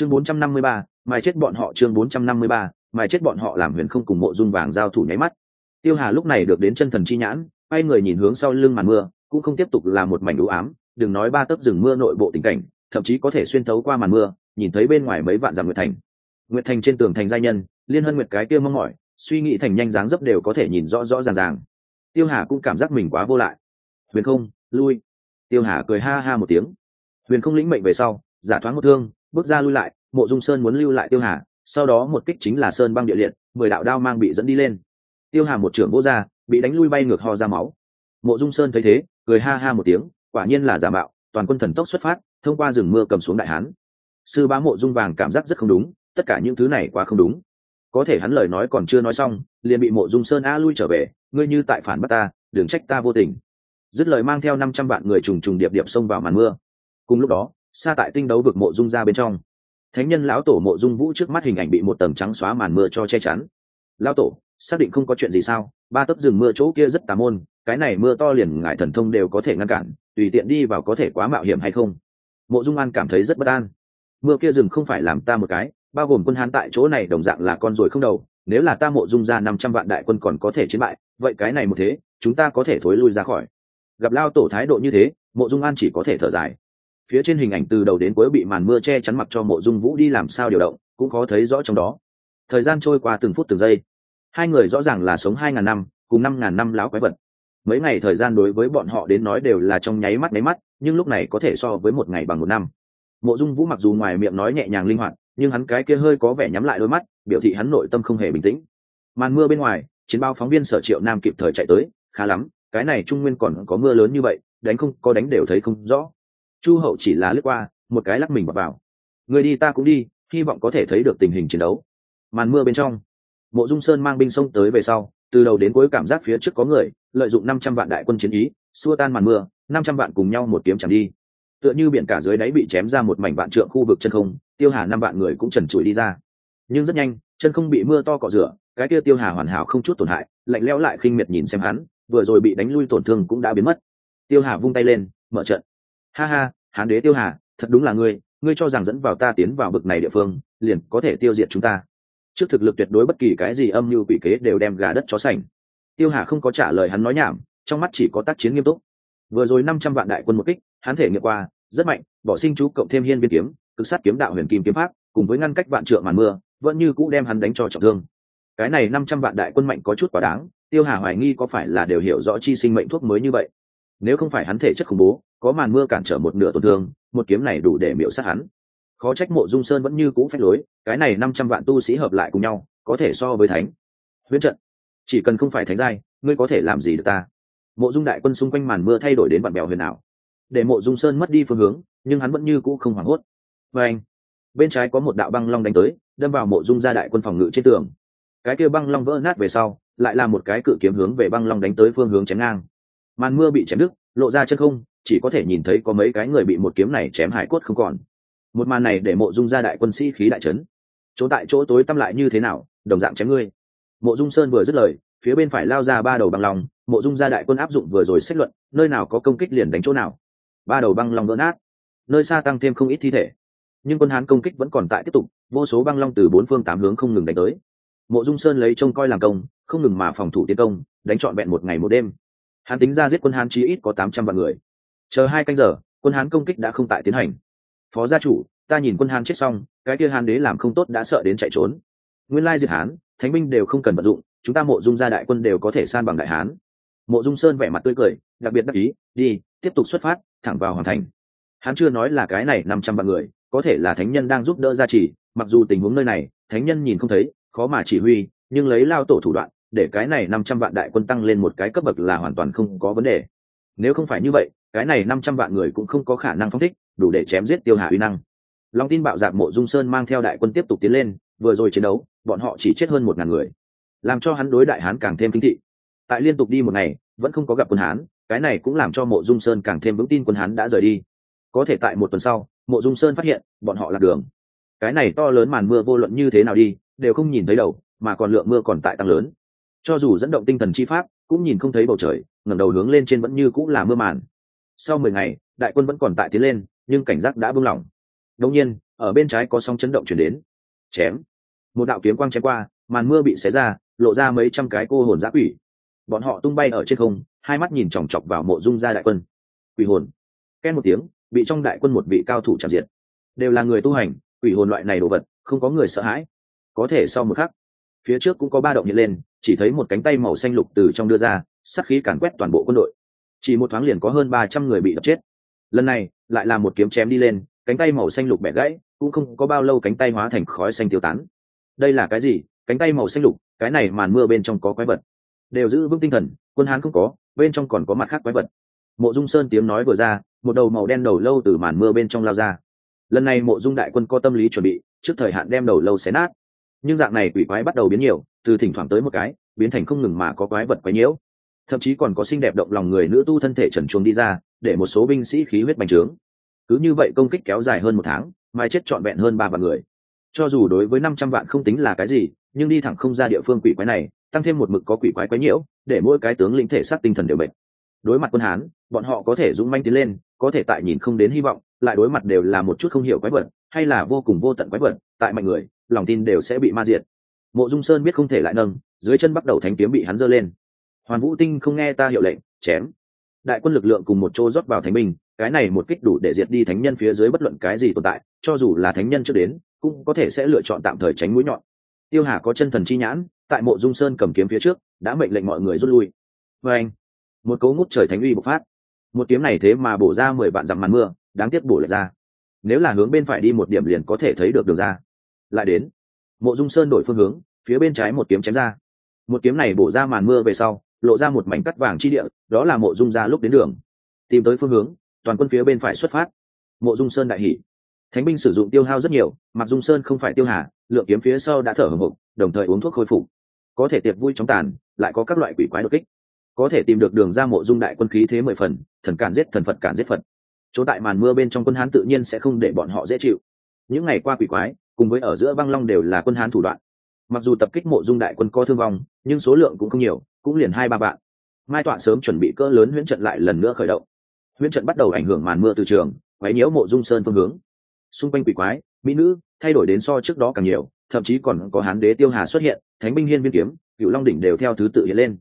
chương 453, mài chết bọn họ chương 453, mài chết bọn họ làm huyền không cùng mộ dung vàng giao thủ nháy mắt. Tiêu hà lúc này được đến chân thần chi nhãn quay người nhìn hướng sau lưng màn mưa cũng không tiếp tục là một mảnh u ám đừng nói ba tấc rừng mưa nội bộ tình cảnh thậm chí có thể xuyên thấu qua màn mưa nhìn thấy bên ngoài mấy vạn dặm nguyệt thành. Nguyệt thành trên tường thành gia nhân liên hân nguyệt cái kia mong mỏi suy nghĩ thành nhanh dáng dấp đều có thể nhìn rõ rõ ràng ràng. Tiêu hà cũng cảm giác mình quá vô lại. Huyền không lui. Tiêu hà cười ha ha một tiếng. Huyền không lĩnh mệnh về sau giả thoáng một thương bước ra lui lại, mộ dung sơn muốn lưu lại tiêu hà, sau đó một kích chính là sơn băng địa liệt, mười đạo đao mang bị dẫn đi lên. Tiêu hà một trưởng vô ra, bị đánh lui bay ngược ho ra máu. Mộ dung sơn thấy thế, cười ha ha một tiếng, quả nhiên là giả mạo, toàn quân thần tốc xuất phát, thông qua rừng mưa cầm xuống đại hán. Sư bá mộ dung vàng cảm giác rất không đúng, tất cả những thứ này quá không đúng. Có thể hắn lời nói còn chưa nói xong, liền bị mộ dung sơn a lui trở về, ngươi như tại phản bắt ta, đừng trách ta vô tình. Dứt lời mang theo năm trăm vạn người trùng trùng điệp điệp xông vào màn mưa. Cùng lúc đó xa tại tinh đấu vực mộ dung ra bên trong. Thánh nhân lão tổ mộ dung vũ trước mắt hình ảnh bị một tầng trắng xóa màn mưa cho che chắn. Lão tổ, xác định không có chuyện gì sao? Ba tấc rừng mưa chỗ kia rất tà môn, cái này mưa to liền ngại thần thông đều có thể ngăn cản, tùy tiện đi vào có thể quá mạo hiểm hay không? Mộ dung an cảm thấy rất bất an. Mưa kia rừng không phải làm ta một cái, bao gồm quân hán tại chỗ này đồng dạng là con ruồi không đầu, nếu là ta mộ dung ra năm trăm vạn đại quân còn có thể chiến bại, vậy cái này một thế, chúng ta có thể thối lui ra khỏi. Gặp lao tổ thái độ như thế, mộ dung an chỉ có thể thở dài phía trên hình ảnh từ đầu đến cuối bị màn mưa che chắn mặc cho mộ dung vũ đi làm sao điều động, cũng khó thấy rõ trong đó. Thời gian trôi qua từng phút từng giây. Hai người rõ ràng là sống hai ngàn năm, cùng năm ngàn năm láo quái vật. Mấy ngày thời gian đối với bọn họ đến nói đều là trong nháy mắt nháy mắt, nhưng lúc này có thể so với một ngày bằng một năm. Mộ dung vũ mặc dù ngoài miệng nói nhẹ nhàng linh hoạt, nhưng hắn cái kia hơi có vẻ nhắm lại đôi mắt, biểu thị hắn nội tâm không hề bình tĩnh. Màn mưa bên ngoài, chiến bao phóng viên sở triệu nam kịp thời chạy tới, khá lắm, cái này trung nguyên còn có mưa lớn như vậy, đánh không, có đánh đều thấy không rõ chu hậu chỉ là lướt qua một cái lắc mình vào, vào. người đi ta cũng đi hy vọng có thể thấy được tình hình chiến đấu. Màn mưa bên trong mộ dung sơn mang binh sông tới về sau từ đầu đến cuối cảm giác phía trước có người lợi dụng năm trăm vạn đại quân chiến ý xua tan màn mưa năm trăm vạn cùng nhau một kiếm chẳng đi. Tựa như biển cả dưới đáy bị chém ra một mảnh vạn trượng khu vực chân không tiêu hà năm vạn người cũng trần trụi đi ra. Nhưng rất nhanh chân không bị mưa to cọ rửa cái kia tiêu hà hoàn hảo không chút tổn hại lạnh lẽo lại khinh miệt nhìn xem hắn vừa rồi bị đánh lui tổn thương cũng đã biến mất. Tiêu hà vung tay lên mở trận ha ha, hán đế tiêu hà, thật đúng là ngươi ngươi cho rằng dẫn vào ta tiến vào bực này địa phương, liền có thể tiêu diệt chúng ta. Trước thực lực tuyệt đối bất kỳ cái gì âm mưu quỷ kế đều đem gà đất chó sành. Tiêu hà không có trả lời hắn nói nhảm, trong mắt chỉ có tác chiến nghiêm túc. Vừa rồi năm trăm vạn đại quân một kích, hắn thể nghiệm qua, rất mạnh, bỏ sinh chú cộng thêm hiên viên kiếm, cực sát kiếm đạo huyền kim kiếm pháp, cùng với ngăn cách vạn trượng màn mưa, vẫn như cũ đem hắn đánh cho trọng thương. Cái này năm trăm vạn đại quân mạnh có chút quá đáng, tiêu hà hoài nghi có phải là đều hiểu rõ chi sinh mệnh thuốc mới như vậy nếu không phải hắn thể chất khủng bố, có màn mưa cản trở một nửa tổn thương, một kiếm này đủ để miễu sát hắn. Khó trách mộ dung sơn vẫn như cũ phách lối, cái này năm trăm vạn tu sĩ hợp lại cùng nhau, có thể so với thánh. Huyễn trận, chỉ cần không phải thánh giai, ngươi có thể làm gì được ta? Mộ dung đại quân xung quanh màn mưa thay đổi đến bạn bèo huyền ảo. Để mộ dung sơn mất đi phương hướng, nhưng hắn vẫn như cũ không hoảng hốt. Và anh, bên trái có một đạo băng long đánh tới, đâm vào mộ dung gia đại quân phòng ngự trên tường. Cái kia băng long vỡ nát về sau, lại là một cái cự kiếm hướng về băng long đánh tới phương hướng chém ngang màn mưa bị chém đứt, lộ ra chân không, chỉ có thể nhìn thấy có mấy cái người bị một kiếm này chém hải cốt không còn. Một màn này để mộ dung gia đại quân sĩ khí đại trấn chỗ tại chỗ tối tăm lại như thế nào, đồng dạng chém ngươi. Mộ dung sơn vừa dứt lời, phía bên phải lao ra ba đầu băng long, mộ dung gia đại quân áp dụng vừa rồi xét luận, nơi nào có công kích liền đánh chỗ nào. Ba đầu băng long vỡ nát, nơi xa tăng thêm không ít thi thể. Nhưng quân hán công kích vẫn còn tại tiếp tục, vô số băng long từ bốn phương tám hướng không ngừng đánh tới. Mộ dung sơn lấy trông coi làm công, không ngừng mà phòng thủ tiến công, đánh trọn vẹn một ngày một đêm hắn tính ra giết quân hán chí ít có tám trăm vạn người. Chờ hai canh giờ, quân hán công kích đã không tại tiến hành. Phó gia chủ, ta nhìn quân hán chết xong, cái kia hán đế làm không tốt đã sợ đến chạy trốn. Nguyên lai diệt hán, thánh binh đều không cần vận dụng, chúng ta mộ dung gia đại quân đều có thể san bằng đại hán. Mộ dung sơn vẻ mặt tươi cười, đặc biệt đắc ý, đi, tiếp tục xuất phát, thẳng vào hoàn thành. Hắn chưa nói là cái này năm trăm vạn người, có thể là thánh nhân đang giúp đỡ gia trì, mặc dù tình huống nơi này, thánh nhân nhìn không thấy, khó mà chỉ huy, nhưng lấy lao tổ thủ đoạn để cái này năm trăm vạn đại quân tăng lên một cái cấp bậc là hoàn toàn không có vấn đề. Nếu không phải như vậy, cái này năm trăm vạn người cũng không có khả năng phong thích, đủ để chém giết tiêu hà uy năng. Long tin bạo dạp mộ dung sơn mang theo đại quân tiếp tục tiến lên, vừa rồi chiến đấu, bọn họ chỉ chết hơn một ngàn người. Làm cho hắn đối đại hán càng thêm kinh thị. Tại liên tục đi một ngày, vẫn không có gặp quân hán, cái này cũng làm cho mộ dung sơn càng thêm vững tin quân hán đã rời đi. Có thể tại một tuần sau, mộ dung sơn phát hiện, bọn họ lạc đường. Cái này to lớn màn mưa vô luận như thế nào đi, đều không nhìn thấy đầu, mà còn lượng mưa còn tại tăng lớn cho dù dẫn động tinh thần chi pháp, cũng nhìn không thấy bầu trời, ngẩng đầu hướng lên trên vẫn như cũng là mưa màn. Sau mười ngày, đại quân vẫn còn tại tiến lên, nhưng cảnh giác đã buông lỏng đột nhiên, ở bên trái có sóng chấn động chuyển đến. Chém. Một đạo kiếm quang chém qua, màn mưa bị xé ra, lộ ra mấy trăm cái cô hồn giã quỷ. Bọn họ tung bay ở trên không, hai mắt nhìn chòng chọc vào mộ dung gia đại quân. Quỷ hồn. Ken một tiếng, bị trong đại quân một vị cao thủ chạm diệt. Đều là người tu hành, quỷ hồn loại này đồ vật, không có người sợ hãi. Có thể sau một khắc, phía trước cũng có ba động hiện lên chỉ thấy một cánh tay màu xanh lục từ trong đưa ra sắc khí càn quét toàn bộ quân đội. Chỉ một thoáng liền có hơn ba trăm người bị đập chết. Lần này, lại là một kiếm chém đi lên, cánh tay màu xanh lục bẻ gãy, cũng không có bao lâu cánh tay hóa thành khói xanh tiêu tán. Đây là cái gì? Cánh tay màu xanh lục, cái này màn mưa bên trong có quái vật. Đều giữ vững tinh thần, quân hán không có, bên trong còn có mặt khác quái vật. Mộ dung sơn tiếng nói vừa ra, một đầu màu đen đầu lâu từ màn mưa bên trong lao ra. Lần này mộ dung đại quân có tâm lý chuẩn bị, trước thời hạn đem đầu lâu xé nát. Nhưng dạng này quỷ quái bắt đầu biến nhiều từ thỉnh thoảng tới một cái, biến thành không ngừng mà có quái vật quái nhiễu. Thậm chí còn có xinh đẹp động lòng người nữ tu thân thể trần chuồng đi ra, để một số binh sĩ khí huyết bành trướng. Cứ như vậy công kích kéo dài hơn một tháng mai chết trọn vẹn hơn ba vạn người. Cho dù đối với năm trăm vạn không tính là cái gì, nhưng đi thẳng không ra địa phương quỷ quái này, tăng thêm một mực có quỷ quái quái nhiễu, để mỗi cái tướng lĩnh thể sát tinh thần đều bệnh đối mặt quân hán, bọn họ có thể dũng manh tiến lên, có thể tại nhìn không đến hy vọng, lại đối mặt đều là một chút không hiểu quái vật, hay là vô cùng vô tận quái vật, tại mạnh người, lòng tin đều sẽ bị ma diệt mộ dung sơn biết không thể lại nâng, dưới chân bắt đầu thánh kiếm bị hắn giơ lên. Hoàn vũ tinh không nghe ta hiệu lệnh, chém. Đại quân lực lượng cùng một chỗ rót vào thánh binh, cái này một kích đủ để diệt đi thánh nhân phía dưới bất luận cái gì tồn tại, cho dù là thánh nhân chưa đến, cũng có thể sẽ lựa chọn tạm thời tránh mũi nhọn. Tiêu hà có chân thần chi nhãn, tại mộ dung sơn cầm kiếm phía trước, đã mệnh lệnh mọi người rút lui. Và anh, một cấu ngút trời thánh uy bộc phát. Một kiếm này thế mà bổ ra mười vạn dặm màn mưa, đáng tiếc bổ lại ra. Nếu là hướng bên phải đi một điểm liền có thể thấy được đường ra. Lại đến, mộ dung sơn đổi phương hướng phía bên trái một kiếm chém ra. Một kiếm này bổ ra màn mưa về sau, lộ ra một mảnh cắt vàng chi địa, đó là mộ dung ra lúc đến đường. Tìm tới phương hướng, toàn quân phía bên phải xuất phát. Mộ dung sơn đại hỷ thánh binh sử dụng tiêu hao rất nhiều, mặc dung sơn không phải tiêu hà, lượng kiếm phía sau đã thở hồng hộc, đồng thời uống thuốc khôi phục. Có thể tiệc vui chóng tàn, lại có các loại quỷ quái đột kích. Có thể tìm được đường ra mộ dung đại quân khí thế mười phần, thần cản giết thần phật cản giết phật. Chỗ tại màn mưa bên trong quân hán tự nhiên sẽ không để bọn họ dễ chịu. Những ngày qua quỷ quái, cùng với ở giữa băng long đều là quân hán thủ đoạn mặc dù tập kích mộ dung đại quân có thương vong, nhưng số lượng cũng không nhiều, cũng liền hai ba vạn. Mai tọa sớm chuẩn bị cỡ lớn huyễn trận lại lần nữa khởi động. Huyễn trận bắt đầu ảnh hưởng màn mưa từ trường, quấy nhiễu mộ dung sơn phương hướng. Xung quanh quỷ quái, mỹ nữ, thay đổi đến so trước đó càng nhiều, thậm chí còn có hán đế tiêu hà xuất hiện, thánh binh hiên viên kiếm cựu long đỉnh đều theo thứ tự hiện lên.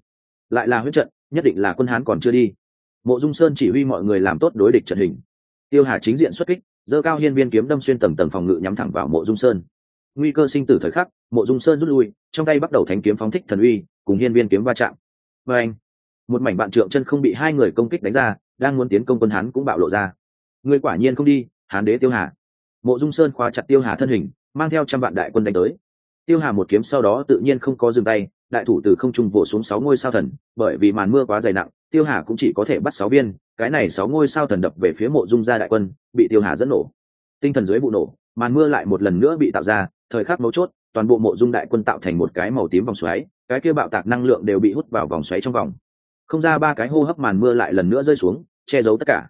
Lại là huyễn trận, nhất định là quân hán còn chưa đi. Mộ dung sơn chỉ huy mọi người làm tốt đối địch trận hình. Tiêu hà chính diện xuất kích dơ cao hiên viên kiếm đâm xuyên tầng tầng phòng ngự nhắm thẳng vào mộ dung sơn nguy cơ sinh tử thời khắc, mộ dung sơn rút lui, trong tay bắt đầu thánh kiếm phóng thích thần uy, cùng hiên viên kiếm va chạm. Và anh, một mảnh bạn trượng chân không bị hai người công kích đánh ra, đang muốn tiến công quân hán cũng bạo lộ ra. Người quả nhiên không đi, hán đế tiêu hà. Mộ dung sơn khóa chặt tiêu hà thân hình, mang theo trăm vạn đại quân đánh tới. Tiêu hà một kiếm sau đó tự nhiên không có dừng tay, đại thủ từ không trung vỗ xuống sáu ngôi sao thần, bởi vì màn mưa quá dày nặng, tiêu hà cũng chỉ có thể bắt sáu viên, cái này sáu ngôi sao thần đập về phía mộ dung gia đại quân, bị tiêu hà dẫn nổ. Tinh thần dưới vụ nổ, màn mưa lại một lần nữa bị tạo ra thời khắc mấu chốt, toàn bộ mộ dung đại quân tạo thành một cái màu tím vòng xoáy, cái kia bạo tạc năng lượng đều bị hút vào vòng xoáy trong vòng. Không ra ba cái hô hấp màn mưa lại lần nữa rơi xuống, che giấu tất cả.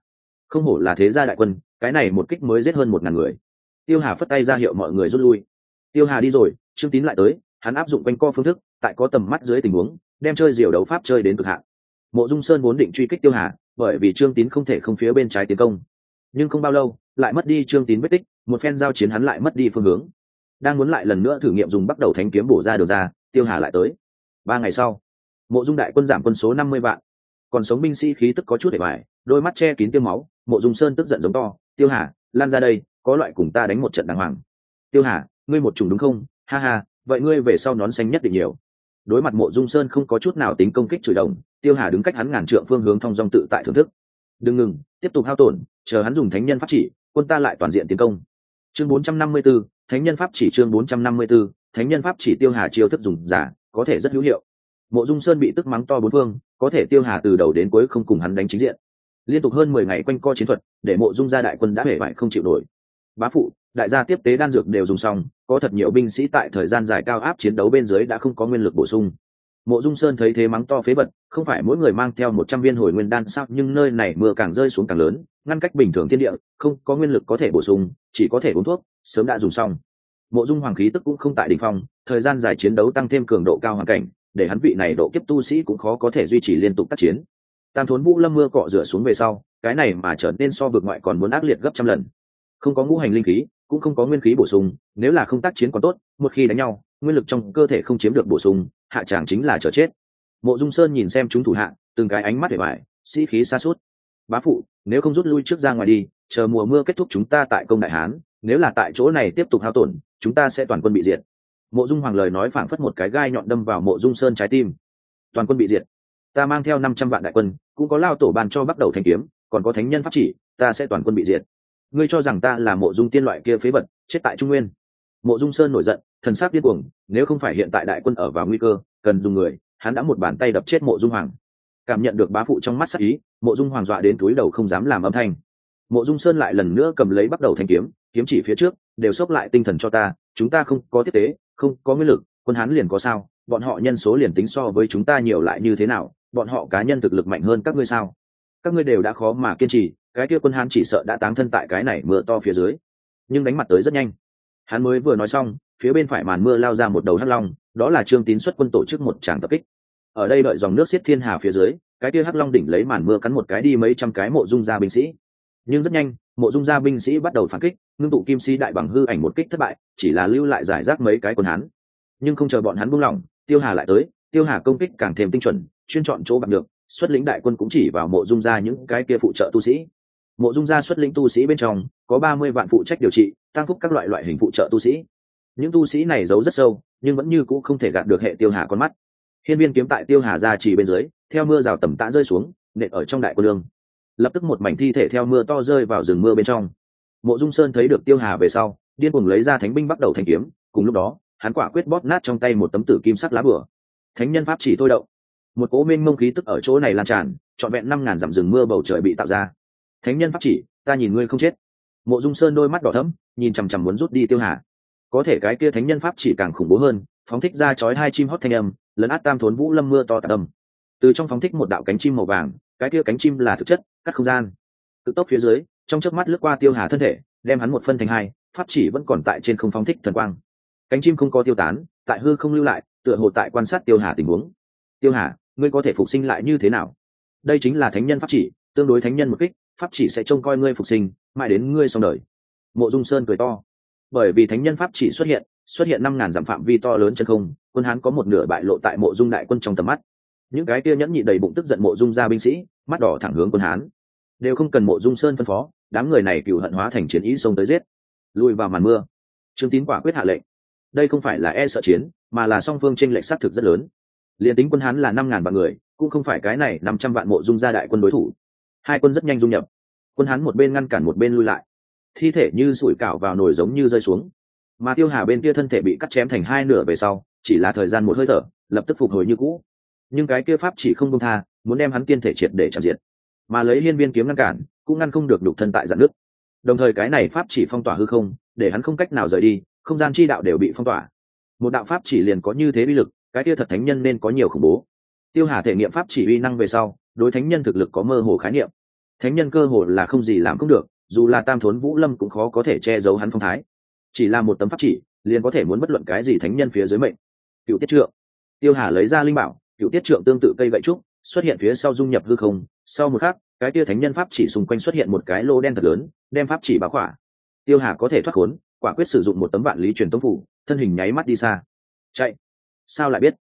Không hổ là thế gia đại quân, cái này một kích mới giết hơn một ngàn người. Tiêu hà phất tay ra hiệu mọi người rút lui. Tiêu hà đi rồi, trương tín lại tới, hắn áp dụng quanh co phương thức, tại có tầm mắt dưới tình huống, đem chơi diều đấu pháp chơi đến cực hạn. Mộ dung sơn vốn định truy kích tiêu hà, bởi vì trương tín không thể không phía bên trái tiến công. Nhưng không bao lâu, lại mất đi trương tín vết tích, một phen giao chiến hắn lại mất đi phương hướng đang muốn lại lần nữa thử nghiệm dùng bắt đầu thánh kiếm bổ ra được ra tiêu hà lại tới. Ba ngày sau mộ dung đại quân giảm quân số năm mươi vạn. Còn sống binh sĩ khí tức có chút để bài đôi mắt che kín tiêu máu mộ dung sơn tức giận giống to tiêu hà lan ra đây có loại cùng ta đánh một trận đàng hoàng. Tiêu hà ngươi một chủng đúng không? Ha ha vậy ngươi về sau nón xanh nhất định nhiều. Đối mặt mộ dung sơn không có chút nào tính công kích chửi đồng tiêu hà đứng cách hắn ngàn trượng phương hướng thong dong tự tại thưởng thức. Đừng ngừng tiếp tục hao tổn chờ hắn dùng thánh nhân pháp chỉ quân ta lại toàn diện tiến công. Chương 454, thánh nhân pháp chỉ chương 454, thánh nhân pháp chỉ tiêu hà chiêu thức dùng giả có thể rất hữu hiệu. Mộ dung sơn bị tức mắng to bốn phương có thể tiêu hà từ đầu đến cuối không cùng hắn đánh chính diện. Liên tục hơn mười ngày quanh co chiến thuật để mộ dung gia đại quân đã hề bại không chịu nổi. Bá phụ đại gia tiếp tế đan dược đều dùng xong có thật nhiều binh sĩ tại thời gian dài cao áp chiến đấu bên dưới đã không có nguyên lực bổ sung. Mộ dung sơn thấy thế mắng to phế vật không phải mỗi người mang theo một trăm viên hồi nguyên đan sao nhưng nơi này mưa càng rơi xuống càng lớn ngăn cách bình thường thiên địa không có nguyên lực có thể bổ sung chỉ có thể uống thuốc sớm đã dùng xong. Mộ dung hoàng khí tức cũng không tại đ ỉ n h phong thời gian dài chiến đấu tăng thêm cường độ cao hoàn cảnh để hắn vị này độ kiếp tu sĩ cũng khó có thể duy trì liên tục tác chiến. Tam thốn vũ lâm mưa cọ rửa xuống về sau cái này mà trở nên so vượt ngoại còn muốn ác liệt gấp trăm lần. Không có ngũ hành linh khí cũng không có nguyên khí bổ sung nếu là không tác chiến còn tốt một khi đánh nhau nguyên lực trong cơ thể không chiếm được bổ sung hạ tràng chính là chờ chết. Mộ dung sơn nhìn xem chúng thủ hạ từng cái ánh mắt để bài, sĩ khí xa suốt bá phụ nếu không rút lui trước ra ngoài đi, chờ mùa mưa kết thúc chúng ta tại công đại hán, nếu là tại chỗ này tiếp tục hao tổn, chúng ta sẽ toàn quân bị diệt. Mộ dung hoàng lời nói phảng phất một cái gai nhọn đâm vào mộ dung sơn trái tim. Toàn quân bị diệt. Ta mang theo năm trăm vạn đại quân, cũng có lao tổ bàn cho bắt đầu thanh kiếm, còn có thánh nhân pháp chỉ, ta sẽ toàn quân bị diệt. Ngươi cho rằng ta là mộ dung tiên loại kia phế vật, chết tại trung nguyên. Mộ dung sơn nổi giận, thần sắc điên cuồng, nếu không phải hiện tại đại quân ở vào nguy cơ, cần dùng người, hắn đã một bàn tay đập chết mộ dung hoàng. Cảm nhận được bá phụ trong mắt sắc ý mộ dung hoàng dọa đến túi đầu không dám làm âm thanh. Mộ dung sơn lại lần nữa cầm lấy bắt đầu thanh kiếm kiếm chỉ phía trước, đều xốc lại tinh thần cho ta, chúng ta không có tiếp tế không có nguyên lực, quân hán liền có sao, bọn họ nhân số liền tính so với chúng ta nhiều lại như thế nào, bọn họ cá nhân thực lực mạnh hơn các ngươi sao? Các ngươi đều đã khó mà kiên trì, cái kia quân hán chỉ sợ đã táng thân tại cái này mưa to phía dưới. Nhưng đánh mặt tới rất nhanh. Hắn mới vừa nói xong, phía bên phải màn mưa lao ra một đầu hắc long, đó là trương tín xuất quân tổ chức một tràng tập kích ở đây đợi dòng nước xiết thiên hà phía dưới, cái kia hắc long đỉnh lấy màn mưa cắn một cái đi mấy trăm cái mộ dung gia binh sĩ. Nhưng rất nhanh, mộ dung gia binh sĩ bắt đầu phản kích, ngưng tụ kim si đại bằng hư ảnh một kích thất bại, chỉ là lưu lại giải rác mấy cái quân hắn nhưng không chờ bọn hắn buông lỏng, tiêu hà lại tới, tiêu hà công kích càng thêm tinh chuẩn, chuyên chọn chỗ bằng được, xuất lĩnh đại quân cũng chỉ vào mộ dung gia những cái kia phụ trợ tu sĩ. Mộ dung gia xuất lĩnh tu sĩ bên trong, có ba mươi vạn phụ trách điều trị, tăng phúc các loại loại hình phụ trợ tu sĩ. Những tu sĩ này giấu rất sâu, nhưng vẫn như c ũ không thể gạt được hệ tiêu hà con mắt hiên viên kiếm tại tiêu hà ra chỉ bên dưới, theo mưa rào tầm tã rơi xuống, nện ở trong đại quân lương. Lập tức một mảnh thi thể theo mưa to rơi vào rừng mưa bên trong. Mộ dung sơn thấy được tiêu hà về sau, điên cuồng lấy ra thánh binh bắt đầu thanh kiếm, cùng lúc đó, hắn quả quyết bóp nát trong tay một tấm tử kim sắc lá bửa thánh nhân pháp chỉ thôi động. Một cố minh mông khí tức ở chỗ này lan tràn, trọn vẹn năm ngàn dặm rừng mưa bầu trời bị tạo ra. Thánh nhân pháp chỉ, ta nhìn ngươi không chết. Mộ dung sơn đôi mắt đỏ thẫm, nhìn chằm chằm muốn rút đi tiêu hà. Có thể cái kia thánh nhân pháp chỉ càng khủng bố hơn, phóng thích ra chói hai chim hót thanh âm lấn át tam thốn vũ lâm mưa to tạc âm. Từ trong phóng thích một đạo cánh chim màu vàng, cái kia cánh chim là thực chất, cắt không gian. Tự tốc phía dưới, trong chớp mắt lướt qua tiêu hà thân thể, đem hắn một phân thành hai, pháp chỉ vẫn còn tại trên không phóng thích thần quang. Cánh chim không có tiêu tán, tại hư không lưu lại, tựa hồ tại quan sát tiêu hà tình huống. Tiêu hà, ngươi có thể phục sinh lại như thế nào? Đây chính là thánh nhân pháp chỉ, tương đối thánh nhân một kích, pháp chỉ sẽ trông coi ngươi phục sinh, mãi đến ngươi xong đời. Mộ dung sơn cười to. Bởi vì thánh nhân pháp chỉ xuất hiện xuất hiện năm ngàn dặm phạm vi to lớn chân không, quân hán có một nửa bại lộ tại mộ dung đại quân trong tầm mắt. Những cái kia nhẫn nhị đầy bụng tức giận mộ dung ra binh sĩ, mắt đỏ thẳng hướng quân hán. Đều không cần mộ dung sơn phân phó, đám người này cựu hận hóa thành chiến ý xông tới giết. Lùi vào màn mưa. Trương tín quả quyết hạ lệnh. Đây không phải là e sợ chiến, mà là song phương tranh lệch xác thực rất lớn. Liền tính quân hán là năm ngàn vạn người, cũng không phải cái này năm trăm vạn mộ dung gia đại quân đối thủ. Hai quân rất nhanh dung nhập. Quân hán một bên ngăn cản một bên lui lại. Thi thể như sủi cảo vào nồi giống như rơi xuống mà tiêu hà bên kia thân thể bị cắt chém thành hai nửa về sau, chỉ là thời gian một hơi thở, lập tức phục hồi như cũ. Nhưng cái kia pháp chỉ không công tha, muốn đem hắn tiên thể triệt để chạm diệt. Mà lấy liên viên kiếm ngăn cản, cũng ngăn không được đục thân tại dạn nước. Đồng thời cái này pháp chỉ phong tỏa hư không, để hắn không cách nào rời đi, không gian chi đạo đều bị phong tỏa. Một đạo pháp chỉ liền có như thế bi lực, cái kia thật thánh nhân nên có nhiều khủng bố. Tiêu hà thể nghiệm pháp chỉ uy năng về sau, đối thánh nhân thực lực có mơ hồ khái niệm. Thánh nhân cơ hồ là không gì làm không được, dù là tam thốn vũ lâm cũng khó có thể che giấu hắn phong thái chỉ là một tấm pháp chỉ, liền có thể muốn bất luận cái gì thánh nhân phía dưới mệnh. Cựu tiết trượng. Tiêu hà lấy ra linh bảo, cựu tiết trượng tương tự cây gậy trúc, xuất hiện phía sau dung nhập hư không, sau một khắc, cái tia thánh nhân pháp chỉ xung quanh xuất hiện một cái lô đen thật lớn, đem pháp chỉ báo khỏa. Tiêu hà có thể thoát khốn, quả quyết sử dụng một tấm vạn lý truyền tống phủ, thân hình nháy mắt đi xa. Chạy. Sao lại biết?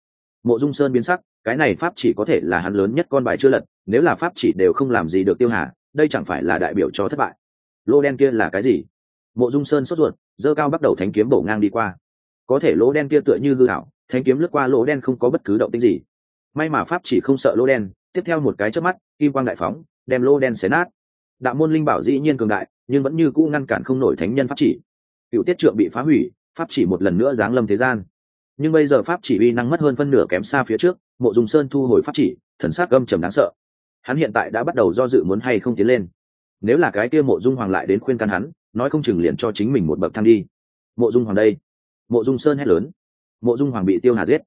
Mộ dung sơn biến sắc, cái này pháp chỉ có thể là hắn lớn nhất con bài chưa lật, nếu là pháp chỉ đều không làm gì được tiêu hà, đây chẳng phải là đại biểu cho thất bại. Lô đen kia là cái gì? Mộ dung sơn sốt ruột, dơ cao bắt đầu thánh kiếm bổ ngang đi qua. Có thể lỗ đen kia tựa như hư hảo thánh kiếm lướt qua lỗ đen không có bất cứ động tĩnh gì. May mà pháp chỉ không sợ lỗ đen, tiếp theo một cái trước mắt, kim quang đại phóng, đem lỗ đen xé nát. Đạo môn linh bảo dĩ nhiên cường đại, nhưng vẫn như cũ ngăn cản không nổi thánh nhân pháp chỉ. Cựu tiết trượng bị phá hủy, pháp chỉ một lần nữa giáng lâm thế gian. Nhưng bây giờ pháp chỉ uy năng mất hơn phân nửa kém xa phía trước, mộ dùng sơn thu hồi pháp chỉ, thần sắc gâm trầm đáng sợ. Hắn hiện tại đã bắt đầu do dự muốn hay không tiến lên. Nếu là cái kia mộ dung hoàng lại đến khuyên can hắn nói không chừng liền cho chính mình một bậc thang đi. Mộ dung hoàng đây. Mộ dung sơn hét lớn. Mộ dung hoàng bị tiêu hà giết.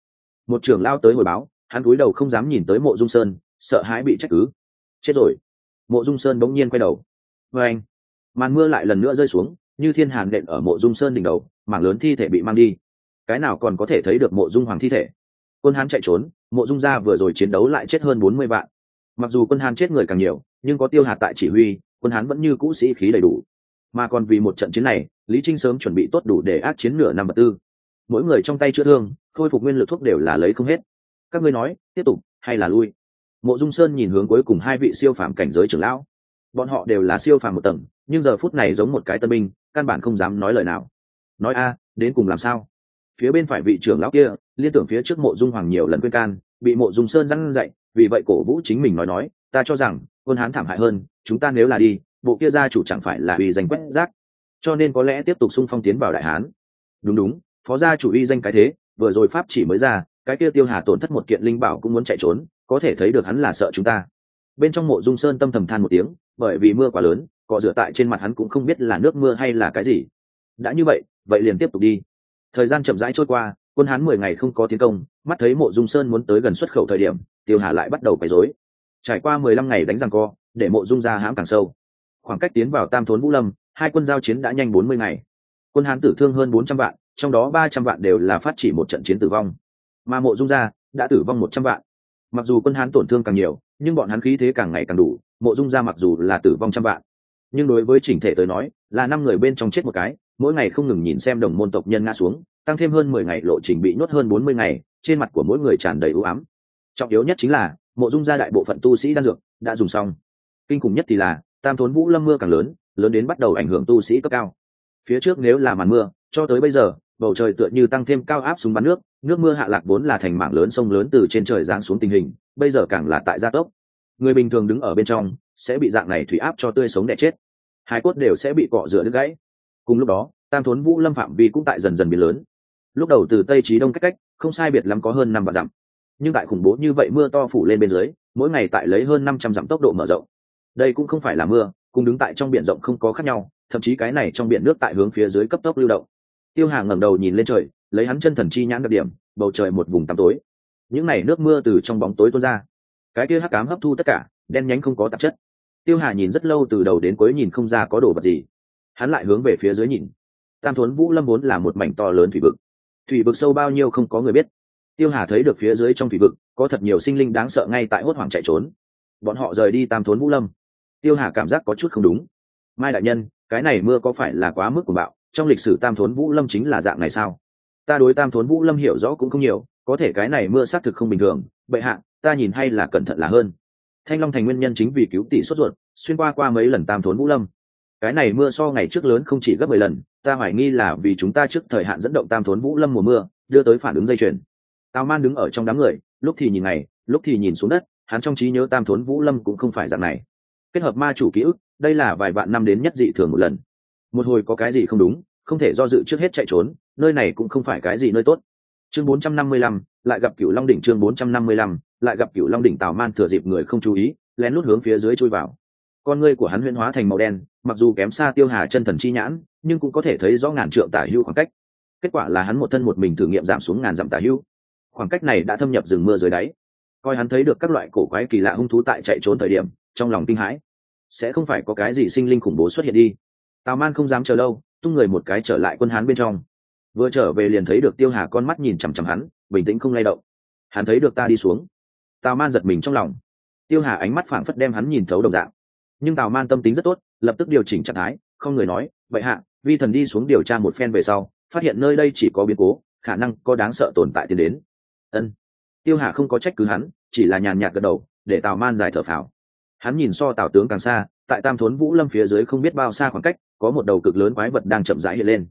Một trưởng lao tới hồi báo, hắn cúi đầu không dám nhìn tới mộ dung sơn, sợ hãi bị trách cứ. Chết rồi. Mộ dung sơn bỗng nhiên quay đầu. Vê anh, màn mưa lại lần nữa rơi xuống, như thiên hàn đệm ở mộ dung sơn đỉnh đầu, mảng lớn thi thể bị mang đi. Cái nào còn có thể thấy được mộ dung hoàng thi thể? Quân hán chạy trốn, mộ dung gia vừa rồi chiến đấu lại chết hơn bốn mươi vạn. Mặc dù quân hán chết người càng nhiều, nhưng có tiêu hà tại chỉ huy, quân hán vẫn như cũ sĩ khí đầy đủ mà còn vì một trận chiến này, lý trinh sớm chuẩn bị tốt đủ để ác chiến nửa năm vật tư. Mỗi người trong tay chữa thương, khôi phục nguyên lực thuốc đều là lấy không hết. Các ngươi nói, tiếp tục hay là lui? Mộ dung sơn nhìn hướng cuối cùng hai vị siêu phàm cảnh giới trưởng lão. Bọn họ đều là siêu phàm một tầng, nhưng giờ phút này giống một cái tân binh, căn bản không dám nói lời nào. Nói a, đến cùng làm sao? Phía bên phải vị trưởng lão kia, liên tưởng phía trước mộ dung hoàng nhiều lần quên can, bị mộ dung sơn răn dậy vì vậy cổ vũ chính mình nói nói, ta cho rằng, quân hán thảm hại hơn, chúng ta nếu là đi bộ kia gia chủ chẳng phải là uy danh quét rác, cho nên có lẽ tiếp tục xung phong tiến vào đại hán. Đúng đúng, phó gia chủ uy danh cái thế, vừa rồi pháp chỉ mới ra, cái kia tiêu hà tổn thất một kiện linh bảo cũng muốn chạy trốn, có thể thấy được hắn là sợ chúng ta. Bên trong mộ dung sơn tâm thầm than một tiếng, bởi vì mưa quá lớn cọ rửa tại trên mặt hắn cũng không biết là nước mưa hay là cái gì. Đã như vậy vậy liền tiếp tục đi. Thời gian chậm rãi trôi qua, quân hán mười ngày không có tiến công, mắt thấy mộ dung sơn muốn tới gần xuất khẩu thời điểm, tiêu hà lại bắt đầu quấy rối. Trải qua mười lăm ngày đánh răng co, để mộ dung ra hãm càng sâu khoảng cách tiến vào tam thốn vũ lâm, hai quân giao chiến đã nhanh bốn mươi ngày. Quân hán tử thương hơn bốn trăm vạn, trong đó ba trăm vạn đều là phát chỉ một trận chiến tử vong. Mà mộ dung gia đã tử vong một trăm vạn. Mặc dù quân hán tổn thương càng nhiều, nhưng bọn hắn khí thế càng ngày càng đủ, mộ dung gia mặc dù là tử vong trăm vạn. Nhưng đối với chỉnh thể tới nói, là năm người bên trong chết một cái, mỗi ngày không ngừng nhìn xem đồng môn tộc nhân ngã xuống, tăng thêm hơn mười ngày lộ trình bị nhốt hơn bốn mươi ngày, trên mặt của mỗi người tràn đầy ưu ám. Trọng yếu nhất chính là, mộ dung gia đại bộ phận tu sĩ đan dược đã dùng xong. Kinh khủng nhất thì là tam thốn vũ lâm mưa càng lớn lớn đến bắt đầu ảnh hưởng tu sĩ cấp cao. Phía trước nếu là màn mưa, cho tới bây giờ, bầu trời tựa như tăng thêm cao áp súng bắn nước nước mưa hạ lạc vốn là thành mảng lớn sông lớn từ trên trời giáng xuống tình hình, bây giờ càng là tại gia tốc. Người bình thường đứng ở bên trong, sẽ bị dạng này thủy áp cho tươi sống đẻ chết. Hai cốt đều sẽ bị cọ rửa đứt gãy. Cùng lúc đó, tam thốn vũ lâm phạm vi cũng tại dần dần biến lớn. Lúc đầu từ tây trí đông cách cách, không sai biệt lắm có hơn năm vạn dặm. Nhưng tại khủng bố như vậy mưa to phủ lên bên dưới, mỗi ngày tại lấy hơn năm trăm dặm tốc độ mở rộng đây cũng không phải là mưa, cùng đứng tại trong biển rộng không có khác nhau, thậm chí cái này trong biển nước tại hướng phía dưới cấp tốc lưu động. Tiêu hà ngẩng đầu nhìn lên trời, lấy hắn chân thần chi nhãn đặc điểm, bầu trời một vùng tăm tối. Những n à y nước mưa từ trong bóng tối tuôn ra. Cái kia hắc cám hấp thu tất cả, đen nhánh không có tạp chất. Tiêu hà nhìn rất lâu từ đầu đến cuối nhìn không ra có đồ vật gì. Hắn lại hướng về phía dưới nhìn. Tam thuấn vũ lâm vốn là một mảnh to lớn thủy vực. Thủy vực sâu bao nhiêu không có người biết. Tiêu hà thấy được phía dưới trong thủy vực, có thật nhiều sinh linh đáng sợ ngay tại hốt hoảng chạy trốn. Bọn họ rời đi tam thốn vũ lâm tiêu hà cảm giác có chút không đúng. Mai đại nhân cái này mưa có phải là quá mức của bạo trong lịch sử tam thốn vũ lâm chính là dạng này sao? Ta đối tam thốn vũ lâm hiểu rõ cũng không nhiều có thể cái này mưa xác thực không bình thường bệ hạ ta nhìn hay là cẩn thận là hơn. Thanh long thành nguyên nhân chính vì cứu tỷ sốt ruột xuyên qua qua mấy lần tam thốn vũ lâm. Cái này mưa so ngày trước lớn không chỉ gấp mười lần ta hoài nghi là vì chúng ta trước thời hạn dẫn động tam thốn vũ lâm mùa mưa đưa tới phản ứng dây chuyền. Tào man đứng ở trong đám người lúc thì nhìn này, lúc thì nhìn xuống đất hắn trong trí nhớ tam thốn vũ lâm cũng không phải dạng này kết hợp ma chủ ký ức đây là vài vạn năm đến nhất dị thường một lần. Một hồi có cái gì không đúng không thể do dự trước hết chạy trốn nơi này cũng không phải cái gì nơi tốt. Chương 455, lại gặp cựu long đỉnh chương 455, lại gặp cựu long đỉnh tào man thừa dịp người không chú ý lén lút hướng phía dưới chui vào. Con ngươi của hắn huyễn hóa thành màu đen mặc dù kém xa tiêu hà chân thần chi nhãn nhưng cũng có thể thấy rõ ngàn trượng tả hưu khoảng cách. Kết quả là hắn một thân một mình thử nghiệm giảm xuống ngàn dặm tả hưu khoảng cách này đã thâm nhập rừng mưa dưới đáy. Coi hắn thấy được các loại cổ quái kỳ lạ hung thú tại chạy trốn thời điểm trong lòng kinh hãi sẽ không phải có cái gì sinh linh khủng bố xuất hiện đi. Tào man không dám chờ lâu, tung người một cái trở lại quân hán bên trong. Vừa trở về liền thấy được tiêu hà con mắt nhìn chằm chằm hắn, bình tĩnh không lay động. Hắn thấy được ta đi xuống. Tào man giật mình trong lòng. Tiêu hà ánh mắt phảng phất đem hắn nhìn thấu đồng dạng. Nhưng tào man tâm tính rất tốt, lập tức điều chỉnh trạng thái, không người nói, vậy hạ, vi thần đi xuống điều tra một phen về sau, phát hiện nơi đây chỉ có biến cố, khả năng có đáng sợ tồn tại tiến đến. Ân. Tiêu hà không có trách cứ hắn, chỉ là nhàn nhạt gật đầu, để tào man giải thở phào hắn nhìn so tào tướng càng xa, tại tam thốn vũ lâm phía dưới không biết bao xa khoảng cách, có một đầu cực lớn quái vật đang chậm rãi hiện lên.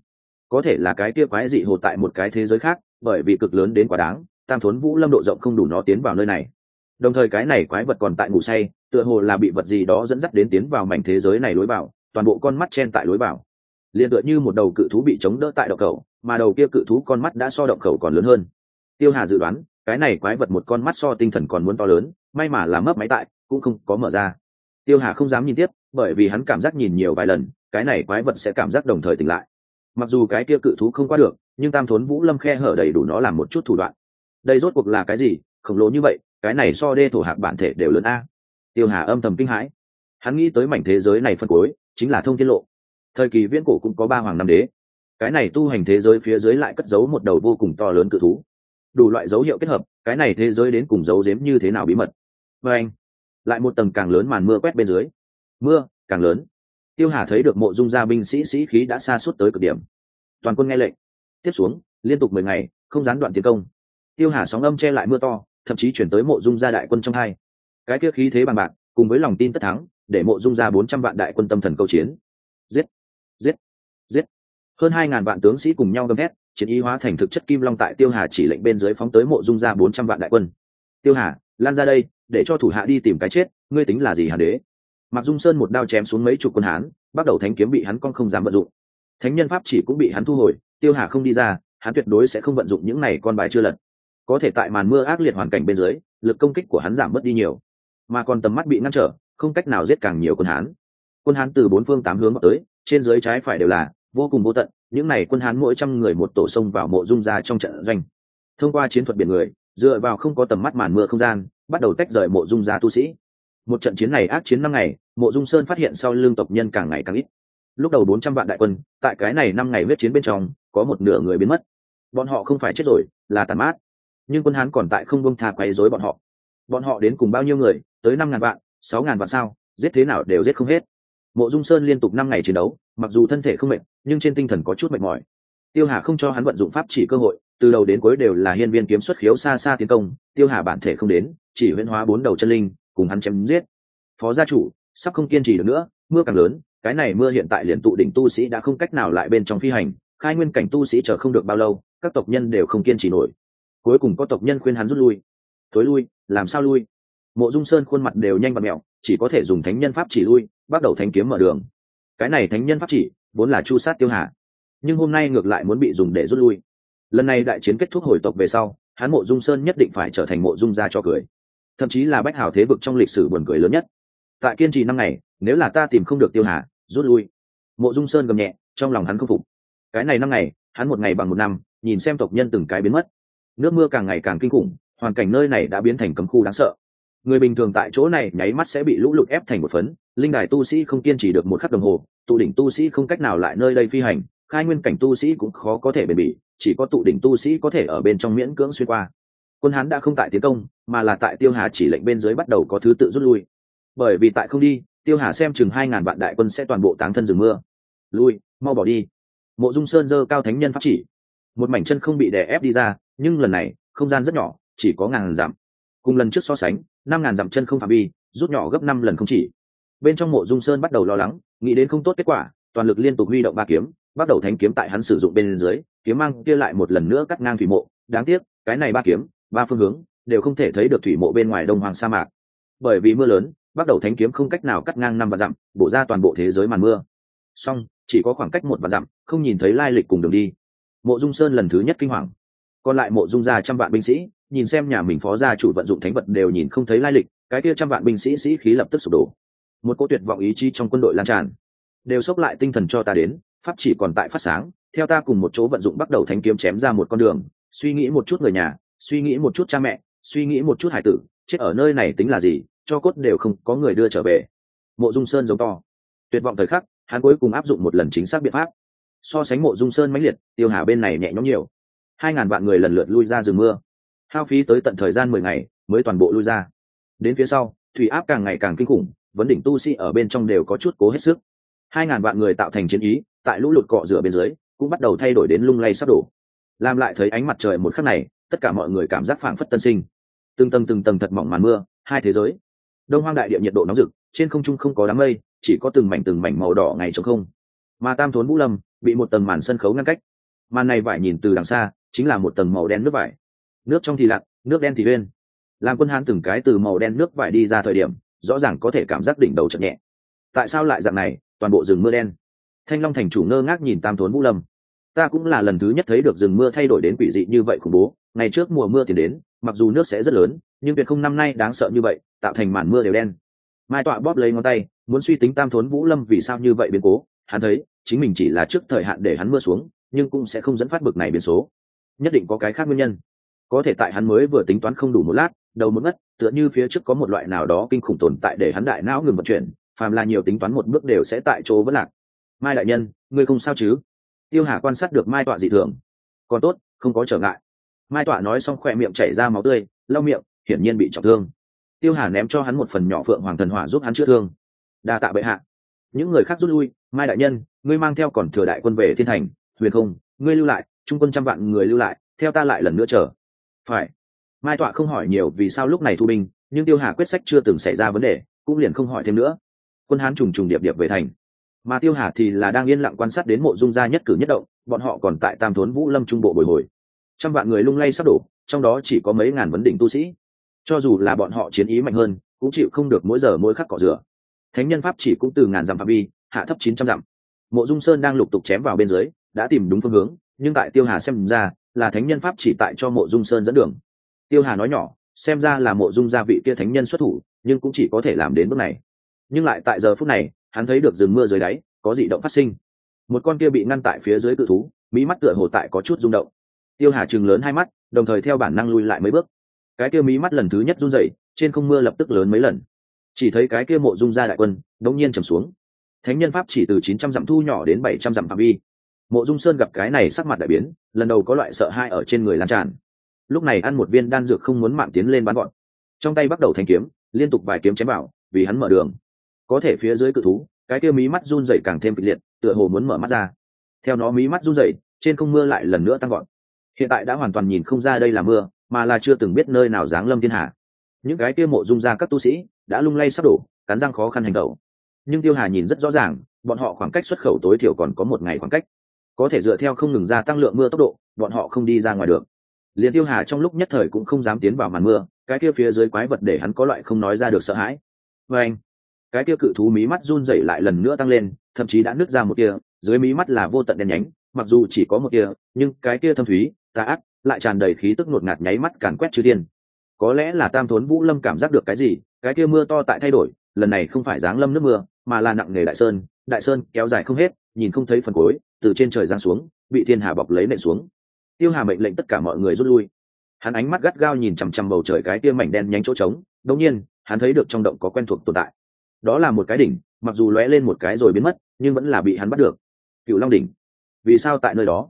Có thể là cái kia quái dị hồ tại một cái thế giới khác, bởi vì cực lớn đến quá đáng, tam thốn vũ lâm độ rộng không đủ nó tiến vào nơi này. Đồng thời cái này quái vật còn tại ngủ say, tựa hồ là bị vật gì đó dẫn dắt đến tiến vào mảnh thế giới này lối vào, toàn bộ con mắt chen tại lối vào. Liền tựa như một đầu cự thú bị chống đỡ tại động khẩu, mà đầu kia cự thú con mắt đã so động khẩu còn lớn hơn. Tiêu hà dự đoán, cái này quái vật một con mắt so tinh thần còn muốn to lớn, may mà là mấp máy tại cũng không có mở ra. Tiêu hà không dám nhìn tiếp, bởi vì hắn cảm giác nhìn nhiều vài lần, cái này quái vật sẽ cảm giác đồng thời tỉnh lại. Mặc dù cái kia cự thú không qua được, nhưng tam thốn vũ lâm khe hở đầy đủ nó làm một chút thủ đoạn. Đây rốt cuộc là cái gì? Khổng lồ như vậy, cái này so đê thổ hạc bản thể đều lớn a. Tiêu hà âm thầm kinh hãi. Hắn nghĩ tới mảnh thế giới này phân cuối, chính là thông tiết lộ. Thời kỳ viễn cổ cũng có ba hoàng năm đế. Cái này tu hành thế giới phía dưới lại cất giấu một đầu vô cùng to lớn cự thú. Đủ loại dấu hiệu kết hợp, cái này thế giới đến cùng giấu giếm như thế nào bí mật? Và anh lại một tầng càng lớn màn mưa quét bên dưới. Mưa, càng lớn. Tiêu hà thấy được mộ dung gia binh sĩ sĩ khí đã xa suốt tới cực điểm. Toàn quân nghe lệnh. Tiếp xuống, liên tục mười ngày, không gián đoạn tiến công. Tiêu hà sóng âm che lại mưa to, thậm chí chuyển tới mộ dung gia đại quân trong hai. Cái kia khí thế bằng bạc, cùng với lòng tin tất thắng, để mộ dung gia bốn trăm vạn đại quân tâm thần câu chiến. Giết! Giết! Giết! Hơn hai ngàn vạn tướng sĩ cùng nhau gầm hét chiến ý hóa thành thực chất kim long tại tiêu hà chỉ lệnh bên dưới phóng tới mộ dung gia bốn trăm vạn đại quân. Tiêu hà lan ra đây, để cho thủ hạ đi tìm cái chết, ngươi tính là gì hàn đế? Mặc dung sơn một đao chém xuống mấy chục quân hán, bắt đầu thánh kiếm bị hắn con không dám vận dụng. Thánh nhân pháp chỉ cũng bị hắn thu hồi, tiêu hà không đi ra, hắn tuyệt đối sẽ không vận dụng những này con bài chưa lật. Có thể tại màn mưa ác liệt hoàn cảnh bên dưới, lực công kích của hắn giảm mất đi nhiều. Mà còn tầm mắt bị ngăn trở, không cách nào giết càng nhiều quân hán. Quân hán từ bốn phương tám hướng tới, trên dưới trái phải đều là vô cùng vô tận, những này quân hán mỗi trăm người một tổ sông vào mộ dung ra trong trận doanh. Thông qua chiến thuật biển người dựa vào không có tầm mắt màn mưa không gian, bắt đầu tách rời mộ dung gia tu sĩ. Một trận chiến này ác chiến năm ngày, mộ dung sơn phát hiện sau lương tộc nhân càng ngày càng ít. Lúc đầu bốn trăm vạn đại quân, tại cái này năm ngày huyết chiến bên trong, có một nửa người biến mất. Bọn họ không phải chết rồi, là tàn mát. Nhưng quân hán còn tại không bông tha quấy rối bọn họ. Bọn họ đến cùng bao nhiêu người, tới năm ngàn vạn, sáu ngàn vạn sao, giết thế nào đều giết không hết. Mộ dung sơn liên tục năm ngày chiến đấu, mặc dù thân thể không mệt, nhưng trên tinh thần có chút mệt mỏi. Tiêu hà không cho hắn vận dụng pháp chỉ cơ hội từ đầu đến cuối đều là hiên viên kiếm xuất khiếu xa xa tiến công, tiêu hà bản thể không đến, chỉ huyễn hóa bốn đầu chân linh, cùng hắn chém giết. Phó gia chủ, sắp không kiên trì được nữa, mưa càng lớn, cái này mưa hiện tại liền tụ đỉnh tu sĩ đã không cách nào lại bên trong phi hành, khai nguyên cảnh tu sĩ chờ không được bao lâu, các tộc nhân đều không kiên trì nổi. Cuối cùng có tộc nhân khuyên hắn rút lui. Thối lui, làm sao lui? Mộ dung sơn khuôn mặt đều nhanh và mẹo, chỉ có thể dùng thánh nhân pháp chỉ lui, bắt đầu thánh kiếm mở đường. Cái này thánh nhân pháp chỉ, vốn là chu sát tiêu hà. Nhưng hôm nay ngược lại muốn bị dùng để rút lui lần này đại chiến kết thúc hồi tộc về sau, hắn mộ dung sơn nhất định phải trở thành mộ dung gia cho cười. Thậm chí là bách hảo thế vực trong lịch sử buồn cười lớn nhất. Tại kiên trì năm ngày, nếu là ta tìm không được tiêu hà, rút lui. Mộ dung sơn gầm nhẹ, trong lòng hắn không phục. Cái này năm ngày, hắn một ngày bằng một năm, nhìn xem tộc nhân từng cái biến mất. Nước mưa càng ngày càng kinh khủng, hoàn cảnh nơi này đã biến thành cấm khu đáng sợ. Người bình thường tại chỗ này nháy mắt sẽ bị lũ lụt ép thành một phấn, linh đài tu sĩ không kiên trì được một khắc đồng hồ, tụ đỉnh tu sĩ không cách nào lại nơi đây phi hành khai nguyên cảnh tu sĩ cũng khó có thể bền bỉ, chỉ có tụ đỉnh tu sĩ có thể ở bên trong miễn cưỡng xuyên qua. Quân hán đã không tại tiến công, mà là tại tiêu hà chỉ lệnh bên dưới bắt đầu có thứ tự rút lui. Bởi vì tại không đi, tiêu hà xem chừng hai ngàn vạn đại quân sẽ toàn bộ táng thân rừng mưa. Lui, mau bỏ đi. Mộ dung sơn dơ cao thánh nhân pháp chỉ. Một mảnh chân không bị đè ép đi ra, nhưng lần này, không gian rất nhỏ, chỉ có ngàn dặm. Cùng lần trước so sánh, năm ngàn dặm chân không phạm vi, rút nhỏ gấp năm lần không chỉ. Bên trong mộ dung sơn bắt đầu lo lắng, nghĩ đến không tốt kết quả, toàn lực liên tục huy động ba kiếm bắt đầu thánh kiếm tại hắn sử dụng bên dưới, kiếm mang kia lại một lần nữa cắt ngang thủy mộ. Đáng tiếc, cái này ba kiếm, ba phương hướng, đều không thể thấy được thủy mộ bên ngoài đông hoàng sa mạc. Bởi vì mưa lớn, bắt đầu thánh kiếm không cách nào cắt ngang năm vạn dặm, bổ ra toàn bộ thế giới màn mưa. Song chỉ có khoảng cách một vạn dặm, không nhìn thấy lai lịch cùng đường đi. Mộ dung sơn lần thứ nhất kinh hoàng. Còn lại mộ dung ra trăm vạn binh sĩ, nhìn xem nhà mình phó gia chủ vận dụng thánh vật đều nhìn không thấy lai lịch, cái kia trăm vạn binh sĩ sĩ khí lập tức sụp đổ. Một cô tuyệt vọng ý chí trong quân đội lan tràn, đều xốc lại tinh thần cho ta đến pháp chỉ còn tại phát sáng, theo ta cùng một chỗ vận dụng bắt đầu thánh kiếm chém ra một con đường, suy nghĩ một chút người nhà, suy nghĩ một chút cha mẹ, suy nghĩ một chút hải tử, chết ở nơi này tính là gì, cho cốt đều không có người đưa trở về. Mộ dung sơn giống to. Tuyệt vọng thời khắc, hắn cuối cùng áp dụng một lần chính xác biện pháp. So sánh mộ dung sơn mãnh liệt, tiêu hà bên này nhẹ nhõm nhiều. Hai ngàn vạn người lần lượt lui ra rừng mưa. Hao phí tới tận thời gian mười ngày, mới toàn bộ lui ra. Đến phía sau, thủy áp càng ngày càng kinh khủng, vấn đỉnh tu sĩ ở bên trong đều có chút cố hết sức hai ngàn vạn người tạo thành chiến ý, tại lũ lụt cọ rửa bên dưới, cũng bắt đầu thay đổi đến lung lay sắp đổ. Làm lại thấy ánh mặt trời một khắc này, tất cả mọi người cảm giác phảng phất tân sinh. Từng tầng từng tầng thật mỏng màn mưa, hai thế giới. Đông hoang đại địa nhiệt độ nóng rực, trên không trung không có đám mây, chỉ có từng mảnh từng mảnh màu đỏ ngày trống không. Mà tam thốn vũ lâm, bị một tầng màn sân khấu ngăn cách. Màn này vải nhìn từ đằng xa, chính là một tầng màu đen nước vải. Nước trong thì lặn, nước đen thì huyên làm quân hán từng cái từ màu đen nước vải đi ra thời điểm, rõ ràng có thể cảm giác đỉnh đầu chậm nhẹ. Tại sao lại dạng này? Toàn bộ rừng mưa đen. Thanh long thành chủ ngơ ngác nhìn tam thốn vũ lâm. Ta cũng là lần thứ nhất thấy được rừng mưa thay đổi đến quỷ dị như vậy khủng bố. Ngày trước mùa mưa tiền đến, mặc dù nước sẽ rất lớn, nhưng việc không năm nay đáng sợ như vậy, tạo thành màn mưa đều đen. Mai tọa bóp lấy ngón tay, muốn suy tính tam thốn vũ lâm vì sao như vậy biến cố. Hắn thấy, chính mình chỉ là trước thời hạn để hắn mưa xuống, nhưng cũng sẽ không dẫn phát bực này biến số. Nhất định có cái khác nguyên nhân. Có thể tại hắn mới vừa tính toán không đủ một lát, đầu một ngất, tựa như phía trước có một loại nào đó kinh khủng tồn tại để hắn đại não ngừng vận chuyển phàm là nhiều tính toán một bước đều sẽ tại chỗ vẫn lạc. Mai đại nhân, ngươi không sao chứ? Tiêu hà quan sát được mai tọa dị thường. Còn tốt, không có trở ngại. Mai tọa nói xong khỏe miệng chảy ra máu tươi, lau miệng, hiển nhiên bị trọng thương. Tiêu hà ném cho hắn một phần nhỏ phượng hoàng thần hỏa giúp hắn chữa thương. Đa tạ bệ hạ. Những người khác rút lui, mai đại nhân, ngươi mang theo còn thừa đại quân về thiên thành. Huyền không, ngươi lưu lại, trung quân trăm vạn người lưu lại, theo ta lại lần nữa chờ. Phải. Mai tọa không hỏi nhiều vì sao lúc này thu binh, nhưng tiêu hà quyết sách chưa từng xảy ra vấn đề, cũng liền không hỏi thêm nữa quân hán trùng trùng điệp điệp về thành. Mà tiêu hà thì là đang yên lặng quan sát đến mộ dung gia nhất cử nhất động, bọn họ còn tại tam thốn vũ lâm trung bộ bồi hồi. Trăm vạn người lung lay sắp đổ, trong đó chỉ có mấy ngàn vấn đỉnh tu sĩ. Cho dù là bọn họ chiến ý mạnh hơn, cũng chịu không được mỗi giờ mỗi khắc cỏ rửa. Thánh nhân pháp chỉ cũng từ ngàn dặm phạm vi, hạ thấp chín trăm dặm. Mộ dung sơn đang lục tục chém vào bên dưới, đã tìm đúng phương hướng, nhưng tại tiêu hà xem ra, là thánh nhân pháp chỉ tại cho mộ dung sơn dẫn đường. Tiêu hà nói nhỏ, xem ra là mộ dung gia vị kia thánh nhân xuất thủ, nhưng cũng chỉ có thể làm đến bước này nhưng lại tại giờ phút này, hắn thấy được rừng mưa dưới đáy, có dị động phát sinh. Một con kia bị ngăn tại phía dưới cự thú, mỹ mắt tựa hồ tại có chút rung động. Tiêu hà chừng lớn hai mắt, đồng thời theo bản năng lui lại mấy bước. Cái kia mỹ mắt lần thứ nhất run dậy trên không mưa lập tức lớn mấy lần. Chỉ thấy cái kia mộ dung ra đại quân, đống nhiên trầm xuống. Thánh nhân pháp chỉ từ chín trăm dặm thu nhỏ đến bảy trăm dặm phạm vi. Mộ dung sơn gặp cái này sắc mặt đại biến, lần đầu có loại sợ hai ở trên người lan tràn. Lúc này ăn một viên đan dược không muốn mạng tiến lên bắn gọn. Trong tay bắt đầu thanh kiếm, liên tục vài kiếm chém vào, vì hắn mở đường có thể phía dưới cự thú cái kia mí mắt run rẩy càng thêm kịch liệt tựa hồ muốn mở mắt ra. Theo nó mí mắt run rẩy, trên không mưa lại lần nữa tăng gọn hiện tại đã hoàn toàn nhìn không ra đây là mưa mà là chưa từng biết nơi nào giáng lâm thiên hạ. Những cái kia mộ dung ra các tu sĩ đã lung lay sắp đổ cắn răng khó khăn hành động. Nhưng tiêu hà nhìn rất rõ ràng bọn họ khoảng cách xuất khẩu tối thiểu còn có một ngày khoảng cách. Có thể dựa theo không ngừng gia tăng lượng mưa tốc độ bọn họ không đi ra ngoài được. Liền tiêu hà trong lúc nhất thời cũng không dám tiến vào màn mưa cái kia phía dưới quái vật để hắn có loại không nói ra được sợ hãi. Và anh cái kia cự thú mí mắt run rẩy lại lần nữa tăng lên, thậm chí đã nứt ra một kia dưới mí mắt là vô tận đen nhánh, mặc dù chỉ có một kia nhưng cái kia thâm thúy, tà ác, lại tràn đầy khí tức ngột ngạt nháy mắt càn quét chư thiên. Có lẽ là tam thốn vũ lâm cảm giác được cái gì, cái kia mưa to tại thay đổi, lần này không phải giáng lâm nước mưa, mà là nặng nề đại sơn đại sơn kéo dài không hết, nhìn không thấy phần cuối, từ trên trời giáng xuống, bị thiên hà bọc lấy nện xuống. Tiêu hà mệnh lệnh tất cả mọi người rút lui. Hắn ánh mắt gắt gao nhìn chằm chằm bầu trời cái kia mảnh đen nhánh chỗ trống, đột nhiên, hắn thấy được trong động có quen thuộc tồn tại đó là một cái đỉnh mặc dù lóe lên một cái rồi biến mất nhưng vẫn là bị hắn bắt được. Cựu long đỉnh. Vì sao tại nơi đó?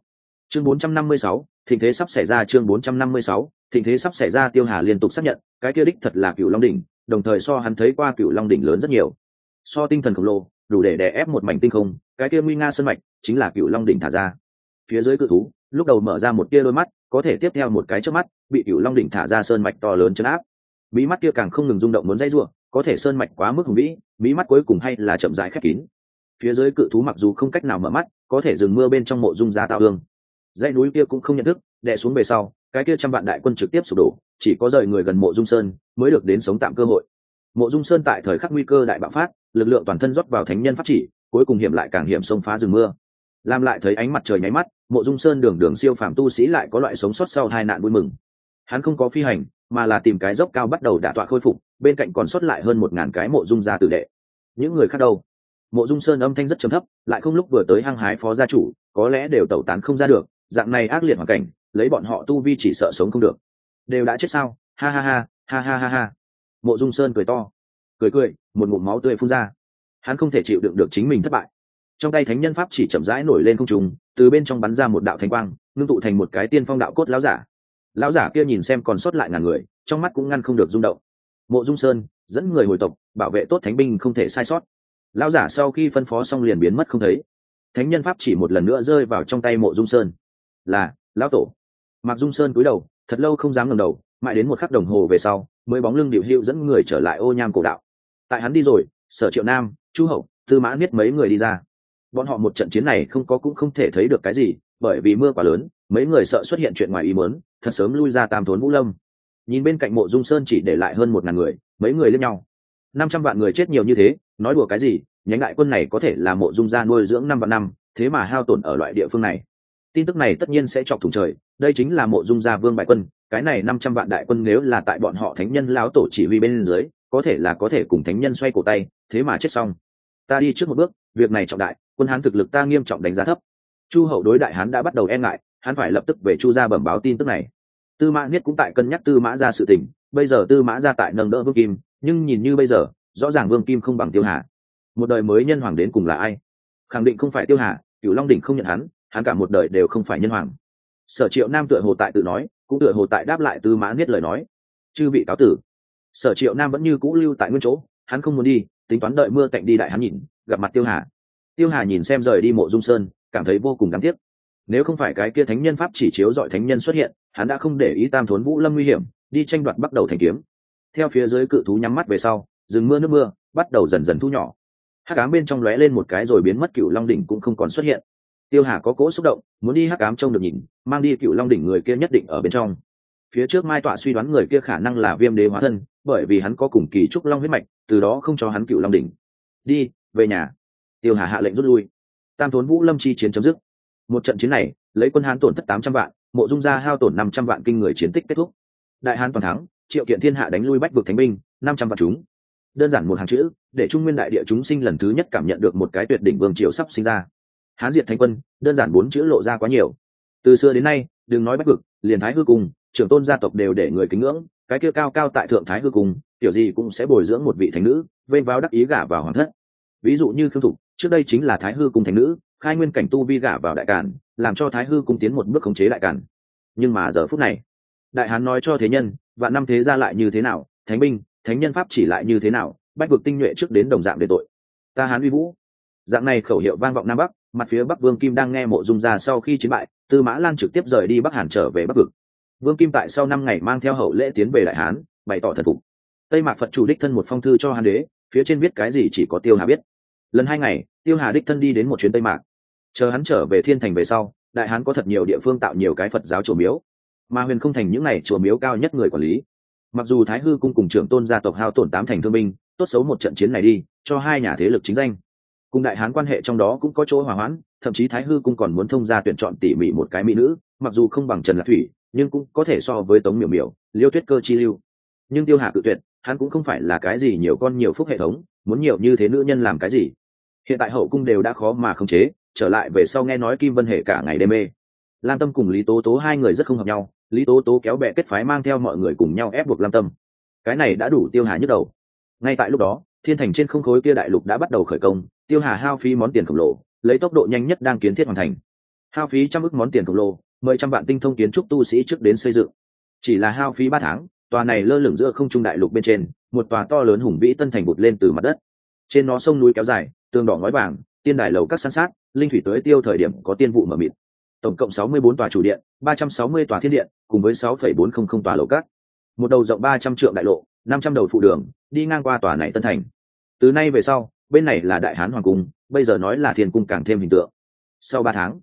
Chương 456, thịnh thế sắp xảy ra chương 456, thịnh thế sắp xảy ra tiêu hà liên tục xác nhận cái kia đích thật là cựu long đỉnh đồng thời so hắn thấy qua cựu long đỉnh lớn rất nhiều. So tinh thần khổng lồ đủ để đè ép một mảnh tinh không cái kia nguy nga sân mạch chính là cựu long đỉnh thả ra. Phía dưới cự thú lúc đầu mở ra một tia đôi mắt có thể tiếp theo một cái trước mắt bị cựu long đỉnh thả ra sơn mạch to lớn chấn áp. Bí mắt kia càng không ngừng rung động muốn dây ruộng có thể sơn mạch quá mức hùng vĩ mỹ mắt cuối cùng hay là chậm rãi khép kín. Phía dưới cự thú mặc dù không cách nào mở mắt, có thể dừng mưa bên trong mộ dung giá tạo hương. Dãy núi kia cũng không nhận thức, đè xuống về sau, cái kia trăm vạn đại quân trực tiếp sụp đổ, chỉ có rời người gần mộ dung sơn mới được đến sống tạm cơ hội. Mộ dung sơn tại thời khắc nguy cơ đại bạo phát, lực lượng toàn thân rót vào thánh nhân phát chỉ, cuối cùng hiểm lại càng hiểm xông phá rừng mưa. Làm lại thấy ánh mặt trời nháy mắt, mộ dung sơn đường đường siêu phàm tu sĩ lại có loại sống sót sau hai nạn vui mừng. Hắn không có phi hành mà là tìm cái dốc cao bắt đầu đả tọa khôi phục, bên cạnh còn sót lại hơn một ngàn cái mộ dung gia tử đệ. Những người khác đâu? Mộ dung sơn âm thanh rất trầm thấp, lại không lúc vừa tới hăng hái phó gia chủ, có lẽ đều tẩu tán không ra được, dạng này ác liệt hoàn cảnh, lấy bọn họ tu vi chỉ sợ sống không được. Đều đã chết sao? Ha ha ha ha ha ha ha. Mộ dung sơn cười to. Cười cười, một ngụm máu tươi phun ra. Hắn không thể chịu đựng được chính mình thất bại. Trong tay thánh nhân pháp chỉ chậm rãi nổi lên không trùng từ bên trong bắn ra một đạo thanh quang, ngưng tụ thành một cái tiên phong đạo cốt láo giả lão giả kia nhìn xem còn sót lại ngàn người, trong mắt cũng ngăn không được rung động. Mộ dung sơn, dẫn người hồi tộc, bảo vệ tốt thánh binh không thể sai sót. Lão giả sau khi phân phó xong liền biến mất không thấy. Thánh nhân pháp chỉ một lần nữa rơi vào trong tay mộ dung sơn. Là, lão tổ. Mặc dung sơn cúi đầu, thật lâu không dám ngẩng đầu, mãi đến một khắc đồng hồ về sau, mới bóng lưng điệu hiệu dẫn người trở lại ô nham cổ đạo. Tại hắn đi rồi, sở triệu nam, chu hậu, tư mã biết mấy người đi ra. Bọn họ một trận chiến này không có cũng không thể thấy được cái gì, bởi vì mưa quá lớn, mấy người sợ xuất hiện chuyện ngoài ý muốn thật sớm lui ra tam thốn vũ lâm. Nhìn bên cạnh mộ dung sơn chỉ để lại hơn một ngàn người, mấy người lên nhau. Năm trăm vạn người chết nhiều như thế, nói đùa cái gì, nhánh đại quân này có thể là mộ dung gia nuôi dưỡng năm vạn năm, thế mà hao tổn ở loại địa phương này. Tin tức này tất nhiên sẽ chọc thủng trời, đây chính là mộ dung gia vương bại quân, cái này năm trăm vạn đại quân nếu là tại bọn họ thánh nhân lão tổ chỉ huy bên dưới, có thể là có thể cùng thánh nhân xoay cổ tay, thế mà chết xong. Ta đi trước một bước, việc này trọng đại, quân hán thực lực ta nghiêm trọng đánh giá thấp. Chu hậu đối đại hán đã bắt đầu e ngại, hắn phải lập tức về chu gia bẩm báo tin tức này tư mã niết cũng tại cân nhắc tư mã ra sự tình, bây giờ tư mã ra tại nâng đỡ vương kim, nhưng nhìn như bây giờ, rõ ràng vương kim không bằng tiêu hà. Một đời mới nhân hoàng đến cùng là ai? Khẳng định không phải tiêu hà cựu long đỉnh không nhận hắn hắn cả một đời đều không phải nhân hoàng. Sở triệu nam tựa hồ tại tự nói, cũng tựa hồ tại đáp lại tư mã niết lời nói. Chư vị cáo tử. Sở triệu nam vẫn như cũ lưu tại nguyên chỗ, hắn không muốn đi, tính toán đợi mưa cạnh đi đại hắn nhìn, gặp mặt tiêu hà. Tiêu hà nhìn xem rời đi mộ dung sơn, cảm thấy vô cùng đáng tiếc nếu không phải cái kia thánh nhân pháp chỉ chiếu dọi thánh nhân xuất hiện, hắn đã không để ý tam thốn vũ lâm nguy hiểm, đi tranh đoạt bắt đầu thành kiếm. Theo phía dưới cự thú nhắm mắt về sau, rừng mưa nước mưa bắt đầu dần dần thu nhỏ. Hắc ám bên trong lóe lên một cái rồi biến mất cựu long đỉnh cũng không còn xuất hiện. Tiêu hà có cỗ xúc động, muốn đi hắc ám trông được nhìn, mang đi cựu long đỉnh người kia nhất định ở bên trong. Phía trước mai tọa suy đoán người kia khả năng là viêm đế hóa thân, bởi vì hắn có cùng kỳ trúc long huyết mạch, từ đó không cho hắn cựu long đỉnh. Đi, về nhà. Tiêu hà hạ lệnh rút lui. Tam thốn vũ lâm chi chiến chấm dứt một trận chiến này, lấy quân hán tổn thất tám trăm vạn, mộ dung gia hao tổn năm trăm vạn kinh người chiến tích kết thúc. Đại hán toàn thắng, triệu kiện thiên hạ đánh lui bách vực thánh binh, năm trăm vạn chúng. Đơn giản một hàng chữ, để trung nguyên đại địa chúng sinh lần thứ nhất cảm nhận được một cái tuyệt đỉnh vương triều sắp sinh ra. Hán diệt thanh quân, đơn giản bốn chữ lộ ra quá nhiều. Từ xưa đến nay, đừng nói bách vực, liền thái hư cùng trưởng tôn gia tộc đều để người kính ngưỡng, cái kia cao cao tại thượng thái hư cùng tiểu gì cũng sẽ bồi dưỡng một vị thánh nữ, vênh vào đắc ý gả vào hoàng thất. Ví dụ như khương thục, trước đây chính là thái hư cung thánh nữ khai nguyên cảnh tu vi gả vào đại cản làm cho thái hư cung tiến một bước khống chế đại cản nhưng mà giờ phút này, đại hán nói cho thế nhân và năm thế ra lại như thế nào? Thánh binh, thánh nhân pháp chỉ lại như thế nào? Bách vực tinh nhuệ trước đến đồng dạng để tội. Ta hán uy vũ. Dạng này khẩu hiệu vang vọng nam bắc, mặt phía bắc vương kim đang nghe mộ dung ra sau khi chiến bại, tư mã lan trực tiếp rời đi bắc hàn trở về bắc vực. Vương kim tại sau năm ngày mang theo hậu lễ tiến về đại hán, bày tỏ thần phục. Tây mạc phật chủ đích thân một phong thư cho hán đế, phía trên viết cái gì chỉ có tiêu hà biết. Lần hai ngày tiêu hà đích thân đi đến một chuyến tây mạc. Chờ hắn trở về thiên thành về sau, đại hán có thật nhiều địa phương tạo nhiều cái phật giáo chùa miếu. Mà huyền không thành những n à y chùa miếu cao nhất người quản lý. Mặc dù thái hư cung cùng trưởng tôn gia tộc hao tổn tám thành thương binh, tốt xấu một trận chiến này đi, cho hai nhà thế lực chính danh. Cùng đại hán quan hệ trong đó cũng có chỗ hòa hoãn, thậm chí thái hư cung còn muốn thông ra tuyển chọn tỉ mỉ một cái mỹ nữ, mặc dù không bằng trần lạc thủy, nhưng cũng có thể so với tống miểu miểu, liêu tuyết cơ chi lưu. Nhưng tiêu Hà cự tuyệt, hắn cũng không phải là cái gì nhiều con nhiều phúc hệ thống, muốn nhiều như thế nữ nhân làm cái gì? Hiện tại hậu cung đều đã khó mà khống chế, trở lại về sau nghe nói kim vân hệ cả ngày đê mê. Lam tâm cùng lý tố tố hai người rất không hợp nhau, lý tố tố kéo bẹ kết phái mang theo mọi người cùng nhau ép buộc lam tâm. Cái này đã đủ tiêu hà nhức đầu. Ngay tại lúc đó, thiên thành trên không khối kia đại lục đã bắt đầu khởi công, tiêu hà hao phí món tiền khổng lồ, lấy tốc độ nhanh nhất đang kiến thiết hoàn thành. Hao phí trăm ước món tiền khổng lồ, mười trăm vạn tinh thông kiến trúc tu sĩ trước đến xây dựng. Chỉ là hao phí ba tháng, tòa này lơ lửng giữa không trung đại lục bên trên, một tòa to lớn hùng vĩ tân thành bụt lên từ mặt đất. Trên nó sông núi kéo dài tường đỏ ngói vàng, tiên đài lầu các san sát, linh thủy tới tiêu thời điểm có tiên vụ mở mịt. Tổng cộng sáu mươi bốn tòa chủ điện, ba trăm sáu mươi tòa thiên điện, cùng với sáu phẩy bốn không không tòa lầu các. Một đầu rộng ba trăm trượng đại lộ, năm trăm đầu phụ đường, đi ngang qua tòa này tân thành. Từ nay về sau, bên này là đại hán hoàng cung, bây giờ nói là thiên cung càng thêm hình tượng. Sau ba tháng,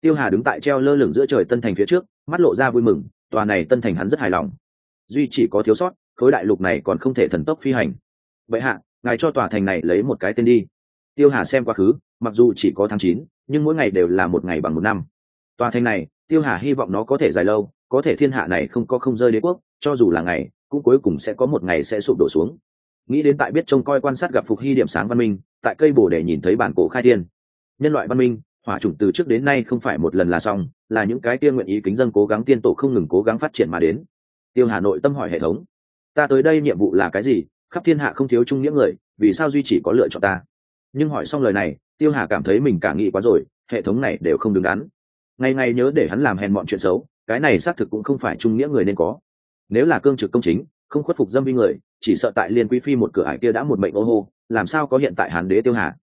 tiêu hà đứng tại treo lơ lửng giữa trời tân thành phía trước, mắt lộ ra vui mừng, tòa này tân thành hắn rất hài lòng. Duy chỉ có thiếu sót, khối đại lục này còn không thể thần tốc phi hành. Vậy hạ, ngài cho tòa thành này lấy một cái tên đi tiêu hà xem quá khứ, mặc dù chỉ có tháng chín, nhưng mỗi ngày đều là một ngày bằng một năm. Tòa thành này, tiêu hà hy vọng nó có thể dài lâu, có thể thiên hạ này không có không rơi đế quốc, cho dù là ngày, cũng cuối cùng sẽ có một ngày sẽ sụp đổ xuống. Nghĩ đến tại biết trông coi quan sát gặp phục hy điểm sáng văn minh, tại cây bồ để nhìn thấy bản cổ khai thiên. Nhân loại văn minh, hỏa chủng từ trước đến nay không phải một lần là xong, là những cái tiên nguyện ý kính dân cố gắng tiên tổ không ngừng cố gắng phát triển mà đến. Tiêu hà nội tâm hỏi hệ thống, ta tới đây nhiệm vụ là cái gì? Khắp thiên hạ không thiếu trung nghĩa người, vì sao duy chỉ có lựa chọn ta? Nhưng hỏi xong lời này, tiêu hà cảm thấy mình cả nghĩ quá rồi, hệ thống này đều không đứng đắn. Ngày ngày nhớ để hắn làm hèn bọn chuyện xấu, cái này xác thực cũng không phải trung nghĩa người nên có. Nếu là cương trực công chính, không khuất phục dâm vi người, chỉ sợ tại liên quý phi một cửa ải kia đã một mệnh ô hô, làm sao có hiện tại hàn đế tiêu hà?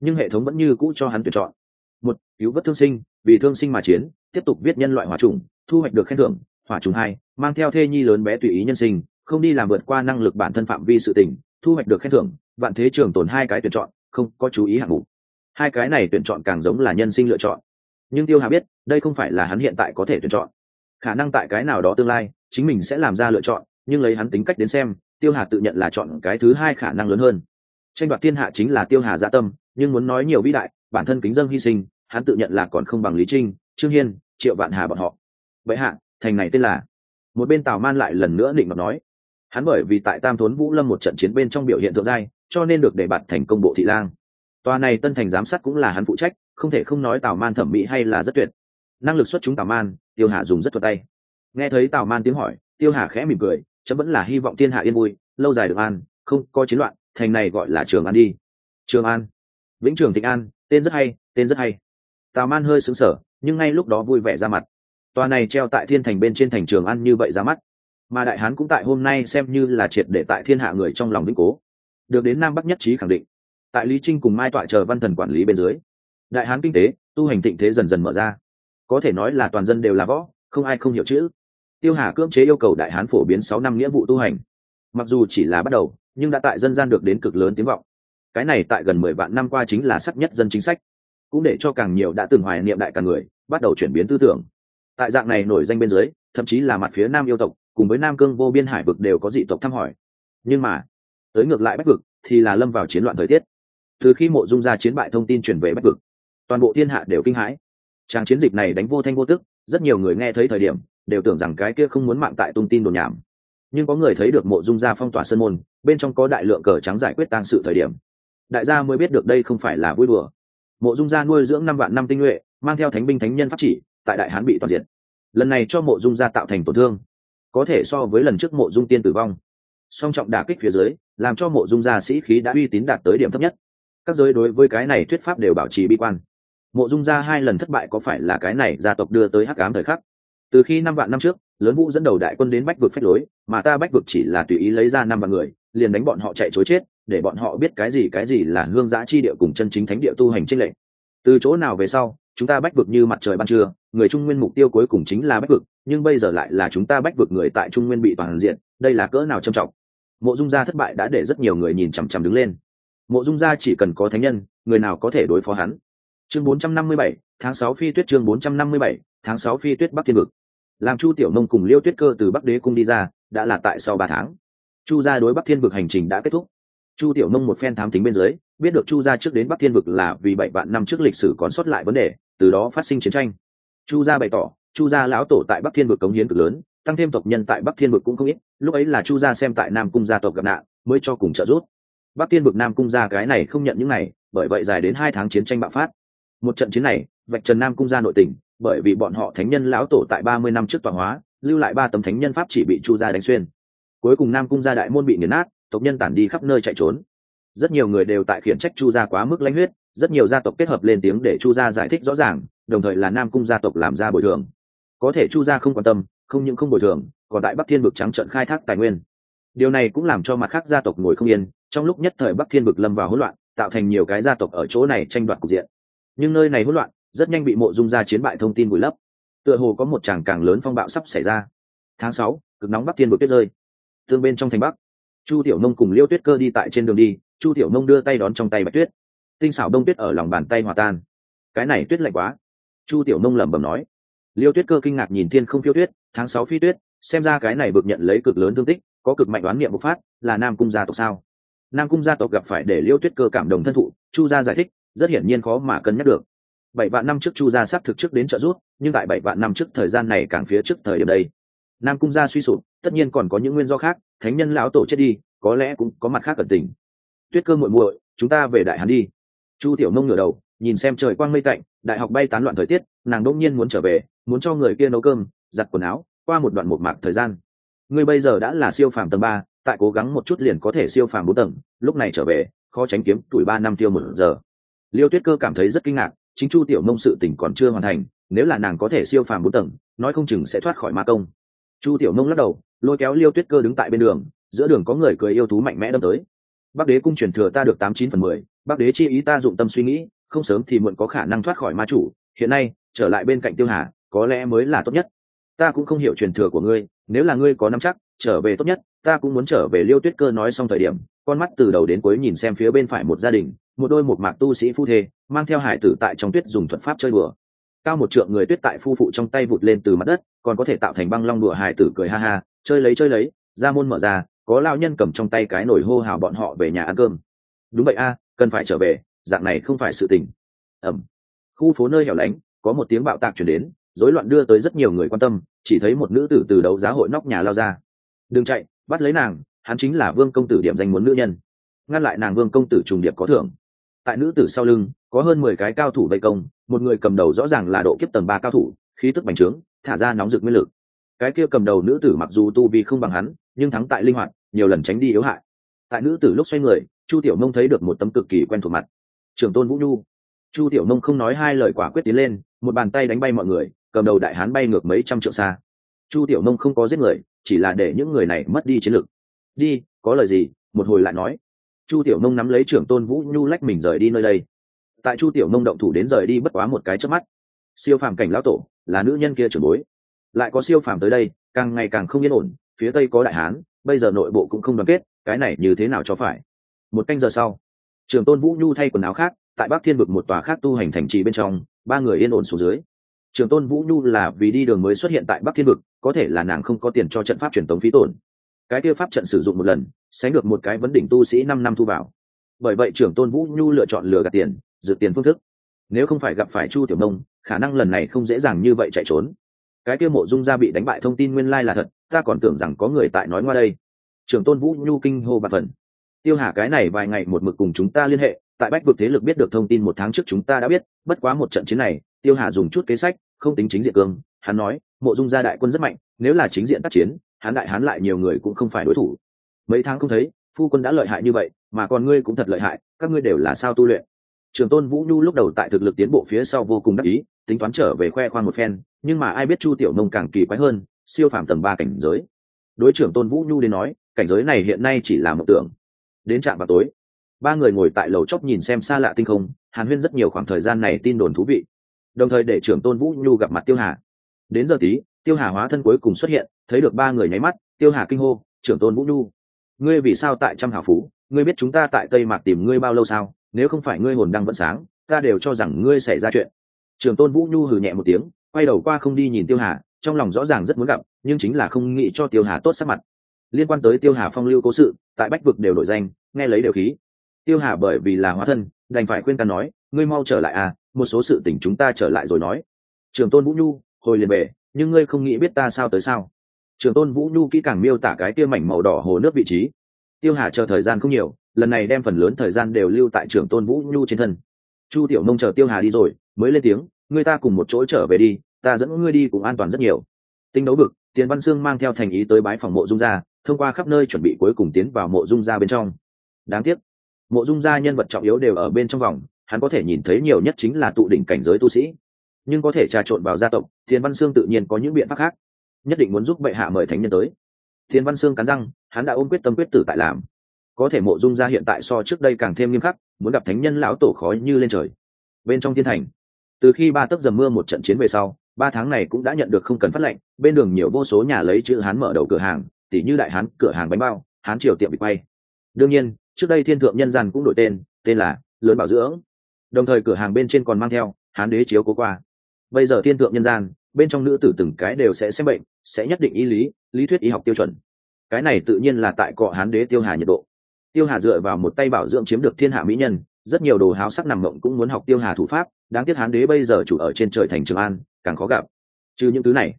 Nhưng hệ thống vẫn như cũ cho hắn tuyển chọn. Một, cứu vớt thương sinh, vì thương sinh mà chiến, tiếp tục viết nhân loại hỏa trùng, thu hoạch được khen thưởng, hỏa trùng hai, mang theo thê nhi lớn bé tùy ý nhân sinh, không đi làm vượt qua năng lực bản thân phạm vi sự tình, thu hoạch được khen thưởng, vạn thế trường tồn hai cái tuyển chọn không có chú ý hạng mục. Hai cái này tuyển chọn càng giống là nhân sinh lựa chọn. Nhưng tiêu hà biết, đây không phải là hắn hiện tại có thể tuyển chọn. Khả năng tại cái nào đó tương lai, chính mình sẽ làm ra lựa chọn, nhưng lấy hắn tính cách đến xem, tiêu hà tự nhận là chọn cái thứ hai khả năng lớn hơn. Tranh đoạt thiên hạ chính là tiêu hà gia tâm, nhưng muốn nói nhiều vĩ đại, bản thân kính dân hy sinh, hắn tự nhận là còn không bằng lý trinh, trương hiên, triệu vạn hà bọn họ. Vậy hạ, thành này tên là? Một bên tào man lại lần nữa định mặt nói. Hắn bởi vì tại tam thốn vũ lâm một trận chiến bên trong biểu hiện thượng giai cho nên được để bạt thành công bộ thị lang. Tòa này tân thành giám sát cũng là hắn phụ trách, không thể không nói tào man thẩm mỹ hay là rất tuyệt. Năng lực xuất chúng tào man, tiêu hà dùng rất thuật tay. Nghe thấy tào man tiếng hỏi, tiêu hà khẽ mỉm cười, chấm vẫn là hy vọng thiên hạ yên vui, lâu dài được an, không có chiến loạn, thành này gọi là trường an đi. Trường an. Vĩnh trường thịnh an, tên rất hay, tên rất hay. Tào man hơi xứng sở nhưng ngay lúc đó vui vẻ ra mặt. Tòa này treo tại thiên thành bên trên thành trường an như vậy ra mắt. Mà đại hán cũng tại hôm nay xem như là triệt để tại thiên hạ người trong lòng vĩnh cố được đến nam bắc nhất trí khẳng định. Tại lý trinh cùng mai tọa chờ văn thần quản lý bên dưới, đại hán kinh tế, tu hành thịnh thế dần dần mở ra. Có thể nói là toàn dân đều là võ, không ai không hiểu chữ. Tiêu hà cưỡng chế yêu cầu đại hán phổ biến sáu năm nghĩa vụ tu hành. Mặc dù chỉ là bắt đầu, nhưng đã tại dân gian được đến cực lớn tiếng vọng. Cái này tại gần mười vạn năm qua chính là sắc nhất dân chính sách. Cũng để cho càng nhiều đã từng hoài niệm đại càng người, bắt đầu chuyển biến tư tưởng. Tại dạng này nổi danh bên dưới, thậm chí là mặt phía nam yêu tộc, cùng với nam cương vô biên hải vực đều có dị tộc thăm hỏi. Nhưng mà tới ngược lại bách vực, thì là lâm vào chiến loạn thời tiết. Từ khi mộ dung ra chiến bại thông tin chuyển về bách vực, toàn bộ thiên hạ đều kinh hãi. Trang chiến dịch này đánh vô thanh vô tức, rất nhiều người nghe thấy thời điểm, đều tưởng rằng cái kia không muốn mạng tại tung tin đồn nhảm. Nhưng có người thấy được mộ dung gia phong tỏa sân môn, bên trong có đại lượng cờ trắng giải quyết tang sự thời điểm. Đại gia mới biết được đây không phải là vui đùa. Mộ dung gia nuôi dưỡng năm vạn năm tinh nhuệ, mang theo thánh binh thánh nhân pháp chỉ, tại đại hán bị toàn diện lần này cho mộ dung gia tạo thành tổn thương. Có thể so với lần trước mộ dung tiên tử vong song trọng đả kích phía dưới, làm cho mộ dung gia sĩ khí đã uy tín đạt tới điểm thấp nhất. Các giới đối với cái này thuyết pháp đều bảo trì bi quan. Mộ dung gia hai lần thất bại có phải là cái này gia tộc đưa tới hắc ám thời khắc? Từ khi năm vạn năm trước, lớn vũ dẫn đầu đại quân đến bách vực phách lối, mà ta bách vực chỉ là tùy ý lấy ra năm vạn người, liền đánh bọn họ chạy chối chết, để bọn họ biết cái gì cái gì là hương giã chi địa cùng chân chính thánh địa tu hành trinh lệ từ chỗ nào về sau, chúng ta bách vực như mặt trời ban trưa, người trung nguyên mục tiêu cuối cùng chính là bách vực, nhưng bây giờ lại là chúng ta bách vực người tại trung nguyên bị toàn diện, đây là cỡ nào trầm trọng? Mộ dung gia thất bại đã để rất nhiều người nhìn chằm chằm đứng lên. Mộ dung gia chỉ cần có thánh nhân người nào có thể đối phó hắn? Chương 457, tháng 6 phi tuyết chương 457, tháng 6 phi tuyết bắc thiên vực. Làm chu tiểu nông cùng liêu tuyết cơ từ bắc đế cung đi ra đã là tại sau ba tháng. Chu gia đối bắc thiên vực hành trình đã kết thúc. Chu tiểu nông một phen thám tính bên dưới biết được chu gia trước đến bắc thiên vực là vì bảy vạn năm trước lịch sử còn sót lại vấn đề từ đó phát sinh chiến tranh. Chu gia bày tỏ chu gia lão tổ tại bắc thiên vực cống hiến cực lớn tăng thêm tộc nhân tại bắc thiên vực cũng không ít lúc ấy là chu gia xem tại nam cung gia tộc gặp nạn, mới cho cùng trợ giúp. Bắc tiên vực nam cung gia cái này không nhận những này, bởi vậy dài đến hai tháng chiến tranh bạo phát. Một trận chiến này, vạch trần nam cung gia nội tình, bởi vì bọn họ thánh nhân lão tổ tại ba mươi năm trước tọa hóa, lưu lại ba tấm thánh nhân pháp chỉ bị chu gia đánh xuyên. Cuối cùng nam cung gia đại môn bị nghiền nát, tộc nhân tản đi khắp nơi chạy trốn. Rất nhiều người đều tại khiển trách chu gia quá mức lãnh huyết, rất nhiều gia tộc kết hợp lên tiếng để chu gia giải thích rõ ràng, đồng thời là nam cung gia tộc làm ra bồi thường. Có thể chu gia không quan tâm, không những không bồi thường còn tại bắc thiên vực trắng trận khai thác tài nguyên. Điều này cũng làm cho mặt khác gia tộc ngồi không yên, trong lúc nhất thời bắc thiên vực lâm vào hỗn loạn, tạo thành nhiều cái gia tộc ở chỗ này tranh đoạt cục diện. Nhưng nơi này hỗn loạn, rất nhanh bị mộ dung gia chiến bại thông tin vùi lấp. Tựa hồ có một tràng càng lớn phong bạo sắp xảy ra. Tháng sáu, cực nóng bắc thiên vực tuyết rơi. Tương bên trong thành bắc, chu tiểu nông cùng liêu tuyết cơ đi tại trên đường đi, chu tiểu nông đưa tay đón trong tay bạch tuyết. Tinh xảo đông tuyết ở lòng bàn tay hòa tan. Cái này tuyết lạnh quá. Chu tiểu nông lẩm bẩm nói. Liêu tuyết cơ kinh ngạc nhìn thiên không phiêu tuyết, tháng sáu phi tuyết xem ra cái này bực nhận lấy cực lớn thương tích có cực mạnh đoán niệm bộc phát là nam cung gia tộc sao? Nam cung gia tộc gặp phải để liêu tuyết cơ cảm động thân thụ chu gia giải thích rất hiển nhiên khó mà cân nhắc được. Bảy vạn năm trước chu gia xác thực trước đến trợ giúp, nhưng tại bảy vạn năm trước thời gian này càng phía trước thời điểm đây. Nam cung gia suy sụp tất nhiên còn có những nguyên do khác thánh nhân lão tổ chết đi có lẽ cũng có mặt khác cẩn tình. Tuyết cơ muội muội chúng ta về đại hán đi. Chu tiểu nông ngửa đầu nhìn xem trời quang mây tạnh đại học bay tán loạn thời tiết nàng đỗng nhiên muốn trở về muốn cho người kia nấu cơm giặt quần áo qua một đoạn một mạc thời gian. Ngươi bây giờ đã là siêu phàm tầng ba, tại cố gắng một chút liền có thể siêu phàm bốn tầng, lúc này trở về, khó tránh kiếm tuổi ba năm tiêu một giờ. Liêu tuyết cơ cảm thấy rất kinh ngạc, chính chu tiểu mông sự tỉnh còn chưa hoàn thành, nếu là nàng có thể siêu phàm bốn tầng, nói không chừng sẽ thoát khỏi ma công. Chu tiểu mông lắc đầu, lôi kéo liêu tuyết cơ đứng tại bên đường, giữa đường có người cười yêu thú mạnh mẽ đâm tới. Bắc đế cung truyền thừa ta được tám chín phần mười bắc đế chi ý ta dụng tâm suy nghĩ, không sớm thì muộn có khả năng thoát khỏi ma chủ, hiện nay, trở lại bên cạnh tiêu hà, có lẽ mới là tốt nhất ta cũng không hiểu truyền thừa của ngươi, nếu là ngươi có nắm chắc, trở về tốt nhất, ta cũng muốn trở về liêu tuyết cơ nói xong thời điểm, con mắt từ đầu đến cuối nhìn xem phía bên phải một gia đình, một đôi một mạc tu sĩ phu thê, mang theo hải tử tại trong tuyết dùng thuật pháp chơi bừa cao một trượng người tuyết tại phu phụ trong tay vụt lên từ mặt đất, còn có thể tạo thành băng long đùa hải tử cười ha ha, chơi lấy chơi lấy, ra môn mở ra, có lao nhân cầm trong tay cái nồi hô hào bọn họ về nhà ăn cơm. Đúng vậy a, cần phải trở về, dạng này không phải sự tình. Ẩm khu phố nơi hẻo lánh, có một tiếng bạo tạc chuyển đến rối loạn đưa tới rất nhiều người quan tâm, chỉ thấy một nữ tử từ đấu giá hội nóc nhà lao ra. Đừng chạy, bắt lấy nàng, hắn chính là vương công tử điểm danh muốn nữ nhân. Ngăn lại nàng vương công tử trùng điệp có thưởng. Tại nữ tử sau lưng, có hơn mười cái cao thủ vây công, một người cầm đầu rõ ràng là độ kiếp tầng ba cao thủ, khí tức bành trướng, thả ra nóng rực nguyên lực. Cái kia cầm đầu nữ tử mặc dù tu vi không bằng hắn, nhưng thắng tại linh hoạt, nhiều lần tránh đi yếu hại. Tại nữ tử lúc xoay người, chu tiểu nông thấy được một tấm cực kỳ quen thuộc mặt. Trường tôn vũ nhu. Chu tiểu nông không nói hai lời quả quyết tiến lên, một bàn tay đánh bay mọi người cầm đầu đại hán bay ngược mấy trăm trượng xa. Chu tiểu nông không có giết người, chỉ là để những người này mất đi chiến lực. đi, có lời gì? Một hồi lại nói. Chu tiểu mông nắm lấy trưởng tôn vũ nhu lách mình rời đi nơi đây. Tại chu tiểu mông động thủ đến rời đi bất quá một cái trước mắt. Siêu phàm cảnh lão tổ, là nữ nhân kia trưởng bối. Lại có siêu phàm tới đây, càng ngày càng không yên ổn, phía tây có đại hán, bây giờ nội bộ cũng không đoàn kết, cái này như thế nào cho phải? Một canh giờ sau, trưởng tôn vũ nhu thay quần áo khác, tại bắc thiên vực một tòa khác tu hành thành trì bên trong, ba người yên ổn xuống dưới. Trường tôn vũ nhu là vì đi đường mới xuất hiện tại bắc thiên vực, có thể là nàng không có tiền cho trận pháp truyền tống phí tổn. Cái kia pháp trận sử dụng một lần, sánh được một cái vấn đỉnh tu sĩ năm năm thu vào. Bởi vậy trưởng tôn vũ nhu lựa chọn lừa gạt tiền dự tiền phương thức. Nếu không phải gặp phải chu tiểu nông, khả năng lần này không dễ dàng như vậy chạy trốn. Cái kia mộ dung gia bị đánh bại thông tin nguyên lai là thật, ta còn tưởng rằng có người tại nói ngoa đây. Trưởng tôn vũ nhu kinh hô bạt phần. Tiêu hà cái này vài ngày một mực cùng chúng ta liên hệ, tại bách vực thế lực biết được thông tin một tháng trước chúng ta đã biết, bất quá một trận chiến này tiêu hà dùng chút kế sách, không tính chính diện cương, hắn nói, mộ dung gia đại quân rất mạnh, nếu là chính diện tác chiến, hắn đại hắn lại nhiều người cũng không phải đối thủ. Mấy tháng không thấy, phu quân đã lợi hại như vậy, mà còn ngươi cũng thật lợi hại, các ngươi đều là sao tu luyện. Trường tôn vũ nhu lúc đầu tại thực lực tiến bộ phía sau vô cùng đắc ý, tính toán trở về khoe khoang một phen, nhưng mà ai biết chu tiểu nông càng kỳ quái hơn, siêu phàm tầng ba cảnh giới. Đối trưởng tôn vũ nhu đến nói, cảnh giới này hiện nay chỉ là một tưởng. Đến trạm vào tối, ba người ngồi tại lầu chóp nhìn xem xa lạ tinh không, hàn huyên rất nhiều khoảng thời gian này tin đồn thú vị đồng thời để trưởng tôn vũ nhu gặp mặt tiêu hà. Đến giờ tí, tiêu hà hóa thân cuối cùng xuất hiện, thấy được ba người nháy mắt, tiêu hà kinh hô, trưởng tôn vũ nhu, ngươi vì sao tại trăm hảo phú? Ngươi biết chúng ta tại tây mạc tìm ngươi bao lâu sao? Nếu không phải ngươi hồn đang vẫn sáng, ta đều cho rằng ngươi xảy ra chuyện. Trưởng tôn vũ nhu hừ nhẹ một tiếng, quay đầu qua không đi nhìn tiêu hà, trong lòng rõ ràng rất muốn gặp, nhưng chính là không nghĩ cho tiêu hà tốt sắc mặt. Liên quan tới tiêu hà phong lưu cố sự, tại bách vực đều đổi danh, nghe lấy đều khí. Tiêu hà bởi vì là hóa thân, đành phải khuyên ta nói, ngươi mau trở lại à một số sự tình chúng ta trở lại rồi nói. Trường tôn vũ nhu, hồi liền về, nhưng ngươi không nghĩ biết ta sao tới sao? Trường tôn vũ nhu kỹ càng miêu tả cái tiêu mảnh màu đỏ hồ nước vị trí. Tiêu hà chờ thời gian không nhiều, lần này đem phần lớn thời gian đều lưu tại trường tôn vũ nhu trên thân. Chu tiểu nông chờ tiêu hà đi rồi, mới lên tiếng, ngươi ta cùng một chỗ trở về đi, ta dẫn ngươi đi cũng an toàn rất nhiều. Tinh đấu vực, tiền văn sương mang theo thành ý tới bái phòng mộ dung gia, thông qua khắp nơi chuẩn bị cuối cùng tiến vào mộ dung gia bên trong. Đáng tiếc, mộ dung gia nhân vật trọng yếu đều ở bên trong vòng hắn có thể nhìn thấy nhiều nhất chính là tụ đỉnh cảnh giới tu sĩ. Nhưng có thể trà trộn vào gia tộc, thiên văn sương tự nhiên có những biện pháp khác. Nhất định muốn giúp bệ hạ mời thánh nhân tới. Thiên văn sương cắn răng, hắn đã ôm quyết tâm quyết tử tại làm. Có thể mộ dung gia hiện tại so trước đây càng thêm nghiêm khắc, muốn gặp thánh nhân lão tổ khói như lên trời. Bên trong thiên thành, từ khi ba tấc dầm mưa một trận chiến về sau, ba tháng này cũng đã nhận được không cần phát lệnh, bên đường nhiều vô số nhà lấy chữ hán mở đầu cửa hàng, tỉ như đại hán, cửa hàng bánh bao, hán triều tiệm bị quay. Đương nhiên, trước đây thiên thượng nhân gian cũng đổi tên tên là lớn bảo dưỡng đồng thời cửa hàng bên trên còn mang theo hán đế chiếu cố qua. Bây giờ thiên thượng nhân gian, bên trong nữ tử từng cái đều sẽ xem bệnh, sẽ nhất định y lý lý thuyết y học tiêu chuẩn. Cái này tự nhiên là tại cọ hán đế tiêu hà nhiệt độ. Tiêu hà dựa vào một tay bảo dưỡng chiếm được thiên hạ mỹ nhân, rất nhiều đồ háo sắc nằm mộng cũng muốn học tiêu hà thủ pháp, đáng tiếc hán đế bây giờ chủ ở trên trời thành trường an, càng khó gặp. Trừ những thứ này,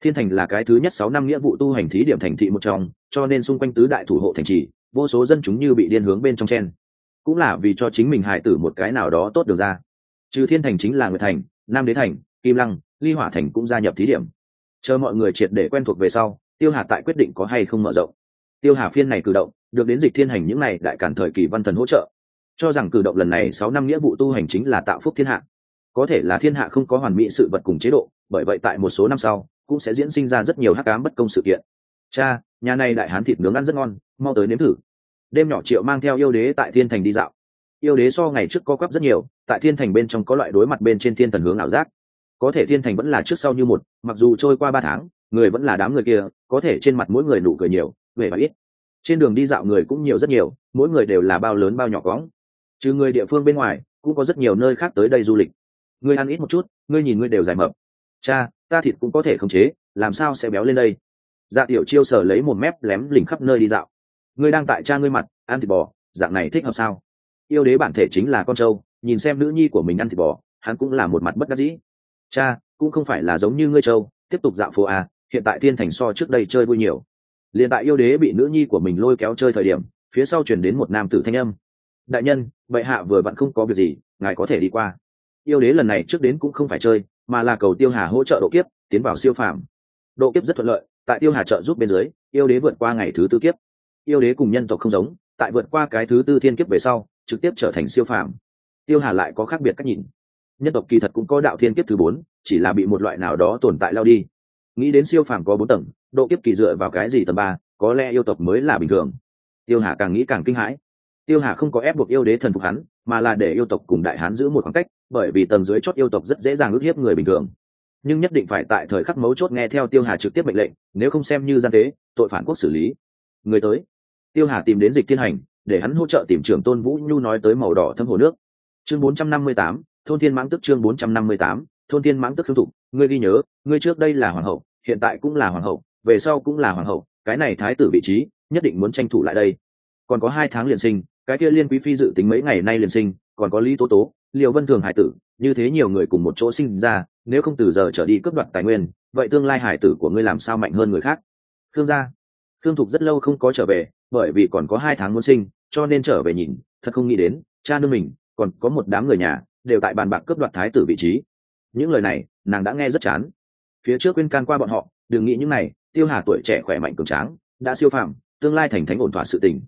thiên thành là cái thứ nhất sáu năm nghĩa vụ tu hành thí điểm thành thị một trong, cho nên xung quanh tứ đại thủ hộ thành trì, vô số dân chúng như bị điên hướng bên trong chen cũng là vì cho chính mình hại tử một cái nào đó tốt được ra. Trừ thiên thành chính là người thành, nam đế thành, kim lăng, ly hỏa thành cũng gia nhập thí điểm. Chờ mọi người triệt để quen thuộc về sau, tiêu hà tại quyết định có hay không mở rộng. Tiêu hà phiên này cử động, được đến dịch thiên hành những n à y đại cản thời kỳ văn thần hỗ trợ. Cho rằng cử động lần này sáu năm nghĩa vụ tu hành chính là tạo phúc thiên hạ. Có thể là thiên hạ không có hoàn mỹ sự vật cùng chế độ, bởi vậy tại một số năm sau, cũng sẽ diễn sinh ra rất nhiều hắc cám bất công sự kiện. Cha, nhà này đại hán thịt nướng ăn rất ngon, mau tới nếm thử đêm nhỏ triệu mang theo yêu đế tại thiên thành đi dạo. Yêu đế so ngày trước co quắp rất nhiều, tại thiên thành bên trong có loại đối mặt bên trên thiên thần hướng ảo giác. Có thể thiên thành vẫn là trước sau như một, mặc dù trôi qua ba tháng, người vẫn là đám người kia, có thể trên mặt mỗi người nụ cười nhiều về và ít. Trên đường đi dạo người cũng nhiều rất nhiều, mỗi người đều là bao lớn bao nhỏ cóng. Trừ người địa phương bên ngoài, cũng có rất nhiều nơi khác tới đây du lịch. Ngươi ăn ít một chút, ngươi nhìn ngươi đều dài mập. Cha, ta thịt cũng có thể khống chế, làm sao sẽ béo lên đây? Dạ tiểu chiêu sở lấy một mép lém lỉnh khắp nơi đi dạo ngươi đang tại cha ngươi mặt, ăn thịt bò, dạng này thích hợp sao? Yêu đế bản thể chính là con trâu, nhìn xem nữ nhi của mình ăn thịt bò, hắn cũng là một mặt bất đắc dĩ. Cha, cũng không phải là giống như ngươi trâu, tiếp tục dạo phố à hiện tại thiên thành so trước đây chơi vui nhiều. Liền tại yêu đế bị nữ nhi của mình lôi kéo chơi thời điểm, phía sau chuyển đến một nam tử thanh âm. Đại nhân, bệ hạ vừa vặn không có việc gì, ngài có thể đi qua. Yêu đế lần này trước đến cũng không phải chơi, mà là cầu tiêu hà hỗ trợ độ kiếp, tiến vào siêu phàm. Độ kiếp rất thuận lợi, tại tiêu hà trợ giúp bên dưới, yêu đế vượt qua ngày thứ tư kiếp yêu đế cùng nhân tộc không giống, tại vượt qua cái thứ tư thiên kiếp về sau, trực tiếp trở thành siêu phàm. Tiêu hà lại có khác biệt cách nhìn. Nhân tộc kỳ thật cũng có đạo thiên kiếp thứ bốn, chỉ là bị một loại nào đó tồn tại lao đi. Nghĩ đến siêu phàm có bốn tầng, độ kiếp kỳ dựa vào cái gì tầng ba, có lẽ yêu tộc mới là bình thường. Tiêu hà càng nghĩ càng kinh hãi. Tiêu hà không có ép buộc yêu đế thần phục hắn, mà là để yêu tộc cùng đại hán giữ một khoảng cách, bởi vì tầng dưới chót yêu tộc rất dễ dàng ức hiếp người bình thường. Nhưng nhất định phải tại thời khắc mấu chốt nghe theo tiêu hà trực tiếp mệnh lệnh, nếu không xem như gian tế, tội phản quốc xử lý. Người tới tiêu hà tìm đến dịch thiên hành để hắn hỗ trợ tìm trưởng tôn vũ nhu nói tới màu đỏ thâm hồ nước. Chương 458, thôn thiên mãng tức chương 458, thôn thiên mãng tức thương thục. Ngươi ghi nhớ ngươi trước đây là hoàng hậu hiện tại cũng là hoàng hậu về sau cũng là hoàng hậu cái này thái tử vị trí nhất định muốn tranh thủ lại đây. Còn có hai tháng liền sinh cái kia liên quý phi dự tính mấy ngày nay liền sinh còn có lý tố tố liều vân thường hải tử như thế nhiều người cùng một chỗ sinh ra nếu không từ giờ trở đi cướp đoạt tài nguyên vậy tương lai hải tử của ngươi làm sao mạnh hơn người khác? Thương gia thương thục rất lâu không có trở về bởi vì còn có hai tháng muốn sinh, cho nên trở về nhìn, thật không nghĩ đến, cha nương mình, còn có một đám người nhà, đều tại bàn bạc cướp đoạt thái tử vị trí. Những lời này, nàng đã nghe rất chán. Phía trước quên can qua bọn họ, đừng nghĩ những này, tiêu hà tuổi trẻ khỏe mạnh cường tráng, đã siêu phàm, tương lai thành thánh ổn thỏa sự tình.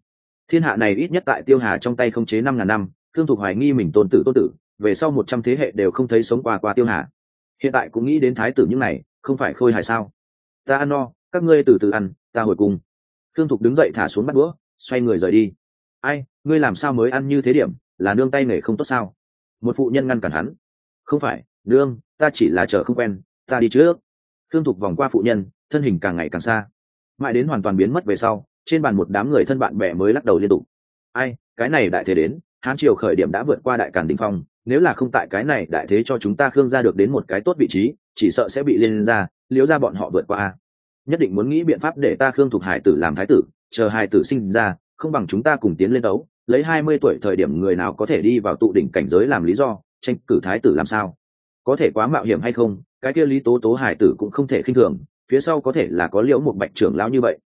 Thiên hạ này ít nhất tại tiêu hà trong tay không chế năm ngàn năm, thương thục hoài nghi mình tôn tử tôn tử, về sau một trăm thế hệ đều không thấy sống qua qua tiêu hà. Hiện tại cũng nghĩ đến thái tử những này, không phải khôi hài sao? Ta ăn no, các ngươi từ từ ăn, ta hồi cùng thương thục đứng dậy thả xuống bắt đũa, xoay người rời đi. Ai, ngươi làm sao mới ăn như thế điểm? Là nương tay nghề không tốt sao? Một phụ nhân ngăn cản hắn. Không phải, nương, ta chỉ là chờ không quen, ta đi trước. Thương thục vòng qua phụ nhân, thân hình càng ngày càng xa. Mãi đến hoàn toàn biến mất về sau, trên bàn một đám người thân bạn bè mới lắc đầu liên tục. Ai, cái này đại thế đến, hán triều khởi điểm đã vượt qua đại càn đình phong, nếu là không tại cái này đại thế cho chúng ta khương ra được đến một cái tốt vị trí, chỉ sợ sẽ bị lên ra, liếu ra bọn họ vượt qua nhất định muốn nghĩ biện pháp để ta khương thuộc hải tử làm thái tử, chờ hải tử sinh ra, không bằng chúng ta cùng tiến lên đấu, lấy hai mươi tuổi thời điểm người nào có thể đi vào tụ đỉnh cảnh giới làm lý do, tranh cử thái tử làm sao? Có thể quá mạo hiểm hay không, cái kia lý tố tố hải tử cũng không thể khinh thường, phía sau có thể là có liễu một bạch trưởng lão như vậy.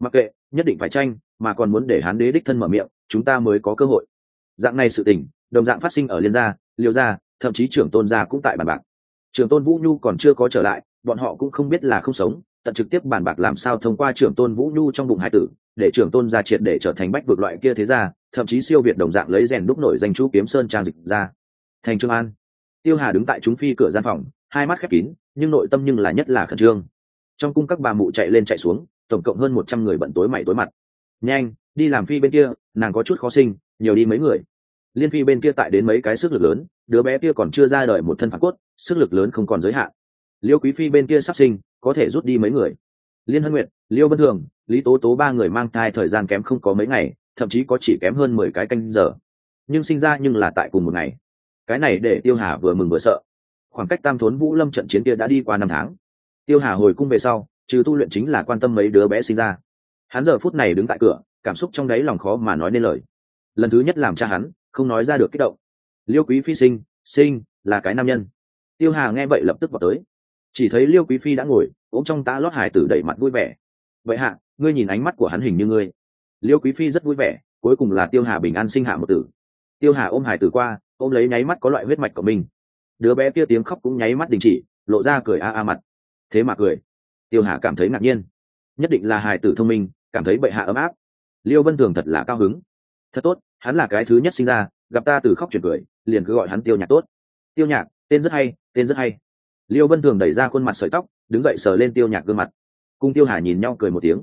Mặc kệ, nhất định phải tranh, mà còn muốn để hán đế đích thân mở miệng, chúng ta mới có cơ hội. Dạng này sự tình, đồng dạng phát sinh ở liên gia, liêu gia, thậm chí trưởng tôn gia cũng tại bàn bạc. Trưởng tôn vũ nhu còn chưa có trở lại, bọn họ cũng không biết là không sống tận trực tiếp bàn bạc làm sao thông qua trưởng tôn vũ nhu trong bụng hải tử, để trưởng tôn gia triệt để trở thành bách vực loại kia thế gia, thậm chí siêu việt đồng dạng lấy rèn đúc nổi danh chú kiếm sơn trang dịch ra. Thành trương an. Tiêu hà đứng tại chúng phi cửa gian phòng, hai mắt khép kín, nhưng nội tâm nhưng là nhất là khẩn trương. Trong cung các bà mụ chạy lên chạy xuống, tổng cộng hơn một trăm người bận tối mày tối mặt. Nhanh, đi làm phi bên kia, nàng có chút khó sinh, nhiều đi mấy người. Liên phi bên kia tại đến mấy cái sức lực lớn, đứa bé kia còn chưa ra đời một thân phản cốt, sức lực lớn không còn giới hạn. Liêu quý phi bên kia sắp sinh có thể rút đi mấy người. Liên hân nguyệt, liêu vân thường, lý tố tố ba người mang thai thời gian kém không có mấy ngày, thậm chí có chỉ kém hơn mười cái canh giờ. Nhưng sinh ra nhưng là tại cùng một ngày. Cái này để tiêu hà vừa mừng vừa sợ. Khoảng cách tam thốn vũ lâm trận chiến kia đã đi qua năm tháng. Tiêu hà hồi cung về sau, trừ tu luyện chính là quan tâm mấy đứa bé sinh ra. Hắn giờ phút này đứng tại cửa, cảm xúc trong đáy lòng khó mà nói nên lời. Lần thứ nhất làm cha hắn, không nói ra được kích động. Liêu quý phi sinh sinh là cái nam nhân. Tiêu hà nghe vậy lập tức vào tới chỉ thấy liêu quý phi đã ngồi, ôm trong tá lót hải tử đẩy mặt vui vẻ. Vậy hạ, ngươi nhìn ánh mắt của hắn hình như ngươi. Liêu quý phi rất vui vẻ, cuối cùng là tiêu hà bình an sinh hạ một tử. Tiêu hà ôm hải tử qua, ôm lấy nháy mắt có loại huyết mạch của mình. Đứa bé kia tiếng khóc cũng nháy mắt đình chỉ, lộ ra cười a a mặt. Thế mà cười. Tiêu hà cảm thấy ngạc nhiên. Nhất định là hài tử thông minh, cảm thấy bệ hạ ấm áp. Liêu vân thường thật là cao hứng. Thật tốt, hắn là cái thứ nhất sinh ra, gặp ta từ khóc chuyển cười, liền cứ gọi hắn tiêu nhạc tốt. Tiêu nhạc, tên rất hay, tên rất hay liêu vân thường đẩy ra khuôn mặt sợi tóc, đứng dậy sờ lên tiêu nhạc gương mặt. Cung tiêu hà nhìn nhau cười một tiếng.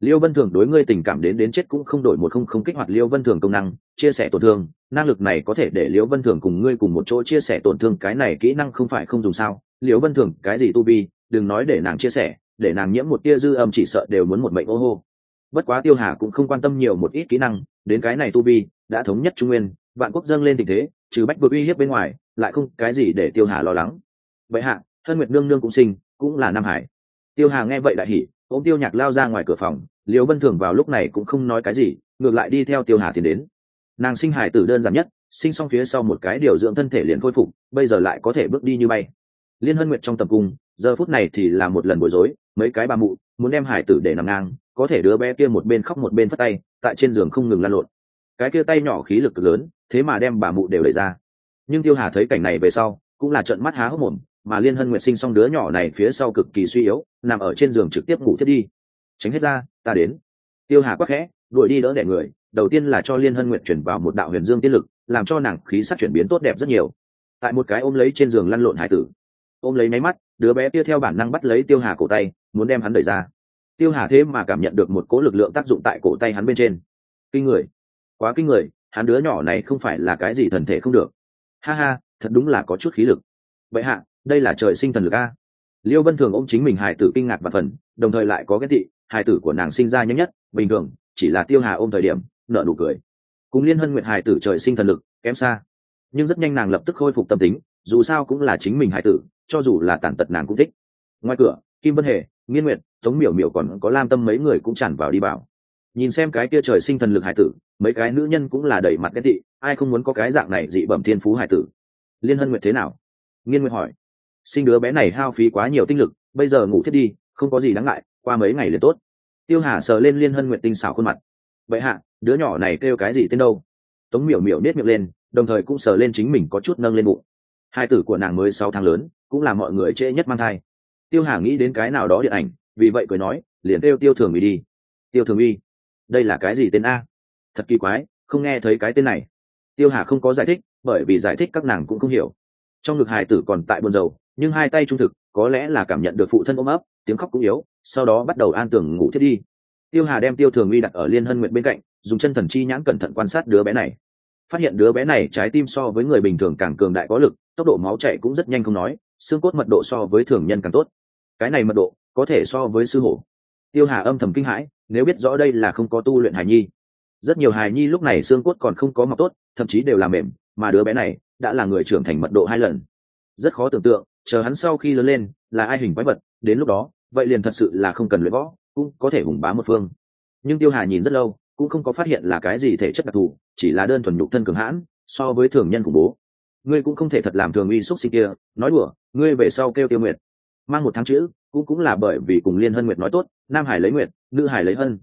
Liêu vân thường đối ngươi tình cảm đến đến chết cũng không đổi một không không kích hoạt liêu vân thường công năng, chia sẻ tổn thương, năng lực này có thể để liêu vân thường cùng ngươi cùng một chỗ chia sẻ tổn thương, cái này kỹ năng không phải không dùng sao? Liêu vân thường, cái gì tu vi, đừng nói để nàng chia sẻ, để nàng nhiễm một tia dư âm chỉ sợ đều muốn một mệnh ô hô. Bất quá tiêu hà cũng không quan tâm nhiều một ít kỹ năng, đến cái này tu vi, đã thống nhất trung nguyên, vạn quốc dâng lên tình thế, trừ bách vực uy hiếp bên ngoài, lại không cái gì để tiêu hà lo lắng vậy hạ thân nguyệt nương nương cũng sinh, cũng là nam hải. Tiêu hà nghe vậy đại hỉ ông tiêu nhạc lao ra ngoài cửa phòng liều vân thường vào lúc này cũng không nói cái gì, ngược lại đi theo tiêu hà tiến đến. Nàng sinh hải tử đơn giản nhất, sinh xong phía sau một cái điều dưỡng thân thể liền khôi phục, bây giờ lại có thể bước đi như bay. Liên hân nguyệt trong tập cung, giờ phút này thì là một lần bối rối, mấy cái bà mụ, muốn đem hải tử để nằm ngang, có thể đứa bé kia một bên khóc một bên phất tay, tại trên giường không ngừng lăn lộn. Cái kia tay nhỏ khí lực cực lớn, thế mà đem bà mụ đều đẩy ra. Nhưng tiêu hà thấy cảnh này về sau, cũng là trận mắt há hốc mồm mà liên hân nguyệt sinh xong đứa nhỏ này phía sau cực kỳ suy yếu, nằm ở trên giường trực tiếp ngủ thiết đi. Tránh hết ra, ta đến. Tiêu hà quắc khẽ, đuổi đi đỡ đẻ người, đầu tiên là cho liên hân nguyệt chuyển vào một đạo huyền dương tiên lực, làm cho nàng khí sắc chuyển biến tốt đẹp rất nhiều. Tại một cái ôm lấy trên giường lăn lộn hải tử. Ôm lấy máy mắt, đứa bé kia theo bản năng bắt lấy tiêu hà cổ tay, muốn đem hắn đẩy ra. Tiêu hà thế mà cảm nhận được một cố lực lượng tác dụng tại cổ tay hắn bên trên. Kinh người. Quá kinh người, hắn đứa nhỏ này không phải là cái gì thần thể không được. Ha ha, thật đúng là có chút khí lực. Vậy hạ đây là trời sinh thần lực a. Liêu vân thường ôm chính mình hài tử kinh ngạc và phần, đồng thời lại có cái thị hài tử của nàng sinh ra nhanh nhất, bình thường, chỉ là tiêu hà ôm thời điểm nợ nụ cười. Cùng liên hân nguyện hài tử trời sinh thần lực, kém xa. Nhưng rất nhanh nàng lập tức khôi phục tâm tính, dù sao cũng là chính mình hài tử, cho dù là tàn tật nàng cũng thích. Ngoài cửa, kim vân hề, nghiên nguyệt, tống miểu miểu còn có lam tâm mấy người cũng tràn vào đi bảo nhìn xem cái kia trời sinh thần lực hải tử, mấy cái nữ nhân cũng là đẩy mặt cái thị ai không muốn có cái dạng này dị bẩm thiên phú hải tử. Liên hân nguyệt thế nào? Nghiên nguyệt hỏi sinh đứa bé này hao phí quá nhiều tinh lực, bây giờ ngủ thiết đi, không có gì đáng ngại, qua mấy ngày liền tốt. Tiêu hà sờ lên liên hân nguyệt tinh xảo khuôn mặt. Vậy hạ, đứa nhỏ này kêu cái gì tên đâu? Tống miểu miểu nết miệng lên, đồng thời cũng sờ lên chính mình có chút nâng lên bụng. Hai tử của nàng mới sáu tháng lớn, cũng là mọi người trễ nhất mang thai. Tiêu hà nghĩ đến cái nào đó điện ảnh, vì vậy cười nói, liền kêu tiêu thường uy đi. Tiêu thường uy, đây là cái gì tên a? Thật kỳ quái, không nghe thấy cái tên này. Tiêu hà không có giải thích, bởi vì giải thích các nàng cũng không hiểu. Trong ngực hài tử còn tại buồn dầu nhưng hai tay trung thực, có lẽ là cảm nhận được phụ thân ôm ấp, tiếng khóc cũng yếu, sau đó bắt đầu an tưởng ngủ thiết đi. Tiêu hà đem tiêu thường uy đặt ở liên hân nguyện bên cạnh, dùng chân thần chi nhãn cẩn thận quan sát đứa bé này. Phát hiện đứa bé này trái tim so với người bình thường càng cường đại có lực, tốc độ máu chạy cũng rất nhanh không nói, xương cốt mật độ so với thường nhân càng tốt. Cái này mật độ, có thể so với sư hổ. Tiêu hà âm thầm kinh hãi, nếu biết rõ đây là không có tu luyện hài nhi. Rất nhiều hài nhi lúc này xương cốt còn không có mọc tốt, thậm chí đều là mềm, mà đứa bé này đã là người trưởng thành mật độ hai lần. Rất khó tưởng tượng chờ hắn sau khi lớn lên, là ai hình quái vật, đến lúc đó, vậy liền thật sự là không cần luyện võ, cũng có thể hùng bá một phương. Nhưng tiêu hà nhìn rất lâu, cũng không có phát hiện là cái gì thể chất đặc thù, chỉ là đơn thuần nhục thân cường hãn, so với thường nhân khủng bố. Ngươi cũng không thể thật làm thường uy xúc sinh kia, nói đùa, ngươi về sau kêu tiêu nguyệt. Mang một tháng chữ, cũng cũng là bởi vì cùng liên hân nguyệt nói tốt, nam hải lấy nguyệt, nữ hải lấy hân.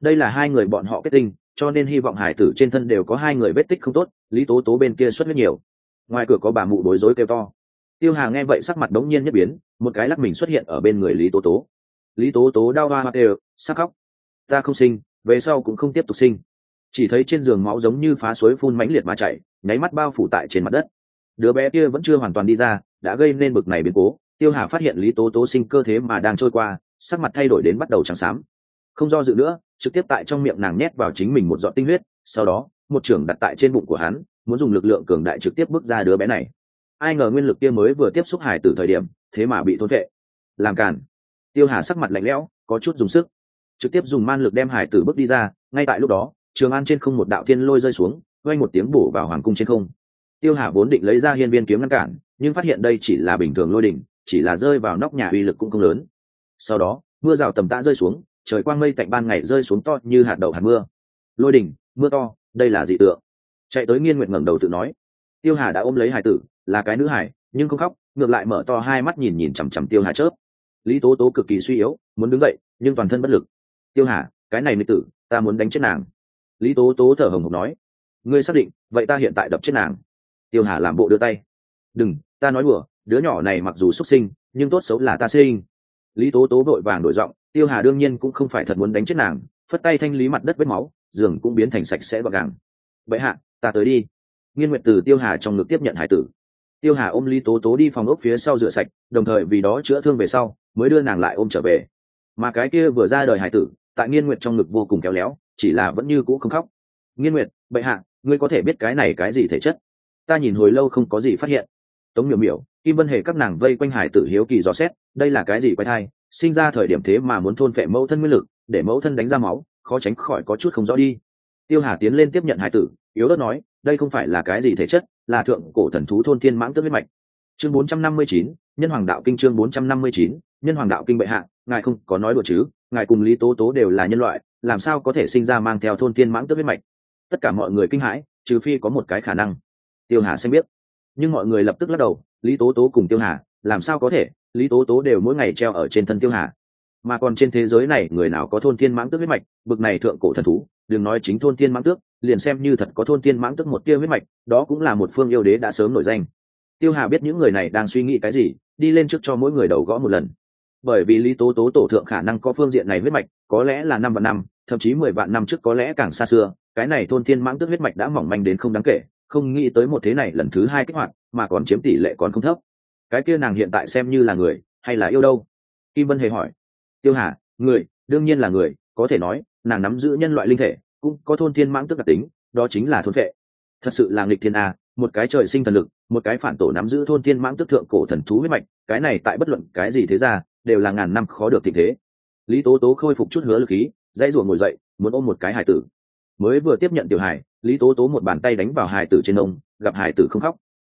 Đây là hai người bọn họ kết tinh, cho nên hy vọng hải tử trên thân đều có hai người vết tích không tốt, lý tố tố bên kia xuất rất nhiều. Ngoài cửa có bà mụ bối rối kêu to tiêu hà nghe vậy sắc mặt đống nhiên nhất biến, một cái lắc mình xuất hiện ở bên người lý tố tố. Lý tố tố đau hoa hoa đều sắc khóc. Ta không sinh, về sau cũng không tiếp tục sinh. Chỉ thấy trên giường máu giống như phá suối phun mãnh liệt mà chảy, nháy mắt bao phủ tại trên mặt đất. Đứa bé kia vẫn chưa hoàn toàn đi ra, đã gây nên bực này biến cố. Tiêu hà phát hiện lý tố tố sinh cơ thế mà đang trôi qua, sắc mặt thay đổi đến bắt đầu trắng xám. Không do dự nữa, trực tiếp tại trong miệng nàng nhét vào chính mình một giọt tinh huyết, sau đó, một trưởng đặt tại trên bụng của hắn, muốn dùng lực lượng cường đại trực tiếp bước ra đứa bé này ai ngờ nguyên lực kia mới vừa tiếp xúc hải tử thời điểm, thế mà bị thôn vệ làm cản tiêu hà sắc mặt lạnh lẽo, có chút dùng sức. Trực tiếp dùng man lực đem hải tử bước đi ra, ngay tại lúc đó, trường an trên không một đạo thiên lôi rơi xuống quay một tiếng bổ vào hoàng cung trên không. Tiêu hà vốn định lấy ra hiên viên kiếm ngăn cản, nhưng phát hiện đây chỉ là bình thường lôi đỉnh, chỉ là rơi vào nóc nhà uy lực cũng không lớn. Sau đó, mưa rào tầm tã rơi xuống, trời quang mây tạnh ban ngày rơi xuống to như hạt đậu hạt mưa. Lôi đỉnh, mưa to, đây là dị tượng. Chạy tới nghiên nguyện ngẩng đầu tự nói. Tiêu hà đã ôm lấy hải tử là cái nữ hải, nhưng không khóc, ngược lại mở to hai mắt nhìn nhìn chằm chằm tiêu hà chớp. Lý tố tố cực kỳ suy yếu, muốn đứng dậy, nhưng toàn thân bất lực. Tiêu hà, cái này nữ tử, ta muốn đánh chết nàng. Lý tố tố thở hồng hộc nói. Ngươi xác định, vậy ta hiện tại đập chết nàng. Tiêu hà làm bộ đưa tay. Đừng, ta nói đùa, đứa nhỏ này mặc dù xuất sinh, nhưng tốt xấu là ta sinh. Lý tố tố vội vàng đổi giọng. Tiêu hà đương nhiên cũng không phải thật muốn đánh chết nàng, phất tay thanh lý mặt đất vết máu, giường cũng biến thành sạch sẽ gọn gàng. Vậy hạ, ta tới đi. Nghiên nguyện từ tiêu hà trong ngực tiếp nhận hải tử tiêu hà ôm lý tố tố đi phòng ốc phía sau rửa sạch, đồng thời vì đó chữa thương về sau, mới đưa nàng lại ôm trở về. Mà cái kia vừa ra đời hải tử, tại nghiên nguyện trong ngực vô cùng kéo léo, chỉ là vẫn như cũ không khóc. Nghiên nguyện bệ hạ, ngươi có thể biết cái này cái gì thể chất? Ta nhìn hồi lâu không có gì phát hiện. Tống miểu miểu, kim vân hề các nàng vây quanh hải tử hiếu kỳ dò xét, đây là cái gì quay thai? Sinh ra thời điểm thế mà muốn thôn phệ mẫu thân nguyên lực, để mẫu thân đánh ra máu, khó tránh khỏi có chút không rõ đi. Tiêu hà tiến lên tiếp nhận hải tử yếu đất nói đây không phải là cái gì thể chất là thượng cổ thần thú thôn thiên mãng tức huyết mạch. Chương 459, nhân hoàng đạo kinh chương 459, nhân hoàng đạo kinh bệ hạ ngài không có nói đùa chứ ngài cùng lý tố tố đều là nhân loại làm sao có thể sinh ra mang theo thôn thiên mãng tức huyết mạch? Tất cả mọi người kinh hãi trừ phi có một cái khả năng. Tiêu hà xem biết. Nhưng mọi người lập tức lắc đầu lý tố tố cùng tiêu hà làm sao có thể? Lý tố tố đều mỗi ngày treo ở trên thân tiêu hà. Mà còn trên thế giới này người nào có thôn thiên mãng tước huyết mạch? Bực này thượng cổ thần thú đừng nói chính thôn thiên mãng tước liền xem như thật có thôn tiên mãng tức một tia huyết mạch, đó cũng là một phương yêu đế đã sớm nổi danh. Tiêu hà biết những người này đang suy nghĩ cái gì, đi lên trước cho mỗi người đầu gõ một lần. Bởi vì lý tố tố tổ thượng khả năng có phương diện này huyết mạch, có lẽ là năm vạn năm, thậm chí mười vạn năm trước có lẽ càng xa xưa, cái này thôn thiên mãng tức huyết mạch đã mỏng manh đến không đáng kể, không nghĩ tới một thế này lần thứ hai kích hoạt, mà còn chiếm tỷ lệ còn không thấp. Cái kia nàng hiện tại xem như là người, hay là yêu đâu? Kim vân hề hỏi. Tiêu hà, người, đương nhiên là người, có thể nói, nàng nắm giữ nhân loại linh thể cũng có thôn thiên mãng tức đặc tính, đó chính là thôn vệ. Thật sự là nghịch thiên a, một cái trời sinh thần lực, một cái phản tổ nắm giữ thôn thiên mãng tức thượng cổ thần thú huyết mạch, cái này tại bất luận cái gì thế ra đều là ngàn năm khó được tình thế. Lý tố tố khôi phục chút hứa lực khí, dãy ruộng ngồi dậy, muốn ôm một cái hải tử. Mới vừa tiếp nhận tiểu hải, lý tố tố một bàn tay đánh vào hải tử trên ông, gặp hải tử không khóc.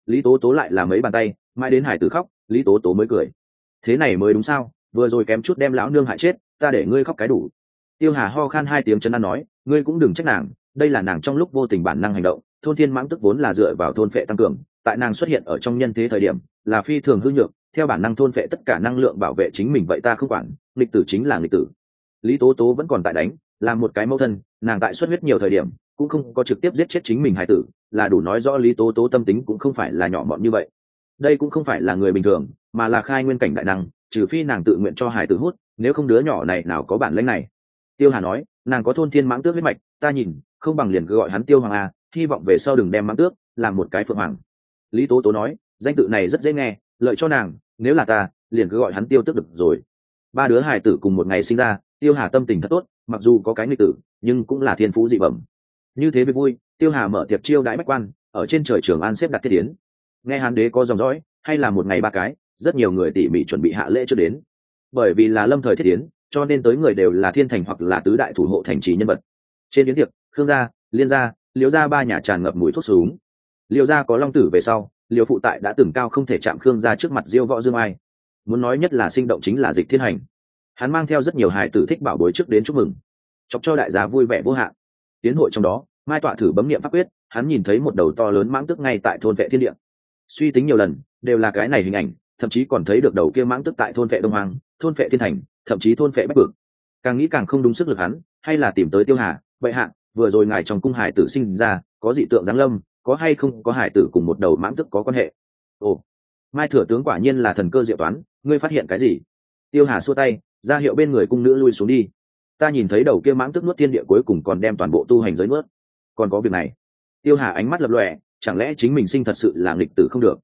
Lý tố tố lại là mấy bàn tay, mãi đến hải tử khóc, lý tố tố mới cười. Thế này mới đúng sao? Vừa rồi kém chút đem lão nương hại chết, ta để ngươi khóc cái đủ tiêu hà ho khan hai tiếng chân ăn nói, ngươi cũng đừng trách nàng, đây là nàng trong lúc vô tình bản năng hành động, thôn thiên mãng tức vốn là dựa vào thôn phệ tăng cường, tại nàng xuất hiện ở trong nhân thế thời điểm, là phi thường hư nhược, theo bản năng thôn phệ tất cả năng lượng bảo vệ chính mình vậy ta không quản, nghịch tử chính là nghịch tử. Lý tố tố vẫn còn tại đánh, là một cái mẫu thân, nàng tại xuất huyết nhiều thời điểm, cũng không có trực tiếp giết chết chính mình hải tử, là đủ nói rõ lý tố tố tâm tính cũng không phải là nhỏ mọn như vậy. Đây cũng không phải là người bình thường, mà là khai nguyên cảnh đại năng, trừ phi nàng tự nguyện cho hải tử hút, nếu không đứa nhỏ này nào có bản lãnh này tiêu hà nói, nàng có thôn thiên mãng tước huyết mạch, ta nhìn, không bằng liền cứ gọi hắn tiêu hoàng a, hy vọng về sau đừng đem mãng tước làm một cái phượng hoàng. Lý tố tố nói, danh tự này rất dễ nghe, lợi cho nàng, nếu là ta, liền cứ gọi hắn tiêu tước được rồi. Ba đứa hải tử cùng một ngày sinh ra, tiêu hà tâm tình thật tốt, mặc dù có cái nghịch tử, nhưng cũng là thiên phú dị bẩm. Như thế với vui, tiêu hà mở tiệc chiêu đãi bách quan, ở trên trời trường an xếp đặt thiết tiến nghe hán đế có dòng dõi, hay là một ngày ba cái, rất nhiều người tỉ mỉ chuẩn bị hạ lễ cho đến. Bởi vì là lâm thời thiết tiến cho nên tới người đều là thiên thành hoặc là tứ đại thủ hộ thành trì nhân vật. Trên yến tiệc khương gia, liên gia, liễu gia ba nhà tràn ngập mùi thuốc súng. Liễu gia có long tử về sau, liễu phụ tại đã từng cao không thể chạm khương gia trước mặt diêu võ dương ai. Muốn nói nhất là sinh động chính là dịch thiên hành. Hắn mang theo rất nhiều hài tử thích bảo bối trước đến chúc mừng. Chọc cho đại gia vui vẻ vô hạn. Tiến hội trong đó, mai tọa thử bấm niệm pháp quyết, hắn nhìn thấy một đầu to lớn mãng tức ngay tại thôn vệ thiên địa. Suy tính nhiều lần, đều là cái này hình ảnh, thậm chí còn thấy được đầu kia mãng tức tại thôn vệ đông hoàng thôn vệ thiên thành thậm chí thôn phệ bách vực. Càng nghĩ càng không đúng sức lực hắn, hay là tìm tới tiêu hà vậy hạ, vừa rồi ngài trong cung hải tử sinh ra, có dị tượng giáng lâm, có hay không có hải tử cùng một đầu mãng tức có quan hệ? Ồ, mai thừa tướng quả nhiên là thần cơ diệu toán, ngươi phát hiện cái gì? Tiêu hà xua tay, ra hiệu bên người cung nữ lui xuống đi. Ta nhìn thấy đầu kia mãng tức nuốt thiên địa cuối cùng còn đem toàn bộ tu hành giới nuốt. Còn có việc này. Tiêu hà ánh mắt lập lòe, chẳng lẽ chính mình sinh thật sự là nghịch tử không được?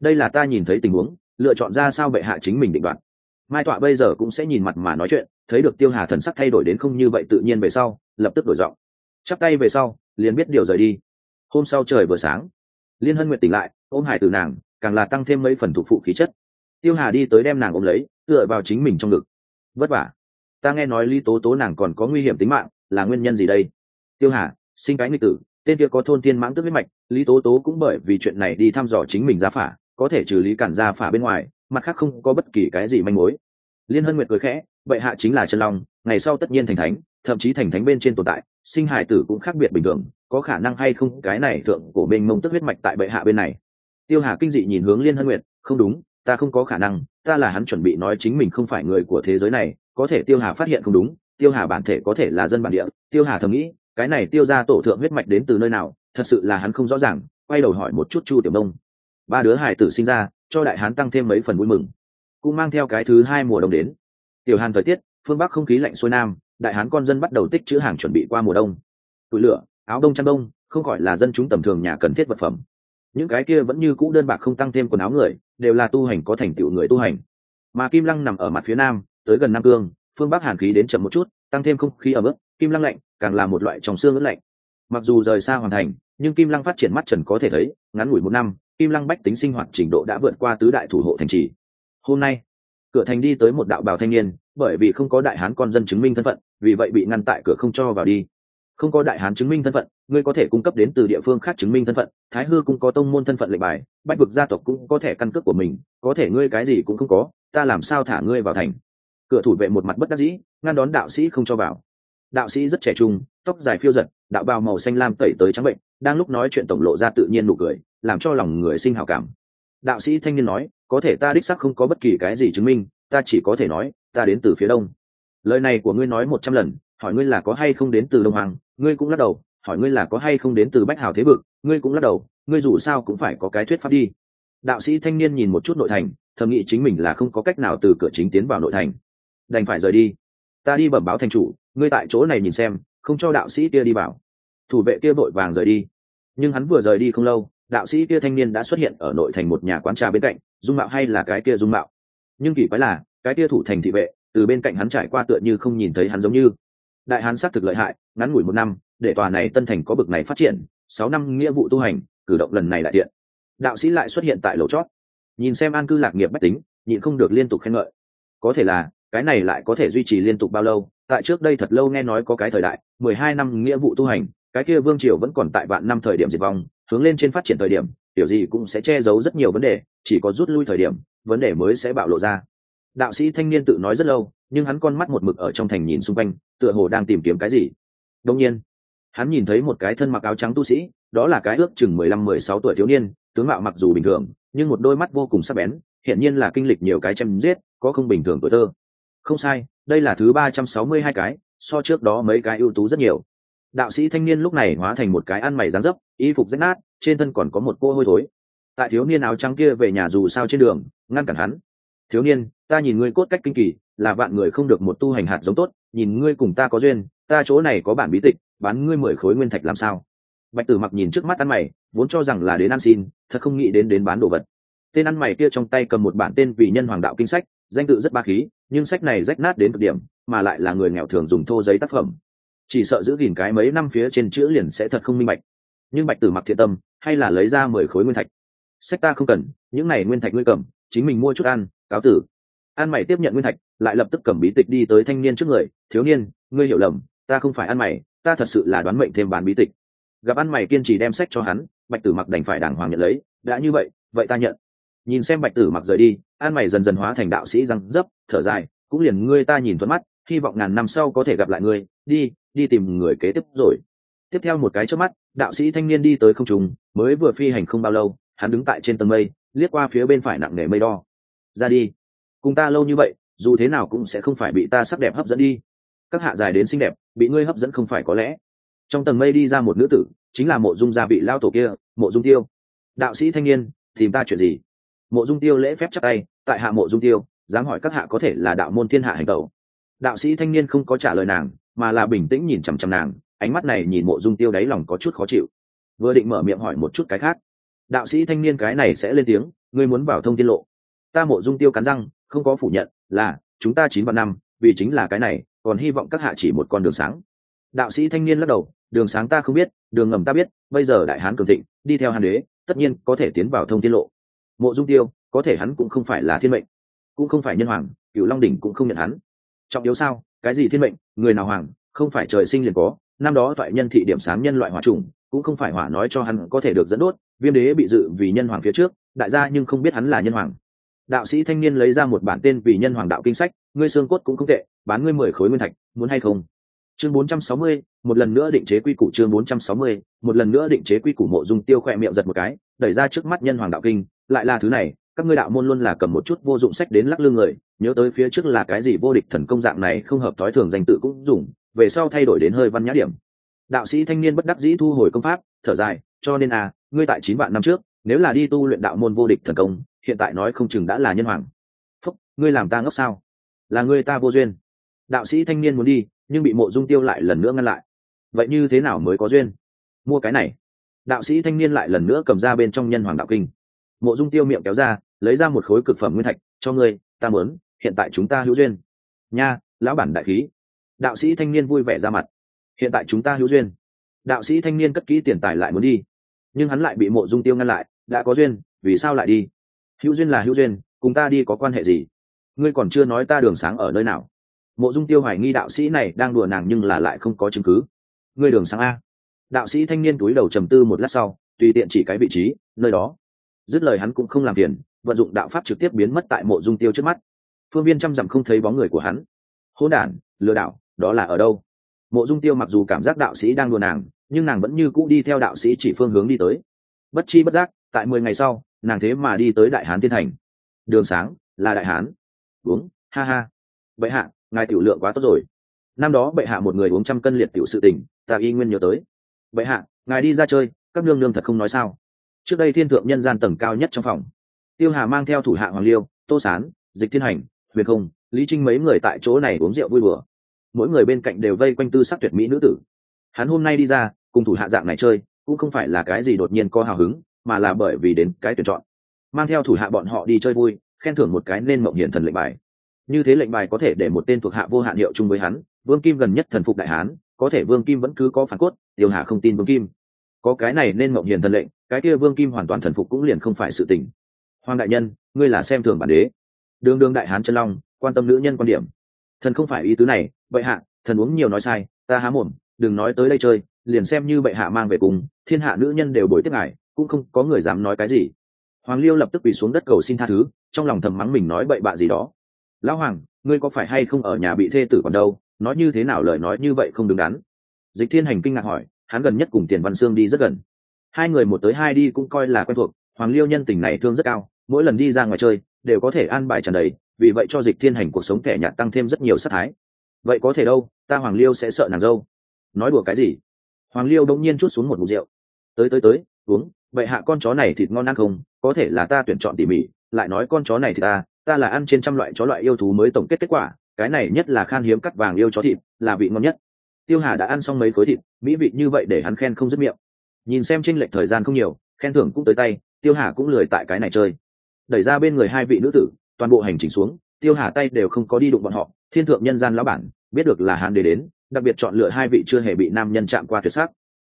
Đây là ta nhìn thấy tình huống, lựa chọn ra sao bệ hạ chính mình định đoạt? Mai tọa bây giờ cũng sẽ nhìn mặt mà nói chuyện, thấy được tiêu hà thần sắc thay đổi đến không như vậy tự nhiên về sau, lập tức đổi giọng. Chắp tay về sau, liền biết điều rời đi. Hôm sau trời vừa sáng, liên hân nguyện tỉnh lại, ôm hải từ nàng, càng là tăng thêm mấy phần thụ phụ khí chất. Tiêu hà đi tới đem nàng ôm lấy, tựa vào chính mình trong ngực. Vất vả. Ta nghe nói lý tố tố nàng còn có nguy hiểm tính mạng, là nguyên nhân gì đây? Tiêu hà, sinh cái nghịch tử, tên kia có thôn thiên mãng tức huyết mạch, lý tố tố cũng bởi vì chuyện này đi thăm dò chính mình ra phả, có thể trừ lý cản ra phả bên ngoài mặt khác không có bất kỳ cái gì manh mối. Liên hân nguyệt cười khẽ, vậy hạ chính là chân long, ngày sau tất nhiên thành thánh, thậm chí thành thánh bên trên tồn tại, sinh hải tử cũng khác biệt bình thường, có khả năng hay không, cái này thượng của bên mông tức huyết mạch tại bệ hạ bên này. Tiêu hà kinh dị nhìn hướng liên hân nguyệt, không đúng, ta không có khả năng, ta là hắn chuẩn bị nói chính mình không phải người của thế giới này, có thể tiêu hà phát hiện không đúng, tiêu hà bản thể có thể là dân bản địa. Tiêu hà thầm nghĩ, cái này tiêu ra tổ thượng huyết mạch đến từ nơi nào, thật sự là hắn không rõ ràng. Quay đầu hỏi một chút chu tiểu đông ba đứa hải tử sinh ra cho đại hán tăng thêm mấy phần vui mừng. Cũng mang theo cái thứ hai mùa đông đến. Tiểu hàn thời tiết, phương bắc không khí lạnh xuôi nam, đại hán con dân bắt đầu tích chữ hàng chuẩn bị qua mùa đông. Tủi lửa, áo đông chăn đông, không gọi là dân chúng tầm thường nhà cần thiết vật phẩm. Những cái kia vẫn như cũ đơn bạc không tăng thêm quần áo người, đều là tu hành có thành tựu người tu hành. Mà kim lăng nằm ở mặt phía nam, tới gần nam cương, phương bắc hàn khí đến chậm một chút, tăng thêm không khí ở mức kim lăng lạnh, càng là một loại trong xương ớt lạnh. Mặc dù rời xa hoàn thành, nhưng kim lăng phát triển mắt trần có thể thấy, ngắn ngủi một năm kim lăng bách tính sinh hoạt trình độ đã vượt qua tứ đại thủ hộ thành trì. Hôm nay, cửa thành đi tới một đạo bào thanh niên, bởi vì không có đại hán con dân chứng minh thân phận, vì vậy bị ngăn tại cửa không cho vào đi. Không có đại hán chứng minh thân phận, ngươi có thể cung cấp đến từ địa phương khác chứng minh thân phận, thái hư cũng có tông môn thân phận lệnh bài, bách vực gia tộc cũng có thẻ căn cước của mình, có thể ngươi cái gì cũng không có, ta làm sao thả ngươi vào thành? Cửa thủ vệ một mặt bất đắc dĩ, ngăn đón đạo sĩ không cho vào. Đạo sĩ rất trẻ trung, tóc dài phiêu giật, đạo bào màu xanh lam tẩy tới trắng bệnh, đang lúc nói chuyện tổng lộ ra tự nhiên nụ cười làm cho lòng người sinh hào cảm. Đạo sĩ thanh niên nói, có thể ta đích sắc không có bất kỳ cái gì chứng minh, ta chỉ có thể nói, ta đến từ phía đông. Lời này của ngươi nói một trăm lần, hỏi ngươi là có hay không đến từ đông hoàng, ngươi cũng lắc đầu, hỏi ngươi là có hay không đến từ bách hào thế vực, ngươi cũng lắc đầu, ngươi dù sao cũng phải có cái thuyết pháp đi. Đạo sĩ thanh niên nhìn một chút nội thành, thầm nghĩ chính mình là không có cách nào từ cửa chính tiến vào nội thành. Đành phải rời đi. Ta đi bẩm báo thành chủ, ngươi tại chỗ này nhìn xem, không cho đạo sĩ kia đi vào. Thủ vệ kia vội vàng rời đi. Nhưng hắn vừa rời đi không lâu đạo sĩ kia thanh niên đã xuất hiện ở nội thành một nhà quán trà bên cạnh, dung mạo hay là cái kia dung mạo? Nhưng kỳ quái là, cái kia thủ thành thị vệ, từ bên cạnh hắn trải qua tựa như không nhìn thấy hắn giống như. Đại hán xác thực lợi hại, ngắn ngủi một năm, để tòa này tân thành có bực này phát triển, sáu năm nghĩa vụ tu hành, cử động lần này đại điện đạo sĩ lại xuất hiện tại lầu chót. Nhìn xem an cư lạc nghiệp bách tính, nhịn không được liên tục khen ngợi. Có thể là, cái này lại có thể duy trì liên tục bao lâu? Tại trước đây thật lâu nghe nói có cái thời đại, mười hai năm nghĩa vụ tu hành, cái kia vương triều vẫn còn tại vạn năm thời điểm diệt vong hướng lên trên phát triển thời điểm, kiểu gì cũng sẽ che giấu rất nhiều vấn đề, chỉ có rút lui thời điểm, vấn đề mới sẽ bạo lộ ra. Đạo sĩ thanh niên tự nói rất lâu, nhưng hắn con mắt một mực ở trong thành nhìn xung quanh, tựa hồ đang tìm kiếm cái gì. Đông nhiên, hắn nhìn thấy một cái thân mặc áo trắng tu sĩ, đó là cái ước chừng mười lăm, mười sáu tuổi thiếu niên, tướng mạo mặc dù bình thường, nhưng một đôi mắt vô cùng sắc bén hiện nhiên là kinh lịch nhiều cái chém giết, có không bình thường tuổi thơ. Không sai, đây là thứ ba trăm sáu mươi hai cái, so trước đó mấy cái ưu tú rất nhiều đạo sĩ thanh niên lúc này hóa thành một cái ăn mày dán dấp, y phục rách nát, trên thân còn có một cô hôi thối. Tại thiếu niên áo trắng kia về nhà dù sao trên đường, ngăn cản hắn. Thiếu niên, ta nhìn ngươi cốt cách kinh kỳ, là vạn người không được một tu hành hạt giống tốt, nhìn ngươi cùng ta có duyên, ta chỗ này có bản bí tịch, bán ngươi mười khối nguyên thạch làm sao? Bạch tử mặc nhìn trước mắt ăn mày, vốn cho rằng là đến ăn xin, thật không nghĩ đến đến bán đồ vật. Tên ăn mày kia trong tay cầm một bản tên vì nhân hoàng đạo kinh sách, danh tự rất ba khí, nhưng sách này rách nát đến cực điểm, mà lại là người nghèo thường dùng thô giấy tác phẩm chỉ sợ giữ gìn cái mấy năm phía trên chữ liền sẽ thật không minh bạch. Nhưng bạch tử mặc thiện tâm, hay là lấy ra mười khối nguyên thạch? Sách ta không cần, những này nguyên thạch ngươi cầm, chính mình mua chút ăn, cáo tử. An mày tiếp nhận nguyên thạch, lại lập tức cầm bí tịch đi tới thanh niên trước người, thiếu niên, ngươi hiểu lầm, ta không phải ăn mày, ta thật sự là đoán mệnh thêm bán bí tịch. Gặp ăn mày kiên trì đem sách cho hắn, bạch tử mặc đành phải đàng hoàng nhận lấy, đã như vậy vậy ta nhận. Nhìn xem bạch tử mặc rời đi, an mày dần dần hóa thành đạo sĩ răng dấp, thở dài, cũng liền ngươi ta nhìn thuận mắt hy vọng ngàn năm sau có thể gặp lại ngươi, đi đi tìm người kế tiếp rồi. Tiếp theo một cái trước mắt, đạo sĩ thanh niên đi tới không trùng mới vừa phi hành không bao lâu, hắn đứng tại trên tầng mây, liếc qua phía bên phải nặng nề mây đo ra đi. Cùng ta lâu như vậy, dù thế nào cũng sẽ không phải bị ta sắc đẹp hấp dẫn đi. Các hạ dài đến xinh đẹp, bị ngươi hấp dẫn không phải có lẽ. Trong tầng mây đi ra một nữ tử, chính là mộ dung gia bị lao tổ kia, mộ dung tiêu. Đạo sĩ thanh niên, tìm ta chuyện gì? Mộ dung tiêu lễ phép chắc tay, tại hạ mộ dung tiêu, dám hỏi các hạ có thể là đạo môn thiên hạ hành tẩu đạo sĩ thanh niên không có trả lời nàng, mà là bình tĩnh nhìn chằm chằm nàng, ánh mắt này nhìn mộ dung tiêu đáy lòng có chút khó chịu. Vừa định mở miệng hỏi một chút cái khác, đạo sĩ thanh niên cái này sẽ lên tiếng, ngươi muốn vào thông tin lộ. Ta mộ dung tiêu cắn răng, không có phủ nhận, là, chúng ta chín vạn năm, vì chính là cái này, còn hy vọng các hạ chỉ một con đường sáng. Đạo sĩ thanh niên lắc đầu, đường sáng ta không biết, đường ngầm ta biết, bây giờ đại hán cường thịnh, đi theo hàn đế, tất nhiên có thể tiến vào thông tin lộ. Mộ dung tiêu, có thể hắn cũng không phải là thiên mệnh, cũng không phải nhân hoàng cựu long đỉnh cũng không nhận hắn trọng yếu sao? Cái gì thiên mệnh? Người nào hoàng? Không phải trời sinh liền có. Năm đó toại nhân thị điểm sáng nhân loại hỏa trùng cũng không phải hỏa nói cho hắn có thể được dẫn đốt viêm đế bị dự vì nhân hoàng phía trước đại gia nhưng không biết hắn là nhân hoàng. Đạo sĩ thanh niên lấy ra một bản tên vì nhân hoàng đạo kinh sách ngươi xương cốt cũng không tệ bán ngươi mười khối nguyên thạch muốn hay không? Chương 460, một lần nữa định chế quy củ chương 460, một lần nữa định chế quy củ mộ dung tiêu khỏe miệng giật một cái đẩy ra trước mắt nhân hoàng đạo kinh lại là thứ này các ngươi đạo môn luôn là cầm một chút vô dụng sách đến lắc lư người, nhớ tới phía trước là cái gì vô địch thần công dạng này không hợp thói thường danh tự cũng dùng, về sau thay đổi đến hơi văn nhã điểm. Đạo sĩ thanh niên bất đắc dĩ thu hồi công pháp, thở dài, cho nên à ngươi tại chín vạn năm trước, nếu là đi tu luyện đạo môn vô địch thần công, hiện tại nói không chừng đã là nhân hoàng. Phúc, ngươi làm ta ngốc sao? Là ngươi ta vô duyên. Đạo sĩ thanh niên muốn đi, nhưng bị mộ dung tiêu lại lần nữa ngăn lại. Vậy như thế nào mới có duyên? Mua cái này. Đạo sĩ thanh niên lại lần nữa cầm ra bên trong nhân hoàng đạo kinh. Mộ dung tiêu miệng kéo ra lấy ra một khối cực phẩm nguyên thạch, cho ngươi, ta muốn, hiện tại chúng ta hữu duyên. Nha, lão bản đại khí. Đạo sĩ thanh niên vui vẻ ra mặt. Hiện tại chúng ta hữu duyên. Đạo sĩ thanh niên cất kỹ tiền tài lại muốn đi. Nhưng hắn lại bị mộ dung tiêu ngăn lại, đã có duyên, vì sao lại đi? Hữu duyên là hữu duyên, cùng ta đi có quan hệ gì? Ngươi còn chưa nói ta đường sáng ở nơi nào. Mộ dung tiêu hoài nghi đạo sĩ này đang đùa nàng nhưng là lại không có chứng cứ. Ngươi đường sáng a. Đạo sĩ thanh niên túi đầu trầm tư một lát sau, tùy tiện chỉ cái vị trí, nơi đó dứt lời hắn cũng không làm phiền, vận dụng đạo pháp trực tiếp biến mất tại mộ dung tiêu trước mắt. Phương viên chăm dặm không thấy bóng người của hắn. Hôn đản, lừa đảo, đó là ở đâu? Mộ dung tiêu mặc dù cảm giác đạo sĩ đang đùa nàng, nhưng nàng vẫn như cũ đi theo đạo sĩ chỉ phương hướng đi tới. Bất chi bất giác, tại mười ngày sau, nàng thế mà đi tới đại hán thiên thành. Đường sáng, là đại hán. Uống, ha ha. Bệ hạ, ngài tiểu lượng quá tốt rồi. Năm đó bệ hạ một người uống trăm cân liệt tiểu sự tình, ta y nguyên nhớ tới. Bệ hạ, ngài đi ra chơi, các nương nương thật không nói sao? Trước đây thiên thượng nhân gian tầng cao nhất trong phòng. Tiêu hà mang theo thủ hạ hoàng liêu, tô sán, dịch thiên hành, huyền không, lý trinh mấy người tại chỗ này uống rượu vui bừa mỗi người bên cạnh đều vây quanh tư sắc tuyệt mỹ nữ tử. Hắn hôm nay đi ra, cùng thủ hạ dạng này chơi, cũng không phải là cái gì đột nhiên có hào hứng, mà là bởi vì đến cái tuyển chọn. Mang theo thủ hạ bọn họ đi chơi vui, khen thưởng một cái nên mộng hiển thần lệnh bài. Như thế lệnh bài có thể để một tên thuộc hạ vô hạn hiệu chung với hắn, vương kim gần nhất thần phục đại hán, có thể vương kim vẫn cứ có phản cốt, tiêu hà không tin vương kim có cái này nên mộng hiền thần lệnh, cái kia vương kim hoàn toàn thần phục cũng liền không phải sự tình. Hoàng đại nhân, ngươi là xem thường bản đế. Đương đương đại hán chân long, quan tâm nữ nhân quan điểm. Thần không phải ý tứ này, bệ hạ, thần uống nhiều nói sai, ta há mồm, đừng nói tới đây chơi, liền xem như bệ hạ mang về cùng, thiên hạ nữ nhân đều bồi tiếp ngài, cũng không có người dám nói cái gì. Hoàng liêu lập tức quỳ xuống đất cầu xin tha thứ, trong lòng thầm mắng mình nói bậy bạ gì đó. Lão hoàng, ngươi có phải hay không ở nhà bị thê tử còn đâu, nói như thế nào lời nói như vậy không đứng đắn. Dịch thiên hành kinh ngạc hỏi hắn gần nhất cùng tiền văn sương đi rất gần. Hai người một tới hai đi cũng coi là quen thuộc, hoàng liêu nhân tình này thương rất cao, mỗi lần đi ra ngoài chơi, đều có thể an bài tràn đầy, vì vậy cho dịch thiên hành cuộc sống kẻ nhạt tăng thêm rất nhiều sát thái. Vậy có thể đâu, ta hoàng liêu sẽ sợ nàng dâu. Nói đùa cái gì? Hoàng liêu đông nhiên chút xuống một mục rượu. Tới tới tới, uống, vậy hạ con chó này thịt ngon ăn không? Có thể là ta tuyển chọn tỉ mỉ, lại nói con chó này thì ta ta là ăn trên trăm loại chó loại yêu thú mới tổng kết kết quả, cái này nhất là khan hiếm cắt vàng yêu chó thịt, là vị ngon nhất tiêu hà đã ăn xong mấy khối thịt, mỹ vị như vậy để hắn khen không dứt miệng. Nhìn xem tranh lệch thời gian không nhiều, khen thưởng cũng tới tay, tiêu hà cũng lười tại cái này chơi. Đẩy ra bên người hai vị nữ tử, toàn bộ hành trình xuống, tiêu hà tay đều không có đi đụng bọn họ, thiên thượng nhân gian lão bản, biết được là hắn để đến, đặc biệt chọn lựa hai vị chưa hề bị nam nhân chạm qua tuyệt sắc.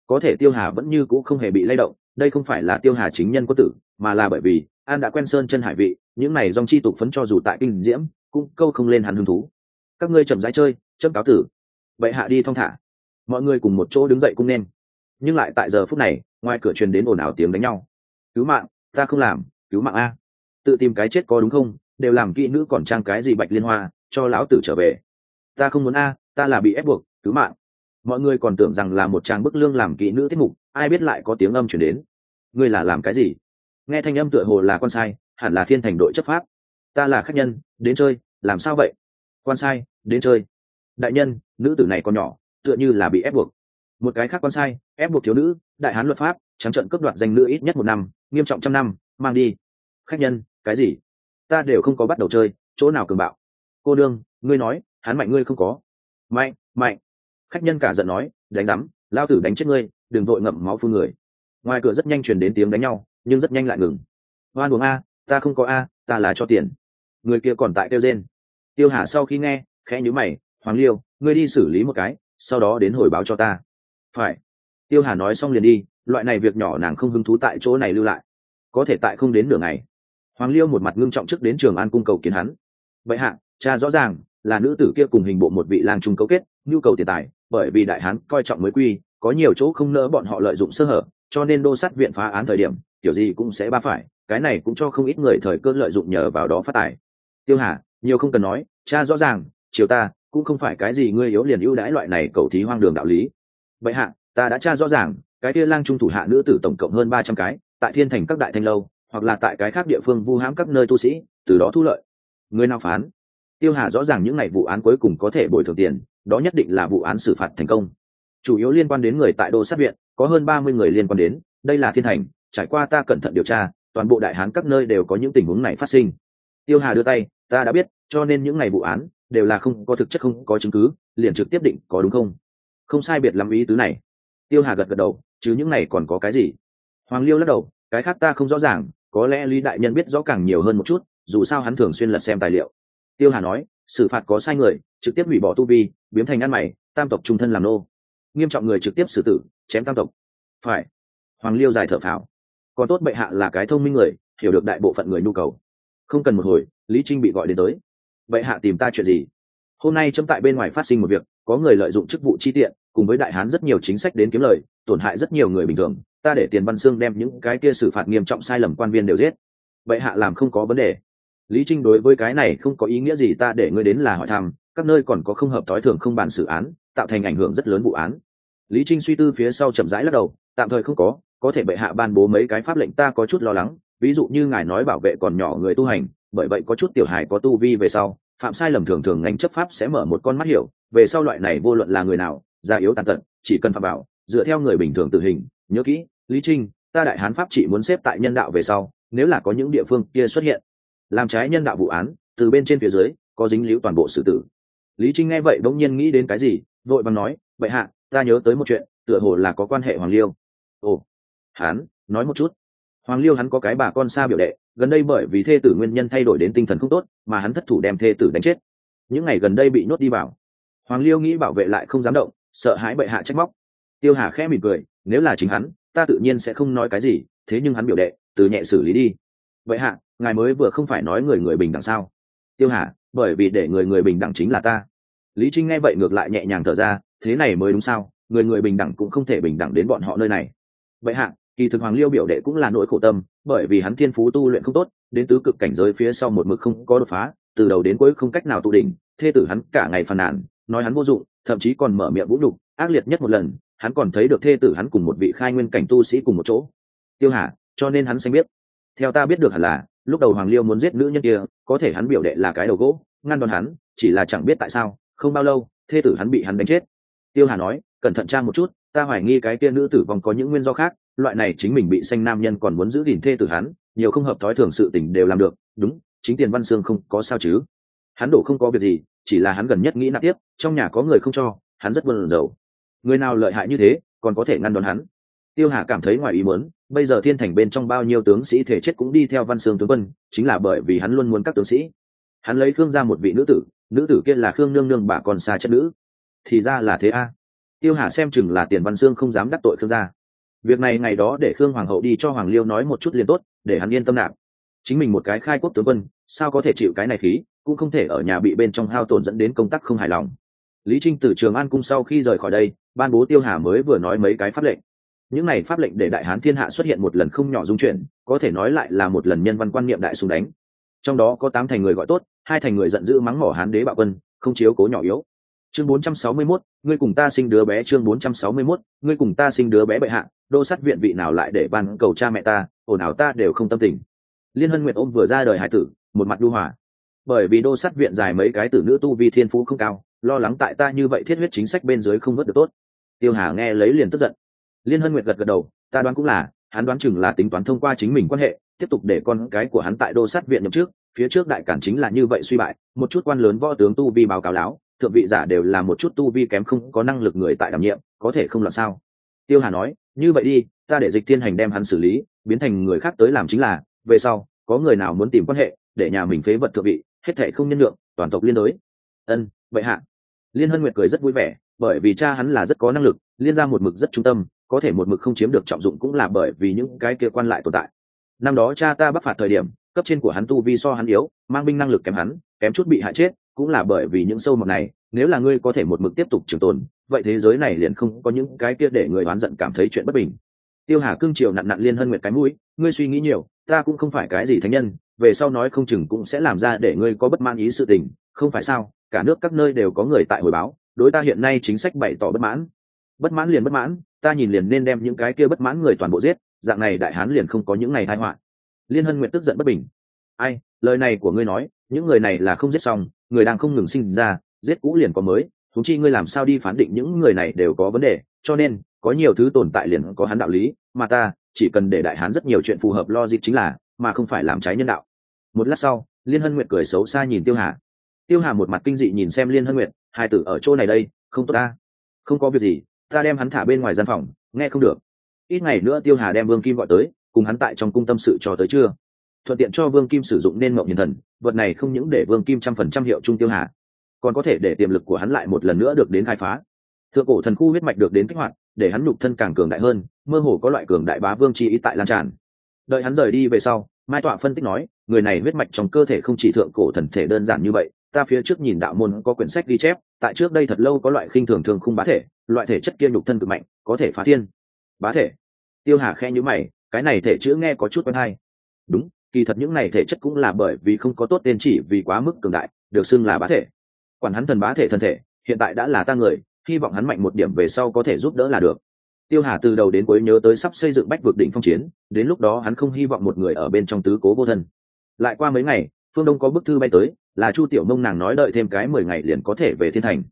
Có thể tiêu hà vẫn như cũ không hề bị lay động, đây không phải là tiêu hà chính nhân có tử, mà là bởi vì, an đã quen sơn chân hải vị, những này dòng chi tục phấn cho dù tại kinh diễm, cũng câu không lên hắn hứng thú. Các ngươi chậm rãi chơi chấm cáo tử vậy hạ đi thong thả. Mọi người cùng một chỗ đứng dậy cũng nên. Nhưng lại tại giờ phút này, ngoài cửa truyền đến ồn ào tiếng đánh nhau. Cứu mạng, ta không làm, cứu mạng a. Tự tìm cái chết có đúng không, đều làm kỹ nữ còn trang cái gì bạch liên hoa, cho lão tử trở về. Ta không muốn a, ta là bị ép buộc, cứu mạng. Mọi người còn tưởng rằng là một trang bức lương làm kỹ nữ tiết mục, ai biết lại có tiếng âm chuyển đến. Ngươi là làm cái gì? Nghe thanh âm tựa hồ là con sai, hẳn là thiên thành đội chấp pháp. Ta là khách nhân, đến chơi, làm sao vậy? Quan sai, đến chơi đại nhân, nữ tử này còn nhỏ, tựa như là bị ép buộc. Một cái khác quan sai, ép buộc thiếu nữ, đại hán luật pháp, trắng trận cướp đoạt danh nữ ít nhất một năm, nghiêm trọng trăm năm, mang đi. Khách nhân, cái gì? Ta đều không có bắt đầu chơi, chỗ nào cường bạo? Cô đương ngươi nói hắn mạnh ngươi không có. Mạnh mạnh. Khách nhân cả giận nói, đánh rắm lao tử đánh chết ngươi, đừng vội ngậm máu phun người. Ngoài cửa rất nhanh truyền đến tiếng đánh nhau, nhưng rất nhanh lại ngừng. Hoan uống a, ta không có a, ta là cho tiền. Người kia còn tại kêu rên. Tiêu hà sau khi nghe, khẽ nhíu mày hoàng liêu, ngươi đi xử lý một cái, sau đó đến hồi báo cho ta. Phải. Tiêu hà nói xong liền đi, loại này việc nhỏ nàng không hứng thú tại chỗ này lưu lại. Có thể tại không đến nửa ngày. Hoàng liêu một mặt ngưng trọng trước đến trường an cung cầu kiến hắn. Vậy hạ, cha rõ ràng, là nữ tử kia cùng hình bộ một vị lang trung cấu kết, nhu cầu tiền tài, bởi vì đại hán coi trọng mới quy, có nhiều chỗ không nỡ bọn họ lợi dụng sơ hở, cho nên đô sát viện phá án thời điểm, kiểu gì cũng sẽ ba phải, cái này cũng cho không ít người thời cơ lợi dụng nhờ vào đó phát tài. Tiêu hà, nhiều không cần nói, cha rõ ràng, chiều ta cũng không phải cái gì ngươi yếu liền ưu đãi loại này cầu thí hoang đường đạo lý. Vậy hạ, ta đã tra rõ ràng, cái kia lang trung thủ hạ nữ tử tổng cộng hơn ba trăm cái, tại thiên thành các đại thanh lâu, hoặc là tại cái khác địa phương vu hãm các nơi tu sĩ, từ đó thu lợi. Người nào phán? Tiêu hà rõ ràng những ngày vụ án cuối cùng có thể bồi thường tiền, đó nhất định là vụ án xử phạt thành công. Chủ yếu liên quan đến người tại đô sát viện, có hơn ba mươi người liên quan đến, đây là thiên thành, trải qua ta cẩn thận điều tra, toàn bộ đại hán các nơi đều có những tình huống này phát sinh. Tiêu hà đưa tay, ta đã biết, cho nên những ngày vụ án đều là không có thực chất không có chứng cứ, liền trực tiếp định có đúng không? Không sai biệt lắm ý tứ này. Tiêu hà gật gật đầu, chứ những này còn có cái gì? Hoàng liêu lắc đầu, cái khác ta không rõ ràng, có lẽ lý đại nhân biết rõ càng nhiều hơn một chút, dù sao hắn thường xuyên lật xem tài liệu. Tiêu hà nói, xử phạt có sai người, trực tiếp hủy bỏ tu vi, biến thành ăn mày, tam tộc trung thân làm nô. Nghiêm trọng người trực tiếp xử tử, chém tam tộc. Phải. Hoàng liêu dài thở phào. Còn tốt bệ hạ là cái thông minh người, hiểu được đại bộ phận người nhu cầu. Không cần một hồi, lý trinh bị gọi đến tới bệ hạ tìm ta chuyện gì? Hôm nay chấm tại bên ngoài phát sinh một việc, có người lợi dụng chức vụ chi tiện, cùng với đại hán rất nhiều chính sách đến kiếm lời, tổn hại rất nhiều người bình thường, ta để tiền văn xương đem những cái kia xử phạt nghiêm trọng sai lầm quan viên đều giết. Bệ hạ làm không có vấn đề. Lý trinh đối với cái này không có ý nghĩa gì, ta để ngươi đến là hỏi thăm, các nơi còn có không hợp thói thường không bàn xử án, tạo thành ảnh hưởng rất lớn vụ án. Lý trinh suy tư phía sau chậm rãi lắc đầu, tạm thời không có có thể bệ hạ ban bố mấy cái pháp lệnh, ta có chút lo lắng, ví dụ như ngài nói bảo vệ còn nhỏ người tu hành bởi vậy có chút tiểu hài có tu vi về sau, phạm sai lầm thường thường ngành chấp pháp sẽ mở một con mắt hiểu, về sau loại này vô luận là người nào già yếu tàn tật, chỉ cần phạm bảo dựa theo người bình thường tử hình, nhớ kỹ, lý trinh, ta đại hán pháp chỉ muốn xếp tại nhân đạo về sau, nếu là có những địa phương kia xuất hiện, làm trái nhân đạo vụ án, từ bên trên phía dưới, có dính líu toàn bộ sự tử. Lý trinh nghe vậy bỗng nhiên nghĩ đến cái gì, vội bằng nói vậy hạ, ta nhớ tới một chuyện, tựa hồ là có quan hệ hoàng liêu. Ồ hán nói một chút. Hoàng liêu hắn có cái bà con xa biểu đệ gần đây bởi vì thê tử nguyên nhân thay đổi đến tinh thần không tốt, mà hắn thất thủ đem thê tử đánh chết. Những ngày gần đây bị nhốt đi vào. Hoàng liêu nghĩ bảo vệ lại không dám động, sợ hãi bệ hạ trách móc. Tiêu hà khẽ mỉm cười, nếu là chính hắn, ta tự nhiên sẽ không nói cái gì, thế nhưng hắn biểu đệ, từ nhẹ xử lý đi. Vậy hạ, ngài mới vừa không phải nói người người bình đẳng sao? Tiêu hà, bởi vì để người người bình đẳng chính là ta. Lý trinh nghe vậy ngược lại nhẹ nhàng thở ra, thế này mới đúng sao? Người người bình đẳng cũng không thể bình đẳng đến bọn họ nơi này. Vậy hạ kỳ thực hoàng liêu biểu đệ cũng là nỗi khổ tâm, bởi vì hắn thiên phú tu luyện không tốt, đến tứ cực cảnh giới phía sau một mực không có đột phá, từ đầu đến cuối không cách nào tụ đỉnh, thê tử hắn cả ngày phàn nàn, nói hắn vô dụng, thậm chí còn mở miệng vũ đục ác liệt nhất một lần, hắn còn thấy được thê tử hắn cùng một vị khai nguyên cảnh tu sĩ cùng một chỗ. Tiêu hà, cho nên hắn xanh biết. Theo ta biết được hẳn là, lúc đầu hoàng liêu muốn giết nữ nhân kia, có thể hắn biểu đệ là cái đầu gỗ, ngăn đòn hắn, chỉ là chẳng biết tại sao, không bao lâu, thê tử hắn bị hắn đánh chết. Tiêu hà nói, cẩn thận trang một chút, ta hoài nghi cái kia nữ tử vong có những nguyên do khác loại này chính mình bị xanh nam nhân còn muốn giữ gìn thê tử hắn, nhiều không hợp thói thường sự tình đều làm được, đúng, chính tiền văn sương không có sao chứ. Hắn đổ không có việc gì, chỉ là hắn gần nhất nghĩ nạp tiếp, trong nhà có người không cho, hắn rất buồn rầu. Người nào lợi hại như thế, còn có thể ngăn đón hắn. Tiêu hà cảm thấy ngoài ý muốn, bây giờ thiên thành bên trong bao nhiêu tướng sĩ thể chết cũng đi theo văn sương tướng quân, chính là bởi vì hắn luôn muốn các tướng sĩ. Hắn lấy khương ra một vị nữ tử nữ tử kia là khương nương nương bà còn xa chất nữ. Thì ra là thế a. Tiêu hà xem chừng là tiền văn sương không dám đắc tội khương gia việc này ngày đó để khương hoàng hậu đi cho hoàng liêu nói một chút liền tốt, để hắn yên tâm nạp. Chính mình một cái khai quốc tướng quân, sao có thể chịu cái này khí, cũng không thể ở nhà bị bên trong hao tổn dẫn đến công tác không hài lòng. Lý trinh từ trường an cung sau khi rời khỏi đây, ban bố tiêu hà mới vừa nói mấy cái pháp lệnh. Những này pháp lệnh để đại hán thiên hạ xuất hiện một lần không nhỏ dung chuyển, có thể nói lại là một lần nhân văn quan niệm đại súng đánh. Trong đó có tám thành người gọi tốt, hai thành người giận dữ mắng mỏ hán đế bạo quân, không chiếu cố nhỏ yếu chương 461, ngươi cùng ta sinh đứa bé chương 461, ngươi cùng ta sinh đứa bé bệ hạ đô sát viện vị nào lại để ban cầu cha mẹ ta ồn ào ta đều không tâm tình. Liên hân nguyệt ôm vừa ra đời hải tử một mặt đu hòa. Bởi vì đô sát viện dài mấy cái tử nữ tu vi thiên phú không cao lo lắng tại ta như vậy thiết huyết chính sách bên dưới không vớt được tốt. Tiêu hà nghe lấy liền tức giận. Liên hân nguyệt gật gật đầu ta đoán cũng là hắn đoán chừng là tính toán thông qua chính mình quan hệ tiếp tục để con cái của hắn tại đô sát viện nhậm trước phía trước đại cản chính là như vậy suy bại một chút quan lớn võ tướng tu vi báo cáo láo thượng vị giả đều là một chút tu vi kém không có năng lực người tại đảm nhiệm, có thể không là sao? Tiêu hà nói, như vậy đi, ta để dịch thiên hành đem hắn xử lý, biến thành người khác tới làm chính là, về sau, có người nào muốn tìm quan hệ, để nhà mình phế vật thượng vị, hết thể không nhân lượng toàn tộc liên đối. Ân, vậy hạ. Liên hân nguyệt cười rất vui vẻ, bởi vì cha hắn là rất có năng lực, liên ra một mực rất trung tâm, có thể một mực không chiếm được trọng dụng cũng là bởi vì những cái kia quan lại tồn tại. Năm đó cha ta bắc phạt thời điểm, cấp trên của hắn tu vi so hắn yếu, mang binh năng lực kém hắn, kém chút bị hại chết cũng là bởi vì những sâu mọt này, nếu là ngươi có thể một mực tiếp tục trường tồn, vậy thế giới này liền không có những cái kia để người oán giận cảm thấy chuyện bất bình. Tiêu hà cương triều nặn nặn liên hân nguyệt cái mũi, ngươi suy nghĩ nhiều, ta cũng không phải cái gì thánh nhân, về sau nói không chừng cũng sẽ làm ra để ngươi có bất mãn ý sự tình, không phải sao, cả nước các nơi đều có người tại hồi báo, đối ta hiện nay chính sách bày tỏ bất mãn. Bất mãn liền bất mãn, ta nhìn liền nên đem những cái kia bất mãn người toàn bộ giết, dạng này đại hán liền không có những ngày tai họa. Liên hân nguyện tức giận bất bình. Ai, lời này của ngươi nói, những người này là không giết xong người đang không ngừng sinh ra, giết cũ liền có mới thú chi ngươi làm sao đi phán định những người này đều có vấn đề, cho nên, có nhiều thứ tồn tại liền có hắn đạo lý, mà ta, chỉ cần để đại hán rất nhiều chuyện phù hợp lo dịp chính là, mà không phải làm trái nhân đạo. Một lát sau, liên hân nguyệt cười xấu xa nhìn tiêu hà. Tiêu hà một mặt kinh dị nhìn xem liên hân nguyệt, hai tử ở chỗ này đây, không tốt ta. Không có việc gì, ta đem hắn thả bên ngoài gian phòng, nghe không được. Ít ngày nữa tiêu hà đem vương kim gọi tới, cùng hắn tại trong cung tâm sự cho tới chưa thuận tiện cho vương kim sử dụng nên mộng hiền thần, vật này không những để vương kim trăm phần trăm hiệu trung tiêu hà, còn có thể để tiềm lực của hắn lại một lần nữa được đến khai phá. Thượng cổ thần khu huyết mạch được đến kích hoạt, để hắn nhục thân càng cường đại hơn, mơ hồ có loại cường đại bá vương chi ý tại lan tràn. Đợi hắn rời đi về sau, mai tọa phân tích nói, người này huyết mạch trong cơ thể không chỉ thượng cổ thần thể đơn giản như vậy, ta phía trước nhìn đạo môn có quyển sách ghi chép, tại trước đây thật lâu có loại khinh thường thường khung bá thể, loại thể chất kia nhục thân cực mạnh, có thể phá thiên. Bá thể. Tiêu hà khe nhữ mày, cái này thể chữ nghe có chút quen hay. Đúng kỳ thật những này thể chất cũng là bởi vì không có tốt tên chỉ vì quá mức cường đại, được xưng là bá thể. Quản hắn thần bá thể thân thể, hiện tại đã là ta người, hy vọng hắn mạnh một điểm về sau có thể giúp đỡ là được. Tiêu hà từ đầu đến cuối nhớ tới sắp xây dựng bách vực đỉnh phong chiến, đến lúc đó hắn không hy vọng một người ở bên trong tứ cố vô thân. Lại qua mấy ngày, phương đông có bức thư bay tới, là chu tiểu mông nàng nói đợi thêm cái mười ngày liền có thể về thiên thành.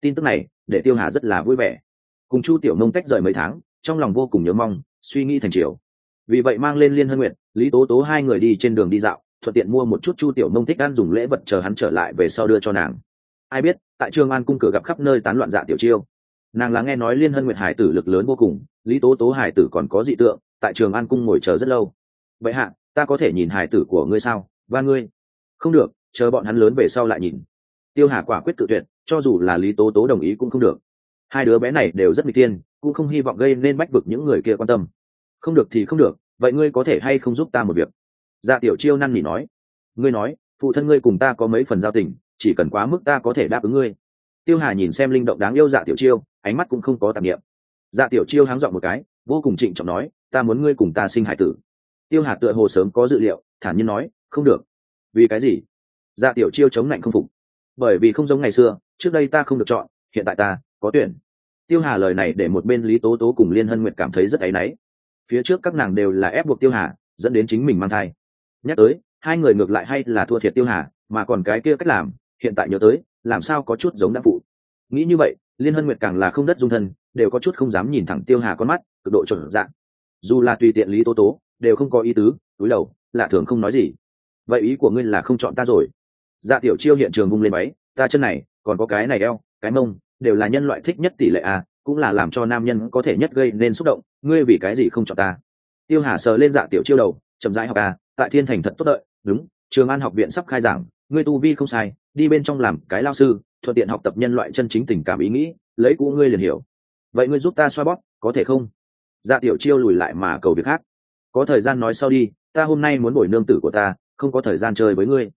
Tin tức này, để tiêu hà rất là vui vẻ. Cùng chu tiểu mông tách rời mấy tháng, trong lòng vô cùng nhớ mong, suy nghĩ thành chiều vì vậy mang lên liên hân nguyện lý tố tố hai người đi trên đường đi dạo, thuận tiện mua một chút chu tiểu mông thích ăn dùng lễ vật chờ hắn trở lại về sau đưa cho nàng. Ai biết, tại trường an cung cửa gặp khắp nơi tán loạn dạ tiểu chiêu. Nàng là nghe nói liên hân nguyệt hải tử lực lớn vô cùng, lý tố tố hải tử còn có dị tượng, tại trường an cung ngồi chờ rất lâu. Vậy hạ, ta có thể nhìn hải tử của ngươi sao, và ngươi? Không được, chờ bọn hắn lớn về sau lại nhìn. Tiêu hà quả quyết tự tuyệt, cho dù là lý tố tố đồng ý cũng không được. Hai đứa bé này đều rất n tiên cũng không hy vọng gây nên bách vực những người kia quan tâm. Không được thì không được vậy ngươi có thể hay không giúp ta một việc? Dạ tiểu chiêu năn nỉ nói. Ngươi nói, phụ thân ngươi cùng ta có mấy phần giao tình, chỉ cần quá mức ta có thể đáp ứng ngươi. Tiêu hà nhìn xem linh động đáng yêu dạ tiểu chiêu, ánh mắt cũng không có tạp nghiệm dạ tiểu chiêu háng dọn một cái, vô cùng trịnh trọng nói, ta muốn ngươi cùng ta sinh hải tử. Tiêu hà tựa hồ sớm có dự liệu, thản nhiên nói, không được. Vì cái gì? Dạ tiểu chiêu chống lạnh không phục. Bởi vì không giống ngày xưa, trước đây ta không được chọn, hiện tại ta có tuyển. Tiêu hà lời này để một bên lý tố tố cùng liên hân nguyệt cảm thấy rất áy náy phía trước các nàng đều là ép buộc tiêu hà, dẫn đến chính mình mang thai. Nhắc tới, hai người ngược lại hay là thua thiệt tiêu hà, mà còn cái kia cách làm, hiện tại nhớ tới, làm sao có chút giống đã phụ. Nghĩ như vậy, liên hân nguyệt càng là không đất dung thân, đều có chút không dám nhìn thẳng tiêu hà con mắt, cực độ chuẩn dạng. Dù là tùy tiện lý tố tố, đều không có ý tứ, túi đầu, lạ thường không nói gì. Vậy ý của ngươi là không chọn ta rồi? Dạ tiểu chiêu hiện trường vung lên máy ta chân này, còn có cái này eo, cái mông, đều là nhân loại thích nhất tỷ lệ à? Cũng là làm cho nam nhân có thể nhất gây nên xúc động, ngươi vì cái gì không chọn ta? Tiêu hà sờ lên dạ tiểu chiêu đầu, chậm rãi học à. tại thiên thành thật tốt đợi, đúng, trường an học viện sắp khai giảng, ngươi tu vi không sai, đi bên trong làm cái lao sư, thuận tiện học tập nhân loại chân chính tình cảm ý nghĩ, lấy cũ ngươi liền hiểu. Vậy ngươi giúp ta xoa bóp, có thể không? Dạ tiểu chiêu lùi lại mà cầu việc khác. Có thời gian nói sau đi, ta hôm nay muốn bồi nương tử của ta, không có thời gian chơi với ngươi.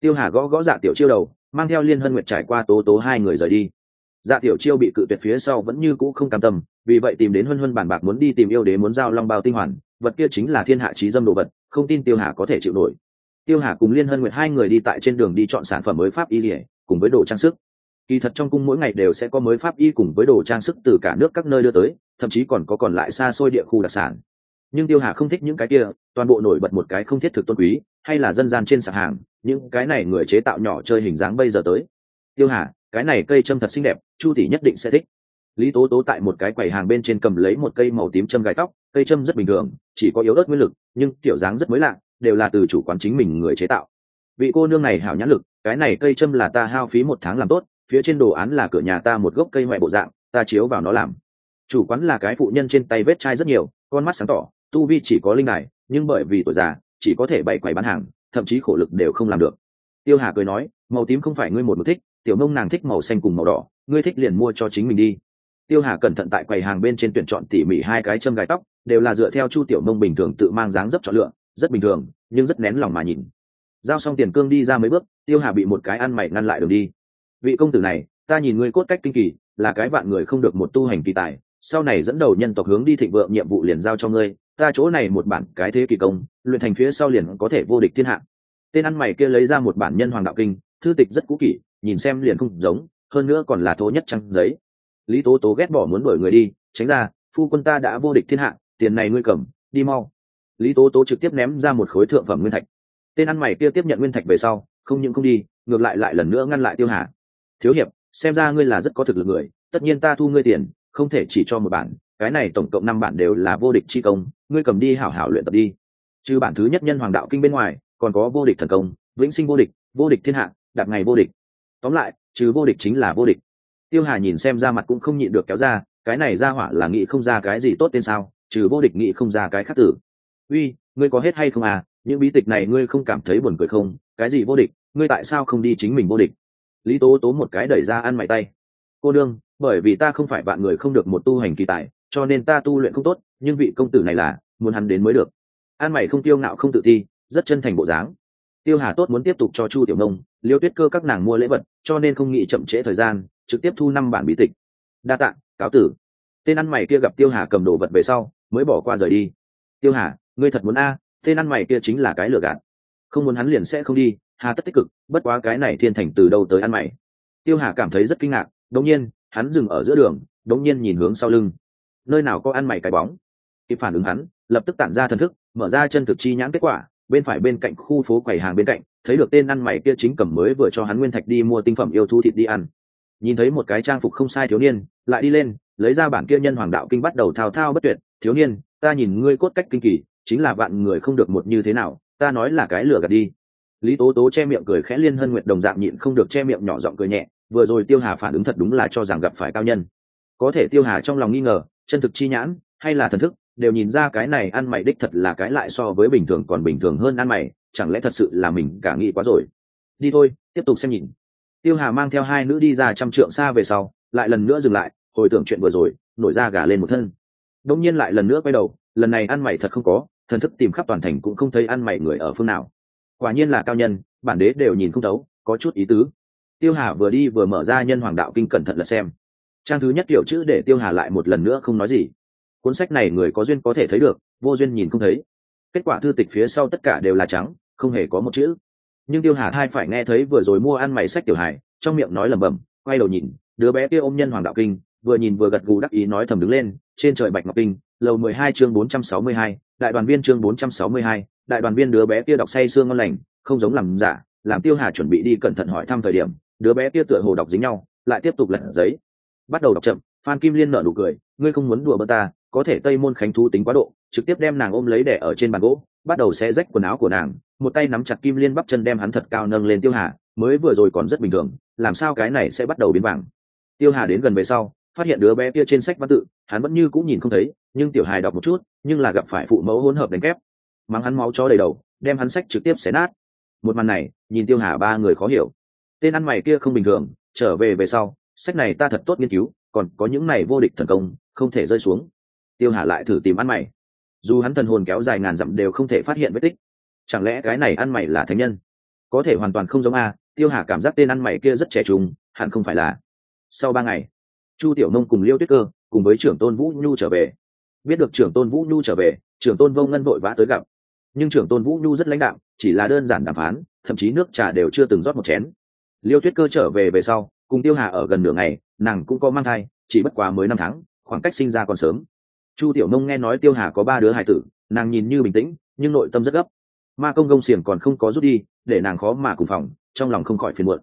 Tiêu hà gõ gõ dạ tiểu chiêu đầu, mang theo liên hân nguyệt trải qua tố tố hai người rời đi dạ tiểu chiêu bị cự tuyệt phía sau vẫn như cũ không cam tâm, vì vậy tìm đến huân huân bản bạc muốn đi tìm yêu đế muốn giao long bao tinh hoàn, vật kia chính là thiên hạ trí dâm đồ vật, không tin tiêu hà có thể chịu nổi. Tiêu hà cùng liên hân nguyệt hai người đi tại trên đường đi chọn sản phẩm mới pháp y lỉa cùng với đồ trang sức. Kỳ thật trong cung mỗi ngày đều sẽ có mới pháp y cùng với đồ trang sức từ cả nước các nơi đưa tới, thậm chí còn có còn lại xa xôi địa khu đặc sản. Nhưng tiêu hà không thích những cái kia, toàn bộ nổi bật một cái không thiết thực tôn quý, hay là dân gian trên sạp hàng, những cái này người chế tạo nhỏ chơi hình dáng bây giờ tới. Tiêu hà cái này cây châm thật xinh đẹp, chu tỷ nhất định sẽ thích. Lý tố tố tại một cái quầy hàng bên trên cầm lấy một cây màu tím châm gai tóc, cây châm rất bình thường, chỉ có yếu ớt nguyên lực, nhưng kiểu dáng rất mới lạ, đều là từ chủ quán chính mình người chế tạo. Vị cô nương này hảo nhãn lực, cái này cây châm là ta hao phí một tháng làm tốt, phía trên đồ án là cửa nhà ta một gốc cây ngoại bộ dạng, ta chiếu vào nó làm. Chủ quán là cái phụ nhân trên tay vết chai rất nhiều, con mắt sáng tỏ, tu vi chỉ có linh đài, nhưng bởi vì tuổi già, chỉ có thể bày quầy bán hàng, thậm chí khổ lực đều không làm được. Tiêu hà cười nói, màu tím không phải ngươi một mực thích tiểu nông nàng thích màu xanh cùng màu đỏ, ngươi thích liền mua cho chính mình đi. Tiêu hà cẩn thận tại quầy hàng bên trên tuyển chọn tỉ mỉ hai cái châm gài tóc, đều là dựa theo chu tiểu nông bình thường tự mang dáng dấp chọn lựa, rất bình thường, nhưng rất nén lòng mà nhìn. Giao xong tiền cương đi ra mấy bước, tiêu hà bị một cái ăn mày ngăn lại đường đi. Vị công tử này, ta nhìn ngươi cốt cách kinh kỳ, là cái bạn người không được một tu hành kỳ tài, sau này dẫn đầu nhân tộc hướng đi thịnh vượng nhiệm vụ liền giao cho ngươi, ta chỗ này một bản cái thế kỳ công, luyện thành phía sau liền có thể vô địch thiên hạ. Tên ăn mày kia lấy ra một bản nhân hoàng đạo kinh, thư tịch rất cũ kỷ nhìn xem liền không giống, hơn nữa còn là thô nhất trăng giấy. Lý tố tố ghét bỏ muốn đuổi người đi, tránh ra, phu quân ta đã vô địch thiên hạ, tiền này ngươi cầm, đi mau. Lý tố tố trực tiếp ném ra một khối thượng phẩm nguyên thạch. Tên ăn mày kia tiếp nhận nguyên thạch về sau, không những không đi, ngược lại lại lần nữa ngăn lại tiêu hà. Thiếu hiệp, xem ra ngươi là rất có thực lực người, tất nhiên ta thu ngươi tiền, không thể chỉ cho một bản, cái này tổng cộng năm bản đều là vô địch chi công, ngươi cầm đi hảo hảo luyện tập đi. Trừ bản thứ nhất nhân hoàng đạo kinh bên ngoài, còn có vô địch thần công, vĩnh sinh vô địch vô địch thiên hạ, đạp ngày vô địch tóm lại, trừ vô địch chính là vô địch. Tiêu hà nhìn xem ra mặt cũng không nhịn được kéo ra, cái này ra hỏa là nghĩ không ra cái gì tốt tên sao, trừ vô địch nghĩ không ra cái khác tử. Uy, ngươi có hết hay không à? Những bí tịch này ngươi không cảm thấy buồn cười không? Cái gì vô địch? Ngươi tại sao không đi chính mình vô địch? Lý tố tố một cái đẩy ra ăn mày tay. Cô đương, bởi vì ta không phải bạn người không được một tu hành kỳ tài, cho nên ta tu luyện không tốt, nhưng vị công tử này là, muốn hắn đến mới được. An mày không tiêu ngạo không tự ti rất chân thành bộ dáng tiêu hà tốt muốn tiếp tục cho chu tiểu nông, liêu tuyết cơ các nàng mua lễ vật, cho nên không nghĩ chậm trễ thời gian, trực tiếp thu năm bản bí tịch. Đa tạng cáo tử. Tên ăn mày kia gặp tiêu hà cầm đồ vật về sau, mới bỏ qua rời đi. Tiêu hà, ngươi thật muốn a, tên ăn mày kia chính là cái lừa gạt. Không muốn hắn liền sẽ không đi, hà tất tích cực, bất quá cái này thiên thành từ đâu tới ăn mày. Tiêu hà cảm thấy rất kinh ngạc, đống nhiên, hắn dừng ở giữa đường, đống nhiên nhìn hướng sau lưng. Nơi nào có ăn mày cái bóng? Kịp phản ứng hắn, lập tức tản ra thần thức, mở ra chân thực chi nhãn kết quả bên phải bên cạnh khu phố quầy hàng bên cạnh, thấy được tên ăn mày kia chính cầm mới vừa cho hắn nguyên thạch đi mua tinh phẩm yêu thú thịt đi ăn. Nhìn thấy một cái trang phục không sai thiếu niên, lại đi lên, lấy ra bản kia nhân hoàng đạo kinh bắt đầu thao thao bất tuyệt, thiếu niên, ta nhìn ngươi cốt cách kinh kỳ, chính là vạn người không được một như thế nào, ta nói là cái lửa gạt đi. Lý tố tố che miệng cười khẽ liên hân nguyện đồng dạng nhịn không được che miệng nhỏ giọng cười nhẹ, vừa rồi tiêu hà phản ứng thật đúng là cho rằng gặp phải cao nhân. Có thể tiêu hà trong lòng nghi ngờ, chân thực chi nhãn, hay là thần thức đều nhìn ra cái này ăn mày đích thật là cái lại so với bình thường còn bình thường hơn ăn mày, chẳng lẽ thật sự là mình cả nghĩ quá rồi? Đi thôi, tiếp tục xem nhìn. Tiêu hà mang theo hai nữ đi ra trăm trượng xa về sau, lại lần nữa dừng lại, hồi tưởng chuyện vừa rồi, nổi ra gà lên một thân. Đông nhiên lại lần nữa quay đầu, lần này ăn mày thật không có, thần thức tìm khắp toàn thành cũng không thấy ăn mày người ở phương nào. Quả nhiên là cao nhân, bản đế đều nhìn không thấu, có chút ý tứ. Tiêu hà vừa đi vừa mở ra nhân hoàng đạo kinh cẩn thận lật xem. Trang thứ nhất kiểu chữ để tiêu hà lại một lần nữa không nói gì cuốn sách này người có duyên có thể thấy được, vô duyên nhìn không thấy. Kết quả thư tịch phía sau tất cả đều là trắng, không hề có một chữ. Nhưng tiêu hà thai phải nghe thấy vừa rồi mua ăn mày sách tiểu hải trong miệng nói lẩm bẩm, quay đầu nhìn, đứa bé kia ôm nhân hoàng đạo kinh, vừa nhìn vừa gật gù đắc ý nói thầm đứng lên, trên trời bạch ngọc kinh, lầu mười hai chương bốn trăm sáu mươi hai, đại đoàn viên chương bốn trăm sáu mươi hai, đại đoàn viên đứa bé kia đọc say sương ngon lành, không giống làm giả, làm tiêu hà chuẩn bị đi cẩn thận hỏi thăm thời điểm, đứa bé kia tựa hồ đọc dính nhau, lại tiếp tục lật giấy. Bắt đầu đọc chậm, phan kim liên nở nụ cười, ngươi không muốn đùa bơ ta có thể tây môn khánh thú tính quá độ, trực tiếp đem nàng ôm lấy đẻ ở trên bàn gỗ, bắt đầu xé rách quần áo của nàng, một tay nắm chặt kim liên bắp chân đem hắn thật cao nâng lên tiêu hà, mới vừa rồi còn rất bình thường, làm sao cái này sẽ bắt đầu biến vàng? Tiêu hà đến gần về sau, phát hiện đứa bé kia trên sách văn tự, hắn vẫn như cũng nhìn không thấy, nhưng tiểu hài đọc một chút, nhưng là gặp phải phụ mẫu hỗn hợp đánh kép. Mắng hắn máu chó đầy đầu, đem hắn sách trực tiếp xé nát. Một màn này, nhìn tiêu hà ba người khó hiểu. Tên ăn mày kia không bình thường, trở về về sau, sách này ta thật tốt nghiên cứu, còn có những này vô địch thần công, không thể rơi xuống tiêu hà lại thử tìm ăn mày. Dù hắn thần hồn kéo dài ngàn dặm đều không thể phát hiện vết tích. Chẳng lẽ cái này ăn mày là thánh nhân? Có thể hoàn toàn không giống a, tiêu hà cảm giác tên ăn mày kia rất trẻ trung, hẳn không phải là. Sau ba ngày, chu tiểu nông cùng liêu tuyết cơ cùng với trưởng tôn vũ nhu trở về. Biết được trưởng tôn vũ nhu trở về, trưởng tôn vô ngân vội vã tới gặp. Nhưng trưởng tôn vũ nhu rất lãnh đạo chỉ là đơn giản đàm phán, thậm chí nước trà đều chưa từng rót một chén. Liêu tuyết cơ trở về về sau, cùng tiêu hà ở gần nửa ngày, nàng cũng có mang thai, chỉ bất quá mới năm tháng, khoảng cách sinh ra còn sớm chu tiểu nông nghe nói tiêu hà có ba đứa hài tử, nàng nhìn như bình tĩnh, nhưng nội tâm rất gấp. Ma công gông xiềng còn không có rút đi, để nàng khó mà cùng phòng, trong lòng không khỏi phiền muộn.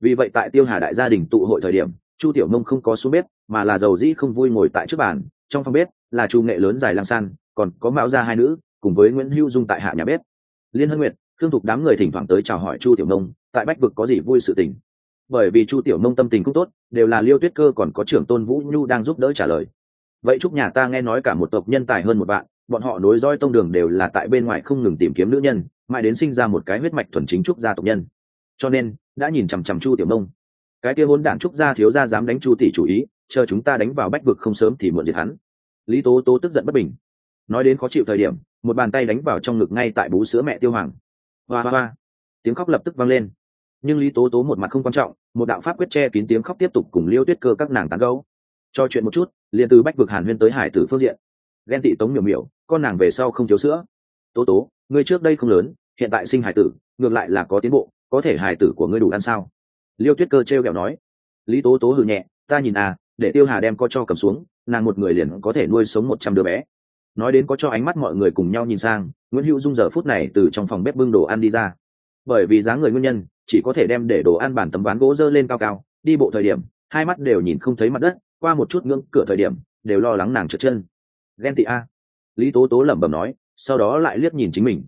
Vì vậy tại tiêu hà đại gia đình tụ hội thời điểm, chu tiểu nông không có xuống bếp, mà là giàu dĩ không vui ngồi tại trước bàn, trong phòng bếp là chu nghệ lớn dài lang san, còn có mạo gia hai nữ, cùng với nguyễn hữu dung tại hạ nhà bếp. Liên hân nguyệt thương thục đám người thỉnh thoảng tới chào hỏi chu tiểu nông tại bách vực có gì vui sự tình. Bởi vì chu tiểu nông tâm tình cũng tốt, đều là liêu tuyết cơ còn có trưởng tôn vũ nhu đang giúp đỡ trả lời vậy chúc nhà ta nghe nói cả một tộc nhân tài hơn một bạn bọn họ nối roi tông đường đều là tại bên ngoài không ngừng tìm kiếm nữ nhân, mãi đến sinh ra một cái huyết mạch thuần chính trúc gia tộc nhân. Cho nên, đã nhìn chằm chằm chu tiểu nông. Cái kia hôn đản trúc gia thiếu gia dám đánh chu tỷ chủ ý, chờ chúng ta đánh vào bách vực không sớm thì muộn diệt hắn. Lý tố tố tức giận bất bình. Nói đến khó chịu thời điểm, một bàn tay đánh vào trong ngực ngay tại bú sữa mẹ tiêu hoàng. Hoa hoa hoa. Tiếng khóc lập tức vang lên. Nhưng lý tố tố một mặt không quan trọng, một đạo pháp quyết che kín tiếng khóc tiếp tục cùng liêu tuyết cơ các nàng tán gấu cho chuyện một chút liền từ bách vực hàn huyên tới hải tử phương diện ghen tị tống miểu miểu con nàng về sau không thiếu sữa tố tố ngươi trước đây không lớn hiện tại sinh hải tử ngược lại là có tiến bộ có thể hải tử của ngươi đủ ăn sao liêu tuyết cơ t r e o kẹo nói lý tố tố hừ nhẹ ta nhìn à để tiêu hà đem co cho cầm xuống nàng một người liền có thể nuôi sống một trăm đứa bé nói đến có cho ánh mắt mọi người cùng nhau nhìn sang nguyễn hữu dung giờ phút này từ trong phòng bếp bưng đồ ăn đi ra bởi vì giá người nguyên nhân chỉ có thể đem để đồ ăn bản tấm ván gỗ dơ lên cao cao đi bộ thời điểm hai mắt đều nhìn không thấy mặt đất qua một chút ngưỡng cửa thời điểm, đều lo lắng nàng trượt chân. Ghen tị a. Lý tố tố lẩm bẩm nói, sau đó lại liếc nhìn chính mình.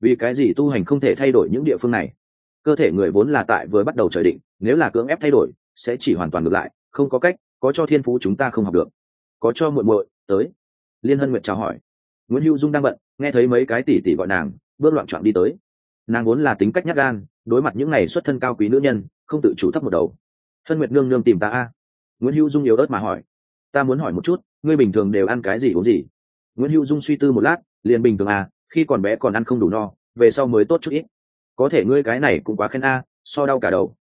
Vì cái gì tu hành không thể thay đổi những địa phương này? Cơ thể người vốn là tại vừa bắt đầu trời định, nếu là cưỡng ép thay đổi, sẽ chỉ hoàn toàn ngược lại, không có cách, có cho thiên phú chúng ta không học được. Có cho muội muội, tới. Liên hân nguyệt chào hỏi. Nguyễn hữu dung đang bận, nghe thấy mấy cái tỉ tỉ gọi nàng, bước loạn trọn đi tới. Nàng vốn là tính cách nhát gan, đối mặt những này xuất thân cao quý nữ nhân, không tự chủ thấp một đầu. Hân nguyệt nương nương tìm ta a nguyễn hữu dung yếu ớt mà hỏi. Ta muốn hỏi một chút, ngươi bình thường đều ăn cái gì uống gì? Nguyễn hữu dung suy tư một lát, liền bình thường à khi còn bé còn ăn không đủ no, về sau mới tốt chút ít. Có thể ngươi cái này cũng quá khen a, so đau cả đầu.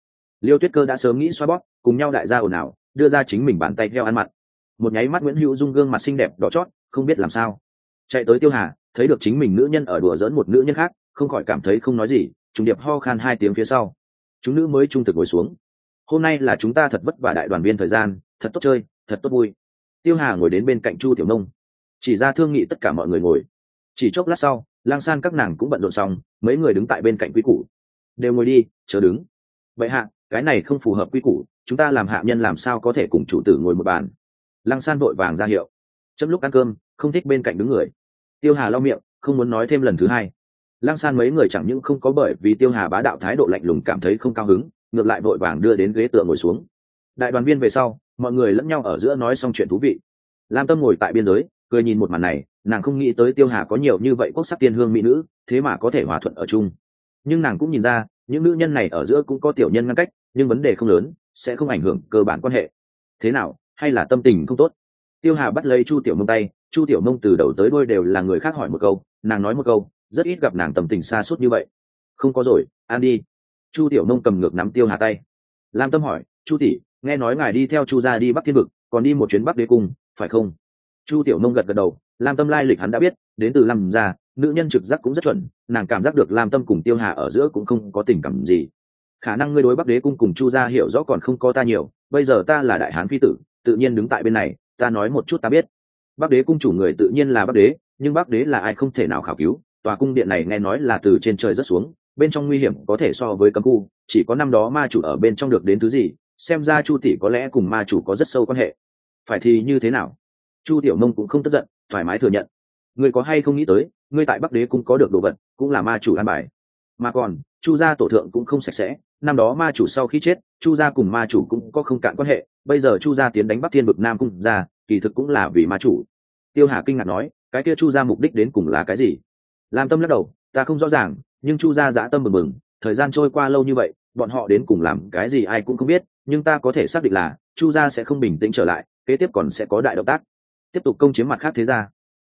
Liêu tuyết cơ đã sớm nghĩ xoa bóp, cùng nhau đại gia ồn ào, đưa ra chính mình bàn tay theo ăn mặt. một nháy mắt nguyễn hữu dung gương mặt xinh đẹp đỏ chót, không biết làm sao. Chạy tới tiêu hà, thấy được chính mình nữ nhân ở đùa dỡn một nữ nhân khác, không khỏi cảm thấy không nói gì, trùng điệp ho khan hai tiếng phía sau. Chúng nữ mới trung thực ngồi xuống hôm nay là chúng ta thật vất vả đại đoàn viên thời gian, thật tốt chơi, thật tốt vui. Tiêu hà ngồi đến bên cạnh chu tiểu nông. Chỉ ra thương nghị tất cả mọi người ngồi. Chỉ chốc lát sau, lang san các nàng cũng bận rộn xong, mấy người đứng tại bên cạnh quy củ. Đều ngồi đi, chờ đứng. Vậy hạ, cái này không phù hợp quy củ, chúng ta làm hạ nhân làm sao có thể cùng chủ tử ngồi một bàn? Lang san vội vàng ra hiệu. Chấm lúc ăn cơm, không thích bên cạnh đứng người. Tiêu hà lau miệng, không muốn nói thêm lần thứ hai. Lang san mấy người chẳng những không có bởi vì tiêu hà bá đạo thái độ lạnh lùng cảm thấy không cao hứng ngược lại vội vàng đưa đến ghế tựa ngồi xuống. Đại đoàn viên về sau, mọi người lẫn nhau ở giữa nói xong chuyện thú vị. Lam tâm ngồi tại biên giới, cười nhìn một màn này, nàng không nghĩ tới tiêu hà có nhiều như vậy quốc sắc tiên hương mỹ nữ, thế mà có thể hòa thuận ở chung. Nhưng nàng cũng nhìn ra, những nữ nhân này ở giữa cũng có tiểu nhân ngăn cách, nhưng vấn đề không lớn, sẽ không ảnh hưởng cơ bản quan hệ. Thế nào, hay là tâm tình không tốt? Tiêu hà bắt lấy chu tiểu mông tay, chu tiểu mông từ đầu tới đôi đều là người khác hỏi một câu, nàng nói một câu, rất ít gặp nàng tâm tình xa suốt như vậy. Không có rồi an đi chu tiểu Nông cầm ngược nắm tiêu hà tay. Lam tâm hỏi, chu tỷ, nghe nói ngài đi theo chu gia đi bắc thiên vực, còn đi một chuyến bắc đế cung, phải không? Chu tiểu Nông gật gật đầu, lam tâm lai lịch hắn đã biết, đến từ lam gia, nữ nhân trực giác cũng rất chuẩn, nàng cảm giác được lam tâm cùng tiêu hà ở giữa cũng không có tình cảm gì. Khả năng ngươi đối bắc đế cung cùng chu gia hiểu rõ còn không có ta nhiều, bây giờ ta là đại hán phi tử, tự nhiên đứng tại bên này, ta nói một chút ta biết. Bắc đế cung chủ người tự nhiên là bắc đế, nhưng bắc đế là ai không thể nào khảo cứu, tòa cung điện này nghe nói là từ trên trời rất xuống bên trong nguy hiểm có thể so với cấm khu, chỉ có năm đó ma chủ ở bên trong được đến thứ gì, xem ra chu tỷ có lẽ cùng ma chủ có rất sâu quan hệ. Phải thì như thế nào? Chu tiểu mông cũng không tức giận, thoải mái thừa nhận. Người có hay không nghĩ tới, ngươi tại bắc đế cũng có được đồ vật, cũng là ma chủ an bài. Mà còn, chu gia tổ thượng cũng không sạch sẽ, năm đó ma chủ sau khi chết, chu gia cùng ma chủ cũng có không cạn quan hệ, bây giờ chu gia tiến đánh bắc thiên vực nam cung ra, kỳ thực cũng là vì ma chủ. Tiêu hà kinh ngạc nói, cái kia chu gia mục đích đến cùng là cái gì? Làm tâm lắc đầu, ta không rõ ràng nhưng chu gia dã tâm mừng mừng thời gian trôi qua lâu như vậy, bọn họ đến cùng làm cái gì ai cũng không biết, nhưng ta có thể xác định là, chu gia sẽ không bình tĩnh trở lại, kế tiếp còn sẽ có đại động tác. Tiếp tục công chiếm mặt khác thế gia.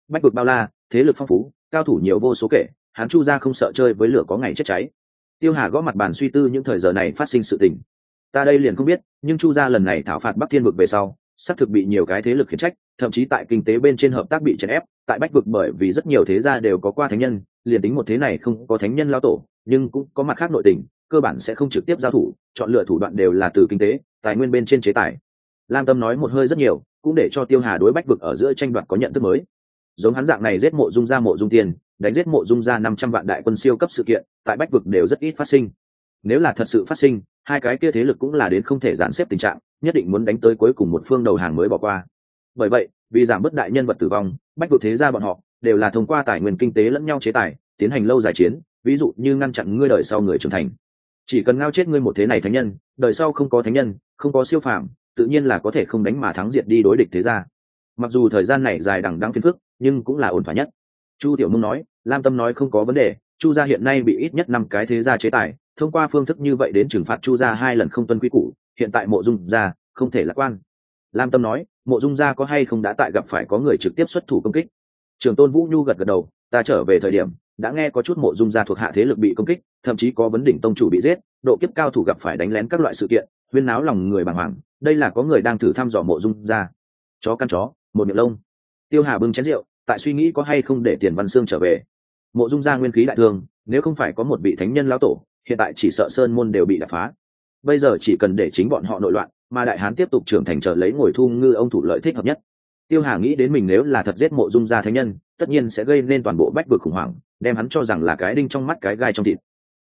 Bách vực bao la, thế lực phong phú, cao thủ nhiều vô số kể, hắn chu gia không sợ chơi với lửa có ngày chết cháy. Tiêu hà gõ mặt bàn suy tư những thời giờ này phát sinh sự tình. Ta đây liền không biết, nhưng chu gia lần này thảo phạt bắc thiên vực về sau, xác thực bị nhiều cái thế lực khiển trách, thậm chí tại kinh tế bên trên hợp tác bị chèn ép, tại bách vực bởi vì rất nhiều thế gia đều có qua thánh nhân liền tính một thế này không có thánh nhân lao tổ, nhưng cũng có mặt khác nội tình, cơ bản sẽ không trực tiếp giao thủ, chọn lựa thủ đoạn đều là từ kinh tế, tài nguyên bên trên chế tài. Lam tâm nói một hơi rất nhiều, cũng để cho tiêu hà đối bách vực ở giữa tranh đoạt có nhận thức mới. Giống hắn dạng này giết mộ dung ra mộ dung tiền, đánh giết mộ dung ra năm trăm vạn đại quân siêu cấp sự kiện, tại bách vực đều rất ít phát sinh. Nếu là thật sự phát sinh, hai cái kia thế lực cũng là đến không thể gián xếp tình trạng, nhất định muốn đánh tới cuối cùng một phương đầu hàng mới bỏ qua. Bởi vậy, vì giảm bớt đại nhân vật tử vong, bách vực thế ra bọn họ đều là thông qua tài nguyên kinh tế lẫn nhau chế tài, tiến hành lâu dài chiến, ví dụ như ngăn chặn ngươi đời sau người trưởng thành. Chỉ cần ngao chết ngươi một thế này thánh nhân, đời sau không có thánh nhân, không có siêu phạm tự nhiên là có thể không đánh mà thắng diệt đi đối địch thế ra mặc dù thời gian này dài đằng đăng phiền phức, nhưng cũng là ổn thỏa nhất. Chu tiểu mông nói, lam tâm nói không có vấn đề, chu gia hiện nay bị ít nhất năm cái thế gia chế tài, thông qua phương thức như vậy đến trừng phạt chu gia hai lần không tuân quy củ, hiện tại mộ dung gia không thể lạc quan. Lam tâm nói, mộ dung gia có hay không đã tại gặp phải có người trực tiếp xuất thủ công kích? Trường tôn vũ nhu gật gật đầu, ta trở về thời điểm, đã nghe có chút mộ dung gia thuộc hạ thế lực bị công kích, thậm chí có vấn đỉnh tông chủ bị giết, độ kiếp cao thủ gặp phải đánh lén các loại sự kiện, huyên náo lòng người bàng hoàng, đây là có người đang thử thăm dò mộ dung gia. Chó căn chó, một miệng lông. Tiêu hà bưng chén rượu, tại suy nghĩ có hay không để tiền văn sương trở về. Mộ dung gia nguyên khí đại thương, nếu không phải có một vị thánh nhân lão tổ, hiện tại chỉ sợ sơn môn đều bị đập phá. Bây giờ chỉ cần để chính bọn họ nội loạn, mà đại hán tiếp tục trưởng thành trở lấy ngồi thu ngư ông thủ lợi thích hợp nhất tiêu hà nghĩ đến mình nếu là thật giết mộ dung gia thánh nhân, tất nhiên sẽ gây nên toàn bộ bách vực khủng hoảng, đem hắn cho rằng là cái đinh trong mắt cái gai trong thịt.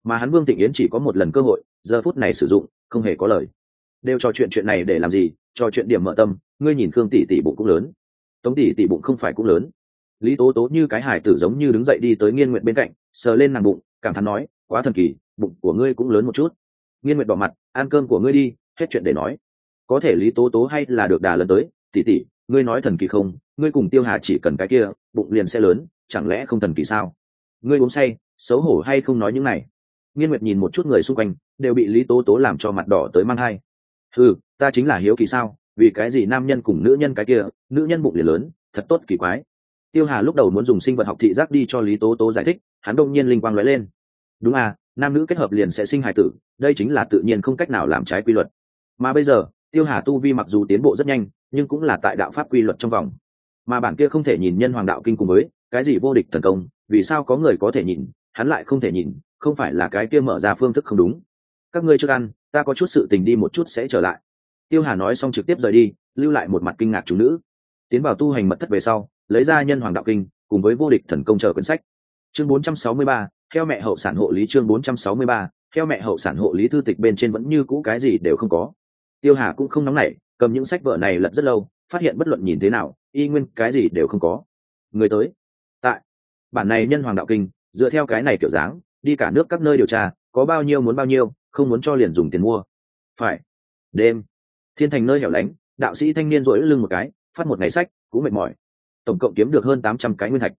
Mà hắn vương tịnh yến chỉ có một lần cơ hội, giờ phút này sử dụng, không hề có lời. Đều trò chuyện chuyện này để làm gì? Trò chuyện điểm mở tâm, ngươi nhìn khương tỷ tỷ bụng cũng lớn. Tống tỷ tỷ bụng không phải cũng lớn. Lý tố tố như cái hải tử giống như đứng dậy đi tới nghiên nguyện bên cạnh, sờ lên nàng bụng, cảm thán nói, quá thần kỳ, bụng của ngươi cũng lớn một chút. Nghiên nguyện bỏ mặt, ăn cơm của ngươi đi, hết chuyện để nói. Có thể lý tố tố hay là được đà lần tới, tỷ tỷ ngươi nói thần kỳ không, ngươi cùng tiêu hà chỉ cần cái kia, bụng liền sẽ lớn, chẳng lẽ không thần kỳ sao? Ngươi uống say, xấu hổ hay không nói những này? Nghiên nguyệt nhìn một chút người xung quanh, đều bị lý tố tố làm cho mặt đỏ tới mang hai. Ừ ta chính là hiếu kỳ sao, vì cái gì nam nhân cùng nữ nhân cái kia, nữ nhân bụng liền lớn, thật tốt kỳ quái. Tiêu hà lúc đầu muốn dùng sinh vật học thị giác đi cho lý tố tố giải thích, hắn đông nhiên linh quang lóe lên. Đúng à nam nữ kết hợp liền sẽ sinh hài tử, đây chính là tự nhiên không cách nào làm trái quy luật. Mà bây giờ tiêu hà tu vi mặc dù tiến bộ rất nhanh nhưng cũng là tại đạo pháp quy luật trong vòng. Mà bản kia không thể nhìn nhân hoàng đạo kinh cùng với cái gì vô địch thần công vì sao có người có thể nhìn hắn lại không thể nhìn không phải là cái kia mở ra phương thức không đúng. Các ngươi chưa ăn ta có chút sự tình đi một chút sẽ trở lại. Tiêu hà nói xong trực tiếp rời đi lưu lại một mặt kinh ngạc chủ nữ. Tiến vào tu hành mật thất về sau lấy ra nhân hoàng đạo kinh cùng với vô địch thần công chờ quyển sách. Chương 463, theo mẹ hậu sản hộ lý chương 463, theo mẹ hậu sản hộ lý thư tịch bên trên vẫn như cũ cái gì đều không có tiêu hà cũng không nóng nảy, cầm những sách vở này lật rất lâu, phát hiện bất luận nhìn thế nào, y nguyên cái gì đều không có. Người tới. Tại. Bản này nhân hoàng đạo kinh, dựa theo cái này kiểu dáng, đi cả nước các nơi điều tra, có bao nhiêu muốn bao nhiêu, không muốn cho liền dùng tiền mua. Phải. Đêm. Thiên thành nơi hẻo lánh, đạo sĩ thanh niên rỗi lưng một cái, phát một ngày sách, cũng mệt mỏi. Tổng cộng kiếm được hơn tám trăm cái nguyên thạch.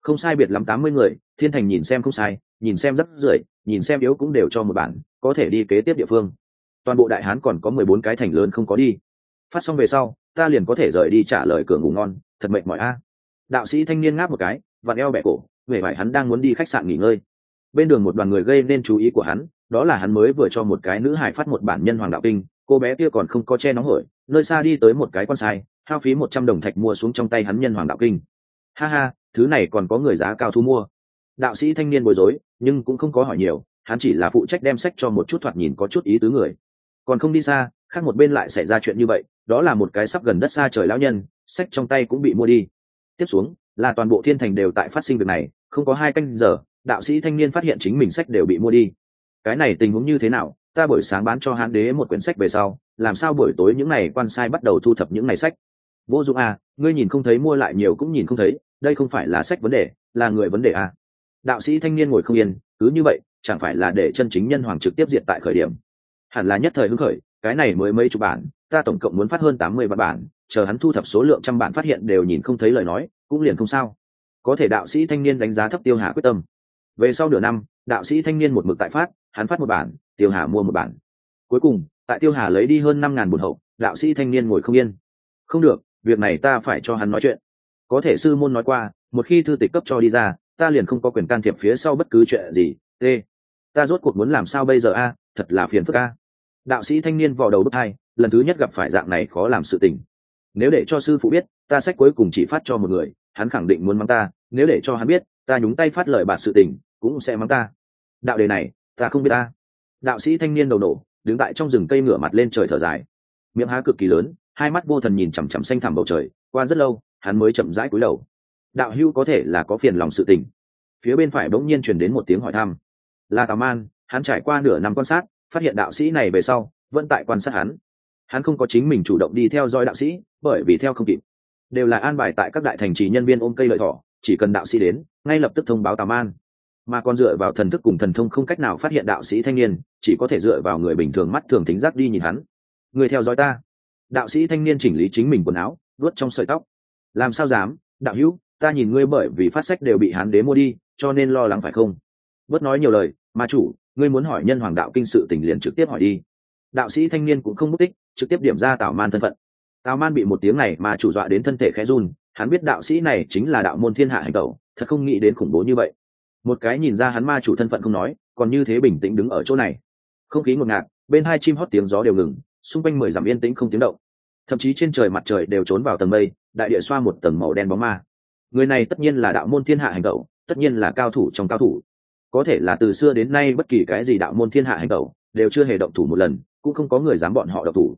Không sai biệt lắm tám mươi người, thiên thành nhìn xem không sai, nhìn xem rất rưởi, nhìn xem yếu cũng đều cho một bản, có thể đi kế tiếp địa phương toàn bộ đại hán còn có mười bốn cái thành lớn không có đi. Phát xong về sau, ta liền có thể rời đi trả lời cửa ngủ ngon, thật mệt mỏi a. Đạo sĩ thanh niên ngáp một cái và eo bẹ cổ về vải hắn đang muốn đi khách sạn nghỉ ngơi. Bên đường một đoàn người gây nên chú ý của hắn, đó là hắn mới vừa cho một cái nữ hải phát một bản nhân hoàng đạo kinh, cô bé kia còn không có che nóng hổi, nơi xa đi tới một cái quan sai, hao phí một trăm đồng thạch mua xuống trong tay hắn nhân hoàng đạo kinh. Ha ha, thứ này còn có người giá cao thu mua. Đạo sĩ thanh niên bối rối, nhưng cũng không có hỏi nhiều, hắn chỉ là phụ trách đem sách cho một chút thoạt nhìn có chút ý tứ người còn không đi xa, khác một bên lại xảy ra chuyện như vậy, đó là một cái sắp gần đất xa trời lão nhân, sách trong tay cũng bị mua đi. Tiếp xuống, là toàn bộ thiên thành đều tại phát sinh việc này, không có hai canh giờ, đạo sĩ thanh niên phát hiện chính mình sách đều bị mua đi. Cái này tình huống như thế nào, ta buổi sáng bán cho hán đế một quyển sách về sau, làm sao buổi tối những ngày quan sai bắt đầu thu thập những ngày sách? Vô dụng à ngươi nhìn không thấy mua lại nhiều cũng nhìn không thấy, đây không phải là sách vấn đề, là người vấn đề à. Đạo sĩ thanh niên ngồi không yên, cứ như vậy, chẳng phải là để chân chính nhân hoàng trực tiếp diệt tại khởi điểm hẳn là nhất thời hứng khởi, cái này mới mấy chục bản, ta tổng cộng muốn phát hơn tám mươi bản bản, chờ hắn thu thập số lượng trăm bản phát hiện đều nhìn không thấy lời nói, cũng liền không sao. Có thể đạo sĩ thanh niên đánh giá thấp tiêu hà quyết tâm. Về sau nửa năm, đạo sĩ thanh niên một mực tại phát, hắn phát một bản, tiêu hà mua một bản. Cuối cùng, tại tiêu hà lấy đi hơn năm ngàn bột hậu, đạo sĩ thanh niên ngồi không yên. Không được, việc này ta phải cho hắn nói chuyện. Có thể sư môn nói qua, một khi thư tịch cấp cho đi ra, ta liền không có quyền can thiệp phía sau bất cứ chuyện gì. T. Ta rốt cuộc muốn làm sao bây giờ a? Thật là phiền phức a đạo sĩ thanh niên vò đầu bước hai, lần thứ nhất gặp phải dạng này khó làm sự tình. Nếu để cho sư phụ biết, ta sách cuối cùng chỉ phát cho một người, hắn khẳng định muốn mắng ta. Nếu để cho hắn biết, ta nhúng tay phát lời bạt sự tình, cũng sẽ mắng ta. Đạo đề này, ta không biết ta. Đạo sĩ thanh niên đầu nổ, đứng tại trong rừng cây ngửa mặt lên trời thở dài. Miệng há cực kỳ lớn, hai mắt vô thần nhìn chằm chằm xanh thẳm bầu trời, qua rất lâu, hắn mới chậm rãi cúi đầu. Đạo hưu có thể là có phiền lòng sự tình. Phía bên phải bỗng nhiên truyền đến một tiếng hỏi thăm. Là tào man, hắn trải qua nửa năm quan sát phát hiện đạo sĩ này về sau, vẫn tại quan sát hắn. Hắn không có chính mình chủ động đi theo dõi đạo sĩ, bởi vì theo không kịp. Đều là an bài tại các đại thành trì nhân viên ôm cây lợi thỏ chỉ cần đạo sĩ đến, ngay lập tức thông báo tàm an mà còn dựa vào thần thức cùng thần thông không cách nào phát hiện đạo sĩ thanh niên, chỉ có thể dựa vào người bình thường mắt thường thính giác đi nhìn hắn. Người theo dõi ta. Đạo sĩ thanh niên chỉnh lý chính mình quần áo đuốt trong sợi tóc. Làm sao dám? Đạo hữu, ta nhìn ngươi bởi vì phát sách đều bị hán đế mua đi, cho nên lo lắng phải không? Bớt nói nhiều lời mà chủ, ngươi muốn hỏi nhân hoàng đạo kinh sự tình liền trực tiếp hỏi đi. Đạo sĩ thanh niên cũng không mất tích, trực tiếp điểm ra tào man thân phận. Tào man bị một tiếng này mà chủ dọa đến thân thể khẽ run, hắn biết đạo sĩ này chính là đạo môn thiên hạ hành tẩu, thật không nghĩ đến khủng bố như vậy. Một cái nhìn ra hắn ma chủ thân phận không nói, còn như thế bình tĩnh đứng ở chỗ này. Không khí ngột ngạt, bên hai chim hót tiếng gió đều ngừng, xung quanh mười dặm yên tĩnh không tiếng động. Thậm chí trên trời mặt trời đều trốn vào tầng mây, đại địa xoa một tầng màu đen bóng ma. Người này tất nhiên là đạo môn thiên hạ hành tẩu, tất nhiên là cao thủ trong cao thủ có thể là từ xưa đến nay bất kỳ cái gì đạo môn thiên hạ hành tẩu, đều chưa hề động thủ một lần, cũng không có người dám bọn họ động thủ.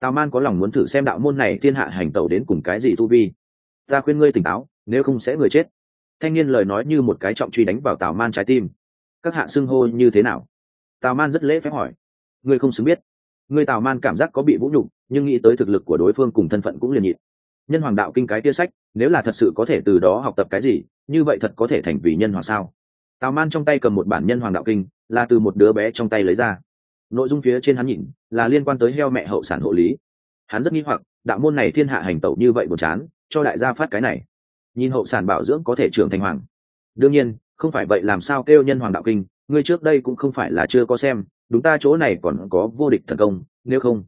Tào man có lòng muốn thử xem đạo môn này thiên hạ hành tẩu đến cùng cái gì tu vi. Ta khuyên ngươi tỉnh táo, nếu không sẽ người chết. Thanh niên lời nói như một cái trọng truy đánh vào tào man trái tim. Các hạ xưng hô như thế nào? Tào man rất lễ phép hỏi. Ngươi không xứng biết. Ngươi tào man cảm giác có bị vũ nhục, nhưng nghĩ tới thực lực của đối phương cùng thân phận cũng liền nhịn. Nhân hoàng đạo kinh cái tia sách, nếu là thật sự có thể từ đó học tập cái gì, như vậy thật có thể thành vì nhân hoàng sao? Tào man trong tay cầm một bản nhân hoàng đạo kinh, là từ một đứa bé trong tay lấy ra. Nội dung phía trên hắn nhìn, là liên quan tới heo mẹ hậu sản hộ lý. Hắn rất nghi hoặc, đạo môn này thiên hạ hành tẩu như vậy buồn chán, cho đại gia phát cái này. Nhìn hậu sản bảo dưỡng có thể trưởng thành hoàng. Đương nhiên, không phải vậy làm sao kêu nhân hoàng đạo kinh, ngươi trước đây cũng không phải là chưa có xem, đúng ta chỗ này còn có vô địch thần công, nếu không.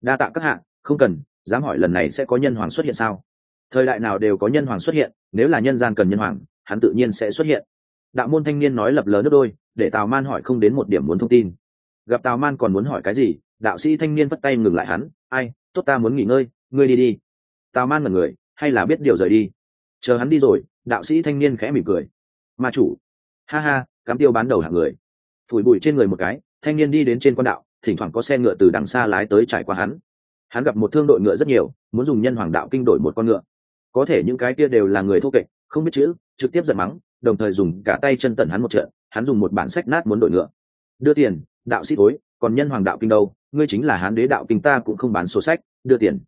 Đa tạ các hạ, không cần, dám hỏi lần này sẽ có nhân hoàng xuất hiện sao? Thời đại nào đều có nhân hoàng xuất hiện, nếu là nhân gian cần nhân hoàng, hắn tự nhiên sẽ xuất hiện đạo môn thanh niên nói lập lờ nước đôi, để tào man hỏi không đến một điểm muốn thông tin. Gặp tào man còn muốn hỏi cái gì, đạo sĩ thanh niên vất tay ngừng lại hắn, ai, tốt ta muốn nghỉ ngơi, ngươi đi đi. Tào man mật người hay là biết điều rời đi. Chờ hắn đi rồi, đạo sĩ thanh niên khẽ mỉm cười. Ma chủ. Ha ha cắm tiêu bán đầu hạng người. Phủi bụi trên người một cái, thanh niên đi đến trên con đạo, thỉnh thoảng có xe ngựa từ đằng xa lái tới trải qua hắn. Hắn gặp một thương đội ngựa rất nhiều, muốn dùng nhân hoàng đạo kinh đổi một con ngựa. Có thể những cái kia đều là người thô kệch, không biết chữ, trực tiếp giận mắng đồng thời dùng cả tay chân tần hắn một trận, hắn dùng một bản sách nát muốn đổi ngựa. Đưa tiền, đạo sĩ tối còn nhân hoàng đạo kinh đâu, ngươi chính là hán đế đạo kinh ta cũng không bán sổ sách, đưa tiền.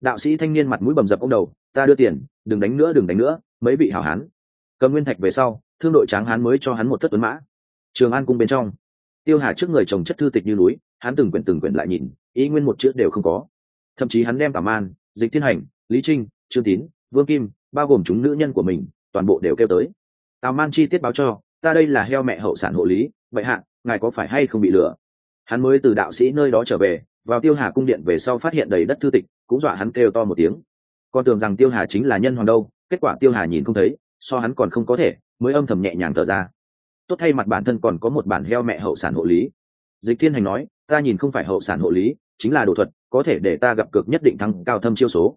Đạo sĩ thanh niên mặt mũi bầm dập ông đầu, ta đưa tiền, đừng đánh nữa, đừng đánh nữa, mấy vị hảo hán. Cầm nguyên thạch về sau, thương đội tráng hán mới cho hắn một thất tuấn mã. Trường an cung bên trong, tiêu hà trước người chồng chất thư tịch như núi, hắn từng quyển từng quyển lại nhìn, ý nguyên một chữ đều không có. Thậm chí hắn đem cả man, dịch thiên hành, lý trinh, trương tín, vương kim, bao gồm chúng nữ nhân của mình, toàn bộ đều kêu tới tào man chi tiết báo cho, ta đây là heo mẹ hậu sản hộ lý vậy hạ, ngài có phải hay không bị lừa? Hắn mới từ đạo sĩ nơi đó trở về, vào tiêu hà cung điện về sau phát hiện đầy đất thư tịch, cũng dọa hắn kêu to một tiếng. Con tưởng rằng tiêu hà chính là nhân hoàng đâu, kết quả tiêu hà nhìn không thấy, so hắn còn không có thể, mới âm thầm nhẹ nhàng thở ra. Tốt thay mặt bản thân còn có một bản heo mẹ hậu sản hộ lý. Dịch thiên hành nói, ta nhìn không phải hậu sản hộ lý, chính là đồ thuật, có thể để ta gặp cực nhất định thăng cao thâm chiêu số.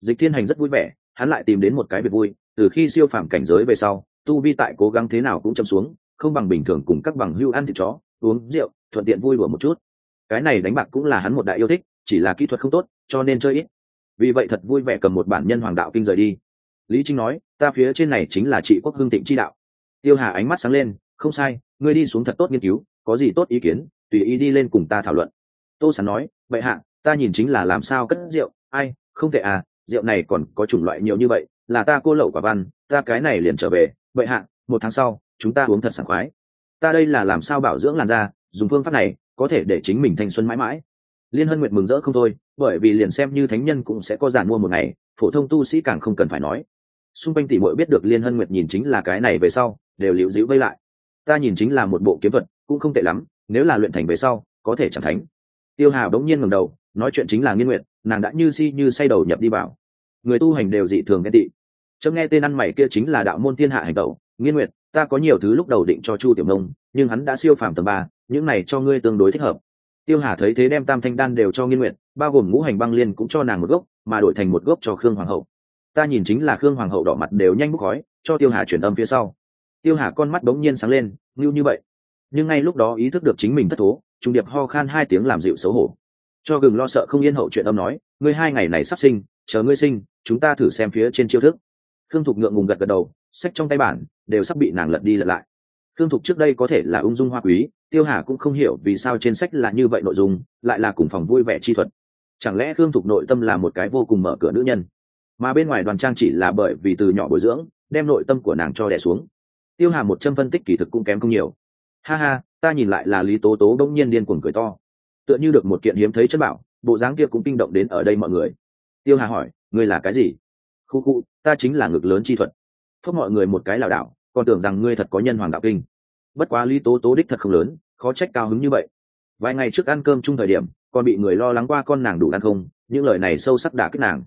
Dịch thiên hành rất vui vẻ, hắn lại tìm đến một cái việc vui, từ khi siêu phàm cảnh giới về sau tu vi tại cố gắng thế nào cũng châm xuống, không bằng bình thường cùng các bằng hưu ăn thịt chó, uống rượu, thuận tiện vui đùa một chút. Cái này đánh bạc cũng là hắn một đại yêu thích, chỉ là kỹ thuật không tốt, cho nên chơi ít. Vì vậy thật vui vẻ cầm một bản nhân hoàng đạo kinh rời đi. Lý trinh nói, ta phía trên này chính là trị quốc hương tịnh chi đạo. Tiêu hà ánh mắt sáng lên, không sai, ngươi đi xuống thật tốt nghiên cứu, có gì tốt ý kiến, tùy ý đi lên cùng ta thảo luận. Tô sán nói vậy hạ, ta nhìn chính là làm sao cất rượu, ai, không thể à rượu này còn có chủng loại nhiều như vậy, là ta cô lậu quả văn, ta cái này liền trở về vậy hạ, một tháng sau, chúng ta uống thật sảng khoái. Ta đây là làm sao bảo dưỡng làn da, dùng phương pháp này, có thể để chính mình thanh xuân mãi mãi. Liên hân nguyện mừng rỡ không thôi, bởi vì liền xem như thánh nhân cũng sẽ có giản mua một ngày, phổ thông tu sĩ càng không cần phải nói. Xung quanh tỷ muội biết được liên hân nguyệt nhìn chính là cái này về sau, đều liễu dĩu vây lại. Ta nhìn chính là một bộ kiếm thuật, cũng không tệ lắm, nếu là luyện thành về sau, có thể chẳng thánh. Tiêu hà bỗng nhiên ngẩng đầu, nói chuyện chính là nghiên nguyện nàng đã như si như say đầu nhập đi vào. Người tu hành đều dị thường ghen tị chấm nghe tên ăn mày kia chính là đạo môn thiên hạ hành tẩu, nghiên nguyệt, ta có nhiều thứ lúc đầu định cho chu tiểu nông, nhưng hắn đã siêu phàm tầng ba, những này cho ngươi tương đối thích hợp. Tiêu hà thấy thế đem tam thanh đan đều cho nghiên nguyệt, bao gồm ngũ hành băng liên cũng cho nàng một gốc, mà đổi thành một gốc cho khương hoàng hậu. Ta nhìn chính là khương hoàng hậu đỏ mặt đều nhanh bốc khói, cho tiêu hà chuyển âm phía sau. Tiêu hà con mắt bỗng nhiên sáng lên, ngưu như vậy. Nhưng ngay lúc đó ý thức được chính mình thất thố, trung điệp ho khan hai tiếng làm dịu xấu hổ. Cho gừng lo sợ không yên hậu chuyện âm nói, ngươi hai ngày này sắp sinh, chờ ngươi sinh, chúng ta thử xem phía trên chiêu thức khương thục ngượng ngùng gật gật đầu, sách trong tay bản, đều sắp bị nàng lật đi lật lại. Khương thục trước đây có thể là ung dung hoa quý, tiêu hà cũng không hiểu vì sao trên sách là như vậy nội dung, lại là cùng phòng vui vẻ chi thuật. Chẳng lẽ khương thục nội tâm là một cái vô cùng mở cửa nữ nhân? Mà bên ngoài đoàn trang chỉ là bởi vì từ nhỏ bồi dưỡng, đem nội tâm của nàng cho đẻ xuống. Tiêu hà một châm phân tích kỳ thực cũng kém không nhiều. Ha ha, ta nhìn lại là lý tố tố đông nhiên điên cuồng cười to. Tựa như được một kiện hiếm thấy chất bảo, bộ dáng kia cũng kinh động đến ở đây mọi người. Tiêu hà hỏi, ngươi là cái gì? Khu khu ta chính là ngực lớn chi thuật. Phước mọi người một cái lảo đảo, còn tưởng rằng ngươi thật có nhân hoàng đạo kinh. Bất quá lý tố tố đích thật không lớn, khó trách cao hứng như vậy. Vài ngày trước ăn cơm chung thời điểm, còn bị người lo lắng qua con nàng đủ ăn không, những lời này sâu sắc đả kích nàng.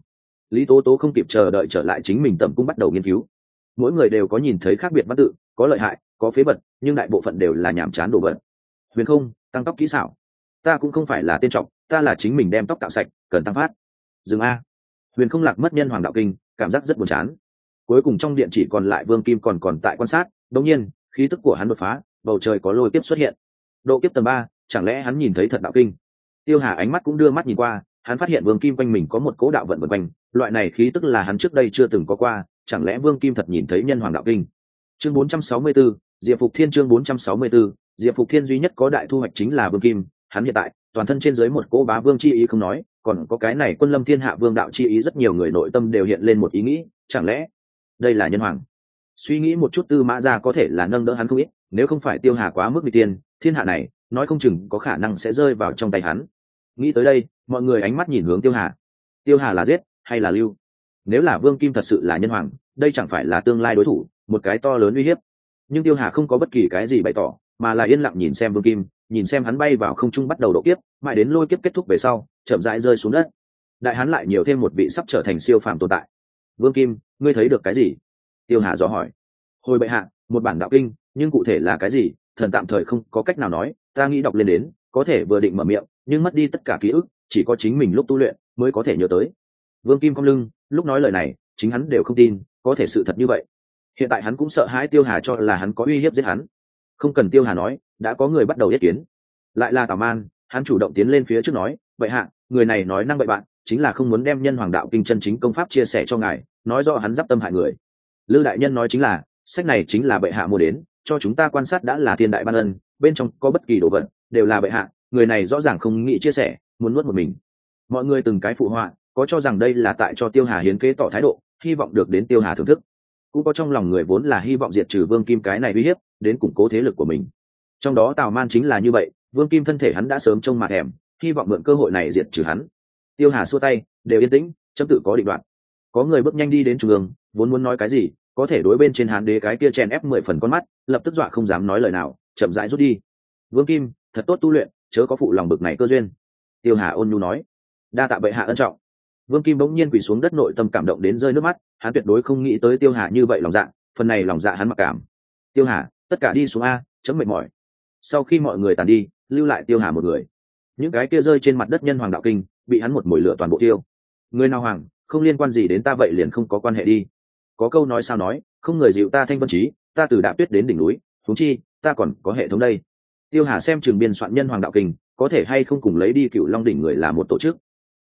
Lý tố tố không kịp chờ đợi trở lại chính mình tầm cung bắt đầu nghiên cứu. Mỗi người đều có nhìn thấy khác biệt văn tự, có lợi hại, có phế vật, nhưng đại bộ phận đều là nhàm chán đồ vật. Huyền không, tăng tóc kỹ xảo. Ta cũng không phải là tên trọng ta là chính mình đem tóc cạo sạch, cần tăng phát. Dừng a. Huyền không lạc mất nhân hoàng đạo kinh cảm giác rất buồn chán. Cuối cùng trong điện chỉ còn lại vương kim còn còn tại quan sát đống nhiên khí tức của hắn đột phá bầu trời có lôi kiếp xuất hiện. Độ kiếp tầng ba chẳng lẽ hắn nhìn thấy thật đạo kinh? Tiêu hà ánh mắt cũng đưa mắt nhìn qua hắn phát hiện vương kim quanh mình có một cố đạo vận vân quanh loại này khí tức là hắn trước đây chưa từng có qua chẳng lẽ vương kim thật nhìn thấy nhân hoàng đạo kinh? Chương 464, diệp phục thiên chương 464, diệp phục thiên duy nhất có đại thu hoạch chính là vương kim hắn hiện tại toàn thân trên dưới một cỗ bá vương chi ý không nói còn có cái này quân lâm thiên hạ vương đạo chi ý rất nhiều người nội tâm đều hiện lên một ý nghĩ, chẳng lẽ đây là nhân hoàng? Suy nghĩ một chút tư mã ra có thể là nâng đỡ hắn không ít, nếu không phải tiêu hà quá mức bị tiên, thiên hạ này, nói không chừng có khả năng sẽ rơi vào trong tay hắn. Nghĩ tới đây, mọi người ánh mắt nhìn hướng tiêu hà. Tiêu hà là giết hay là lưu? Nếu là vương kim thật sự là nhân hoàng, đây chẳng phải là tương lai đối thủ, một cái to lớn uy hiếp. Nhưng tiêu hà không có bất kỳ cái gì bày tỏ, mà là yên lặng nhìn xem vương kim, nhìn xem hắn bay vào không trung bắt đầu độ kiếp, mãi đến lôi kiếp kết thúc về sau chậm rãi rơi xuống đất. Đại hán lại nhiều thêm một vị sắp trở thành siêu phàm tồn tại. Vương kim, ngươi thấy được cái gì? Tiêu hà dò hỏi. Hồi bệ hạ, một bản đạo kinh, nhưng cụ thể là cái gì? Thần tạm thời không có cách nào nói, ta nghĩ đọc lên đến, có thể vừa định mở miệng, nhưng mất đi tất cả ký ức, chỉ có chính mình lúc tu luyện mới có thể nhớ tới. Vương kim cong lưng, lúc nói lời này, chính hắn đều không tin, có thể sự thật như vậy. Hiện tại hắn cũng sợ hãi tiêu hà cho là hắn có uy hiếp giết hắn. Không cần tiêu hà nói, đã có người bắt đầu yết kiến. Lại là tào man, hắn chủ động tiến lên phía trước nói vậy hạ, người này nói năng bậy bạn, chính là không muốn đem nhân hoàng đạo kinh chân chính công pháp chia sẻ cho ngài, nói do hắn d i p tâm hại người. Lư đại nhân nói chính là, sách này chính là bệ hạ mua đến, cho chúng ta quan sát đã là thiên đại ban ân, bên trong có bất kỳ đồ vật, đều là bệ hạ, người này rõ ràng không nghĩ chia sẻ, muốn nuốt một mình. Mọi người từng cái phụ họa, có cho rằng đây là tại cho tiêu hà hiến kế tỏ thái độ, hy vọng được đến tiêu hà thưởng thức. Cũng có trong lòng người vốn là hy vọng diệt trừ vương kim cái này uy hiếp, đến củng cố thế lực của mình. Trong đó tào man chính là như vậy, vương kim thân thể hắn đã sớm trông mặt thèm hy vọng mượn cơ hội này diệt trừ hắn. Tiêu hà xua tay, đều yên tĩnh, chấm tự có định đoạn. Có người bước nhanh đi đến trung ương, vốn muốn nói cái gì, có thể đối bên trên hán đế cái kia chèn ép mười phần con mắt, lập tức dọa không dám nói lời nào, chậm rãi rút đi. Vương kim, thật tốt tu luyện, chớ có phụ lòng bực này cơ duyên. Tiêu hà ôn nhu nói. Đa tạ bệ hạ ân trọng. Vương kim bỗng nhiên quỳ xuống đất nội tâm cảm động đến rơi nước mắt, hắn tuyệt đối không nghĩ tới tiêu hà như vậy lòng dạ phần này lòng dạ hắn mặc cảm. Tiêu hà, tất cả đi xuống a, chấm mệt mỏi. Sau khi mọi người tàn đi, lưu lại tiêu hà một người những cái kia rơi trên mặt đất nhân hoàng đạo kinh, bị hắn một mồi lửa toàn bộ tiêu. Người nào hoàng, không liên quan gì đến ta vậy liền không có quan hệ đi. Có câu nói sao nói, không người dịu ta thanh vân trí, ta từ đạp tuyết đến đỉnh núi thúng chi, ta còn có hệ thống đây. Tiêu hà xem trường biên soạn nhân hoàng đạo kinh, có thể hay không cùng lấy đi cựu long đỉnh người là một tổ chức.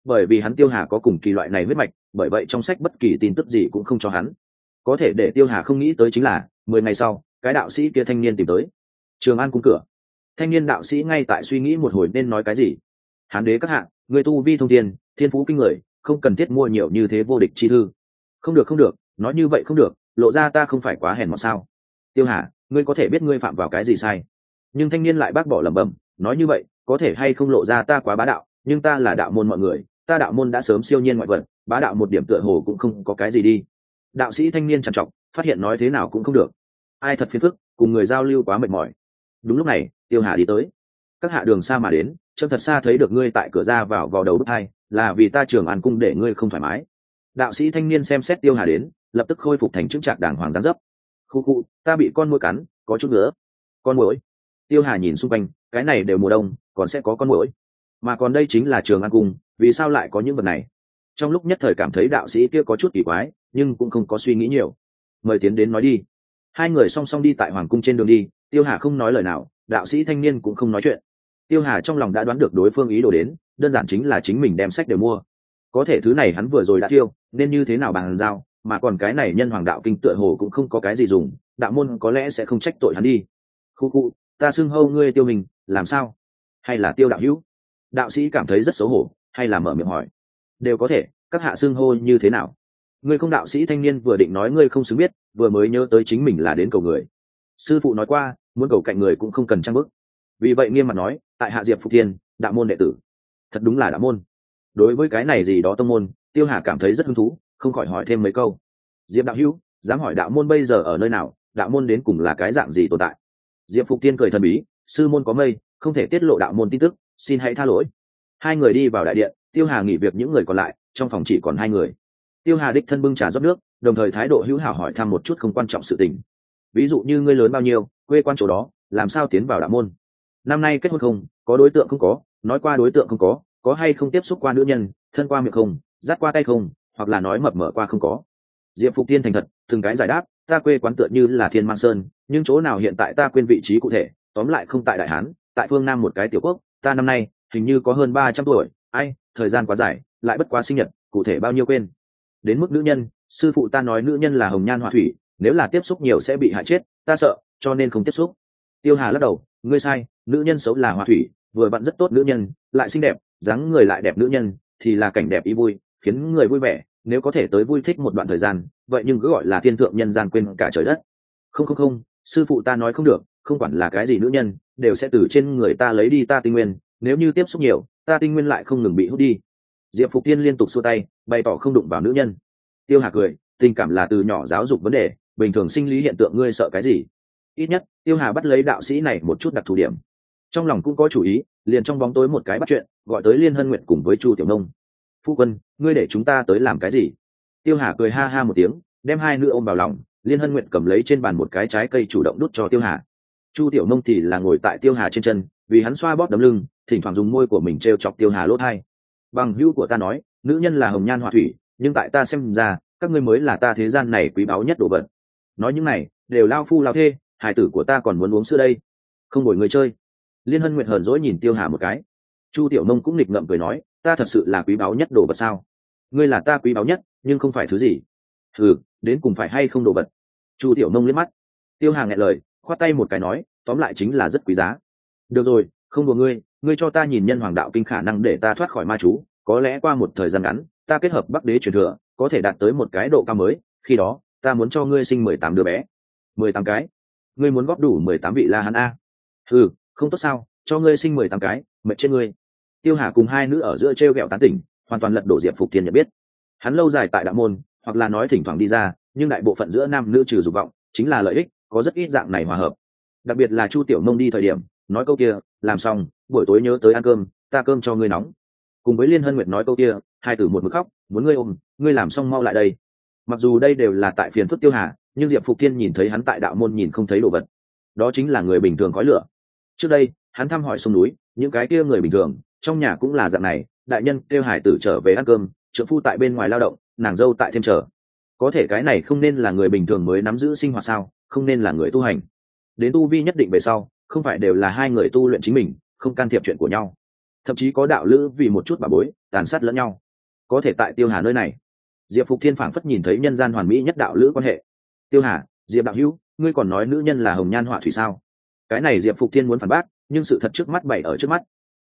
Bởi vì hắn tiêu hà có cùng kỳ loại này huyết mạch, bởi vậy trong sách bất kỳ tin tức gì cũng không cho hắn. Có thể để tiêu hà không nghĩ tới chính là, mười ngày sau, cái đạo sĩ kia thanh niên tìm tới. Trường an cung cửa thanh niên đạo sĩ ngay tại suy nghĩ một hồi nên nói cái gì? Hán đế các hạng người tu vi thông thiên thiên phú kinh người, không cần thiết mua nhiều như thế vô địch chi thư. Không được không được, nói như vậy không được, lộ ra ta không phải quá hèn mọt sao? Tiêu hà, ngươi có thể biết ngươi phạm vào cái gì sai? Nhưng thanh niên lại bác bỏ lẩm bẩm, nói như vậy, có thể hay không lộ ra ta quá bá đạo, nhưng ta là đạo môn mọi người, ta đạo môn đã sớm siêu nhiên ngoại vật, bá đạo một điểm tựa hồ cũng không có cái gì đi. Đạo sĩ thanh niên trằn trọc, phát hiện nói thế nào cũng không được. Ai thật phiền phức, cùng người giao lưu quá mệt mỏi đúng lúc này, tiêu hà đi tới. Các hạ đường xa mà đến trâm thật xa thấy được ngươi tại cửa ra vào vào đầu bước hai, là vì ta trường an cung để ngươi không thoải mái. Đạo sĩ thanh niên xem xét tiêu hà đến, lập tức khôi phục thành chức trạc đàng hoàng gián dấp. Khu khu, ta bị con mũi cắn, có chút nữa. Con mũi tiêu hà nhìn xung quanh, cái này đều mùa đông, còn sẽ có con mũi mà còn đây chính là trường an cung, vì sao lại có những vật này? Trong lúc nhất thời cảm thấy đạo sĩ kia có chút kỳ quái, nhưng cũng không có suy nghĩ nhiều. Mời tiến đến nói đi. Hai người song song đi tại hoàng cung trên đường đi tiêu hà không nói lời nào, đạo sĩ thanh niên cũng không nói chuyện. Tiêu hà trong lòng đã đoán được đối phương ý đồ đến, đơn giản chính là chính mình đem sách đều mua. Có thể thứ này hắn vừa rồi đã tiêu, nên như thế nào bàn giao, mà còn cái này nhân hoàng đạo kinh tựa hồ cũng không có cái gì dùng, đạo môn có lẽ sẽ không trách tội hắn đi. Khu khu, ta xưng hâu ngươi tiêu mình làm sao? Hay là tiêu đạo hữu? Đạo sĩ cảm thấy rất xấu hổ, hay là mở miệng hỏi. Đều có thể, các hạ xưng hô như thế nào? Ngươi không đạo sĩ thanh niên vừa định nói ngươi không xứng biết, vừa mới nhớ tới chính mình là đến cầu người. Sư phụ nói qua muốn cầu cạnh người cũng không cần trang bức. Vì vậy nghiêm mặt nói, tại hạ diệp phục thiên, đạo môn đệ tử. Thật đúng là đạo môn. Đối với cái này gì đó tông môn, tiêu hà cảm thấy rất hứng thú, không khỏi hỏi thêm mấy câu. Diệp đạo hữu, dám hỏi đạo môn bây giờ ở nơi nào, đạo môn đến cùng là cái dạng gì tồn tại? Diệp phục tiên cười thần bí, sư môn có mây, không thể tiết lộ đạo môn tin tức, xin hãy tha lỗi. Hai người đi vào đại điện, tiêu hà nghỉ việc những người còn lại, trong phòng chỉ còn hai người. Tiêu hà đích thân bưng trà rót nước, đồng thời thái độ hữu hảo hỏi thăm một chút không quan trọng sự tình. Ví dụ như ngươi lớn bao nhiêu quê quan chỗ đó, làm sao tiến vào đạo môn? Năm nay kết hôn không, có đối tượng không có, nói qua đối tượng không có có hay không tiếp xúc qua nữ nhân, thân qua miệng không, dắt qua tay không, hoặc là nói mập mở qua không có. Diệp phục tiên thành thật, từng cái giải đáp, ta quê quán tựa như là thiên mang sơn, nhưng chỗ nào hiện tại ta quên vị trí cụ thể, tóm lại không tại đại hán, tại phương nam một cái tiểu quốc, ta năm nay, hình như có hơn ba trăm tuổi, ai, thời gian quá dài, lại bất quá sinh nhật, cụ thể bao nhiêu quên. Đến mức nữ nhân, sư phụ ta nói nữ nhân là hồng nhan họa thủy, nếu là tiếp xúc nhiều sẽ bị hại chết, ta sợ cho nên không tiếp xúc. Tiêu hà lắc đầu, ngươi sai, nữ nhân xấu là hòa thủy, vừa bạn rất tốt nữ nhân, lại xinh đẹp, dáng người lại đẹp nữ nhân, thì là cảnh đẹp ý vui, khiến người vui vẻ, nếu có thể tới vui thích một đoạn thời gian, vậy nhưng cứ gọi là thiên thượng nhân gian quên cả trời đất. Không không không, sư phụ ta nói không được, không quản là cái gì nữ nhân, đều sẽ từ trên người ta lấy đi ta tinh nguyên, nếu như tiếp xúc nhiều, ta tinh nguyên lại không ngừng bị hút đi. Diệp phục tiên liên tục xua tay, bày tỏ không đụng vào nữ nhân. Tiêu hà cười, tình cảm là từ nhỏ giáo dục vấn đề, bình thường sinh lý hiện tượng ngươi sợ cái gì? Ít nhất, tiêu hà bắt lấy đạo sĩ này một chút đặc thù điểm. Trong lòng cũng có chủ ý, liền trong bóng tối một cái bắt chuyện, gọi tới liên hân nguyện cùng với chu tiểu nông. Phu quân, ngươi để chúng ta tới làm cái gì? Tiêu hà cười ha ha một tiếng, đem hai nữ ôm vào lòng, liên hân nguyện cầm lấy trên bàn một cái trái cây chủ động đút cho tiêu hà. Chu tiểu nông thì là ngồi tại tiêu hà trên chân, vì hắn xoa bóp đấm lưng, thỉnh thoảng dùng môi của mình t r e o chọc tiêu hà lốt hai bằng hữu của ta nói, nữ nhân là hồng nhan họa thủy, nhưng tại ta xem ra, các ngươi mới là ta thế gian này quý báu nhất đồ vật. Nói những này, đều lao phu lao thê hải tử của ta còn muốn uống sữa đây. Không ngồi người chơi. Liên hân nguyệt hờn dỗi nhìn tiêu hà một cái. Chu tiểu nông cũng nghịch ngậm cười nói, ta thật sự là quý báu nhất đồ vật sao? Ngươi là ta quý báu nhất, nhưng không phải thứ gì. Ừ đến cùng phải hay không đồ vật? Chu tiểu nông liếc mắt. Tiêu hà nghe lời, khoát tay một cái nói, tóm lại chính là rất quý giá. Được rồi, không đùa ngươi ngươi cho ta nhìn nhân hoàng đạo kinh khả năng để ta thoát khỏi ma chú, có lẽ qua một thời gian ngắn, ta kết hợp bắc đế truyền thừa, có thể đạt tới một cái độ cao mới, khi đó, ta muốn cho ngươi sinh mười tám đứa bé. Mười tám cái? Ngươi muốn góp đủ mười tám vị la hán a. Ừ không tốt sao, cho ngươi sinh mười tám cái, mệt trên ngươi. Tiêu hà cùng hai nữ ở giữa t r e o g ẹ o tán tỉnh, hoàn toàn lật đổ diệp phục thiên nhận biết. Hắn lâu dài tại đạo môn, hoặc là nói thỉnh thoảng đi ra, nhưng đại bộ phận giữa nam nữ trừ dục vọng, chính là lợi ích, có rất ít dạng này hòa hợp. Đặc biệt là chu tiểu nông đi thời điểm, nói câu kia, làm xong, buổi tối nhớ tới ăn cơm, ta cơm cho ngươi nóng. Cùng với liên hân nguyệt nói câu kia, hai tử một mực khóc, muốn ngươi ôm, ngươi làm xong mau lại đây. Mặc dù đây đều là tại phiền phức tiêu hà nhưng diệp phục thiên nhìn thấy hắn tại đạo môn nhìn không thấy đồ vật. Đó chính là người bình thường khói lửa. Trước đây, hắn thăm hỏi sông núi, những cái kia người bình thường, trong nhà cũng là dạng này, đại nhân kêu hải tử trở về ăn cơm trợ phu tại bên ngoài lao động, nàng dâu tại thêm trở. có thể cái này không nên là người bình thường mới nắm giữ sinh hoạt sao, không nên là người tu hành. Đến tu vi nhất định về sau, không phải đều là hai người tu luyện chính mình, không can thiệp chuyện của nhau. Thậm chí có đạo lữ vì một chút bà bối, tàn sát lẫn nhau. Có thể tại tiêu hà nơi này. Diệp phục thiên phảng phất nhìn thấy nhân gian hoàn mỹ nhất đạo lữ quan hệ tiêu hà, diệp đạo hữu, ngươi còn nói nữ nhân là hồng nhan họa thủy sao? Cái này diệp phục thiên muốn phản bác, nhưng sự thật trước mắt bày ở trước mắt.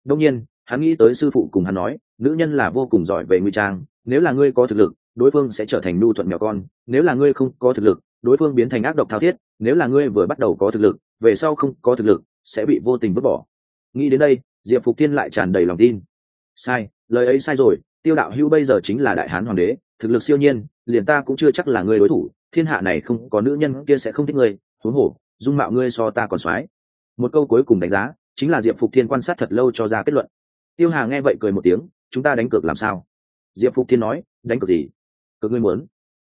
Đông nhiên, hắn nghĩ tới sư phụ cùng hắn nói, nữ nhân là vô cùng giỏi về nguy trang, nếu là ngươi có thực lực, đối phương sẽ trở thành nhu thuận nhỏ con, nếu là ngươi không có thực lực, đối phương biến thành ác độc thao thiết, nếu là ngươi vừa bắt đầu có thực lực, về sau không có thực lực, sẽ bị vô tình vứt bỏ. Nghĩ đến đây, diệp phục thiên lại tràn đầy lòng tin. Sai, lời ấy sai rồi, tiêu đạo hữu bây giờ chính là đại hán hoàng đế, thực lực siêu nhiên liền ta cũng chưa chắc là ngươi đối thủ, thiên hạ này không có nữ nhân kia sẽ không thích ngươi huống hổ, dung mạo ngươi so ta còn soái một câu cuối cùng đánh giá, chính là diệp phục thiên quan sát thật lâu cho ra kết luận. Tiêu hà nghe vậy cười một tiếng, chúng ta đánh cược làm sao? Diệp phục thiên nói, đánh cược gì? Cược ngươi muốn.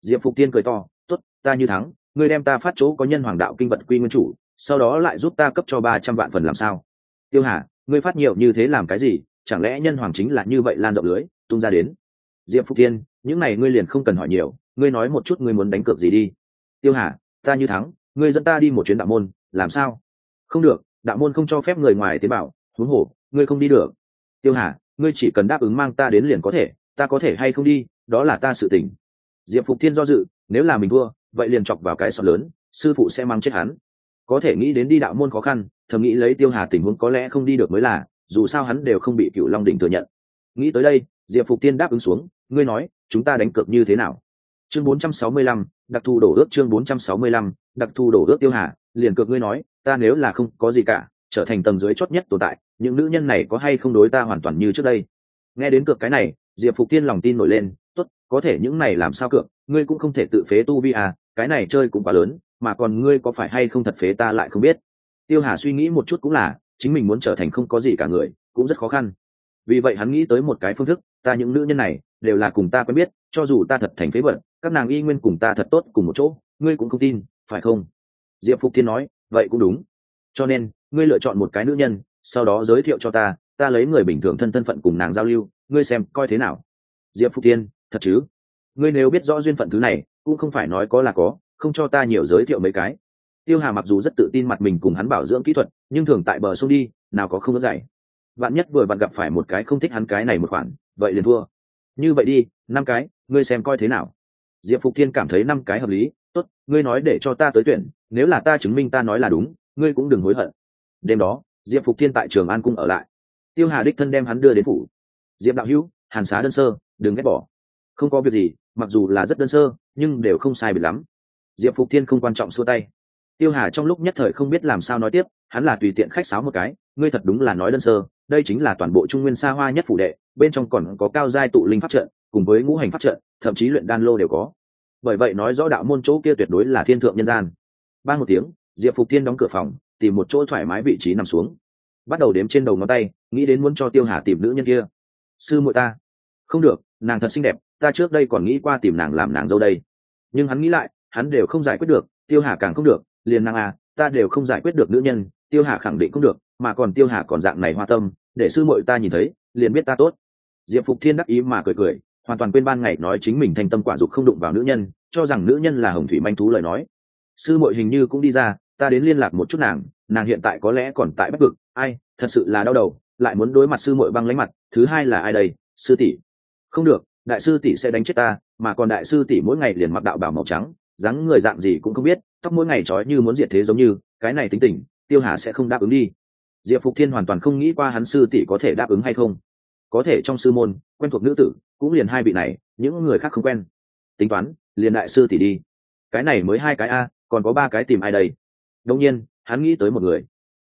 Diệp phục thiên cười to t ố t ta như thắng, ngươi đem ta phát chỗ có nhân hoàng đạo kinh vận quy nguyên chủ, sau đó lại giúp ta cấp cho ba trăm vạn phần làm sao? Tiêu hà, ngươi phát nhiều như thế làm cái gì? Chẳng lẽ nhân hoàng chính là như vậy lan rộng lưới, tung ra đến? Diệp phục thiên những này ngươi liền không cần hỏi nhiều, ngươi nói một chút ngươi muốn đánh cược gì đi. Tiêu hà, ta như thắng, ngươi dẫn ta đi một chuyến đạo môn, làm sao? Không được, đạo môn không cho phép người ngoài tế bảo, huống hồ, ngươi không đi được. Tiêu hà, ngươi chỉ cần đáp ứng mang ta đến liền có thể, ta có thể hay không đi, đó là ta sự tình. Diệp phục thiên do dự, nếu là mình thua, vậy liền chọc vào cái sọt lớn, sư phụ sẽ mang chết hắn. Có thể nghĩ đến đi đạo môn khó khăn, thầm nghĩ lấy tiêu hà tình huống có lẽ không đi được mới là, dù sao hắn đều không bị cựu long đỉnh thừa nhận. Nghĩ tới đây, diệp phục tiên đáp ứng xuống, ngươi nói chúng ta đánh cược như thế nào? Chương 465, đặc thù đổ ước chương 465, đặc thù đổ ước tiêu hà liền cược ngươi nói ta nếu là không có gì cả trở thành tầng dưới chót nhất tồn tại những nữ nhân này có hay không đối ta hoàn toàn như trước đây? Nghe đến cược cái này diệp phục tiên lòng tin nổi lên tốt có thể những này làm sao cược ngươi cũng không thể tự phế tu vi à cái này chơi cũng quá lớn mà còn ngươi có phải hay không thật phế ta lại không biết. Tiêu hà suy nghĩ một chút cũng là chính mình muốn trở thành không có gì cả người cũng rất khó khăn. Vì vậy hắn nghĩ tới một cái phương thức ta những nữ nhân này đều là cùng ta quen biết, cho dù ta thật thành phế vật, các nàng y nguyên cùng ta thật tốt cùng một chỗ, ngươi cũng không tin, phải không? Diệp phục thiên nói, vậy cũng đúng. Cho nên, ngươi lựa chọn một cái nữ nhân, sau đó giới thiệu cho ta ta lấy người bình thường thân thân phận cùng nàng giao lưu, ngươi xem coi thế nào? Diệp phục thiên, thật chứ? Ngươi nếu biết rõ duyên phận thứ này, cũng không phải nói có là có, không cho ta nhiều giới thiệu mấy cái. Tiêu hà mặc dù rất tự tin mặt mình cùng hắn bảo dưỡng kỹ thuật, nhưng thường tại bờ sông đi, nào có không có dạy. Vạn nhất vừa bạn gặp phải một cái không thích hắn cái này một khoản, vậy liền thua như vậy đi, năm cái, ngươi xem coi thế nào. Diệp phục thiên cảm thấy năm cái hợp lý, tốt, ngươi nói để cho ta tới tuyển, nếu là ta chứng minh ta nói là đúng, ngươi cũng đừng hối hận. Đêm đó, diệp phục thiên tại trường an cung ở lại. Tiêu hà đích thân đem hắn đưa đến phủ. Diệp đạo hữu, hàn xá đơn sơ, đừng ghét bỏ. Không có việc gì, mặc dù là rất đơn sơ, nhưng đều không sai biệt lắm. Diệp phục thiên không quan trọng xua tay. Tiêu hà trong lúc nhất thời không biết làm sao nói tiếp, hắn là tùy tiện khách sáo một cái, ngươi thật đúng là nói đơn sơ đây chính là toàn bộ trung nguyên xa hoa nhất phủ đệ, bên trong còn có cao giai tụ linh pháp trận, cùng với ngũ hành pháp trận, thậm chí luyện đan lô đều có. Bởi vậy nói rõ đạo môn chỗ kia tuyệt đối là thiên thượng nhân gian. Ba một tiếng, diệp phục Thiên đóng cửa phòng, tìm một chỗ thoải mái vị trí nằm xuống. Bắt đầu đếm trên đầu ngón tay, nghĩ đến muốn cho tiêu hà tìm nữ nhân kia. Sư muội ta. Không được, nàng thật xinh đẹp, ta trước đây còn nghĩ qua tìm nàng làm nàng dâu đây. Nhưng hắn nghĩ lại, hắn đều không giải quyết được, tiêu hà càng không được, liền nàng à ta đều không giải quyết được nữ nhân tiêu hà khẳng định không được, mà còn tiêu hà còn dạng này hoa tâm, để sư muội ta nhìn thấy, liền biết ta tốt. Diệp phục thiên đắc ý mà cười cười, hoàn toàn quên ban ngày nói chính mình thành tâm quả dục không đụng vào nữ nhân, cho rằng nữ nhân là hồng thủy manh thú lời nói. Sư muội hình như cũng đi ra, ta đến liên lạc một chút nàng nàng hiện tại có lẽ còn tại bắc vực, ai, thật sự là đau đầu, lại muốn đối mặt sư muội băng lánh mặt, thứ hai là ai đây, sư tỷ. Không được, đại sư tỷ sẽ đánh chết ta, mà còn đại sư tỷ mỗi ngày liền mặc đạo bảo màu trắng, dáng người dạng gì cũng không biết, tóc mỗi ngày trói như muốn diệt thế giống như, cái này tính tình tiêu hà sẽ không đáp ứng đi. Diệp phục thiên hoàn toàn không nghĩ qua hắn sư tỷ có thể đáp ứng hay không. Có thể trong sư môn, quen thuộc nữ tử, cũng liền hai vị này, những người khác không quen. Tính toán, liền đại sư tỷ đi. Cái này mới hai cái a, còn có ba cái tìm ai đây? Đông nhiên, hắn nghĩ tới một người.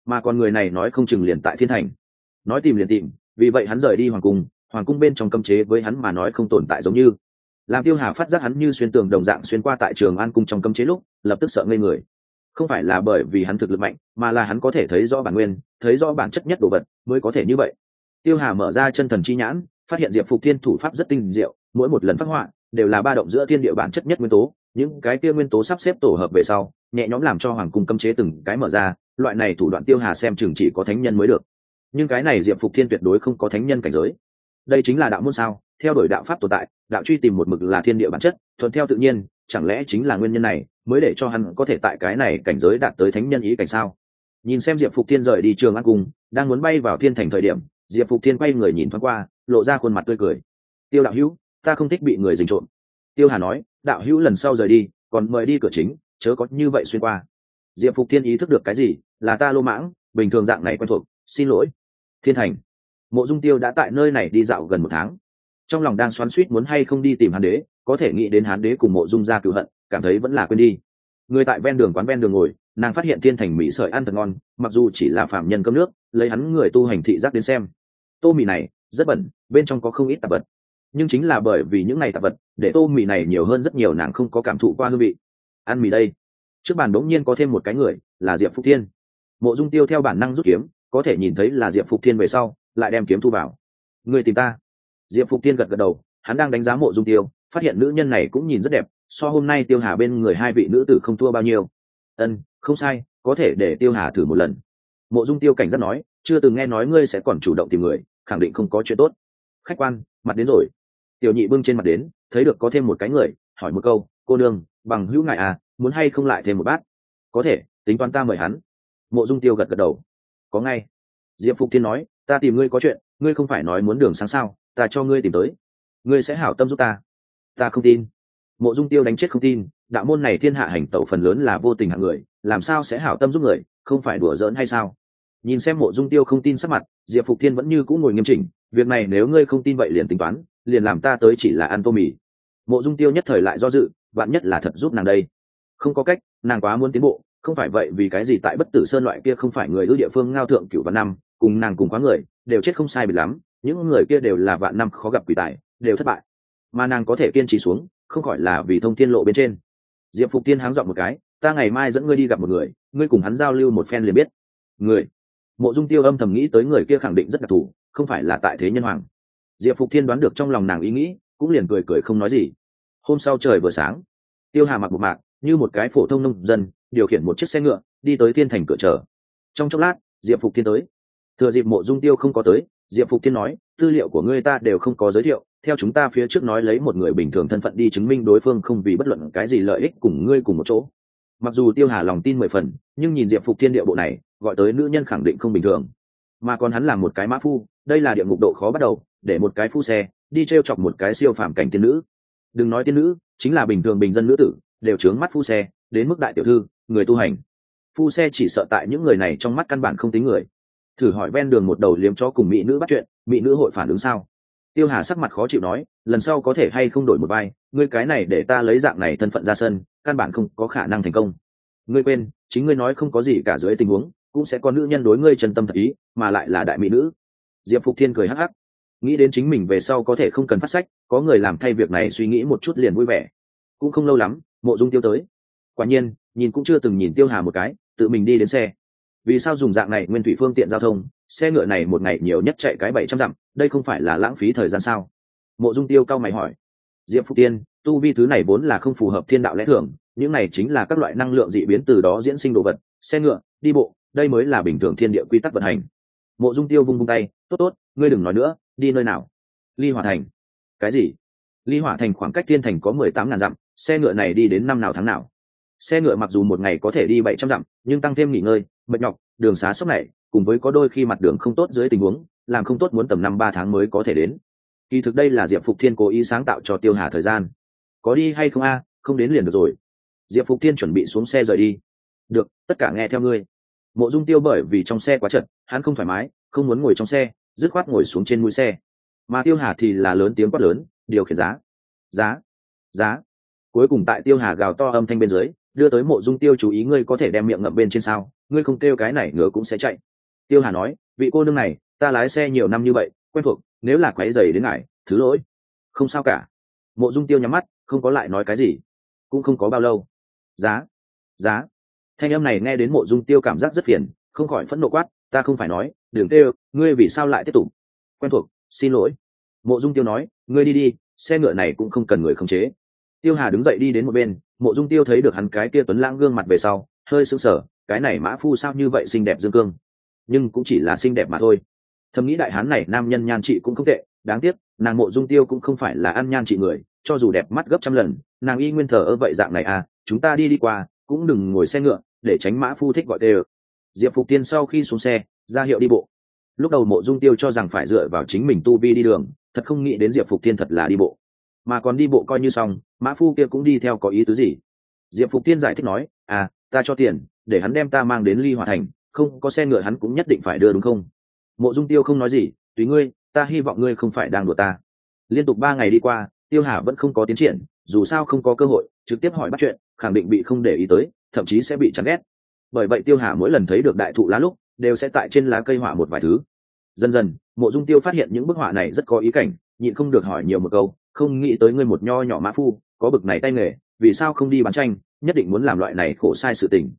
Mà còn người này nói không chừng liền tại thiên thành. Nói tìm liền tìm, vì vậy hắn rời đi hoàng cung hoàng cung bên trong cấm chế với hắn mà nói không tồn tại giống như. Làm tiêu hà phát giác hắn như xuyên tường đồng dạng xuyên qua tại trường an cung trong cấm chế lúc, lập tức sợ ngây người không phải là bởi vì hắn thực lực mạnh, mà là hắn có thể thấy rõ bản nguyên, thấy rõ bản chất nhất đồ vật, mới có thể như vậy. Tiêu hà mở ra chân thần chi nhãn, phát hiện diệp phục thiên thủ pháp rất tinh diệu, mỗi một lần phát họa đều là ba động giữa thiên địa bản chất nhất nguyên tố, những cái kia nguyên tố sắp xếp tổ hợp về sau, nhẹ nhõm làm cho hoàng cung cấm chế từng cái mở ra, loại này thủ đoạn tiêu hà xem chừng chỉ có thánh nhân mới được. Nhưng cái này diệp phục thiên tuyệt đối không có thánh nhân cảnh giới. Đây chính là đạo môn sao? Theo đuổi đạo pháp tồn tại, đạo truy tìm một mực là thiên địa bản chất, thuận theo tự nhiên, chẳng lẽ chính là nguyên nhân này? Mới để cho hắn có thể tại cái này cảnh giới đạt tới thánh nhân ý cảnh sao? Nhìn xem diệp phục thiên rời đi trường an cung đang muốn bay vào thiên thành thời điểm, diệp phục thiên quay người nhìn thoáng qua, lộ ra khuôn mặt tươi cười. Tiêu đạo hữu, ta không thích bị người dình trộm. Tiêu hà nói, đạo hữu lần sau rời đi, còn mời đi cửa chính, chớ có như vậy xuyên qua. Diệp phục thiên ý thức được cái gì? Là ta lô mãng, bình thường dạng này quen thuộc, xin lỗi. Thiên thành. Mộ dung tiêu đã tại nơi này đi dạo gần một tháng. Trong lòng đang xoắn suýt muốn hay không đi tìm hán đế, có thể nghĩ đến hán đế cùng mộ dung ra cựu hận cảm thấy vẫn là quên đi. Người tại ven đường quán ven đường ngồi, nàng phát hiện thiên thành mỹ sợi ăn thật ngon, mặc dù chỉ là phạm nhân cơm nước, lấy hắn người tu hành thị giác đến xem. Tô mì này, rất bẩn, bên trong có không ít tạp vật. Nhưng chính là bởi vì những ngày tạp vật, để tô mì này nhiều hơn rất nhiều nàng không có cảm thụ qua hương vị. Ăn mì đây. Trước bàn đống nhiên có thêm một cái người, là diệp phúc thiên. Mộ dung tiêu theo bản năng rút kiếm, có thể nhìn thấy là diệp phục thiên về sau, lại đem kiếm thu vào. Người tìm ta. Diệp phục thiên gật gật đầu, hắn đang đánh giá mộ dung tiêu, phát hiện nữ nhân này cũng nhìn rất đẹp so hôm nay tiêu hà bên người hai vị nữ tử không thua bao nhiêu. Ân, không sai, có thể để tiêu hà thử một lần. Mộ dung tiêu cảnh giác nói, chưa từng nghe nói ngươi sẽ còn chủ động tìm người, khẳng định không có chuyện tốt. Khách quan, mặt đến rồi. Tiểu nhị bưng trên mặt đến, thấy được có thêm một cái người, hỏi một câu, cô nương, bằng hữu ngại à muốn hay không lại thêm một bát? Có thể, tính toán ta mời hắn. Mộ dung tiêu gật gật đầu. Có ngay. Diệp phục thiên nói, ta tìm ngươi có chuyện, ngươi không phải nói muốn đường sáng sao, ta cho ngươi tìm tới. Ngươi sẽ hảo tâm giúp ta. Ta không tin mộ dung tiêu đánh chết không tin, đạo môn này thiên hạ hành tẩu phần lớn là vô tình hạng người, làm sao sẽ hảo tâm giúp người, không phải đùa giỡn hay sao? Nhìn xem mộ dung tiêu không tin sắc mặt, diệp phục thiên vẫn như cũng ngồi nghiêm chỉnh, việc này nếu ngươi không tin vậy liền tính toán, liền làm ta tới chỉ là ăn tô mì. Mộ dung tiêu nhất thời lại do dự, vạn nhất là thật giúp nàng đây. Không có cách, nàng quá muốn tiến bộ, không phải vậy vì cái gì tại bất tử sơn loại kia không phải người ư địa phương ngao thượng cửu vạn năm, cùng nàng cùng quá người, đều chết không sai bị lắm, những người kia đều là vạn năm khó gặp quỷ tài, đều thất bại. Mà nàng có thể kiên trì xuống không khỏi là vì thông thiên lộ bên trên. Diệp phục tiên háng dọn một cái, ta ngày mai dẫn ngươi đi gặp một người, ngươi cùng hắn giao lưu một phen liền biết. Người? Mộ dung tiêu âm thầm nghĩ tới người kia khẳng định rất đặc thù, không phải là tại thế nhân hoàng. Diệp phục thiên đoán được trong lòng nàng ý nghĩ, cũng liền cười cười không nói gì. Hôm sau trời vừa sáng, tiêu hà mặc một mạc, như một cái phổ thông nông dân, điều khiển một chiếc xe ngựa, đi tới thiên thành cửa chờ. Trong chốc lát, diệp phục thiên tới. Thừa dịp mộ dung tiêu không có tới, diệp phục thiên nói, tư liệu của ngươi ta đều không có giới thiệu theo chúng ta phía trước nói lấy một người bình thường thân phận đi chứng minh đối phương không vì bất luận cái gì lợi ích cùng ngươi cùng một chỗ. Mặc dù tiêu hà lòng tin mười phần, nhưng nhìn diệp phục thiên địa bộ này, gọi tới nữ nhân khẳng định không bình thường. Mà còn hắn là một cái mã phu, đây là địa ngục độ khó bắt đầu, để một cái phu xe, đi t r e o chọc một cái siêu phàm cảnh tiên nữ. Đừng nói tiên nữ, chính là bình thường bình dân nữ tử, đều trướng mắt phu xe, đến mức đại tiểu thư, người tu hành. Phu xe chỉ sợ tại những người này trong mắt căn bản không tính người. Thử hỏi ven đường một đầu liếm cho cùng mỹ nữ bắt chuyện, mỹ nữ hội phản ứng sao? Tiêu hà sắc mặt khó chịu nói, lần sau có thể hay không đổi một vai? Ngươi cái này để ta lấy dạng này thân phận ra sân, căn bản không có khả năng thành công. Ngươi quên, chính ngươi nói không có gì cả dưới tình huống, cũng sẽ có nữ nhân đối ngươi chân tâm thật ý, mà lại là đại mỹ nữ. Diệp phục thiên cười hắc hắc. Nghĩ đến chính mình về sau có thể không cần phát sách, có người làm thay việc này suy nghĩ một chút liền vui vẻ. Cũng không lâu lắm, mộ dung tiêu tới. Quả nhiên, nhìn cũng chưa từng nhìn tiêu hà một cái, tự mình đi đến xe vì sao dùng dạng này nguyên thủy phương tiện giao thông, xe ngựa này một ngày nhiều nhất chạy cái bảy trăm dặm, đây không phải là lãng phí thời gian sao? Mộ dung tiêu cao mày hỏi. Diệp phúc tiên, tu vi thứ này vốn là không phù hợp thiên đạo lẽ thường, những này chính là các loại năng lượng dị biến từ đó diễn sinh đồ vật, xe ngựa, đi bộ, đây mới là bình thường thiên địa quy tắc vận hành. Mộ dung tiêu vung vung tay, tốt tốt, ngươi đừng nói nữa, đi nơi nào? Ly hỏa thành. Cái gì? Ly hỏa thành khoảng cách thiên thành có mười tám ngàn dặm, xe ngựa này đi đến năm nào tháng nào? Xe ngựa mặc dù một ngày có thể đi bảy trăm dặm, nhưng tăng thêm nghỉ ngơi mệt nhọc, đường xá sốc này, cùng với có đôi khi mặt đường không tốt dưới tình huống, làm không tốt muốn tầm năm ba tháng mới có thể đến. Kỳ thực đây là diệp phục thiên cố ý sáng tạo cho tiêu hà thời gian. Có đi hay không a? Không đến liền được rồi. Diệp phục thiên chuẩn bị xuống xe rời đi. Được, tất cả nghe theo ngươi. Mộ dung tiêu bởi vì trong xe quá chật, hắn không thoải mái, không muốn ngồi trong xe, dứt khoát ngồi xuống trên mũi xe. Mà tiêu hà thì là lớn tiếng quát lớn, điều khiển giá. Giá. Giá. Cuối cùng tại tiêu hà gào to âm thanh bên dưới, đưa tới mộ dung tiêu chú ý ngươi có thể đem miệng ngậm bên trên sao ngươi không kêu cái này ngựa cũng sẽ chạy. Tiêu hà nói, vị cô nương này, ta lái xe nhiều năm như vậy, quen thuộc, nếu là quáy dày đến ngài, thứ lỗi. Không sao cả. Mộ dung tiêu nhắm mắt, không có lại nói cái gì. Cũng không có bao lâu. Giá. Giá. Thanh âm này nghe đến mộ dung tiêu cảm giác rất phiền, không khỏi phẫn nộ quát, ta không phải nói, đường tiêu, ngươi vì sao lại tiếp tục? Quen thuộc, xin lỗi. Mộ dung tiêu nói, ngươi đi đi, xe ngựa này cũng không cần người khống chế. Tiêu hà đứng dậy đi đến một bên, mộ dung tiêu thấy được hắn cái kia tuấn lãng gương mặt về sau, hơi sững sờ cái này mã phu sao như vậy xinh đẹp dương cương? Nhưng cũng chỉ là xinh đẹp mà thôi. Thầm nghĩ đại hán này nam nhân nhan trị cũng không tệ, đáng tiếc, nàng mộ dung tiêu cũng không phải là ăn nhan trị người, cho dù đẹp mắt gấp trăm lần, nàng y nguyên thờ ơ vậy dạng này à chúng ta đi đi qua, cũng đừng ngồi xe ngựa, để tránh mã phu thích gọi tê diệp phục tiên sau khi xuống xe, ra hiệu đi bộ. Lúc đầu mộ dung tiêu cho rằng phải dựa vào chính mình tu vi đi đường, thật không nghĩ đến diệp phục tiên thật là đi bộ. Mà còn đi bộ coi như xong, mã phu kia cũng đi theo có ý tứ gì? Diệp phục tiên giải thích nói à ta cho tiền để hắn đem ta mang đến ly hòa thành, không, có xe ngựa hắn cũng nhất định phải đưa đúng không? Mộ dung tiêu không nói gì, tùy ngươi, ta hy vọng ngươi không phải đang đùa ta. Liên tục ba ngày đi qua, tiêu hà vẫn không có tiến triển, dù sao không có cơ hội, trực tiếp hỏi bắt chuyện, khẳng định bị không để ý tới, thậm chí sẽ bị chán ghét. Bởi vậy tiêu hà mỗi lần thấy được đại thụ lá lúc, đều sẽ tại trên lá cây họa một vài thứ. Dần dần, mộ dung tiêu phát hiện những bức họa này rất có ý cảnh, nhịn không được hỏi nhiều một câu, không nghĩ tới ngươi một nho nhỏ mã phu, có bực này tay nghề, vì sao không đi bán tranh, nhất định muốn làm loại này khổ sai sự tình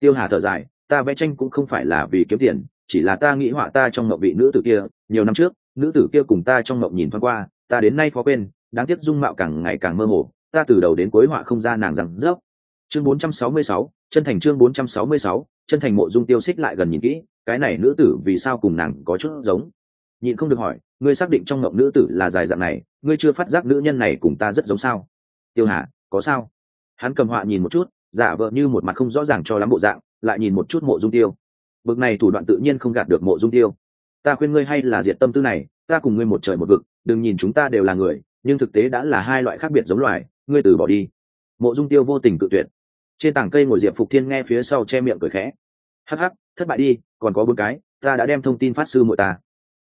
tiêu hà thở dài ta vẽ tranh cũng không phải là vì kiếm tiền chỉ là ta nghĩ họa ta trong mộng vị nữ tử kia nhiều năm trước nữ tử kia cùng ta trong mộng nhìn thoáng qua ta đến nay khó quên đáng tiếc dung mạo càng ngày càng mơ hồ ta từ đầu đến cuối họa không ra nàng rằng dốc. chương 466, chân thành chương 466, chân thành mộ dung tiêu xích lại gần nhìn kỹ cái này nữ tử vì sao cùng nàng có chút giống? Nhịn không được hỏi ngươi xác định trong mộng nữ tử là dài dạng này ngươi chưa phát giác nữ nhân này cùng ta rất giống sao? Tiêu hà có sao? Hắn cầm họa nhìn một chút giả vợ như một mặt không rõ ràng cho lắm bộ dạng, lại nhìn một chút mộ dung tiêu. Bực này thủ đoạn tự nhiên không gạt được mộ dung tiêu. Ta khuyên ngươi hay là diệt tâm tư này, ta cùng ngươi một trời một vực, đừng nhìn chúng ta đều là người, nhưng thực tế đã là hai loại khác biệt giống loài, ngươi từ bỏ đi. Mộ dung tiêu vô tình cự tuyệt. Trên tảng cây ngồi diệp phục thiên nghe phía sau che miệng cười khẽ. Hắc hắc, thất bại đi, còn có bốn cái, ta đã đem thông tin phát sư mội ta.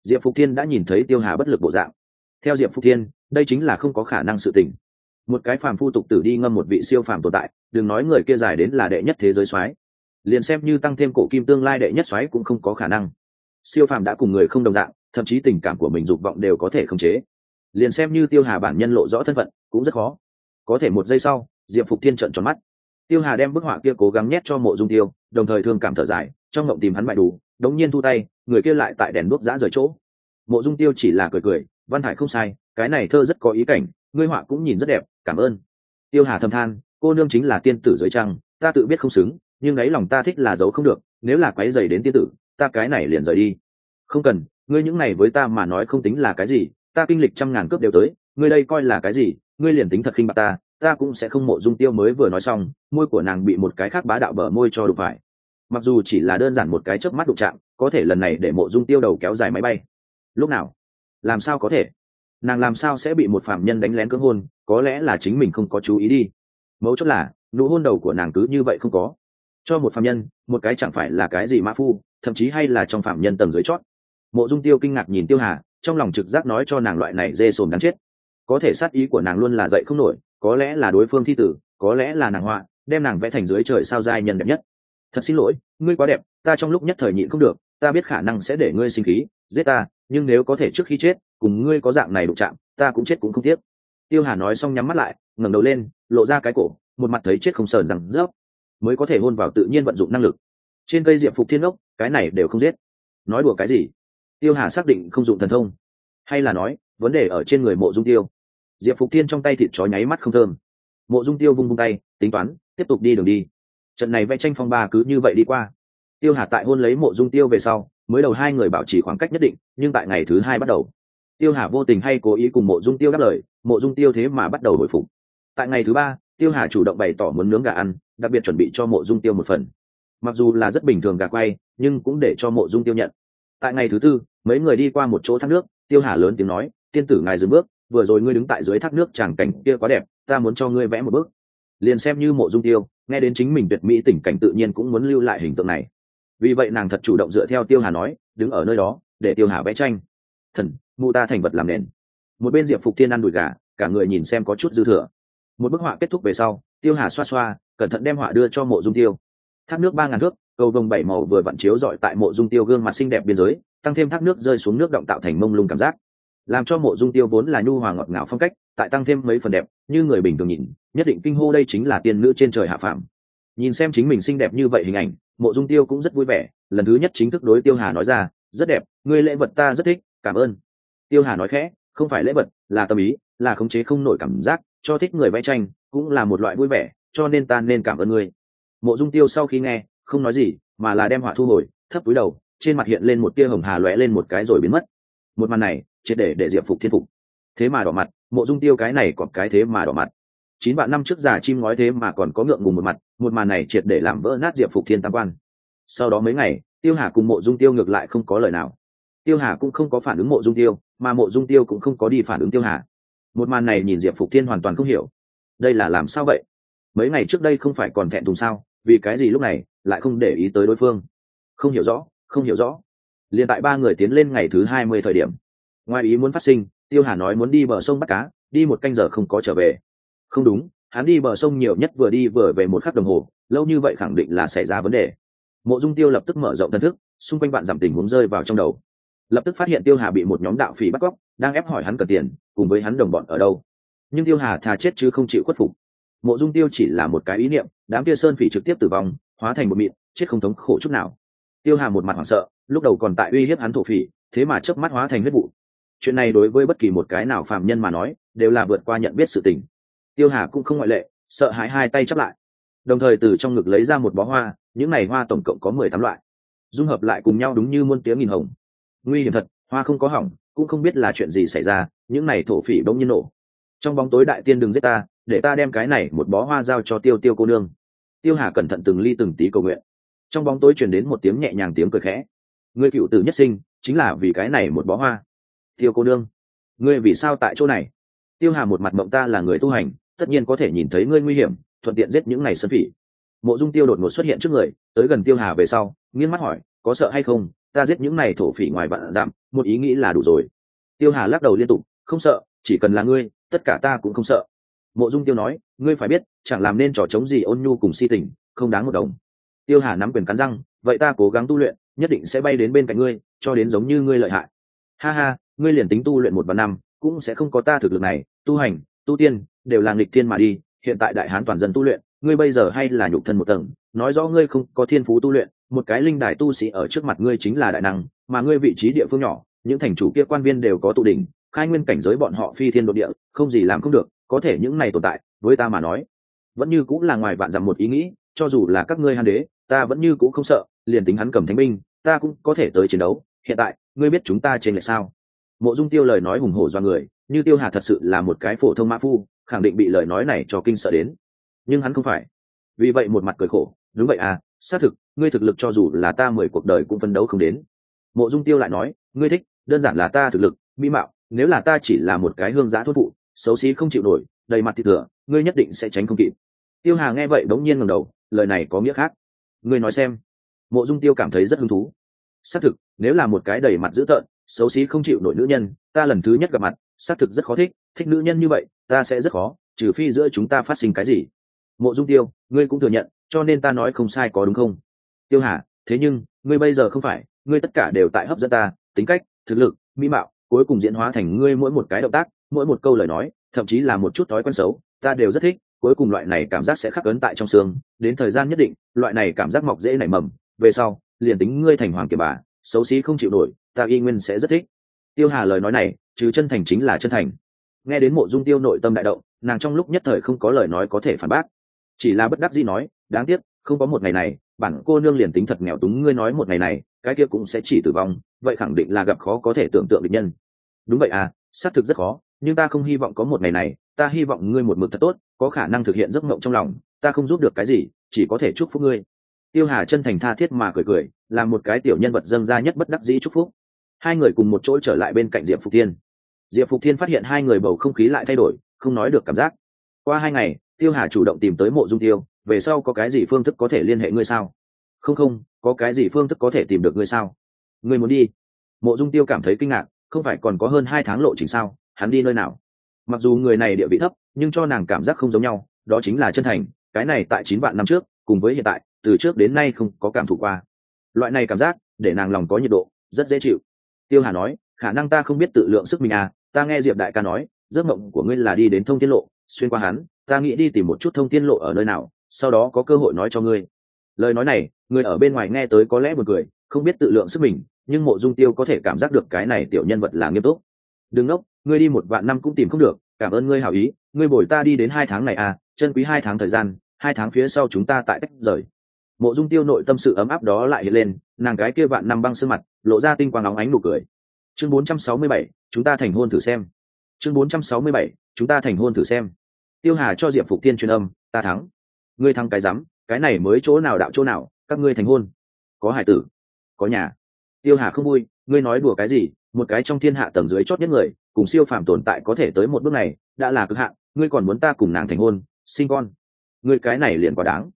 Diệp phục thiên đã nhìn thấy tiêu hà bất lực bộ dạng. Theo diệp phục thiên, đây chính là không có khả năng sự tình. Một cái phàm phu tục tử đi ngâm một vị siêu phàm tồn tại đừng nói người kia dài đến là đệ nhất thế giới soái. Liền xem như tăng thêm cổ kim tương lai đệ nhất soái cũng không có khả năng. Siêu phàm đã cùng người không đồng dạng, thậm chí tình cảm của mình dục vọng đều có thể khống chế. Liền xem như tiêu hà bản nhân lộ rõ thân phận, cũng rất khó. Có thể một giây sau, diệp phục thiên trận tròn mắt. Tiêu hà đem bức họa kia cố gắng nhét cho mộ dung tiêu, đồng thời thương cảm thở dài, trong mộng tìm hắn bại đủ, đống nhiên thu tay, người kia lại tại đèn đuốc giã rời chỗ. Mộ dung tiêu chỉ là cười cười, văn hải không sai, cái này thơ rất có ý cảnh, ngươi họa cũng nhìn rất đẹp, cảm ơn. Tiêu hà thầm than cô nương chính là tiên tử dưới trăng, ta tự biết không xứng, nhưng ấy lòng ta thích là giấu không được, nếu là quái dày đến tiên tử, ta cái này liền rời đi. Không cần, ngươi những này với ta mà nói không tính là cái gì, ta kinh lịch trăm ngàn cướp đều tới, ngươi đây coi là cái gì, ngươi liền tính thật khinh bạc ta ta cũng sẽ không mộ dung tiêu mới vừa nói xong, môi của nàng bị một cái khác bá đạo bờ môi cho đụng phải. Mặc dù chỉ là đơn giản một cái chớp mắt đụng chạm, có thể lần này để mộ dung tiêu đầu kéo dài máy bay. Lúc nào? Làm sao có thể? Nàng làm sao sẽ bị một phạm nhân đánh lén cưỡng hôn, có lẽ là chính mình không có chú ý đi mấu chốt là, nụ hôn đầu của nàng cứ như vậy không có. Cho một phạm nhân, một cái chẳng phải là cái gì mã phu, thậm chí hay là trong phạm nhân tầng dưới chót. Mộ dung tiêu kinh ngạc nhìn tiêu hà, trong lòng trực giác nói cho nàng loại này dê sồn đáng chết. Có thể sát ý của nàng luôn là dậy không nổi, có lẽ là đối phương thi tử, có lẽ là nàng họa, đem nàng vẽ thành dưới trời sao dai nhân đẹp nhất. Thật xin lỗi, ngươi quá đẹp, ta trong lúc nhất thời nhịn không được, ta biết khả năng sẽ để ngươi sinh khí, giết ta, nhưng nếu có thể trước khi chết, cùng ngươi có dạng này đụng chạm, ta cũng chết cũng không tiếc. Tiêu hà nói xong nhắm mắt lại, ngẩng đầu lên lộ ra cái cổ, một mặt thấy chết không sờn rằng rớp, mới có thể hôn vào tự nhiên vận dụng năng lực. Trên cây diệp phục thiên ốc, cái này đều không giết. Nói đùa cái gì? Tiêu hà xác định không dụng thần thông. Hay là nói, vấn đề ở trên người mộ dung tiêu. Diệp phục thiên trong tay thịt chó nháy mắt không thơm. Mộ dung tiêu vung vung tay, tính toán, tiếp tục đi đường đi. Trận này vẽ tranh phong ba cứ như vậy đi qua. Tiêu hà tại hôn lấy mộ dung tiêu về sau, mới đầu hai người bảo trì khoảng cách nhất định, nhưng tại ngày thứ hai bắt đầu. Tiêu hà vô tình hay cố ý cùng mộ dung tiêu đáp lời, mộ dung tiêu thế mà bắt đầu hồi phục tại ngày thứ ba, tiêu hà chủ động bày tỏ muốn nướng gà ăn, đặc biệt chuẩn bị cho mộ dung tiêu một phần. Mặc dù là rất bình thường gà quay, nhưng cũng để cho mộ dung tiêu nhận. Tại ngày thứ tư, mấy người đi qua một chỗ thác nước, tiêu hà lớn tiếng nói, tiên tử ngài dừng bước, vừa rồi ngươi đứng tại dưới thác nước tràng cảnh kia quá đẹp, ta muốn cho ngươi vẽ một bước. Liền xem như mộ dung tiêu, nghe đến chính mình tuyệt mỹ tình cảnh tự nhiên cũng muốn lưu lại hình tượng này. Vì vậy nàng thật chủ động dựa theo tiêu hà nói, đứng ở nơi đó, để tiêu hà vẽ tranh. Thần, mụ ta thành vật làm nền. Một bên diệp phục thiên ăn đùi gà, cả người nhìn xem có chút dư thừa một bức họa kết thúc về sau, tiêu hà xoa xoa, cẩn thận đem họa đưa cho mộ dung tiêu. Thác nước ba ngàn thước, cầu vồng bảy màu vừa vặn chiếu dọi tại mộ dung tiêu gương mặt xinh đẹp biên giới, tăng thêm thác nước rơi xuống nước động tạo thành mông lung cảm giác. Làm cho mộ dung tiêu vốn là nhu hòa ngọt ngào phong cách, tại tăng thêm mấy phần đẹp, như người bình thường nhìn, nhất định kinh hô đây chính là tiên nữ trên trời hạ phạm nhìn xem chính mình xinh đẹp như vậy hình ảnh, mộ dung tiêu cũng rất vui vẻ, lần thứ nhất chính thức đối tiêu hà nói ra, rất đẹp người lễ vật ta rất thích, cảm ơn. Tiêu hà nói khẽ, không phải lễ vật, là tâm ý, là khống chế không nổi cảm giác cho thích người vẽ tranh cũng là một loại vui vẻ, cho nên ta nên cảm ơn ngươi. Mộ dung tiêu sau khi nghe, không nói gì, mà là đem họa thu hồi, thấp túi đầu, trên mặt hiện lên một tia hồng hà lóe lên một cái rồi biến mất. Một màn này, triệt để để diệp phục thiên phục. Thế mà đỏ mặt, mộ dung tiêu cái này còn cái thế mà đỏ mặt. Chín vạn năm trước già chim ngói thế mà còn có ngượng ngùng một mặt, một màn này triệt để làm vỡ nát diệp phục thiên tam quan. Sau đó mấy ngày, tiêu hà cùng mộ dung tiêu ngược lại không có lời nào. Tiêu hà cũng không có phản ứng mộ dung tiêu, mà mộ dung tiêu cũng không có đi phản ứng tiêu hà một màn này nhìn diệp phục thiên hoàn toàn không hiểu. Đây là làm sao vậy? Mấy ngày trước đây không phải còn thẹn thùng sao? Vì cái gì lúc này lại không để ý tới đối phương? Không hiểu rõ, không hiểu rõ. Liền tại ba người tiến lên ngày thứ hai mươi thời điểm, ngoài ý muốn phát sinh, tiêu hà nói muốn đi bờ sông bắt cá, đi một canh giờ không có trở về. Không đúng, hắn đi bờ sông nhiều nhất vừa đi vừa về một khắc đồng hồ, lâu như vậy khẳng định là xảy ra vấn đề. Mộ dung tiêu lập tức mở rộng thân thức, xung quanh bạn giảm tình huống rơi vào trong đầu. Lập tức phát hiện tiêu hà bị một nhóm đạo phỉ bắt cóc đang ép hỏi hắn cần tiền, cùng với hắn đồng bọn ở đâu. Nhưng tiêu hà thà chết chứ không chịu khuất phục. Mộ dung tiêu chỉ là một cái ý niệm, đám kia sơn phỉ trực tiếp tử vong, hóa thành một mịn, chết không thống khổ chút nào. Tiêu hà một mặt hoảng sợ, lúc đầu còn tại uy hiếp hắn thổ phỉ, thế mà chớp mắt hóa thành huyết vụ. Chuyện này đối với bất kỳ một cái nào phạm nhân mà nói, đều là vượt qua nhận biết sự tình. Tiêu hà cũng không ngoại lệ, sợ hãi hai tay chắp lại. Đồng thời từ trong ngực lấy ra một bó hoa, những này hoa tổng cộng có mười tám loại. Dung hợp lại cùng nhau đúng như muôn tiếng nghìn hồng. Nguy hiểm thật, hoa không có hỏng cũng không biết là chuyện gì xảy ra, những này thổ phỉ bỗng nhiên nổ. Trong bóng tối đại tiên đừng giết ta, để ta đem cái này một bó hoa giao cho tiêu tiêu cô nương. Tiêu hà cẩn thận từng ly từng tí cầu nguyện. Trong bóng tối truyền đến một tiếng nhẹ nhàng tiếng cười khẽ. Ngươi cựu tử nhất sinh, chính là vì cái này một bó hoa. Tiêu cô nương, ngươi vì sao tại chỗ này? Tiêu hà một mặt mộng ta là người tu hành, tất nhiên có thể nhìn thấy ngươi nguy hiểm, thuận tiện giết những này sơn phỉ. Mộ dung tiêu đột ngột xuất hiện trước người, tới gần tiêu hà về sau nghiêng mắt hỏi, có sợ hay không ta giết những này thổ phỉ ngoài vạn dặm, một ý nghĩ là đủ rồi. Tiêu hà lắc đầu liên tục, không sợ, chỉ cần là ngươi, tất cả ta cũng không sợ. Mộ dung tiêu nói, ngươi phải biết, chẳng làm nên trò chống gì ôn nhu cùng si tình, không đáng một đồng. Tiêu hà nắm quyền cắn răng, vậy ta cố gắng tu luyện, nhất định sẽ bay đến bên cạnh ngươi, cho đến giống như ngươi lợi hại. Ha ha, ngươi liền tính tu luyện một vạn năm, cũng sẽ không có ta thực lực này, tu hành, tu tiên, đều là nghịch thiên mà đi, hiện tại đại hán toàn dân tu luyện, ngươi bây giờ hay là nhục thân một tầng, nói rõ ngươi không có thiên phú tu luyện một cái linh đài tu sĩ ở trước mặt ngươi chính là đại năng, mà ngươi vị trí địa phương nhỏ, những thành chủ kia quan viên đều có tụ đỉnh, khai nguyên cảnh giới bọn họ phi thiên đ địa, không gì làm không được, có thể những này tồn tại, với ta mà nói, vẫn như cũng là ngoài vạn dặm một ý nghĩ, cho dù là các ngươi hàn đế, ta vẫn như cũng không sợ, liền tính hắn cầm thánh binh, ta cũng có thể tới chiến đấu, hiện tại, ngươi biết chúng ta trên lại sao? Mộ dung tiêu lời nói hùng hổ do người, như tiêu hà thật sự là một cái phổ thông mã phu, khẳng định bị lời nói này cho kinh sợ đến. Nhưng hắn không phải. Vì vậy một mặt cười khổ, đúng vậy à xác thực, ngươi thực lực cho dù là ta mười cuộc đời cũng phân đấu không đến. Mộ dung tiêu lại nói, ngươi thích, đơn giản là ta thực lực, mỹ mạo, nếu là ta chỉ là một cái hương giã thốt phụ, xấu xí không chịu nổi, đầy mặt thịt thừa, ngươi nhất định sẽ tránh không kịp. Tiêu hà nghe vậy đống nhiên ngầm đầu, lời này có nghĩa khác. Ngươi nói xem. Mộ dung tiêu cảm thấy rất hứng thú. Xác thực, nếu là một cái đầy mặt dữ tợn, xấu xí không chịu nổi nữ nhân, ta lần thứ nhất gặp mặt, xác thực rất khó thích thích nữ nhân như vậy, ta sẽ rất khó, trừ phi giữa chúng ta phát sinh cái gì. Mộ dung tiêu, ngươi cũng thừa nhận cho nên ta nói không sai có đúng không? Tiêu hà, thế nhưng, ngươi bây giờ không phải, ngươi tất cả đều tại hấp dẫn ta, tính cách, thực lực, mỹ mạo, cuối cùng diễn hóa thành ngươi mỗi một cái động tác, mỗi một câu lời nói, thậm chí là một chút thói quen xấu, ta đều rất thích, cuối cùng loại này cảm giác sẽ khắc ấn tại trong xương, đến thời gian nhất định, loại này cảm giác mọc dễ nảy mầm, về sau, liền tính ngươi thành hoàng kiệt bà, xấu xí không chịu nổi, ta y nguyên sẽ rất thích. Tiêu hà lời nói này chứ chân thành chính là chân thành. Nghe đến mộ dung tiêu nội tâm đại động, nàng trong lúc nhất thời không có lời nói có thể phản bác. Chỉ là bất đắc dĩ nói đáng tiếc, không có một ngày này, bản cô nương liền tính thật nghèo túng ngươi nói một ngày này, cái kia cũng sẽ chỉ tử vong, vậy khẳng định là gặp khó có thể tưởng tượng được nhân. Đúng vậy à xác thực rất khó, nhưng ta không hy vọng có một ngày này, ta hy vọng ngươi một mực thật tốt, có khả năng thực hiện giấc mộng trong lòng, ta không giúp được cái gì, chỉ có thể chúc phúc ngươi. Tiêu hà chân thành tha thiết mà cười cười, là một cái tiểu nhân vật dâng ra nhất bất đắc dĩ chúc phúc. Hai người cùng một chỗ trở lại bên cạnh diệp phục thiên. Diệp phục thiên phát hiện hai người bầu không khí lại thay đổi, không nói được cảm giác. Qua hai ngày, tiêu hà chủ động tìm tới mộ dung tiêu về sau có cái gì phương thức có thể liên hệ ngươi sao? Không không, có cái gì phương thức có thể tìm được ngươi sao? Ngươi muốn đi? Mộ dung tiêu cảm thấy kinh ngạc, không phải còn có hơn hai tháng lộ trình sao? Hắn đi nơi nào? Mặc dù người này địa vị thấp, nhưng cho nàng cảm giác không giống nhau, đó chính là chân thành, cái này tại chín vạn năm trước, cùng với hiện tại, từ trước đến nay không có cảm thụ qua. Loại này cảm giác, để nàng lòng có nhiệt độ, rất dễ chịu. Tiêu hà nói, khả năng ta không biết tự lượng sức mình à ta nghe diệp đại ca nói, giấc mộng của ngươi là đi đến thông tiết lộ, xuyên qua hắn, ta nghĩ đi tìm một chút thông tiết lộ ở nơi nào sau đó có cơ hội nói cho ngươi. Lời nói này người ở bên ngoài nghe tới có lẽ một người không biết tự lượng sức mình nhưng mộ dung tiêu có thể cảm giác được cái này tiểu nhân vật là nghiêm túc. Đừng ngốc ngươi đi một vạn năm cũng tìm không được cảm ơn ngươi hảo ý ngươi bồi ta đi đến hai tháng này à chân quý hai tháng thời gian hai tháng phía sau chúng ta tại tách rời. Mộ dung tiêu nội tâm sự ấm áp đó lại hiện lên nàng gái kia vạn năm băng sương mặt lộ ra tinh quang óng ánh nụ cười. Chương 467, chúng ta thành hôn thử xem. Chương 467, chúng ta thành hôn thử xem. Tiêu hà cho diệp phục tiên truyền âm ta thắng ngươi thăng cái rắm cái này mới chỗ nào đạo chỗ nào, các ngươi thành hôn. Có hải tử, có nhà. Tiêu hà không vui, ngươi nói đùa cái gì, một cái trong thiên hạ tầng dưới chót nhất người, cùng siêu phàm tồn tại có thể tới một bước này, đã là cực hạn, ngươi còn muốn ta cùng nàng thành hôn, sinh con. Ngươi cái này liền quá đáng.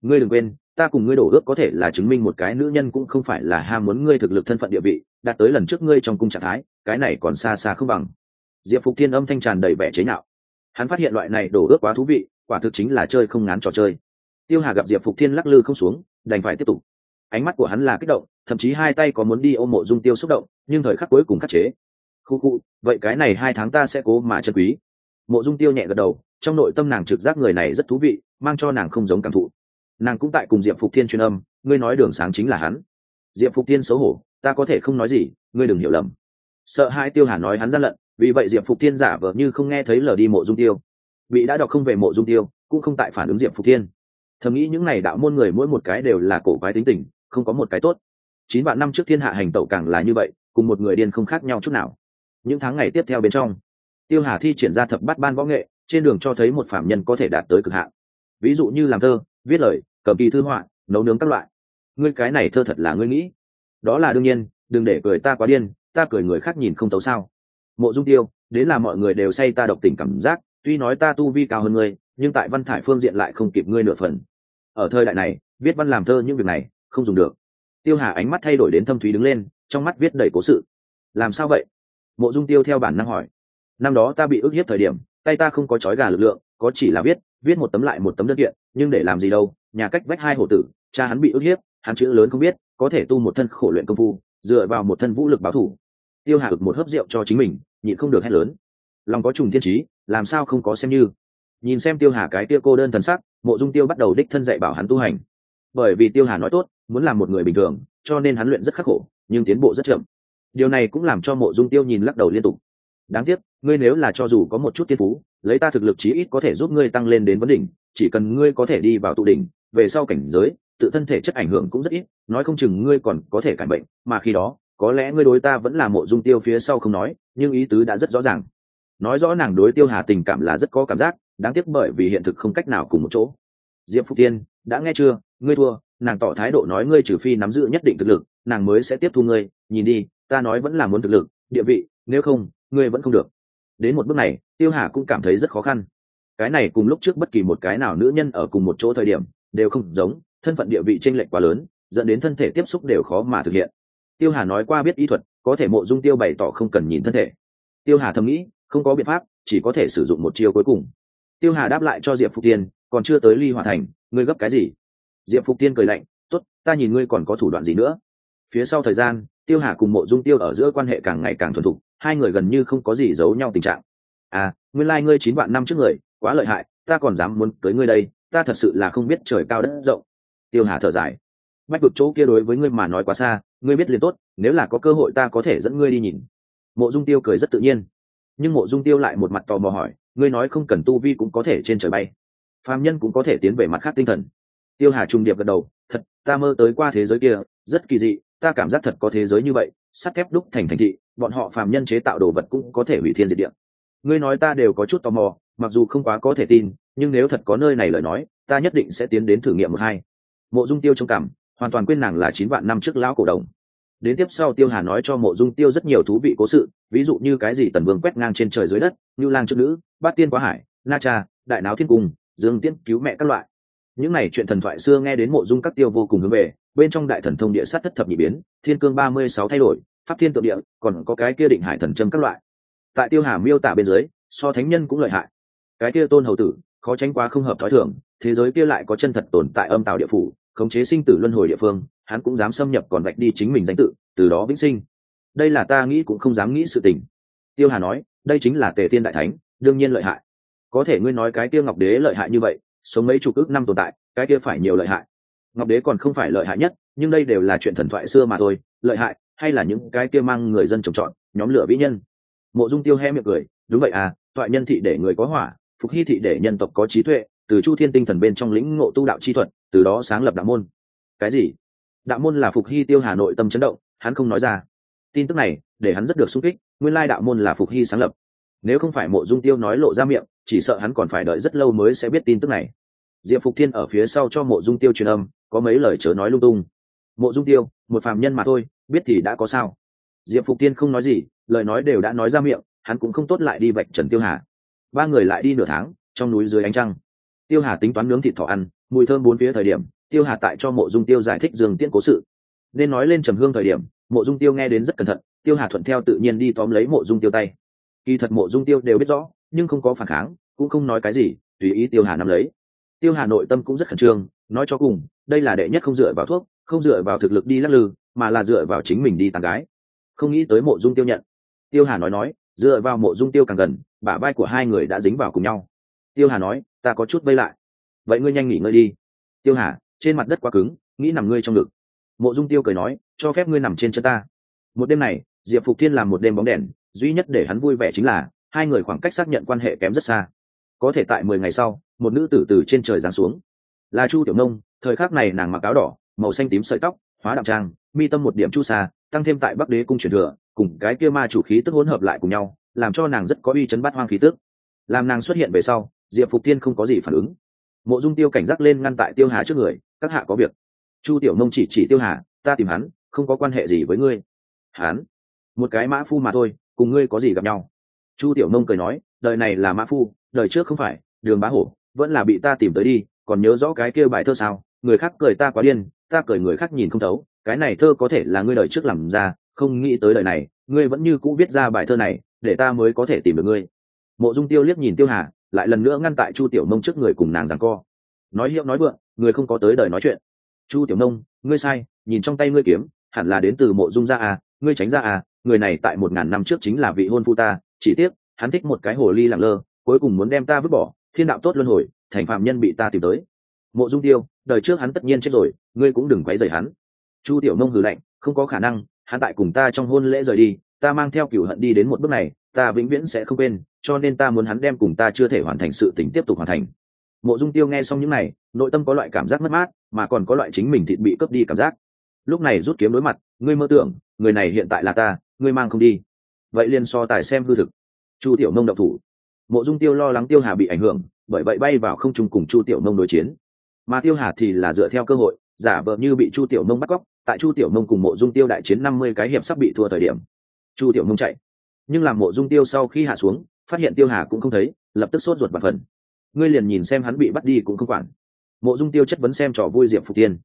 Ngươi đừng quên, ta cùng ngươi đổ ước có thể là chứng minh một cái nữ nhân cũng không phải là ham muốn ngươi thực lực thân phận địa vị, đạt tới lần trước ngươi trong cung trạng thái, cái này còn xa xa không bằng. Diệp phục thiên âm thanh tràn đầy vẻ chế nhạo. Hắn phát hiện loại này đổ ước quá thú vị quả thực chính là chơi không ngán trò chơi. Tiêu hà gặp diệp phục thiên lắc lư không xuống, đành phải tiếp tục. Ánh mắt của hắn là kích động, thậm chí hai tay có muốn đi ôm mộ dung tiêu xúc động, nhưng thời khắc cuối cùng khắc chế. Khu khu, vậy cái này hai tháng ta sẽ cố mà chân quý. Mộ dung tiêu nhẹ gật đầu, trong nội tâm nàng trực giác người này rất thú vị, mang cho nàng không giống cảm thụ. Nàng cũng tại cùng diệp phục thiên truyền âm, ngươi nói đường sáng chính là hắn. Diệp phục thiên xấu hổ, ta có thể không nói gì, ngươi đừng hiểu lầm. Sợ hai tiêu hà nói hắn gian lận, vì vậy diệp phục thiên giả vờ như không nghe thấy lờ đi mộ dung tiêu bị đã đọc không về mộ dung tiêu, cũng không tại phản ứng diệp phục thiên. Thầm nghĩ những n à y đạo môn người mỗi một cái đều là cổ quái tính tình, không có một cái tốt. Chín vạn năm trước thiên hạ hành tẩu càng là như vậy, cùng một người điên không khác nhau chút nào. Những tháng ngày tiếp theo bên trong, tiêu hà thi triển ra thập bát ban võ nghệ, trên đường cho thấy một phạm nhân có thể đạt tới cực hạn. Ví dụ như làm thơ, viết lời, cầm kỳ thư họa, nấu nướng các loại. Ngươi cái này thơ thật là ngươi nghĩ. Đó là đương nhiên, đừng để cười ta quá điên, ta cười người khác nhìn không tấu sao. Mộ dung tiêu, đến là mọi người đều say ta độc tình cảm giác tuy nói ta tu vi cao hơn ngươi, nhưng tại văn thải phương diện lại không kịp ngươi nửa phần. Ở thời đại này, viết văn làm thơ những việc này, không dùng được. Tiêu hà ánh mắt thay đổi đến thâm thúy đứng lên, trong mắt viết đầy cố sự. Làm sao vậy? Mộ dung tiêu theo bản năng hỏi. Năm đó ta bị ức hiếp thời điểm, tay ta không có chói gà lực lượng, có chỉ là viết viết một tấm lại một tấm đơn kiện, nhưng để làm gì đâu, nhà cách vách hai hổ tử, cha hắn bị ức hiếp, hắn chữ lớn không biết, có thể tu một thân khổ luyện công phu, dựa vào một thân vũ lực báo thủ. Tiêu hà ực một hớp rượu cho chính mình, nhịn không được hét lớn lòng có trùng thiên trí, làm sao không có xem như. Nhìn xem tiêu hà cái tia cô đơn thần sắc, mộ dung tiêu bắt đầu đích thân dạy bảo hắn tu hành. Bởi vì tiêu hà nói tốt, muốn làm một người bình thường, cho nên hắn luyện rất khắc khổ, nhưng tiến bộ rất chậm. Điều này cũng làm cho mộ dung tiêu nhìn lắc đầu liên tục. Đáng tiếc, ngươi nếu là cho dù có một chút tiên phú, lấy ta thực lực chí ít có thể giúp ngươi tăng lên đến vấn đỉnh, chỉ cần ngươi có thể đi vào tụ đỉnh, về sau cảnh giới, tự thân thể chất ảnh hưởng cũng rất ít, nói không chừng ngươi còn có thể cải bệnh, mà khi đó, có lẽ ngươi đối ta vẫn là mộ dung tiêu phía sau không nói, nhưng ý tứ đã rất rõ ràng nói rõ nàng đối tiêu hà tình cảm là rất có cảm giác, đáng tiếc bởi vì hiện thực không cách nào cùng một chỗ. Diệp phúc tiên, đã nghe chưa? Ngươi thua. Nàng tỏ thái độ nói ngươi trừ phi nắm giữ nhất định thực lực, nàng mới sẽ tiếp thu ngươi. Nhìn đi, ta nói vẫn là muốn thực lực. Địa vị, nếu không, ngươi vẫn không được. Đến một bước này, tiêu hà cũng cảm thấy rất khó khăn. Cái này cùng lúc trước bất kỳ một cái nào nữ nhân ở cùng một chỗ thời điểm, đều không giống, thân phận địa vị t r ê n lệch quá lớn, dẫn đến thân thể tiếp xúc đều khó mà thực hiện. Tiêu hà nói qua biết ý thuật, có thể mộ dung tiêu bày tỏ không cần nhìn thân thể. Tiêu hà thầm nghĩ không có biện pháp, chỉ có thể sử dụng một chiêu cuối cùng. Tiêu hà đáp lại cho diệp phục tiên, còn chưa tới ly hòa thành, ngươi gấp cái gì? Diệp phục tiên cười lạnh t ố t ta nhìn ngươi còn có thủ đoạn gì nữa. Phía sau thời gian, tiêu hà cùng mộ dung tiêu ở giữa quan hệ càng ngày càng thuần thục, hai người gần như không có gì giấu nhau tình trạng. À nguyên lai、like、ngươi chín vạn năm trước người, quá lợi hại, ta còn dám muốn tới ngươi đây, ta thật sự là không biết trời cao đất rộng. Tiêu hà thở dài, bách vực chỗ kia đối với ngươi mà nói quá xa, ngươi biết liền tốt, nếu là có cơ hội ta có thể dẫn ngươi đi nhìn. Mộ dung tiêu cười rất tự nhiên nhưng mộ dung tiêu lại một mặt tò mò hỏi, ngươi nói không cần tu vi cũng có thể trên trời bay. Phàm nhân cũng có thể tiến về mặt khác tinh thần. Tiêu hà trung điệp gật đầu, thật, ta mơ tới qua thế giới kia, rất kỳ dị, ta cảm giác thật có thế giới như vậy, sắt thép đúc thành thành thị, bọn họ phàm nhân chế tạo đồ vật cũng có thể hủy thiên diệt địa. Ngươi nói ta đều có chút tò mò, mặc dù không quá có thể tin, nhưng nếu thật có nơi này lời nói, ta nhất định sẽ tiến đến thử nghiệm một hai. Mộ dung tiêu trông cảm, hoàn toàn quên nàng là chín vạn năm trước lão cổ đồng đến tiếp sau tiêu hà nói cho mộ dung tiêu rất nhiều thú vị cố sự, ví dụ như cái gì tần vương quét ngang trên trời dưới đất như lang trước nữ, bát tiên quá hải, na cha, đại náo thiên cung, dương tiễn cứu mẹ các loại. Những này chuyện thần thoại xưa nghe đến mộ dung các tiêu vô cùng hướng về, bên trong đại thần thông địa sát thất thập nhị biến, thiên cương ba mươi sáu thay đổi, pháp thiên tượng địa, còn có cái kia định hải thần châm các loại. Tại tiêu hà miêu tả bên dưới, so thánh nhân cũng lợi hại. Cái kia tôn hầu tử, khó tránh quá không hợp thói thường, thế giới kia lại có chân thật tồn tại âm tạo địa phủ, khống chế sinh tử luân hồi địa phương hắn cũng dám xâm nhập còn vạch đi chính mình danh tự, từ đó vĩnh sinh. Đây là ta nghĩ cũng không dám nghĩ sự tình. Tiêu hà nói, đây chính là tề tiên đại thánh, đương nhiên lợi hại. Có thể ngươi nói cái tiêu ngọc đế lợi hại như vậy, sống mấy chục ước năm tồn tại, cái kia phải nhiều lợi hại. Ngọc đế còn không phải lợi hại nhất, nhưng đây đều là chuyện thần thoại xưa mà thôi, lợi hại hay là những cái kia mang người dân trồng trọt, nhóm lửa vĩ nhân. Mộ dung tiêu he miệng cười, đúng vậy à thoại nhân thị để người có hỏa, phục hy thị để nhân tộc có trí tuệ, từ chu thiên tinh thần bên trong lĩnh ngộ tu đạo chi thuật, từ đó sáng lập đạo môn. Cái gì? Đạo môn là phục hy tiêu hà nội tâm chấn động, hắn không nói ra. Tin tức này, để hắn rất được sung kích, nguyên lai đạo môn là phục hy sáng lập. Nếu không phải mộ dung tiêu nói lộ ra miệng, chỉ sợ hắn còn phải đợi rất lâu mới sẽ biết tin tức này. Diệp phục thiên ở phía sau cho mộ dung tiêu truyền âm, có mấy lời chớ nói lung tung. Mộ dung tiêu, một phàm nhân mà thôi, biết thì đã có sao? Diệp phục tiên không nói gì, lời nói đều đã nói ra miệng, hắn cũng không tốt lại đi vạch trần tiêu hà. Ba người lại đi nửa tháng, trong núi dưới ánh trăng. Tiêu hà tính toán nướng thịt thỏ ăn, mùi thơm bốn phía thời điểm tiêu hà tại cho mộ dung tiêu giải thích dương tiễn cố sự. Nên nói lên trầm hương thời điểm, mộ dung tiêu nghe đến rất cẩn thận, tiêu hà thuận theo tự nhiên đi tóm lấy mộ dung tiêu tay. Kỳ thật mộ dung tiêu đều biết rõ, nhưng không có phản kháng, cũng không nói cái gì, tùy ý tiêu hà nắm lấy. Tiêu hà nội tâm cũng rất khẩn trương, nói cho cùng, đây là đệ nhất không dựa vào thuốc, không dựa vào thực lực đi lắc lư, mà là dựa vào chính mình đi tàn gái. Không nghĩ tới mộ dung tiêu nhận. Tiêu hà nói nói, dựa vào mộ dung tiêu càng gần, bả vai của hai người đã dính vào cùng nhau. Tiêu hà nói, ta có chút vây lại. Vậy ngươi nhanh nghỉ ngơi đi. Tiêu hà trên mặt đất quá cứng, nghĩ nằm ngươi trong ngực. Mộ dung tiêu cười nói, cho phép ngươi nằm trên chân ta. Một đêm này, diệp phục thiên làm một đêm bóng đèn, duy nhất để hắn vui vẻ chính là, hai người khoảng cách xác nhận quan hệ kém rất xa. Có thể tại mười ngày sau, một nữ tử từ trên trời giáng xuống. Là chu tiểu nông, thời khắc này nàng mặc áo đỏ, màu xanh tím sợi tóc, hóa đạm trang, mi tâm một điểm chu xa tăng thêm tại bắc đế cung truyền thừa, cùng cái kia ma chủ khí tức hỗn hợp lại cùng nhau, làm cho nàng rất có uy chấn bắt hoang khí tức. Làm nàng xuất hiện về sau, diệp phục tiên không có gì phản ứng mộ dung tiêu cảnh giác lên ngăn tại tiêu hà trước người, các hạ có việc. Chu tiểu nông chỉ chỉ tiêu hà, ta tìm hắn, không có quan hệ gì với ngươi. Hắn, một cái mã phu mà thôi, cùng ngươi có gì gặp nhau? Chu tiểu nông cười nói, đời này là mã phu, đời trước không phải, đường bá hổ, vẫn là bị ta tìm tới đi, còn nhớ rõ cái kia bài thơ sao? Người khác cười ta quá điên, ta cười người khác nhìn không thấu, cái này thơ có thể là ngươi đời trước làm ra, không nghĩ tới đời này, ngươi vẫn như cũ viết ra bài thơ này, để ta mới có thể tìm được ngươi. Mộ dung tiêu liếc nhìn tiêu hà lại lần nữa ngăn tại chu tiểu nông trước người cùng nàng rằng co. Nói hiệu nói vượng, người không có tới đời nói chuyện. Chu tiểu nông ngươi sai, nhìn trong tay ngươi kiếm, hẳn là đến từ mộ dung gia à ngươi tránh ra à người này tại một ngàn năm trước chính là vị hôn phu ta, chỉ tiếc, hắn thích một cái hồ ly lẳng lơ, cuối cùng muốn đem ta vứt bỏ, thiên đạo tốt luân hồi, thành phạm nhân bị ta tìm tới. Mộ dung tiêu, đời trước hắn tất nhiên chết rồi, ngươi cũng đừng quấy rầy hắn. Chu tiểu nông hừ lạnh, không có khả năng, hắn tại cùng ta trong hôn lễ rời đi, ta mang theo cửu hận đi đến một bước này ta vĩnh viễn sẽ không quên, cho nên ta muốn hắn đem cùng ta chưa thể hoàn thành sự tình tiếp tục hoàn thành. Mộ dung tiêu nghe xong những này, nội tâm có loại cảm giác mất mát, mà còn có loại chính mình thịt bị cướp đi cảm giác. Lúc này rút kiếm đối mặt, ngươi mơ tưởng, người này hiện tại là ta, ngươi mang không đi. Vậy liền so tài xem hư thực. Chu tiểu nông độc thủ. Mộ dung tiêu lo lắng tiêu hà bị ảnh hưởng, bởi vậy bay vào không trung cùng chu tiểu nông đối chiến. Mà tiêu hà thì là dựa theo cơ hội, giả vờ như bị chu tiểu nông bắt cóc, tại chu tiểu nông cùng mộ dung tiêu đại chiến năm mươi cái hiệp sắp bị thua thời điểm, chu tiểu nông chạy nhưng làm mộ dung tiêu sau khi hạ xuống, phát hiện tiêu hà cũng không thấy, lập tức sốt ruột và phần ngươi liền nhìn xem hắn bị bắt đi cũng không quản. Mộ dung tiêu chất vấn xem trò vui diệp phục tiên.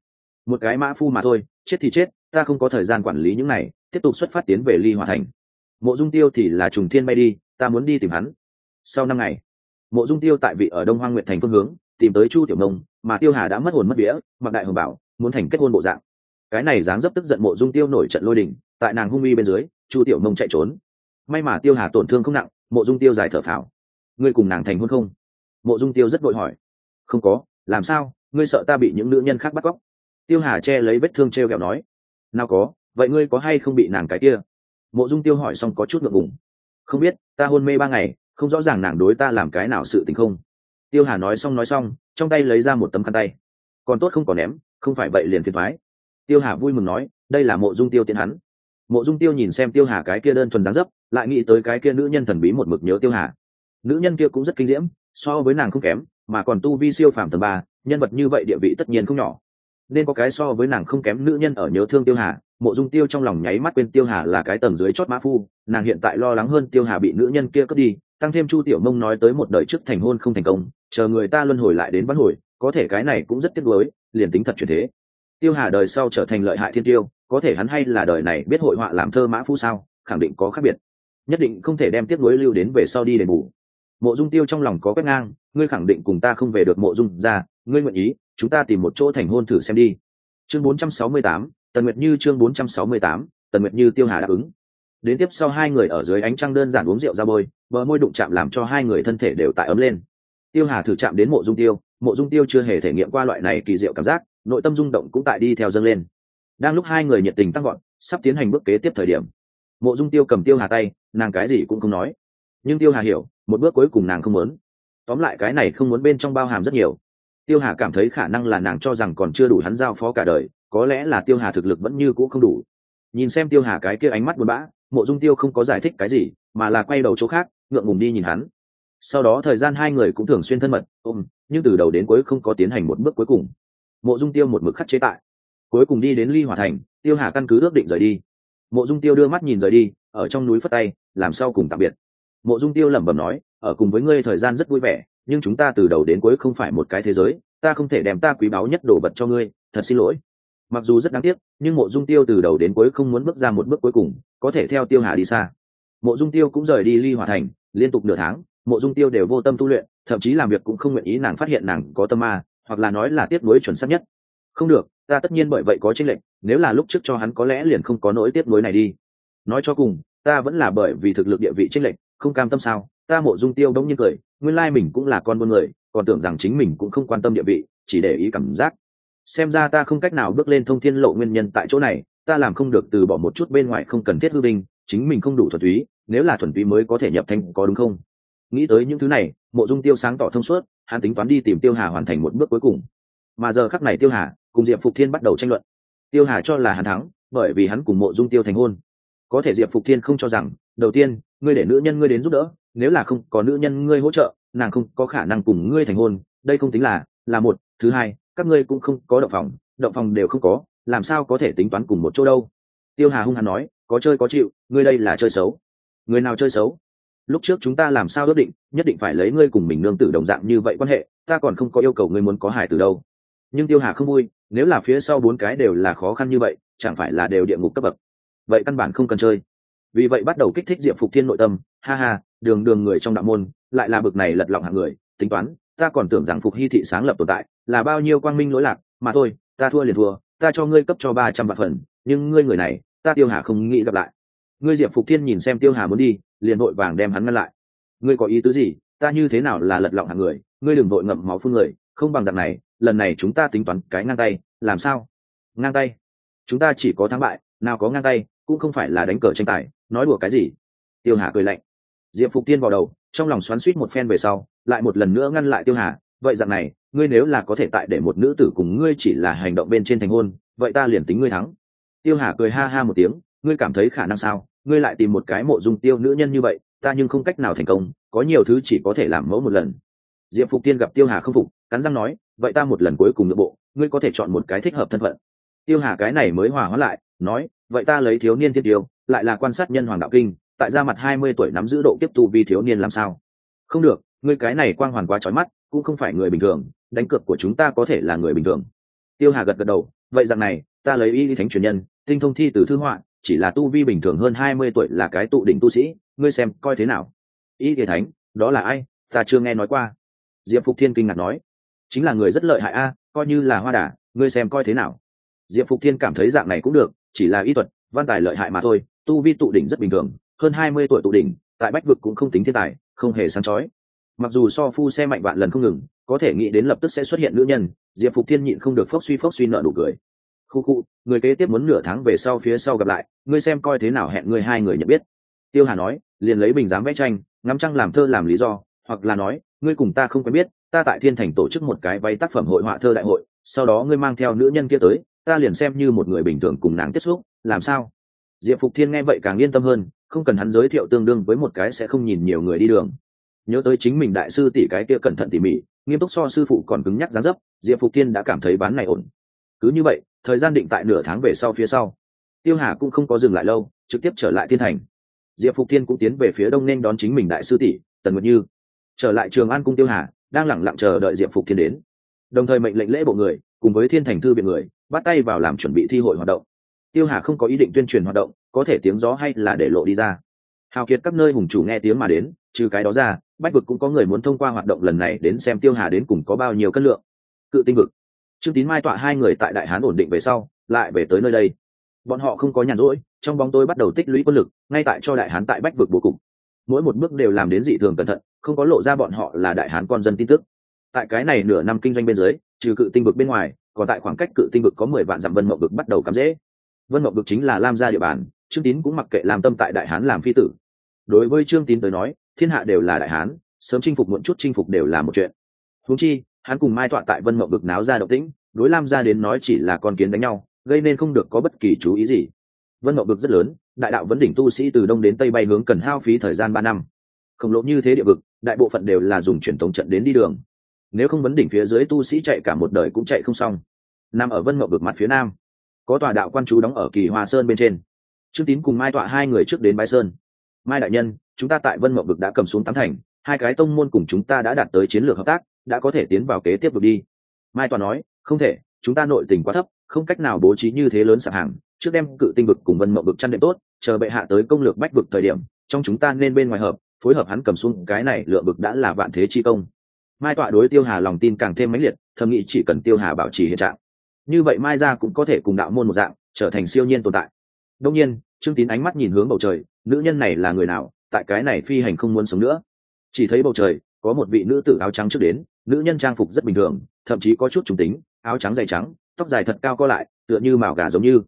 Một cái mã phu mà thôi, chết thì chết, ta không có thời gian quản lý những này, tiếp tục xuất phát tiến về ly hòa thành. Mộ dung tiêu thì là trùng thiên bay đi, ta muốn đi tìm hắn. Sau năm ngày, mộ dung tiêu tại vị ở đông hoang nguyện thành phương hướng, tìm tới chu tiểu nông, mà tiêu hà đã mất hồn mất vía, mặc đại hồng bảo, muốn thành kết hôn bộ dạng. Cái này dáng dấp tức giận mộ dung tiêu nổi trận lôi đình, tại nàng hung uy bên dưới, chu tiểu nông chạy trốn may mà tiêu hà tổn thương không nặng, mộ dung tiêu dài thở phào. Ngươi cùng nàng thành hôn không? Mộ dung tiêu rất vội hỏi. Không có, làm sao? Ngươi sợ ta bị những nữ nhân khác bắt cóc? Tiêu hà che lấy vết thương t r e o kẹo nói. Nào có, vậy ngươi có hay không bị nàng cái kia? Mộ dung tiêu hỏi xong có chút ngượng ngùng. Không biết, ta hôn mê ba ngày, không rõ ràng nàng đối ta làm cái nào sự tình không. Tiêu hà nói xong nói xong, trong tay lấy ra một tấm khăn tay. Còn tốt không còn ném, không phải vậy liền phiền thoái tiêu hà vui mừng nói, đây là mộ dung tiêu tiến hắn. Mộ dung tiêu nhìn xem tiêu hà cái kia đơn thuần dáng dấp lại nghĩ tới cái kia nữ nhân thần bí một mực nhớ tiêu hà. Nữ nhân kia cũng rất kinh diễm, so với nàng không kém, mà còn tu vi siêu phàm tầng ba, nhân vật như vậy địa vị tất nhiên không nhỏ. Nên có cái so với nàng không kém nữ nhân ở nhớ thương tiêu hà, mộ dung tiêu trong lòng nháy mắt quên tiêu hà là cái tầng dưới chót mã phu, nàng hiện tại lo lắng hơn tiêu hà bị nữ nhân kia cướp đi, tăng thêm chu tiểu mông nói tới một đời trước thành hôn không thành công, chờ người ta luân hồi lại đến bắt hồi, có thể cái này cũng rất tiếc nuối, liền tính thật chuyển thế. Tiêu hà đời sau trở thành lợi hại thiên tiêu, có thể hắn hay là đời này biết hội họa làm thơ mã phu sao, khẳng định có khác biệt nhất định không thể đem tiếp nối lưu đến về sau đi đền bù. Mộ dung tiêu trong lòng có quét ngang ngươi khẳng định cùng ta không về được mộ dung ra ngươi nguyện ý chúng ta tìm một chỗ thành hôn thử xem đi. Chương 468, tần nguyệt như chương 468, tần nguyệt như tiêu hà đáp ứng. Đến tiếp sau hai người ở dưới ánh trăng đơn giản uống rượu ra bôi bờ môi đụng chạm làm cho hai người thân thể đều tại ấm lên. Tiêu hà thử chạm đến mộ dung tiêu mộ dung tiêu chưa hề thể nghiệm qua loại này kỳ diệu cảm giác nội tâm rung động cũng tại đi theo dâng lên. Đang lúc hai người nhiệt tình tăng gọn sắp tiến hành bước kế tiếp thời điểm mộ dung tiêu cầm tiêu hà tay, nàng cái gì cũng không nói. Nhưng tiêu hà hiểu, một bước cuối cùng nàng không muốn. Tóm lại cái này không muốn bên trong bao hàm rất nhiều. Tiêu hà cảm thấy khả năng là nàng cho rằng còn chưa đủ hắn giao phó cả đời, có lẽ là tiêu hà thực lực vẫn như cũ không đủ. Nhìn xem tiêu hà cái kia ánh mắt buồn bã, mộ dung tiêu không có giải thích cái gì, mà là quay đầu chỗ khác, ngượng ngùng đi nhìn hắn. Sau đó thời gian hai người cũng thường xuyên thân mật, ôm, nhưng từ đầu đến cuối không có tiến hành một bước cuối cùng. Mộ dung tiêu một mực khắc chế tại. Cuối cùng đi đến ly hòa thành, tiêu hà căn cứ ước định rời đi mộ dung tiêu đưa mắt nhìn rời đi, ở trong núi phất tay, làm sao cùng tạm biệt? Mộ dung tiêu lẩm bẩm nói, ở cùng với ngươi thời gian rất vui vẻ, nhưng chúng ta từ đầu đến cuối không phải một cái thế giới, ta không thể đem ta quý báu nhất đổ vật cho ngươi, thật xin lỗi. Mặc dù rất đáng tiếc, nhưng mộ dung tiêu từ đầu đến cuối không muốn bước ra một bước cuối cùng, có thể theo tiêu hà đi xa. Mộ dung tiêu cũng rời đi ly hòa thành, liên tục nửa tháng, mộ dung tiêu đều vô tâm tu luyện, thậm chí làm việc cũng không nguyện ý nàng phát hiện nàng có tâm ma, hoặc là nói là tiếp nối chuẩn xác nhất không được, ta tất nhiên bởi vậy có tranh lệch, nếu là lúc trước cho hắn có lẽ liền không có nỗi tiếp nối này đi. Nói cho cùng, ta vẫn là bởi vì thực lực địa vị tranh lệch, không cam tâm sao? Ta mộ dung tiêu đông nhiên cười, nguyên lai mình cũng là con buôn người, còn tưởng rằng chính mình cũng không quan tâm địa vị, chỉ để ý cảm giác. Xem ra ta không cách nào bước lên thông thiên lộ nguyên nhân tại chỗ này, ta làm không được từ bỏ một chút bên ngoài không cần thiết hư binh, chính mình không đủ thuần túy, nếu là thuần túy mới có thể nhập thanh có đúng không? Nghĩ tới những thứ này, mộ dung tiêu sáng tỏ thông suốt, hắn tính toán đi tìm tiêu hà hoàn thành một bước cuối cùng. Mà giờ khắc này tiêu hà cùng diệp phục thiên bắt đầu tranh luận. Tiêu hà cho là hắn thắng, bởi vì hắn cùng mộ dung tiêu thành hôn. Có thể diệp phục thiên không cho rằng, đầu tiên, ngươi để nữ nhân ngươi đến giúp đỡ, nếu là không có nữ nhân ngươi hỗ trợ, nàng không có khả năng cùng ngươi thành hôn. Đây không tính là là một, thứ hai, các ngươi cũng không có động phòng động phòng đều không có, làm sao có thể tính toán cùng một chỗ đâu? Tiêu hà hung hăng nói, có chơi có chịu, ngươi đây là chơi xấu. Người nào chơi xấu? Lúc trước chúng ta làm sao ước định, nhất định phải lấy ngươi cùng mình nương tử đồng dạng như vậy quan hệ, ta còn không có yêu cầu ngươi muốn có hải từ đâu nhưng tiêu hà không vui, nếu là phía sau bốn cái đều là khó khăn như vậy, chẳng phải là đều địa ngục cấp bậc. Vậy căn bản không cần chơi. Vì vậy bắt đầu kích thích diệp phục thiên nội tâm, ha ha, đường đường người trong đạo môn, lại là bực này lật lọng hạng người, tính toán, ta còn tưởng rằng phục hy thị sáng lập tồn tại, là bao nhiêu quang minh lỗi lạc, mà thôi, ta thua liền thua, ta cho ngươi cấp cho ba trăm vạn phần, nhưng ngươi người này, ta tiêu hà không nghĩ gặp lại. Ngươi diệp phục thiên nhìn xem tiêu hà muốn đi, liền vội vàng đem hắn ngăn lại. Ngươi có ý tứ gì, ta như thế nào là lật lọng hạng người, ngươi đừng vội ngậm máu phương người, không bằng dạng này lần này chúng ta tính toán cái ngang tay, làm sao? Ngang tay? Chúng ta chỉ có thắng bại, nào có ngang tay, cũng không phải là đánh cờ tranh tài, nói đùa cái gì? Tiêu hà cười lạnh. Diệp phục tiên vào đầu, trong lòng xoắn suýt một phen về sau, lại một lần nữa ngăn lại tiêu hà. Vậy dạng này, ngươi nếu là có thể tại để một nữ tử cùng ngươi chỉ là hành động bên trên thành hôn, vậy ta liền tính ngươi thắng. Tiêu hà cười ha ha một tiếng, ngươi cảm thấy khả năng sao? Ngươi lại tìm một cái mộ dung tiêu nữ nhân như vậy, ta nhưng không cách nào thành công, có nhiều thứ chỉ có thể làm mẫu một lần. Diệp phục tiên gặp tiêu hà không phục, cắn răng nói vậy ta một lần cuối cùng nội bộ, ngươi có thể chọn một cái thích hợp thân phận. Tiêu hà cái này mới hòa hóa lại, nói, vậy ta lấy thiếu niên thiên tiêu, lại là quan sát nhân hoàng đạo kinh, tại ra mặt hai mươi tuổi nắm giữ độ tiếp tu vi thiếu niên làm sao? Không được, ngươi cái này quang hoàn quá trói mắt, cũng không phải người bình thường, đánh cược của chúng ta có thể là người bình thường. Tiêu hà gật gật đầu, vậy rằng này, ta lấy y thánh truyền nhân, tinh thông thi từ thư họa, chỉ là tu vi bình thường hơn hai mươi tuổi là cái tụ đỉnh tu sĩ, ngươi xem coi thế nào? Y thánh, đó là ai? Ta chưa nghe nói qua. Diệp phục thiên kinh ngạc nói chính là người rất lợi hại a, coi như là hoa đà, ngươi xem coi thế nào. Diệp phục thiên cảm thấy dạng này cũng được, chỉ là y thuật, văn tài lợi hại mà thôi, tu vi tụ đỉnh rất bình thường, hơn hai mươi tuổi tụ đỉnh, tại bách vực cũng không tính thiên tài, không hề sáng chói. Mặc dù so phu xe mạnh vạn lần không ngừng, có thể nghĩ đến lập tức sẽ xuất hiện nữ nhân, diệp phục thiên nhịn không được phốc suy phốc suy nợ đủ cười. Khu khu, người kế tiếp muốn nửa tháng về sau phía sau gặp lại, ngươi xem coi thế nào hẹn ngươi hai người nhận biết. Tiêu hà nói, liền lấy bình giám vẽ tranh, ngắm trăng làm thơ làm lý do, hoặc là nói, ngươi cùng ta không quen biết ta tại thiên thành tổ chức một cái váy tác phẩm hội họa thơ đại hội, sau đó ngươi mang theo nữ nhân kia tới, ta liền xem như một người bình thường cùng nàng tiếp xúc, làm sao? Diệp phục thiên nghe vậy càng yên tâm hơn, không cần hắn giới thiệu tương đương với một cái sẽ không nhìn nhiều người đi đường. Nhớ tới chính mình đại sư tỷ cái kia cẩn thận tỉ mỉ, nghiêm túc so sư phụ còn cứng nhắc dán dấp, diệp phục thiên đã cảm thấy bán này ổn. Cứ như vậy, thời gian định tại nửa tháng về sau phía sau. Tiêu hà cũng không có dừng lại lâu, trực tiếp trở lại thiên thành. Diệp phục thiên cũng tiến về phía đông nên đón chính mình đại sư tỷ, tần nguyệt như. Trở lại trường an cung tiêu hà đang lẳng lặng chờ đợi diệp phục thiên đến. Đồng thời mệnh lệnh lễ bộ người, cùng với thiên thành thư viện người, bắt tay vào làm chuẩn bị thi hội hoạt động. Tiêu hà không có ý định tuyên truyền hoạt động, có thể tiếng gió hay là để lộ đi ra. Hào kiệt các nơi hùng chủ nghe tiếng mà đến, trừ cái đó ra, bách vực cũng có người muốn thông qua hoạt động lần này đến xem tiêu hà đến cùng có bao nhiêu cân lượng. Cự tinh vực. Trương tín mai tọa hai người tại đại hán ổn định về sau, lại về tới nơi đây. Bọn họ không có nhàn rỗi, trong bóng tôi bắt đầu tích lũy quân lực, ngay tại cho đại hán tại bách vực bố cục. Mỗi một bước đều làm đến dị thường cẩn thận không có lộ ra bọn họ là đại hán con dân tin tức. Tại cái này nửa năm kinh doanh bên dưới, trừ cự tinh vực bên ngoài, còn tại khoảng cách cự tinh vực có mười vạn dặm vân mậu vực bắt đầu cắm dễ. Vân mậu vực chính là lam gia địa bàn, trương tín cũng mặc kệ làm tâm tại đại hán làm phi tử. Đối với trương tín tới nói, thiên hạ đều là đại hán, sớm chinh phục muộn chút chinh phục đều là một chuyện. Húng chi, hắn cùng mai tọa tại vân mậu vực náo ra động tĩnh, đối lam gia đến nói chỉ là con kiến đánh nhau, gây nên không được có bất kỳ chú ý gì. Vân mậu vực rất lớn, đại đạo vấn đỉnh tu sĩ từ đông đến tây bay hướng cần hao phí thời gian ba năm. Khổng lồ như thế địa vực đại bộ phận đều là dùng truyền thống trận đến đi đường. Nếu không vấn đỉnh phía dưới tu sĩ chạy cả một đời cũng chạy không xong. Nằm ở vân Mậu bực mặt phía nam, có tòa đạo quan chú đóng ở kỳ hoa sơn bên trên. Trương tín cùng mai tọa hai người trước đến bái sơn. Mai đại nhân, chúng ta tại vân Mậu bực đã cầm xuống tám thành, hai cái tông môn cùng chúng ta đã đạt tới chiến lược hợp tác, đã có thể tiến vào kế tiếp vực đi. Mai tọa nói, không thể, chúng ta nội tình quá thấp, không cách nào bố trí như thế lớn sạp hàng, trước đem cự tinh vực cùng vân Mậu vực chăn đệm tốt, chờ bệ hạ tới công lược bách vực thời điểm, trong chúng ta nên bên ngoài hợp phối hợp hắn cầm xuống cái này, lựa bực đã là vạn thế chi công. Mai tọa đối tiêu hà lòng tin càng thêm mãnh liệt, thầm nghĩ chỉ cần tiêu hà bảo trì hiện trạng. Như vậy mai ra cũng có thể cùng đạo môn một dạng, trở thành siêu nhiên tồn tại. Đông nhiên, trương tín ánh mắt nhìn hướng bầu trời, nữ nhân này là người nào, tại cái này phi hành không muốn sống nữa. Chỉ thấy bầu trời, có một vị nữ tử áo trắng trước đến, nữ nhân trang phục rất bình thường, thậm chí có chút trùng tính, áo trắng dày trắng, tóc dài thật cao co lại, tựa như màu gà giống như.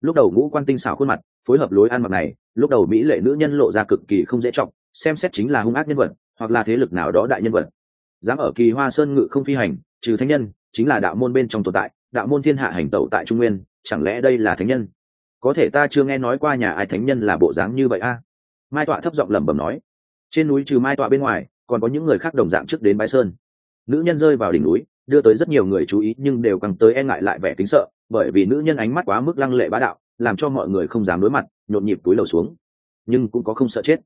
Lúc đầu ngũ quan tinh xảo khuôn mặt, phối hợp lối ăn mặc này, lúc đầu mỹ lệ nữ nhân lộ ra cực kỳ không dễ trọng xem xét chính là hung ác nhân vật, hoặc là thế lực nào đó đại nhân vật. Dám ở kỳ hoa sơn ngự không phi hành, trừ thánh nhân, chính là đạo môn bên trong tồn tại, đạo môn thiên hạ hành tẩu tại trung nguyên, chẳng lẽ đây là thánh nhân? Có thể ta chưa nghe nói qua nhà ai thánh nhân là bộ dáng như vậy a? Mai tọa thấp giọng lẩm bẩm nói. Trên núi trừ mai tọa bên ngoài, còn có những người khác đồng dạng trước đến bái sơn. Nữ nhân rơi vào đỉnh núi, đưa tới rất nhiều người chú ý nhưng đều càng tới e ngại lại vẻ kính sợ, bởi vì nữ nhân ánh mắt quá mức lăng lệ bá đạo, làm cho mọi người không dám đối mặt, nhộn nhịp túi lầu xuống. Nhưng cũng có không sợ chết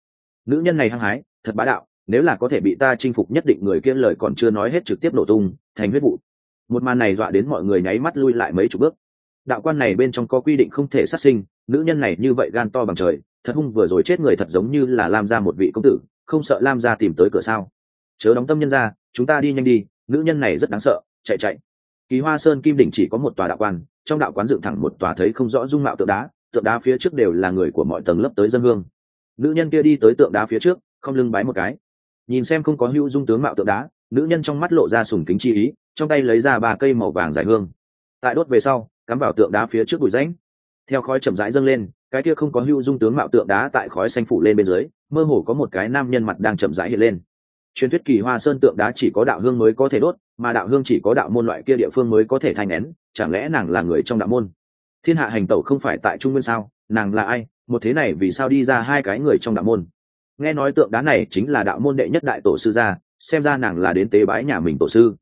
nữ nhân này hăng hái, thật bá đạo, nếu là có thể bị ta chinh phục nhất định người kia lời còn chưa nói hết trực tiếp nổ tung, thành huyết vụ. Một màn này dọa đến mọi người nháy mắt lui lại mấy chục bước. Đạo quan này bên trong có quy định không thể sát sinh, nữ nhân này như vậy gan to bằng trời, thật hung vừa rồi chết người thật giống như là lam ra một vị công tử, không sợ lam ra tìm tới cửa sao? Chớ đóng tâm nhân ra, chúng ta đi nhanh đi, nữ nhân này rất đáng sợ, chạy chạy. Kỳ hoa sơn kim đỉnh chỉ có một tòa đạo quan, trong đạo quán dựng thẳng một tòa thấy không rõ dung mạo tượng đá tượng đá phía trước đều là người của mọi tầng lớp tới dân hương nữ nhân kia đi tới tượng đá phía trước không lưng bái một cái. Nhìn xem không có hữu dung tướng mạo tượng đá nữ nhân trong mắt lộ ra sùng kính chi ý trong tay lấy ra ba cây màu vàng dài hương. Tại đốt về sau cắm vào tượng đá phía trước bụi ránh, theo khói chậm rãi dâng lên cái kia không có hữu dung tướng mạo tượng đá tại khói xanh phủ lên bên dưới mơ hồ có một cái nam nhân mặt đang chậm rãi hiện lên. Truyền thuyết kỳ hoa sơn tượng đá chỉ có đạo hương mới có thể đốt mà đạo hương chỉ có đạo môn loại kia địa phương mới có thể thành nén chẳng lẽ nàng là người trong đạo môn? Thiên hạ hành tẩu không phải tại trung nguyên sao? Nàng là ai? Một thế này vì sao đi ra hai cái người trong đạo môn? Nghe nói tượng đá này chính là đạo môn đệ nhất đại tổ sư gia, xem ra nàng là đến tế bái nhà mình tổ sư.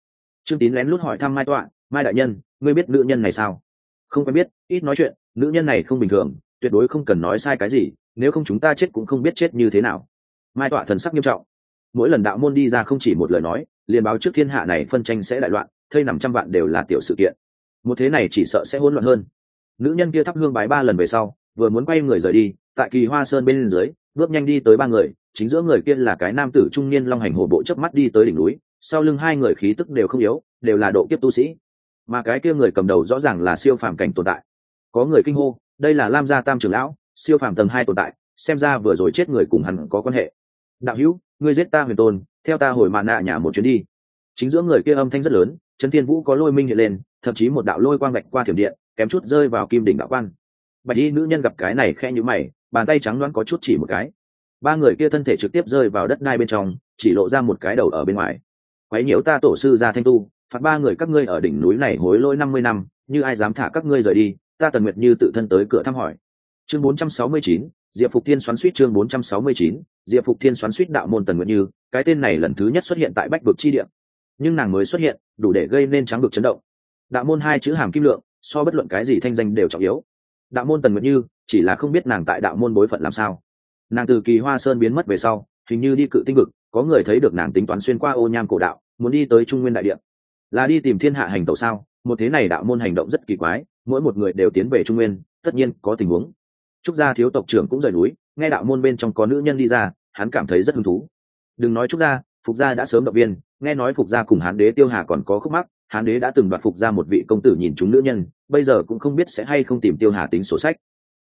Trương tín lén lút hỏi thăm mai tọa, mai đại nhân, ngươi biết nữ nhân này sao? Không quen biết, ít nói chuyện, nữ nhân này không bình thường, tuyệt đối không cần nói sai cái gì, nếu không chúng ta chết cũng không biết chết như thế nào. Mai tọa thần sắc nghiêm trọng. Mỗi lần đạo môn đi ra không chỉ một lời nói, liền báo trước thiên hạ này phân tranh sẽ đại loạn, thây nằm trăm vạn đều là tiểu sự kiện. Một thế này chỉ sợ sẽ hỗn loạn hơn. Nữ nhân kia thắp hương bái ba lần về sau vừa muốn quay người rời đi, tại kỳ hoa sơn bên dưới, bước nhanh đi tới ba người, chính giữa người kia là cái nam tử trung niên long hành hồ bộ chớp mắt đi tới đỉnh núi, sau lưng hai người khí tức đều không yếu, đều là độ kiếp tu sĩ. Mà cái kia người cầm đầu rõ ràng là siêu phàm cảnh tồn tại. Có người kinh hô, đây là lam gia tam trưởng lão, siêu phàm tầng hai tồn tại, xem ra vừa rồi chết người cùng hắn có quan hệ. Đạo hữu, ngươi giết ta huyền tôn, theo ta hồi mạn nạ nhà một chuyến đi. Chính giữa người kia âm thanh rất lớn, trấn thiên vũ có lôi minh hiện lên, thậm chí một đạo lôi quang gạch qua thiểm điện, kém chút rơi vào kim đỉnh đạo quan bạch y nữ nhân gặp cái này khe nhữ mày, bàn tay trắng đoán có chút chỉ một cái. Ba người kia thân thể trực tiếp rơi vào đất đai bên trong, chỉ lộ ra một cái đầu ở bên ngoài. Quấy nhiễu ta tổ sư ra thanh tu, phạt ba người các ngươi ở đỉnh núi này hối lỗi năm mươi năm, như ai dám thả các ngươi rời đi, ta tần nguyệt như tự thân tới cửa thăm hỏi. Chương bốn trăm sáu mươi chín, diệp phục thiên xoắn suýt chương bốn trăm sáu mươi chín, diệp phục thiên xoắn suýt đạo môn tần nguyệt như, cái tên này lần thứ nhất xuất hiện tại bách vực chi địa. Nhưng nàng mới xuất hiện, đủ để gây nên trắng vực chấn động. Đạo môn hai chữ hàm kim lượng, so bất luận cái gì thanh danh đều trọng yếu đạo môn tần nguyệt như, chỉ là không biết nàng tại đạo môn bối phận làm sao. Nàng từ kỳ hoa sơn biến mất về sau, hình như đi cự tinh vực, có người thấy được nàng tính toán xuyên qua ô nham cổ đạo, muốn đi tới trung nguyên đại địa. Là đi tìm thiên hạ hành tẩu sao? Một thế này đạo môn hành động rất kỳ quái, mỗi một người đều tiến về trung nguyên, tất nhiên có tình huống. Trúc gia thiếu tộc trưởng cũng rời núi, nghe đạo môn bên trong có nữ nhân đi ra, hắn cảm thấy rất hứng thú. Đừng nói trúc gia, phục gia đã sớm động viên, nghe nói phục gia cùng hán đế tiêu hà còn có khúc mắc hán đế đã từng đoạt phục ra một vị công tử nhìn chúng nữ nhân, bây giờ cũng không biết sẽ hay không tìm tiêu hà tính sổ sách.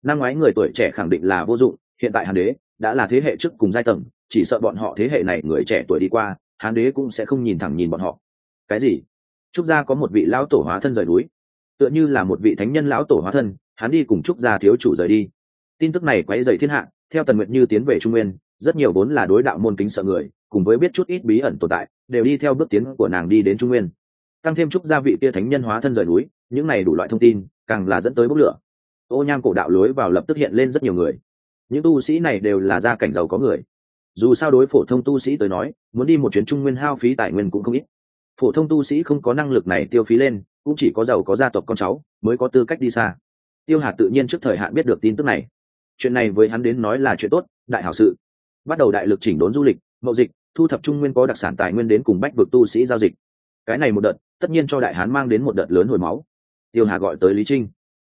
Năm ngoái người tuổi trẻ khẳng định là vô dụng, hiện tại hán đế đã là thế hệ trước cùng giai tầng, chỉ sợ bọn họ thế hệ này người trẻ tuổi đi qua, hán đế cũng sẽ không nhìn thẳng nhìn bọn họ. Cái gì? Trúc gia có một vị lão tổ hóa thân rời núi. Tựa như là một vị thánh nhân lão tổ hóa thân, hắn đi cùng trúc gia thiếu chủ rời đi. Tin tức này quấy dày thiên hạ, theo tần nguyệt như tiến về trung nguyên, rất nhiều vốn là đối đạo môn kính sợ người, cùng với biết chút ít bí ẩn tồn tại, đều đi theo bước tiến của nàng đi đến trung nguyên tăng thêm chút gia vị kia thánh nhân hóa thân rời núi, những này đủ loại thông tin, càng là dẫn tới bốc lửa. Ô nham cổ đạo lối vào lập tức hiện lên rất nhiều người. Những tu sĩ này đều là gia cảnh giàu có người. Dù sao đối phổ thông tu sĩ tới nói, muốn đi một chuyến trung nguyên hao phí tài nguyên cũng không ít. Phổ thông tu sĩ không có năng lực này tiêu phí lên, cũng chỉ có giàu có gia tộc con cháu mới có tư cách đi xa. Tiêu hà tự nhiên trước thời hạn biết được tin tức này. Chuyện này với hắn đến nói là chuyện tốt, đại hảo sự. Bắt đầu đại lực chỉnh đốn du lịch, mậu dịch, thu thập trung nguyên có đặc sản tài nguyên đến cùng bách vực tu sĩ giao dịch. Cái này một đợt tất nhiên cho đại hán mang đến một đợt lớn hồi máu. Tiêu hà gọi tới lý trinh.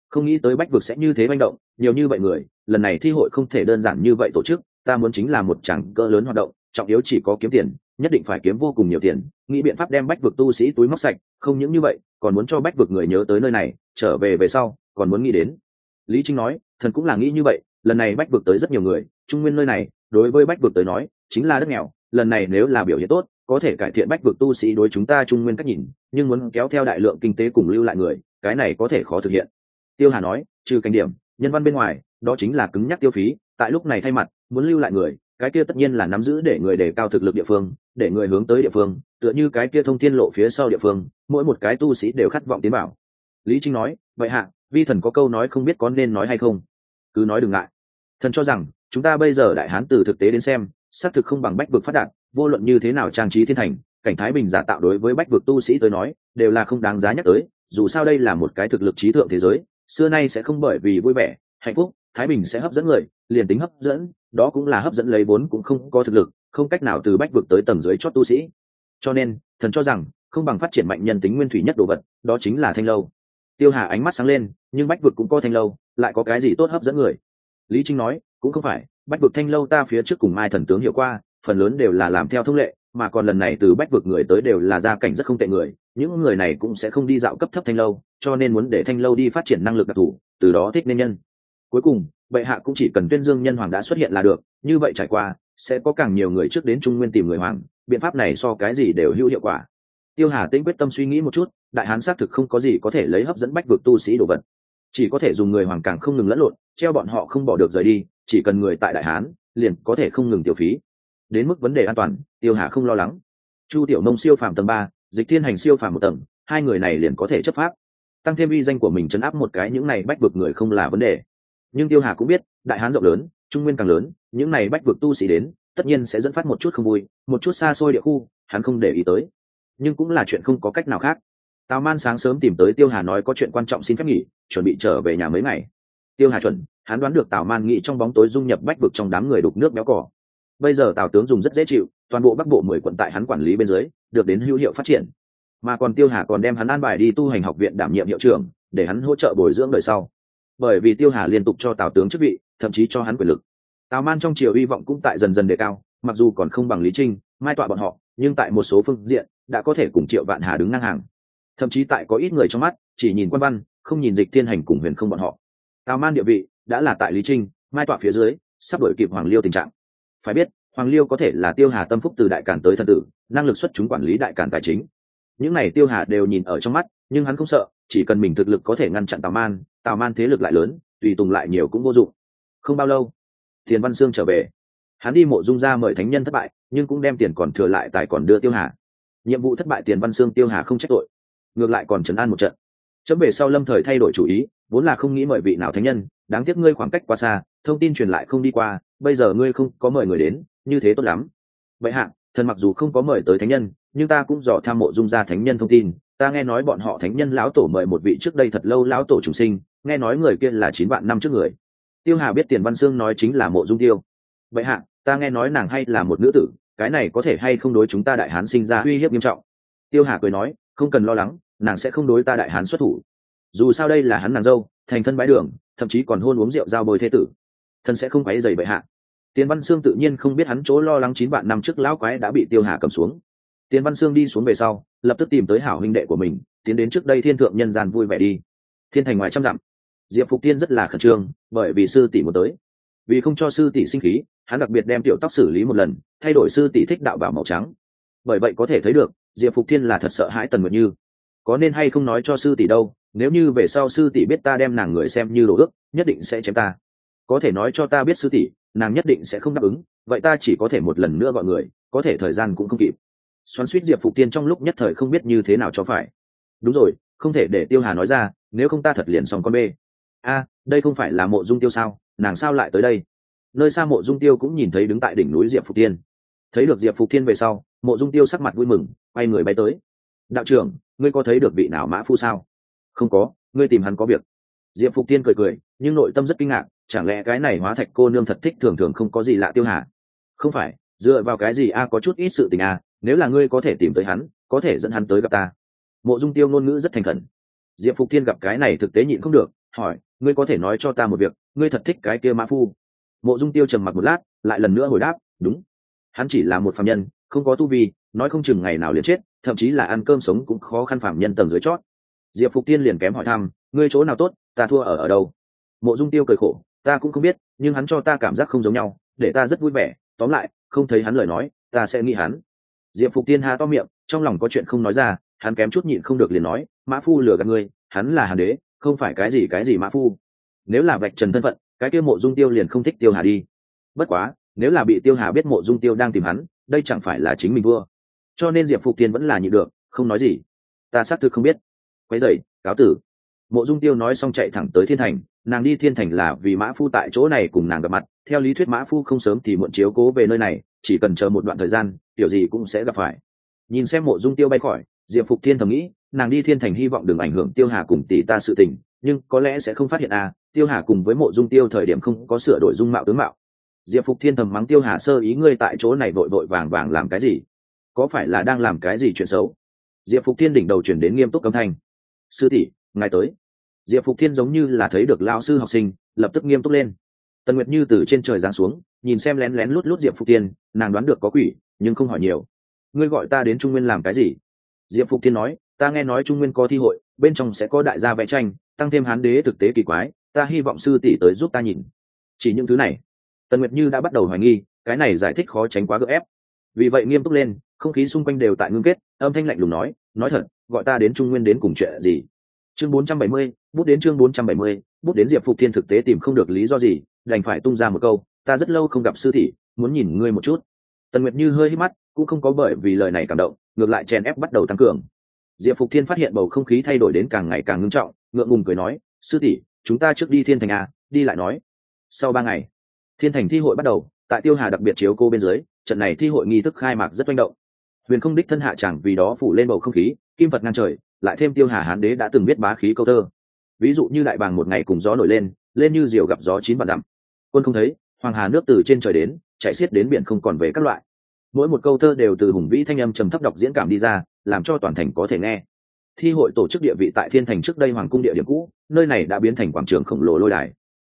Không nghĩ tới bách vực sẽ như thế manh động, nhiều như vậy người, lần này thi hội không thể đơn giản như vậy tổ chức, ta muốn chính là một chẳng cỡ lớn hoạt động, trọng yếu chỉ có kiếm tiền, nhất định phải kiếm vô cùng nhiều tiền, nghĩ biện pháp đem bách vực tu sĩ túi móc sạch, không những như vậy, còn muốn cho bách vực người nhớ tới nơi này, trở về về sau, còn muốn nghĩ đến. Lý trinh nói, thần cũng là nghĩ như vậy, lần này bách vực tới rất nhiều người, trung nguyên nơi này, đối với bách vực tới nói, chính là đất nghèo, lần này nếu là biểu hiện tốt có thể cải thiện bách vực tu sĩ đối chúng ta trung nguyên cách nhìn, nhưng muốn kéo theo đại lượng kinh tế cùng lưu lại người, cái này có thể khó thực hiện. Tiêu hà nói, trừ cảnh điểm, nhân văn bên ngoài, đó chính là cứng nhắc tiêu phí, tại lúc này thay mặt, muốn lưu lại người, cái kia tất nhiên là nắm giữ để người đề cao thực lực địa phương, để người hướng tới địa phương, tựa như cái kia thông thiên lộ phía sau địa phương, mỗi một cái tu sĩ đều khát vọng tiến bảo lý trinh nói, vậy hạ, vi thần có câu nói không biết có nên nói hay không? Cứ nói đừng ngại. Thần cho rằng, chúng ta bây giờ đại hán từ thực tế đến xem, xác thực không bằng bách vực phát đạt vô luận như thế nào trang trí thiên thành, cảnh thái bình giả tạo đối với bách vực tu sĩ tới nói, đều là không đáng giá nhắc tới, dù sao đây là một cái thực lực trí thượng thế giới, xưa nay sẽ không bởi vì vui vẻ, hạnh phúc, thái bình sẽ hấp dẫn người, liền tính hấp dẫn, đó cũng là hấp dẫn lấy vốn cũng không có thực lực, không cách nào từ bách vực tới tầng dưới chót tu sĩ. Cho nên, thần cho rằng, không bằng phát triển mạnh nhân tính nguyên thủy nhất đồ vật, đó chính là thanh lâu. Tiêu hà ánh mắt sáng lên, nhưng bách vực cũng có thanh lâu, lại có cái gì tốt hấp dẫn người? Lý trinh nói, cũng không phải, bách vực thanh lâu ta phía trước cùng mai thần tướng hiểu qua phần lớn đều là làm theo thông lệ, mà còn lần này từ bách vực người tới đều là gia cảnh rất không tệ người, những người này cũng sẽ không đi dạo cấp thấp thanh lâu, cho nên muốn để thanh lâu đi phát triển năng lực đặc thù, từ đó thích nên nhân. Cuối cùng, bệ hạ cũng chỉ cần tuyên dương nhân hoàng đã xuất hiện là được, như vậy trải qua, sẽ có càng nhiều người trước đến trung nguyên tìm người hoàng, biện pháp này so cái gì đều hữu hiệu quả. Tiêu hà tĩnh quyết tâm suy nghĩ một chút, đại hán xác thực không có gì có thể lấy hấp dẫn bách vực tu sĩ đồ vật. Chỉ có thể dùng người hoàng càng không ngừng lẫn lộn, treo bọn họ không bỏ được rời đi, chỉ cần người tại đại hán, liền có thể không ngừng tiêu phí đến mức vấn đề an toàn, tiêu hà không lo lắng. Chu tiểu nông siêu phàm tầng ba, dịch thiên hành siêu phàm một tầng, hai người này liền có thể chấp pháp. Tăng thêm uy danh của mình chấn áp một cái những này bách vực người không là vấn đề. Nhưng tiêu hà cũng biết, đại hán rộng lớn, trung nguyên càng lớn, những này bách vực tu sĩ đến, tất nhiên sẽ dẫn phát một chút không vui, một chút xa xôi địa khu, hắn không để ý tới. Nhưng cũng là chuyện không có cách nào khác. Tào man sáng sớm tìm tới tiêu hà nói có chuyện quan trọng xin phép nghỉ, chuẩn bị trở về nhà mấy ngày. Tiêu hà chuẩn, hắn đoán được tào man nghĩ trong bóng tối dung nhập bách vực trong đám người đục nước béo cỏ bây giờ tào tướng dùng rất dễ chịu, toàn bộ bắc bộ mười quận tại hắn quản lý bên dưới, được đến hữu hiệu phát triển. Mà còn tiêu hà còn đem hắn an bài đi tu hành học viện đảm nhiệm hiệu trưởng, để hắn hỗ trợ bồi dưỡng đời sau. Bởi vì tiêu hà liên tục cho tào tướng chức vị, thậm chí cho hắn quyền lực. Tào man trong triều hy vọng cũng tại dần dần đề cao, mặc dù còn không bằng lý trinh, mai tọa bọn họ, nhưng tại một số phương diện, đã có thể cùng triệu vạn hà đứng ngang hàng. Thậm chí tại có ít người trong mắt, chỉ nhìn quan văn, không nhìn dịch thiên hành cùng huyền không bọn họ. Tào man địa vị, đã là tại lý trinh, mai tọa phía dưới, sắp đổi kịp hoàng liêu tình trạng phải biết, hoàng liêu có thể là tiêu hà tâm phúc từ đại càn tới thần tử, năng lực xuất chúng quản lý đại càn tài chính. Những này tiêu hà đều nhìn ở trong mắt, nhưng hắn không sợ, chỉ cần mình thực lực có thể ngăn chặn tào man tào man thế lực lại lớn, tùy tùng lại nhiều cũng vô dụng. Không bao lâu tiền văn sương trở về. Hắn đi mộ dung ra mời thánh nhân thất bại, nhưng cũng đem tiền còn thừa lại, tài còn đưa tiêu hà. Nhiệm vụ thất bại tiền văn sương tiêu hà không trách tội, ngược lại còn trấn an một trận. Chấm về sau lâm thời thay đổi chủ ý vốn là không nghĩ mời vị nào thánh nhân, đáng tiếc ngươi khoảng cách quá xa, thông tin truyền lại không đi qua, bây giờ ngươi không có mời người đến, như thế tốt lắm. Vậy hạ, thần mặc dù không có mời tới thánh nhân, nhưng ta cũng dò tham mộ dung ra thánh nhân thông tin. Ta nghe nói bọn họ thánh nhân lão tổ mời một vị trước đây thật lâu lão tổ trùng sinh, nghe nói người kia là chín vạn năm trước người. Tiêu hà biết tiền văn sương nói chính là mộ dung tiêu. Vậy hạ, ta nghe nói nàng hay là một nữ tử, cái này có thể hay không đối chúng ta đại hán sinh ra uy hiếp nghiêm trọng? Tiêu hà cười nói, không cần lo lắng, nàng sẽ không đối ta đại hán xuất thủ dù sao đây là hắn nàng dâu, thành thân bãi đường, thậm chí còn hôn uống rượu giao bồi thế tử. Thân sẽ không quấy dày bệ hạ. Tiền văn sương tự nhiên không biết hắn chỗ lo lắng chín bạn năm trước lão quái đã bị tiêu hà cầm xuống. Tiền văn sương đi xuống về sau, lập tức tìm tới hảo huynh đệ của mình, tiến đến trước đây thiên thượng nhân gian vui vẻ đi. Thiên thành ngoài trăm dặm. Diệp phục tiên rất là khẩn trương, bởi vì sư tỷ muốn tới. Vì không cho sư tỷ sinh khí, hắn đặc biệt đem tiểu tóc xử lý một lần, thay đổi sư tỷ thích đạo bảo màu trắng. Bởi vậy có thể thấy được, diệp phục thiên là thật sợ hãi tần nguyệt như. Có nên hay không nói cho sư tỷ đâu nếu như về sau sư tỷ biết ta đem nàng người xem như đồ ước, nhất định sẽ chém ta. Có thể nói cho ta biết sư tỷ, nàng nhất định sẽ không đáp ứng, vậy ta chỉ có thể một lần nữa gọi người, có thể thời gian cũng không kịp. Xoắn suýt diệp phục tiên trong lúc nhất thời không biết như thế nào cho phải. Đúng rồi, không thể để tiêu hà nói ra, nếu không ta thật liền xong con bê. A, đây không phải là mộ dung tiêu sao, nàng sao lại tới đây? Nơi xa mộ dung tiêu cũng nhìn thấy đứng tại đỉnh núi diệp phục tiên. Thấy được diệp phục tiên về sau, mộ dung tiêu sắc mặt vui mừng, quay người bay tới. Đạo trưởng, ngươi có thấy được vị nào mã phu sao? Không có, ngươi tìm hắn có việc. Diệp phục tiên cười cười, nhưng nội tâm rất kinh ngạc, chẳng lẽ cái này hóa thạch cô nương thật thích thường thường không có gì lạ tiêu hà? Không phải, dựa vào cái gì a, có chút ít sự tình a, nếu là ngươi có thể tìm tới hắn, có thể dẫn hắn tới gặp ta. Mộ dung tiêu ngôn ngữ rất thành khẩn. Diệp phục tiên gặp cái này thực tế nhịn không được, hỏi, ngươi có thể nói cho ta một việc, ngươi thật thích cái kia mã phu? Mộ dung tiêu trầm mặc một lát, lại lần nữa hồi đáp, đúng, hắn chỉ là một phạm nhân, không có tu vi, nói không chừng ngày nào liền chết, thậm chí là ăn cơm sống cũng khó khăn phạm nhân tầng dưới chót diệp phục tiên liền kém hỏi thăm, ngươi chỗ nào tốt, ta thua ở ở đâu? Mộ dung tiêu cười khổ, ta cũng không biết, nhưng hắn cho ta cảm giác không giống nhau, để ta rất vui vẻ, tóm lại, không thấy hắn lời nói, ta sẽ nghĩ hắn. Diệp phục tiên ha to miệng, trong lòng có chuyện không nói ra, hắn kém chút nhịn không được liền nói, mã phu lừa gạt ngươi, hắn là hàn đế, không phải cái gì cái gì mã phu. Nếu là vạch trần thân phận, cái kia mộ dung tiêu liền không thích tiêu hà đi. Bất quá, nếu là bị tiêu hà biết mộ dung tiêu đang tìm hắn, đây chẳng phải là chính mình vua cho nên diệp phục tiên vẫn là nhịn được, không nói gì. Ta xác thực không biết quấy dậy cáo tử. Mộ dung tiêu nói xong chạy thẳng tới thiên thành. Nàng đi thiên thành là vì mã phu tại chỗ này cùng nàng gặp mặt. Theo lý thuyết mã phu không sớm thì muộn chiếu cố về nơi này, chỉ cần chờ một đoạn thời gian, kiểu gì cũng sẽ gặp phải. Nhìn xem mộ dung tiêu bay khỏi, diệp phục thiên thầm nghĩ, nàng đi thiên thành hy vọng đừng ảnh hưởng tiêu hà cùng tỷ ta sự tình, nhưng có lẽ sẽ không phát hiện à tiêu hà cùng với mộ dung tiêu thời điểm không có sửa đổi dung mạo tướng mạo. Diệp phục thiên thầm mắng tiêu hà sơ ý ngươi tại chỗ này vội vội vàng vàng làm cái gì? Có phải là đang làm cái gì chuyện xấu? Diệp phục thiên đỉnh đầu chuyển đến nghiêm túc âm thanh sư tỷ, ngài tới. Diệp phục thiên giống như là thấy được lao sư học sinh, lập tức nghiêm túc lên. Tần nguyệt như từ trên trời giáng xuống, nhìn xem lén lén lút lút diệp phục thiên, nàng đoán được có quỷ, nhưng không hỏi nhiều. Ngươi gọi ta đến trung nguyên làm cái gì? Diệp phục thiên nói, ta nghe nói trung nguyên có thi hội, bên trong sẽ có đại gia vẽ tranh, tăng thêm hán đế thực tế kỳ quái, ta hy vọng sư tỷ tới giúp ta nhìn. Chỉ những thứ này. Tần nguyệt như đã bắt đầu hoài nghi, cái này giải thích khó tránh quá gỡ ép. Vì vậy nghiêm túc lên, không khí xung quanh đều tại ngưng kết, âm thanh lạnh lùng nói nói thật gọi ta đến trung nguyên đến cùng chuyện gì? Chương 470, bút đến chương 470, bút đến diệp phục thiên thực tế tìm không được lý do gì đành phải tung ra một câu ta rất lâu không gặp sư thị muốn nhìn ngươi một chút. Tần nguyệt như hơi hít mắt cũng không có bởi vì lời này cảm động ngược lại chèn ép bắt đầu tăng cường. Diệp phục thiên phát hiện bầu không khí thay đổi đến càng ngày càng ngưng trọng ngượng ngùng cười nói sư tỷ chúng ta trước đi thiên thành à đi lại nói. Sau ba ngày thiên thành thi hội bắt đầu tại tiêu hà đặc biệt chiếu cô bên dưới trận này thi hội nghi thức khai mạc rất manh động huyền không đích thân hạ chẳng vì đó phủ lên bầu không khí, kim vật ngang trời, lại thêm tiêu hà hán đế đã từng biết bá khí câu thơ. Ví dụ như đại bàng một ngày cùng gió nổi lên lên như diều gặp gió chín vạn dặm. Quân không thấy, hoàng hà nước từ trên trời đến, chạy xiết đến biển không còn về các loại. Mỗi một câu thơ đều từ hùng vĩ thanh âm trầm thấp đọc diễn cảm đi ra, làm cho toàn thành có thể nghe. Thi hội tổ chức địa vị tại thiên thành trước đây hoàng cung địa điểm cũ, nơi này đã biến thành quảng trường khổng lồ lôi đài.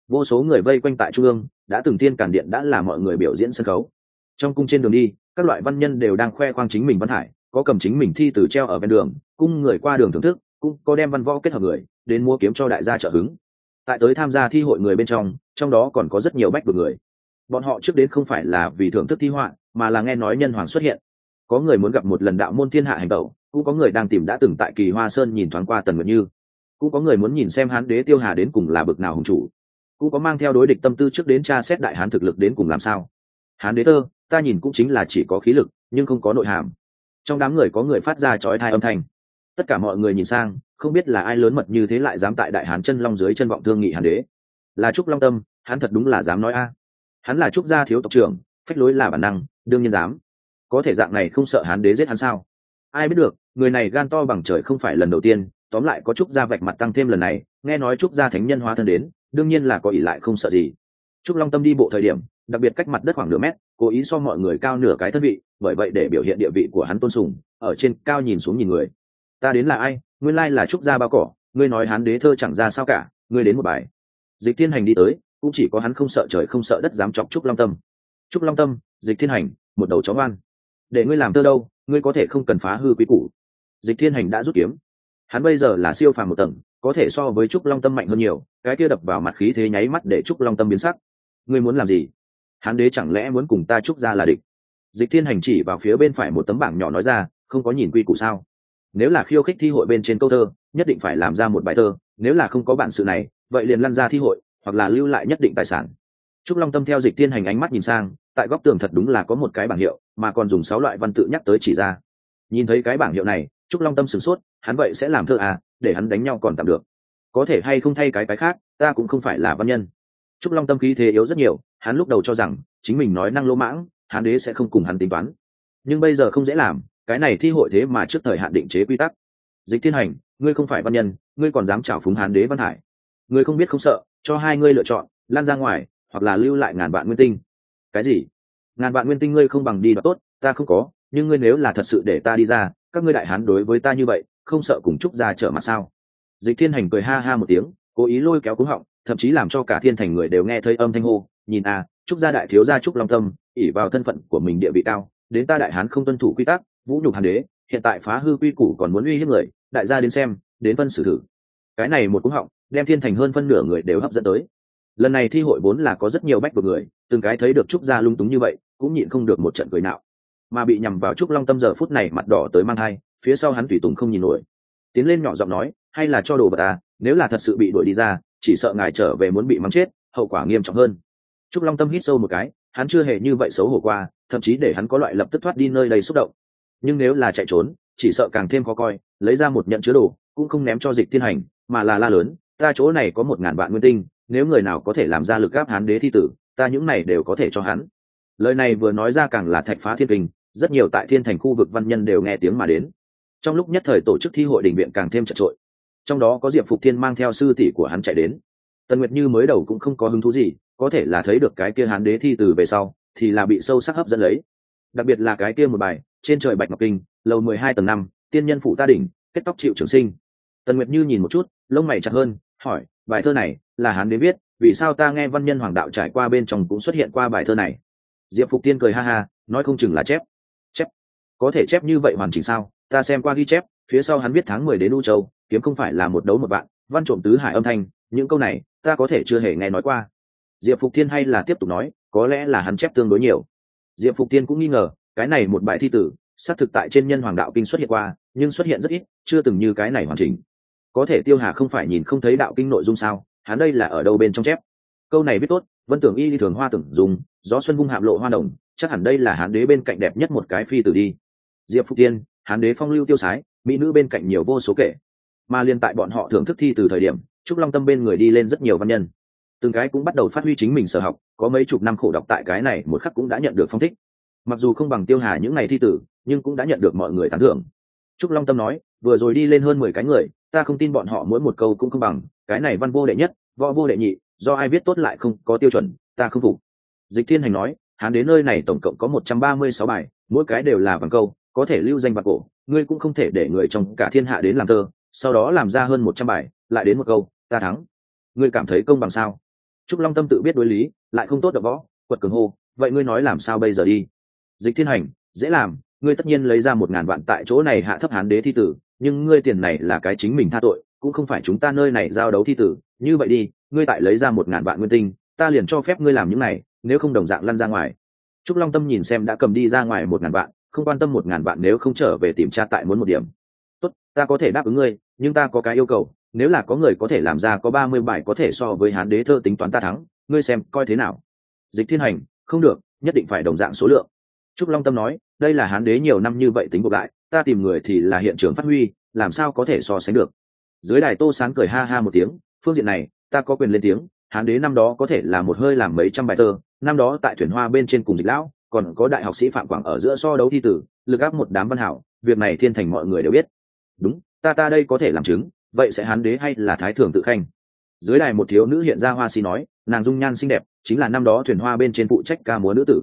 Vô số người vây quanh tại trung ương, đã từng tiên cản điện đã là mọi người biểu diễn sân khấu. Trong cung trên đường đi các loại văn nhân đều đang khoe khoang chính mình văn hải có cầm chính mình thi từ treo ở ven đường, cung người qua đường thưởng thức, cũng có đem văn võ kết hợp người, đến mua kiếm cho đại gia trợ hứng. Tại tới tham gia thi hội người bên trong trong đó còn có rất nhiều bách vực người. Bọn họ trước đến không phải là vì thưởng thức thi họa, mà là nghe nói nhân hoàng xuất hiện. Có người muốn gặp một lần đạo môn thiên hạ hành tẩu, cũng có người đang tìm đã từng tại kỳ hoa sơn nhìn thoáng qua tần nguyệt như. Cũng có người muốn nhìn xem hán đế tiêu hà đến cùng là bực nào hùng chủ. Cũng có mang theo đối địch tâm tư trước đến tra xét đại hán thực lực đến cùng làm sao. Hán đế tơ ta nhìn cũng chính là chỉ có khí lực, nhưng không có nội hàm. Trong đám người có người phát ra chói thai âm thanh. Tất cả mọi người nhìn sang, không biết là ai lớn mật như thế lại dám tại đại hán chân long dưới chân vọng thương nghị hán đế. Là trúc long tâm, hắn thật đúng là dám nói a. Hắn là trúc gia thiếu tộc trưởng, phách lối là bản năng, đương nhiên dám. Có thể dạng này không sợ hán đế giết hắn sao? Ai biết được, người này gan to bằng trời không phải lần đầu tiên, tóm lại có trúc gia vạch mặt tăng thêm lần này, nghe nói trúc gia thánh nhân hóa thân đến, đương nhiên là có ỷ lại không sợ gì. Trúc long tâm đi bộ thời điểm, đặc biệt cách mặt đất khoảng nửa mét cố ý so mọi người cao nửa cái thân vị, bởi vậy để biểu hiện địa vị của hắn tôn sùng, ở trên cao nhìn xuống nhìn người. Ta đến là ai? Nguyên lai là trúc gia bao cỏ, ngươi nói hắn đế thơ chẳng ra sao cả, ngươi đến một bài. Dịch thiên hành đi tới, cũng chỉ có hắn không sợ trời không sợ đất dám chọc trúc long tâm. Trúc long tâm, dịch thiên hành, một đầu chó ngoan. Để ngươi làm thơ đâu, ngươi có thể không cần phá hư quý củ. Dịch thiên hành đã rút kiếm. Hắn bây giờ là siêu phàm một tầng, có thể so với trúc long tâm mạnh hơn nhiều, cái kia đập vào mặt khí thế nháy mắt để trúc long tâm biến sắc. Ngươi muốn làm gì? Hán đế chẳng lẽ muốn cùng ta trúc ra là địch? Dịch thiên hành chỉ vào phía bên phải một tấm bảng nhỏ nói ra, không có nhìn quy củ sao? Nếu là khiêu khích thi hội bên trên câu thơ, nhất định phải làm ra một bài thơ, nếu là không có bản sự này, vậy liền lăn ra thi hội, hoặc là lưu lại nhất định tài sản. Trúc long tâm theo dịch thiên hành ánh mắt nhìn sang, tại góc tường thật đúng là có một cái bảng hiệu, mà còn dùng sáu loại văn tự nhắc tới chỉ ra. Nhìn thấy cái bảng hiệu này, trúc long tâm sửng sốt, hắn vậy sẽ làm thơ à để hắn đánh nhau còn tạm được. Có thể hay không thay cái cái khác, ta cũng không phải là văn nhân. Trúc long tâm khí thế yếu rất nhiều hắn lúc đầu cho rằng chính mình nói năng lỗ mãng, hán đế sẽ không cùng hắn tính toán. Nhưng bây giờ không dễ làm, cái này thi hội thế mà trước thời hạn định chế quy tắc. Dịch thiên hành, ngươi không phải văn nhân, ngươi còn dám trào phúng hán đế văn hải. Ngươi không biết không sợ, cho hai ngươi lựa chọn, lan ra ngoài, hoặc là lưu lại ngàn vạn nguyên tinh. Cái gì? Ngàn vạn nguyên tinh ngươi không bằng đi đó tốt, ta không có, nhưng ngươi nếu là thật sự để ta đi ra, các ngươi đại hán đối với ta như vậy, không sợ cùng trúc ra trở mặt sao? Dịch thiên hành cười ha ha một tiếng, cố ý lôi kéo cúng họng, thậm chí làm cho cả thiên thành người đều nghe thấy âm thanh hô nhìn a trúc gia đại thiếu gia trúc long tâm ỉ vào thân phận của mình địa vị cao, đến ta đại hán không tuân thủ quy tắc, vũ nhục hàn đế, hiện tại phá hư quy củ còn muốn uy hiếp người, đại gia đến xem, đến phân xử thử. Cái này một cúng họng, đem thiên thành hơn phân nửa người đều hấp dẫn tới. Lần này thi hội vốn là có rất nhiều bách vực người, từng cái thấy được trúc gia lung túng như vậy, cũng nhịn không được một trận cười nạo. Mà bị nhằm vào trúc long tâm giờ phút này mặt đỏ tới mang thai, phía sau hắn tùy tùng không nhìn nổi. Tiến lên nhỏ giọng nói, hay là cho đồ vật à nếu là thật sự bị đuổi đi ra, chỉ sợ ngài trở về muốn bị mắng chết, hậu quả nghiêm trọng hơn trúc long tâm hít sâu một cái, hắn chưa hề như vậy xấu hổ qua, thậm chí để hắn có loại lập tức thoát đi nơi đầy xúc động. Nhưng nếu là chạy trốn, chỉ sợ càng thêm khó coi, lấy ra một nhận chứa đồ, cũng không ném cho dịch thiên hành, mà là la lớn, ta chỗ này có một ngàn vạn nguyên tinh, nếu người nào có thể làm ra lực gáp hán đế thi tử, ta những này đều có thể cho hắn. Lời này vừa nói ra càng là thạch phá thiên kinh, rất nhiều tại thiên thành khu vực văn nhân đều nghe tiếng mà đến. Trong lúc nhất thời tổ chức thi hội đình viện càng thêm chật trội trong đó có diệp phục thiên mang theo sư tỷ của hắn chạy đến. Tần nguyệt như mới đầu cũng không có hứng thú gì có thể là thấy được cái kia hán đế thi từ về sau, thì là bị sâu sắc hấp dẫn lấy. Đặc biệt là cái kia một bài, trên trời bạch ngọc kinh, lầu mười hai tầng năm, tiên nhân phụ ta đỉnh, kết tóc chịu trường sinh. Tần nguyệt như nhìn một chút, lông mày chặt hơn, hỏi, bài thơ này là hán đế viết, vì sao ta nghe văn nhân hoàng đạo trải qua bên trong cũng xuất hiện qua bài thơ này? Diệp phục tiên cười ha ha, nói không chừng là chép. Chép? Có thể chép như vậy hoàn chỉnh sao? Ta xem qua ghi chép, phía sau hắn viết tháng mười đến u châu, kiếm không phải là một đấu một bạn văn trộm tứ hải âm thanh, những câu này ta có thể chưa hề nghe nói qua diệp phục thiên hay là tiếp tục nói, có lẽ là hắn chép tương đối nhiều. Diệp phục thiên cũng nghi ngờ, cái này một bài thi tử, xác thực tại trên nhân hoàng đạo kinh xuất hiện qua, nhưng xuất hiện rất ít, chưa từng như cái này hoàn chỉnh. Có thể tiêu hà không phải nhìn không thấy đạo kinh nội dung sao, hắn đây là ở đâu bên trong chép? Câu này biết tốt, vân tưởng y thường hoa tưởng dùng, gió xuân vung hạm lộ hoa đồng, chắc hẳn đây là hán đế bên cạnh đẹp nhất một cái phi tử đi. Diệp phục tiên hán đế phong lưu tiêu sái, mỹ nữ bên cạnh nhiều vô số kể. Mà liên tại bọn họ thưởng thức thi từ thời điểm, trúc long tâm bên người đi lên rất nhiều văn nhân từng cái cũng bắt đầu phát huy chính mình sở học, có mấy chục năm khổ đọc tại cái này một khắc cũng đã nhận được phong thích. Mặc dù không bằng tiêu hà những ngày thi tử, nhưng cũng đã nhận được mọi người tán thưởng. Trúc long tâm nói, vừa rồi đi lên hơn mười cái người, ta không tin bọn họ mỗi một câu cũng không bằng, cái này văn vô đệ nhất, võ vô đệ nhị, do ai viết tốt lại không có tiêu chuẩn, ta không phục. Dịch thiên hành nói, hắn đến nơi này tổng cộng có một trăm ba mươi sáu bài, mỗi cái đều là bằng câu, có thể lưu danh bạc cổ, ngươi cũng không thể để người trong cả thiên hạ đến làm thơ, sau đó làm ra hơn một trăm bài, lại đến một câu, ta thắng. Ngươi cảm thấy công bằng sao? Trúc long tâm tự biết đối lý, lại không tốt được võ, quật cường hô, vậy ngươi nói làm sao bây giờ đi? Dịch thiên hành, dễ làm, ngươi tất nhiên lấy ra một ngàn vạn tại chỗ này hạ thấp hán đế thi tử, nhưng ngươi tiền này là cái chính mình tha tội, cũng không phải chúng ta nơi này giao đấu thi tử. Như vậy đi, ngươi tại lấy ra một ngàn vạn nguyên tinh, ta liền cho phép ngươi làm những này, nếu không đồng dạng lăn ra ngoài. Trúc long tâm nhìn xem đã cầm đi ra ngoài một ngàn vạn, không quan tâm một ngàn vạn nếu không trở về tìm cha tại muốn một điểm. Tốt, ta có thể đáp ứng ngươi, nhưng ta có cái yêu cầu nếu là có người có thể làm ra có ba mươi bài có thể so với hán đế thơ tính toán ta thắng, ngươi xem, coi thế nào? Dịch thiên hành, không được, nhất định phải đồng dạng số lượng. Trúc long tâm nói, đây là hán đế nhiều năm như vậy tính ngược lại, ta tìm người thì là hiện trường phát huy, làm sao có thể so sánh được? Dưới đài tô sáng cười ha ha một tiếng, phương diện này, ta có quyền lên tiếng, hán đế năm đó có thể là một hơi làm mấy trăm bài thơ, năm đó tại thuyền hoa bên trên cùng dịch lão, còn có đại học sĩ phạm quảng ở giữa so đấu thi tử, lực áp một đám văn hảo, việc này thiên thành mọi người đều biết. Đúng, ta ta đây có thể làm chứng vậy sẽ hán đế hay là thái thường tự khanh? Dưới đài một thiếu nữ hiện ra hoa si nói, nàng dung nhan xinh đẹp, chính là năm đó thuyền hoa bên trên phụ trách ca múa nữ tử.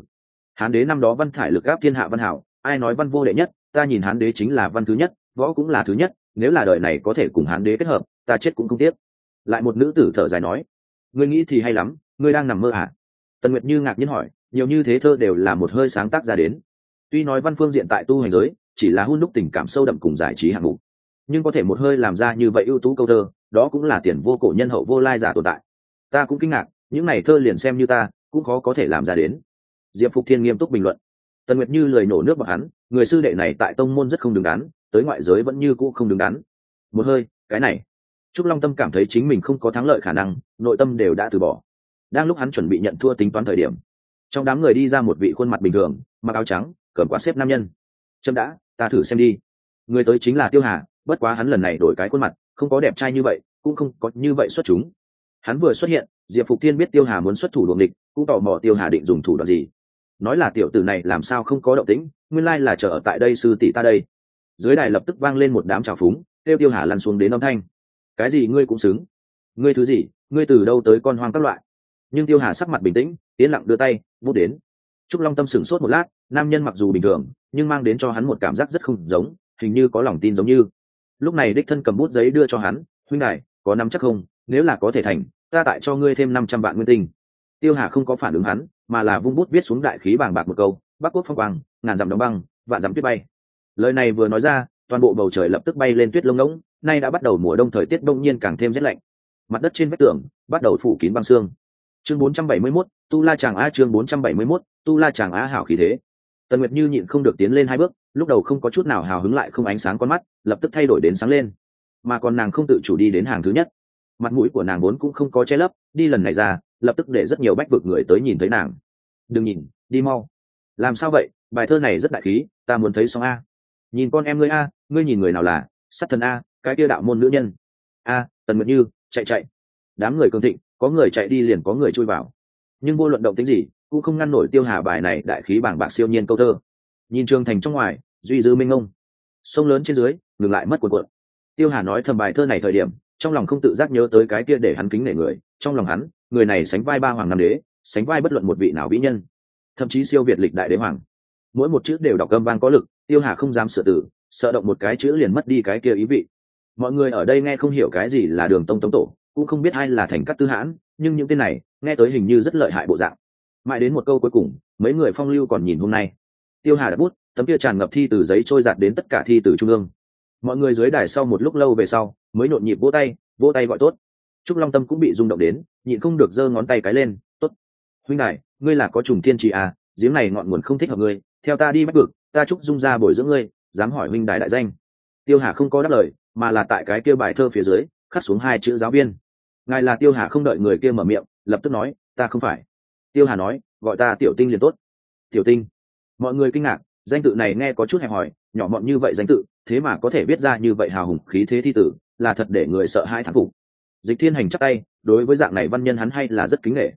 Hán đế năm đó văn thải lực áp thiên hạ văn hảo, ai nói văn vô đệ nhất, ta nhìn hán đế chính là văn thứ nhất, võ cũng là thứ nhất, nếu là đời này có thể cùng hán đế kết hợp, ta chết cũng không tiếc. Lại một nữ tử thở dài nói, ngươi nghĩ thì hay lắm, ngươi đang nằm mơ à? Tần nguyệt như ngạc nhiên hỏi, nhiều như thế thơ đều là một hơi sáng tác ra đến. Tuy nói văn phương diện tại tu hành giới, chỉ là hôn đúc tình cảm sâu đậm cùng giải trí hạng mục nhưng có thể một hơi làm ra như vậy ưu tú câu thơ, đó cũng là tiền vô cổ nhân hậu vô lai giả tồn tại. Ta cũng kinh ngạc, những này thơ liền xem như ta, cũng khó có thể làm ra đến. Diệp phục thiên nghiêm túc bình luận. Tần nguyệt như lời nổ nước bọc hắn, người sư đệ này tại tông môn rất không đứng đắn, tới ngoại giới vẫn như cũ không đứng đắn. Một hơi, cái này. Trúc long tâm cảm thấy chính mình không có thắng lợi khả năng, nội tâm đều đã từ bỏ. Đang lúc hắn chuẩn bị nhận thua tính toán thời điểm, trong đám người đi ra một vị khuôn mặt bình thường, mặc áo trắng cầm quạt xếp nam nhân. Trâm đã, ta thử xem đi. Người tới chính là tiêu hà bất quá hắn lần này đổi cái khuôn mặt, không có đẹp trai như vậy, cũng không có như vậy xuất chúng. Hắn vừa xuất hiện, diệp phục thiên biết tiêu hà muốn xuất thủ luồng địch, cũng tò mò tiêu hà định dùng thủ đoạn gì. Nói là tiểu tử này làm sao không có động tĩnh, nguyên lai là chờ ở tại đây sư tỷ ta đây. Dưới đài lập tức vang lên một đám trào phúng tiêu tiêu hà lăn xuống đến âm thanh. Cái gì ngươi cũng xứng? Ngươi thứ gì? Ngươi từ đâu tới con hoang các loại? Nhưng tiêu hà sắc mặt bình tĩnh tiến lặng đưa tay, bút đến. Trúc long tâm sửng sốt một lát, nam nhân mặc dù bình thường, nhưng mang đến cho hắn một cảm giác rất không giống, hình như có lòng tin giống như lúc này đích thân cầm bút giấy đưa cho hắn huynh đại có năm chắc không? Nếu là có thể thành ta tại cho ngươi thêm năm trăm vạn nguyên tinh. Tiêu hà không có phản ứng hắn mà là vung bút viết xuống đại khí bàng bạc một câu bắc quốc phong quang ngàn dặm đóng băng vạn dặm tuyết bay. Lời này vừa nói ra toàn bộ bầu trời lập tức bay lên tuyết lông ngỗng nay đã bắt đầu mùa đông thời tiết đông nhiên càng thêm rét lạnh. Mặt đất trên vách tường bắt đầu phủ kín băng xương. Chương 471, tu la chàng a chương 471, tu la chàng a hảo khí thế. Tần nguyệt như nhịn không được tiến lên hai bước lúc đầu không có chút nào hào hứng lại không ánh sáng con mắt, lập tức thay đổi đến sáng lên. Mà còn nàng không tự chủ đi đến hàng thứ nhất. Mặt mũi của nàng vốn cũng không có che lấp, đi lần này ra, lập tức để rất nhiều bách vực người tới nhìn thấy nàng. Đừng nhìn, đi mau. Làm sao vậy? Bài thơ này rất đại khí, ta muốn thấy xong a. Nhìn con em ngươi a, ngươi nhìn người nào là? Sát thần a, cái kia đạo môn nữ nhân. A, tần nguyệt như, chạy chạy. Đám người cường thịnh, có người chạy đi liền có người chui vào. Nhưng vô luận động tính gì, cũng không ngăn nổi tiêu hà bài này đại khí bảng bạc siêu nhiên câu thơ. Nhìn trường thành trong ngoài duy dư minh ông sông lớn trên dưới, ngừng lại mất cuộn cuộn. Tiêu hà nói thầm bài thơ này thời điểm, trong lòng không tự giác nhớ tới cái kia để hắn kính nể người. Trong lòng hắn, người này sánh vai ba hoàng nam đế, sánh vai bất luận một vị nào vĩ nhân, thậm chí siêu việt lịch đại đế hoàng. Mỗi một chữ đều đọc âm vang có lực, tiêu hà không dám sửa tử sợ động một cái chữ liền mất đi cái kia ý vị. Mọi người ở đây nghe không hiểu cái gì là đường tông tống tổ, cũng không biết ai là thành cát tư hãn, nhưng những tên này, nghe tới hình như rất lợi hại bộ dạng. Mãi đến một câu cuối cùng, mấy người phong lưu còn nhìn hôm nay. Tiêu hà đã bút tấm kia tràn ngập thi từ giấy trôi giạt đến tất cả thi từ trung ương. Mọi người dưới đài sau một lúc lâu về sau, mới nhộn nhịp vỗ tay vỗ tay gọi tốt. Trúc long tâm cũng bị rung động đến, nhịn không được giơ ngón tay cái lên, tốt. Huynh đại ngươi là có trùng thiên trì à giếng này ngọn nguồn không thích hợp ngươi, theo ta đi bắt vực, ta trúc dung ra bồi dưỡng ngươi, dám hỏi huynh đại đại danh. Tiêu hà không có đáp lời, mà là tại cái kia bài thơ phía dưới, khắc xuống hai chữ giáo viên. Ngài là tiêu hà không đợi người kia mở miệng, lập tức nói, ta không phải. Tiêu hà nói, gọi ta tiểu tinh liền tốt. Tiểu tinh. Mọi người kinh ngạc danh tự này nghe có chút hẹp hòi, nhỏ mọn như vậy danh tự, thế mà có thể biết ra như vậy hào hùng khí thế thi tử, là thật để người sợ hai thán phục. Dịch thiên hành chắc tay, đối với dạng này văn nhân hắn hay là rất kính nghệ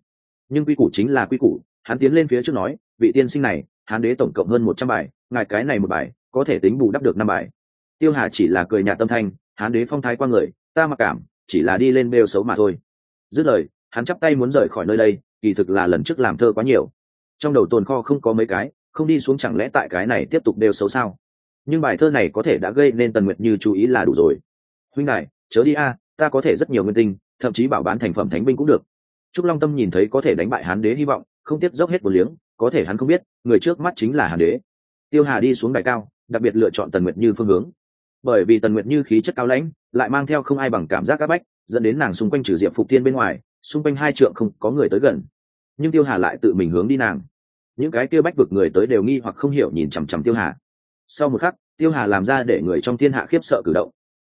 nhưng quy củ chính là quy củ, hắn tiến lên phía trước nói, vị tiên sinh này, hán đế tổng cộng hơn một trăm bài, ngài cái này một bài, có thể tính bù đắp được năm bài. Tiêu hà chỉ là cười nhạt tâm thanh, hán đế phong thái qua người, ta mặc cảm, chỉ là đi lên bêu xấu mà thôi. Dứt lời, hắn chắp tay muốn rời khỏi nơi đây, kỳ thực là lần trước làm thơ quá nhiều. Trong đầu tồn kho không có mấy cái không đi xuống chẳng lẽ tại cái này tiếp tục đều xấu sao? Nhưng bài thơ này có thể đã gây nên tần nguyệt như chú ý là đủ rồi. Huynh đại chớ đi a, ta có thể rất nhiều nguyên tinh, thậm chí bảo bán thành phẩm thánh binh cũng được. Trúc long tâm nhìn thấy có thể đánh bại hán đế hy vọng, không tiếp dốc hết một liếng, có thể hắn không biết, người trước mắt chính là hán đế. Tiêu hà đi xuống đài cao, đặc biệt lựa chọn tần nguyệt như phương hướng. Bởi vì tần nguyệt như khí chất cao lãnh, lại mang theo không ai bằng cảm giác áp bách, dẫn đến nàng xung quanh trừ diệp phục tiên bên ngoài, xung quanh hai trượng không có người tới gần. Nhưng tiêu hà lại tự mình hướng đi nàng những cái kia bách vực người tới đều nghi hoặc không hiểu nhìn chằm chằm tiêu hà. Sau một khắc tiêu hà làm ra để người trong thiên hạ khiếp sợ cử động.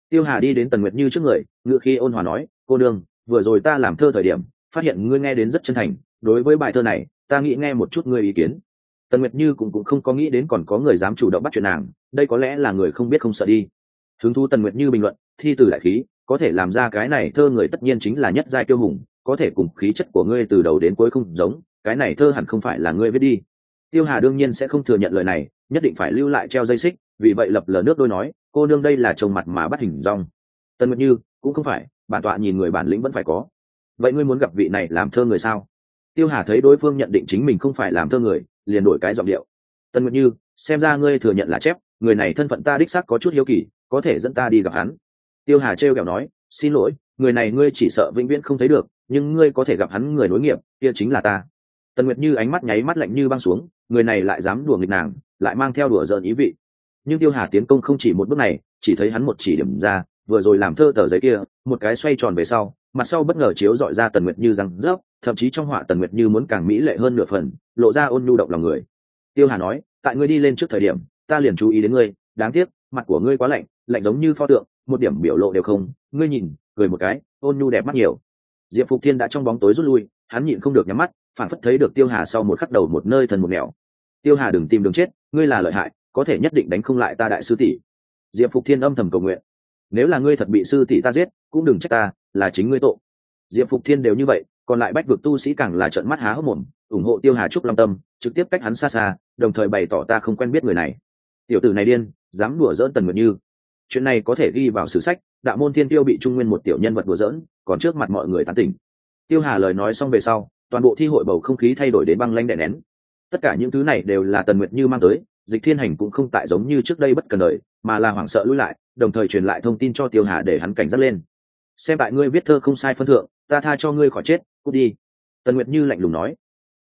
Tiêu hà đi đến tần nguyệt như trước người ngự khi ôn hòa nói cô đương vừa rồi ta làm thơ thời điểm phát hiện ngươi nghe đến rất chân thành. Đối với bài thơ này ta nghĩ nghe một chút ngươi ý kiến. Tần nguyệt như cũng, cũng không có nghĩ đến còn có người dám chủ động bắt chuyện nàng đây có lẽ là người không biết không sợ đi. Hứng thú tần nguyệt như bình luận thi từ đại khí có thể làm ra cái này thơ người tất nhiên chính là nhất giai tiêu hùng có thể cùng khí chất của ngươi từ đầu đến cuối không giống cái này thơ hẳn không phải là ngươi viết đi. Tiêu hà đương nhiên sẽ không thừa nhận lời này, nhất định phải lưu lại treo dây xích, vì vậy lập lờ nước đôi nói, cô nương đây là trông mặt mà bắt hình rong. Tân nguyệt như, cũng không phải, bản tọa nhìn người bản lĩnh vẫn phải có. Vậy ngươi muốn gặp vị này làm thơ người sao? Tiêu hà thấy đối phương nhận định chính mình không phải làm thơ người, liền đổi cái giọng điệu. Tân nguyệt như, xem ra ngươi thừa nhận là chép, người này thân phận ta đích xác có chút hiếu kỳ, có thể dẫn ta đi gặp hắn. Tiêu hà trêu kẹo nói, xin lỗi, người này ngươi chỉ sợ vĩnh viễn không thấy được, nhưng ngươi có thể gặp hắn người nối nghiệp, kia chính là ta tần nguyệt như ánh mắt nháy mắt lạnh như băng xuống, người này lại dám đùa nghịch nàng, lại mang theo đùa giỡn ý vị. Nhưng tiêu hà tiến công không chỉ một bước này, chỉ thấy hắn một chỉ điểm ra, vừa rồi làm thơ tờ giấy kia, một cái xoay tròn về sau, mặt sau bất ngờ chiếu dọi ra tần nguyệt như răng rớp, thậm chí trong họa tần nguyệt như muốn càng mỹ lệ hơn nửa phần, lộ ra ôn nhu động lòng người. Tiêu hà nói, tại ngươi đi lên trước thời điểm, ta liền chú ý đến ngươi, đáng tiếc, mặt của ngươi quá lạnh lạnh giống như pho tượng, một điểm biểu lộ đều không, ngươi nhìn, cười một cái, ôn nhu đẹp mắt nhiều. Diệp phục thiên đã trong bóng tối rút lui, hắn nhịn không được nhắm mắt phản phất thấy được tiêu hà sau một khắc đầu một nơi thần một nẻo. Tiêu hà đừng tìm đường chết, ngươi là lợi hại, có thể nhất định đánh không lại ta đại sư tỷ. Diệp phục thiên âm thầm cầu nguyện. Nếu là ngươi thật bị sư tỷ ta giết, cũng đừng trách ta, là chính ngươi tội. Diệp phục thiên đều như vậy, còn lại bách vực tu sĩ càng là trợn mắt há hốc mồm, ủng hộ tiêu hà trúc long tâm, trực tiếp cách hắn xa xa, đồng thời bày tỏ ta không quen biết người này. Tiểu tử này điên, dám đùa dỡn tần nguyệt như. Chuyện này có thể ghi vào sử sách, đạo môn thiên tiêu bị trung nguyên một tiểu nhân vật đùa dỡn còn trước mặt mọi người tán tỉnh. Tiêu hà lời nói xong về sau toàn bộ thi hội bầu không khí thay đổi đến băng lanh đè nén. Tất cả những thứ này đều là tần nguyệt như mang tới, dịch thiên hành cũng không tại giống như trước đây bất cần đời, mà là hoảng sợ lui lại, đồng thời truyền lại thông tin cho tiêu hà để hắn cảnh giác lên. Xem tại ngươi viết thơ không sai phân thượng, ta tha cho ngươi khỏi chết, cút đi. Tần nguyệt như lạnh lùng nói.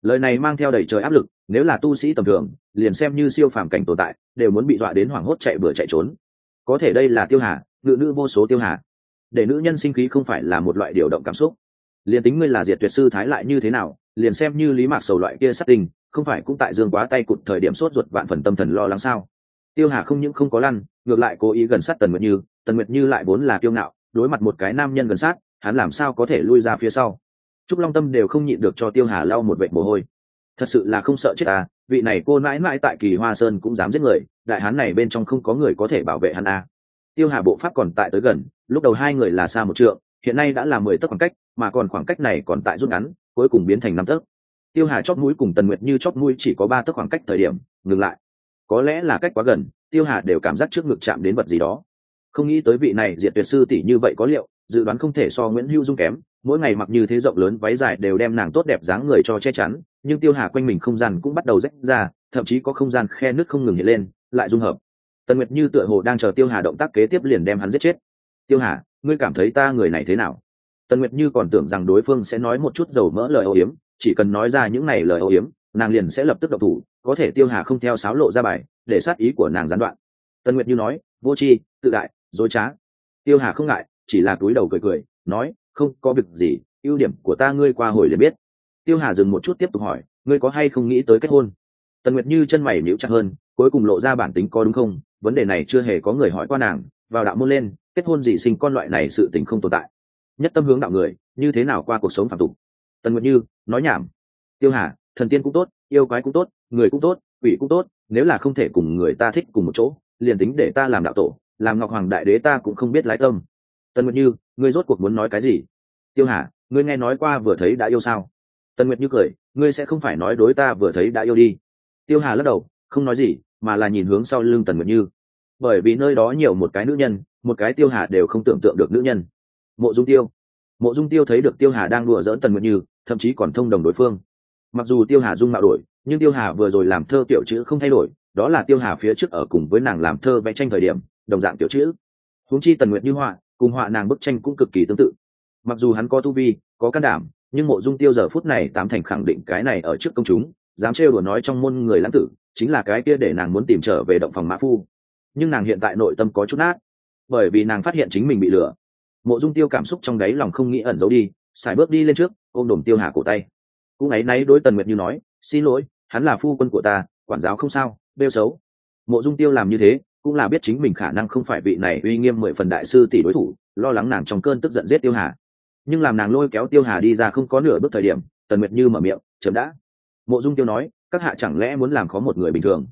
Lời này mang theo đầy trời áp lực, nếu là tu sĩ tầm thường, liền xem như siêu phàm cảnh tồn tại, đều muốn bị dọa đến hoảng hốt chạy bừa chạy trốn. Có thể đây là tiêu hà, ngự nữ vô số tiêu hà. Để nữ nhân sinh khí không phải là một loại điều động cảm xúc liền tính ngươi là diệt tuyệt sư thái lại như thế nào, liền xem như lý mạc sầu loại kia sát tình, không phải cũng tại dương quá tay cụt thời điểm sốt ruột vạn phần tâm thần lo lắng sao? Tiêu hà không những không có lăn, ngược lại cố ý gần sát tần nguyệt như, tần nguyệt như lại vốn là kiêu ngạo, đối mặt một cái nam nhân gần sát, hắn làm sao có thể lui ra phía sau? Trúc long tâm đều không nhịn được cho tiêu hà lau một vệ mồ hôi. Thật sự là không sợ chết à vị này cô mãi mãi tại kỳ hoa sơn cũng dám giết người, đại hán này bên trong không có người có thể bảo vệ hắn à. tiêu hà bộ pháp còn tại tới gần, lúc đầu hai người là xa một trượng, hiện nay đã là mười tấc khoảng cách mà còn khoảng cách này còn tại rút ngắn, cuối cùng biến thành năm tấc. Tiêu hà chót mũi cùng tần nguyệt như chót mũi chỉ có ba tấc khoảng cách thời điểm, ngừng lại. Có lẽ là cách quá gần, tiêu hà đều cảm giác trước ngực chạm đến vật gì đó. Không nghĩ tới vị này diệt tuyệt sư tỷ như vậy có liệu, dự đoán không thể so nguyễn hữu dung kém, mỗi ngày mặc như thế rộng lớn váy dài đều đem nàng tốt đẹp dáng người cho che chắn, nhưng tiêu hà quanh mình không gian cũng bắt đầu rách ra, thậm chí có không gian khe nước không ngừng hiện lên, lại dung hợp. Tần nguyệt như tựa hồ đang chờ tiêu hà động tác kế tiếp liền đem hắn giết chết. Tiêu hà, ngươi cảm thấy ta người này thế nào? Tần nguyệt như còn tưởng rằng đối phương sẽ nói một chút dầu mỡ lời âu yếm, chỉ cần nói ra những này lời âu yếm, nàng liền sẽ lập tức độc thủ, có thể tiêu hà không theo sáo lộ ra bài, để sát ý của nàng gián đoạn. Tần nguyệt như nói, vô tri, tự đại, dối trá. Tiêu hà không ngại, chỉ là túi đầu cười cười, nói, không, có việc gì, ưu điểm của ta ngươi qua hồi liền biết. Tiêu hà dừng một chút tiếp tục hỏi, ngươi có hay không nghĩ tới kết hôn? Tần nguyệt như chân mày níu chặt hơn, cuối cùng lộ ra bản tính có đúng không? Vấn đề này chưa hề có người hỏi qua nàng, vào đạo môn lên, kết hôn gì sinh con loại này sự tình không tồn tại nhất tâm hướng đạo người, như thế nào qua cuộc sống phạm tục? Tần nguyệt như, nói nhảm. Tiêu hà, thần tiên cũng tốt, yêu quái cũng tốt, người cũng tốt, quỷ cũng tốt, nếu là không thể cùng người ta thích cùng một chỗ, liền tính để ta làm đạo tổ, làm ngọc hoàng đại đế ta cũng không biết lái tâm. Tần nguyệt như, ngươi rốt cuộc muốn nói cái gì? Tiêu hà, ngươi nghe nói qua vừa thấy đã yêu sao? Tần nguyệt như cười, ngươi sẽ không phải nói đối ta vừa thấy đã yêu đi. Tiêu hà lắc đầu, không nói gì, mà là nhìn hướng sau lưng tần nguyệt như. Bởi vì nơi đó nhiều một cái nữ nhân, một cái tiêu hà đều không tưởng tượng được nữ nhân mộ dung tiêu. Mộ dung tiêu thấy được tiêu hà đang đùa dỡn tần nguyệt như, thậm chí còn thông đồng đối phương. Mặc dù tiêu hà dung mạo đổi, nhưng tiêu hà vừa rồi làm thơ tiểu chữ không thay đổi, đó là tiêu hà phía trước ở cùng với nàng làm thơ vẽ tranh thời điểm, đồng dạng tiểu chữ. Huống chi tần nguyệt như họa, cùng họa nàng bức tranh cũng cực kỳ tương tự. Mặc dù hắn có tu vi, có can đảm, nhưng mộ dung tiêu giờ phút này tám thành khẳng định cái này ở trước công chúng, dám trêu đùa nói trong môn người lãng tử, chính là cái kia để nàng muốn tìm trở về động phòng mã phu. Nhưng nàng hiện tại nội tâm có chút nát, bởi vì nàng phát hiện chính mình bị lừa mộ dung tiêu cảm xúc trong đáy lòng không nghĩ ẩn giấu đi, xài bước đi lên trước, ôm đồm tiêu hà cổ tay. Cũng ấy náy đối tần nguyệt như nói, xin lỗi, hắn là phu quân của ta, quản giáo không sao bêu xấu. Mộ dung tiêu làm như thế, cũng là biết chính mình khả năng không phải vị này uy nghiêm mười phần đại sư tỷ đối thủ, lo lắng nàng trong cơn tức giận giết tiêu hà. Nhưng làm nàng lôi kéo tiêu hà đi ra không có nửa bước thời điểm, tần nguyệt như mở miệng, chấm đã. Mộ dung tiêu nói, các hạ chẳng lẽ muốn làm khó một người bình thường?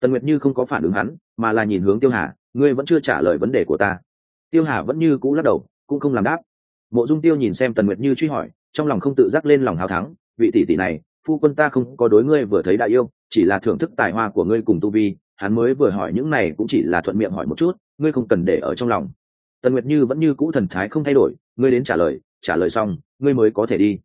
Tần nguyệt như không có phản ứng hắn, mà là nhìn hướng tiêu hà, ngươi vẫn chưa trả lời vấn đề của ta. Tiêu hà vẫn như cũ lắc đầu cũng không làm đáp. Mộ dung tiêu nhìn xem tần nguyệt như truy hỏi, trong lòng không tự giác lên lòng hào thắng, vị tỷ tỷ này, phu quân ta không có đối ngươi vừa thấy đại yêu, chỉ là thưởng thức tài hoa của ngươi cùng tu vi, hắn mới vừa hỏi những này cũng chỉ là thuận miệng hỏi một chút, ngươi không cần để ở trong lòng. Tần nguyệt như vẫn như cũ thần thái không thay đổi, ngươi đến trả lời trả lời xong, ngươi mới có thể đi.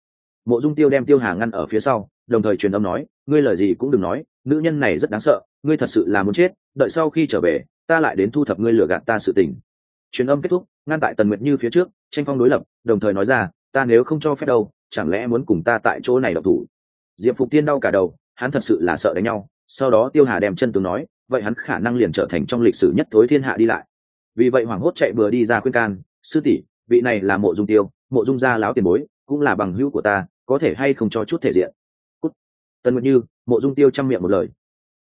Mộ dung tiêu đem tiêu hà ngăn ở phía sau, đồng thời truyền âm nói, ngươi lời gì cũng đừng nói, nữ nhân này rất đáng sợ, ngươi thật sự là muốn chết, đợi sau khi trở về, ta lại đến thu thập ngươi lừa gạt ta sự tình. Truyền âm kết thúc ngăn tại tần nguyệt như phía trước, tranh phong đối lập, đồng thời nói ra, ta nếu không cho phép đâu, chẳng lẽ muốn cùng ta tại chỗ này độc thủ? Diệp phục tiên đau cả đầu, hắn thật sự là sợ đánh nhau. Sau đó tiêu hà đem chân tướng nói, vậy hắn khả năng liền trở thành trong lịch sử nhất tối thiên hạ đi lại. Vì vậy hoảng hốt chạy bừa đi ra khuyên can, sư tỷ, vị này là mộ dung tiêu, mộ dung gia láo tiền bối, cũng là bằng hữu của ta, có thể hay không cho chút thể diện? Cút. tần nguyệt như, mộ dung tiêu chăm miệng một lời.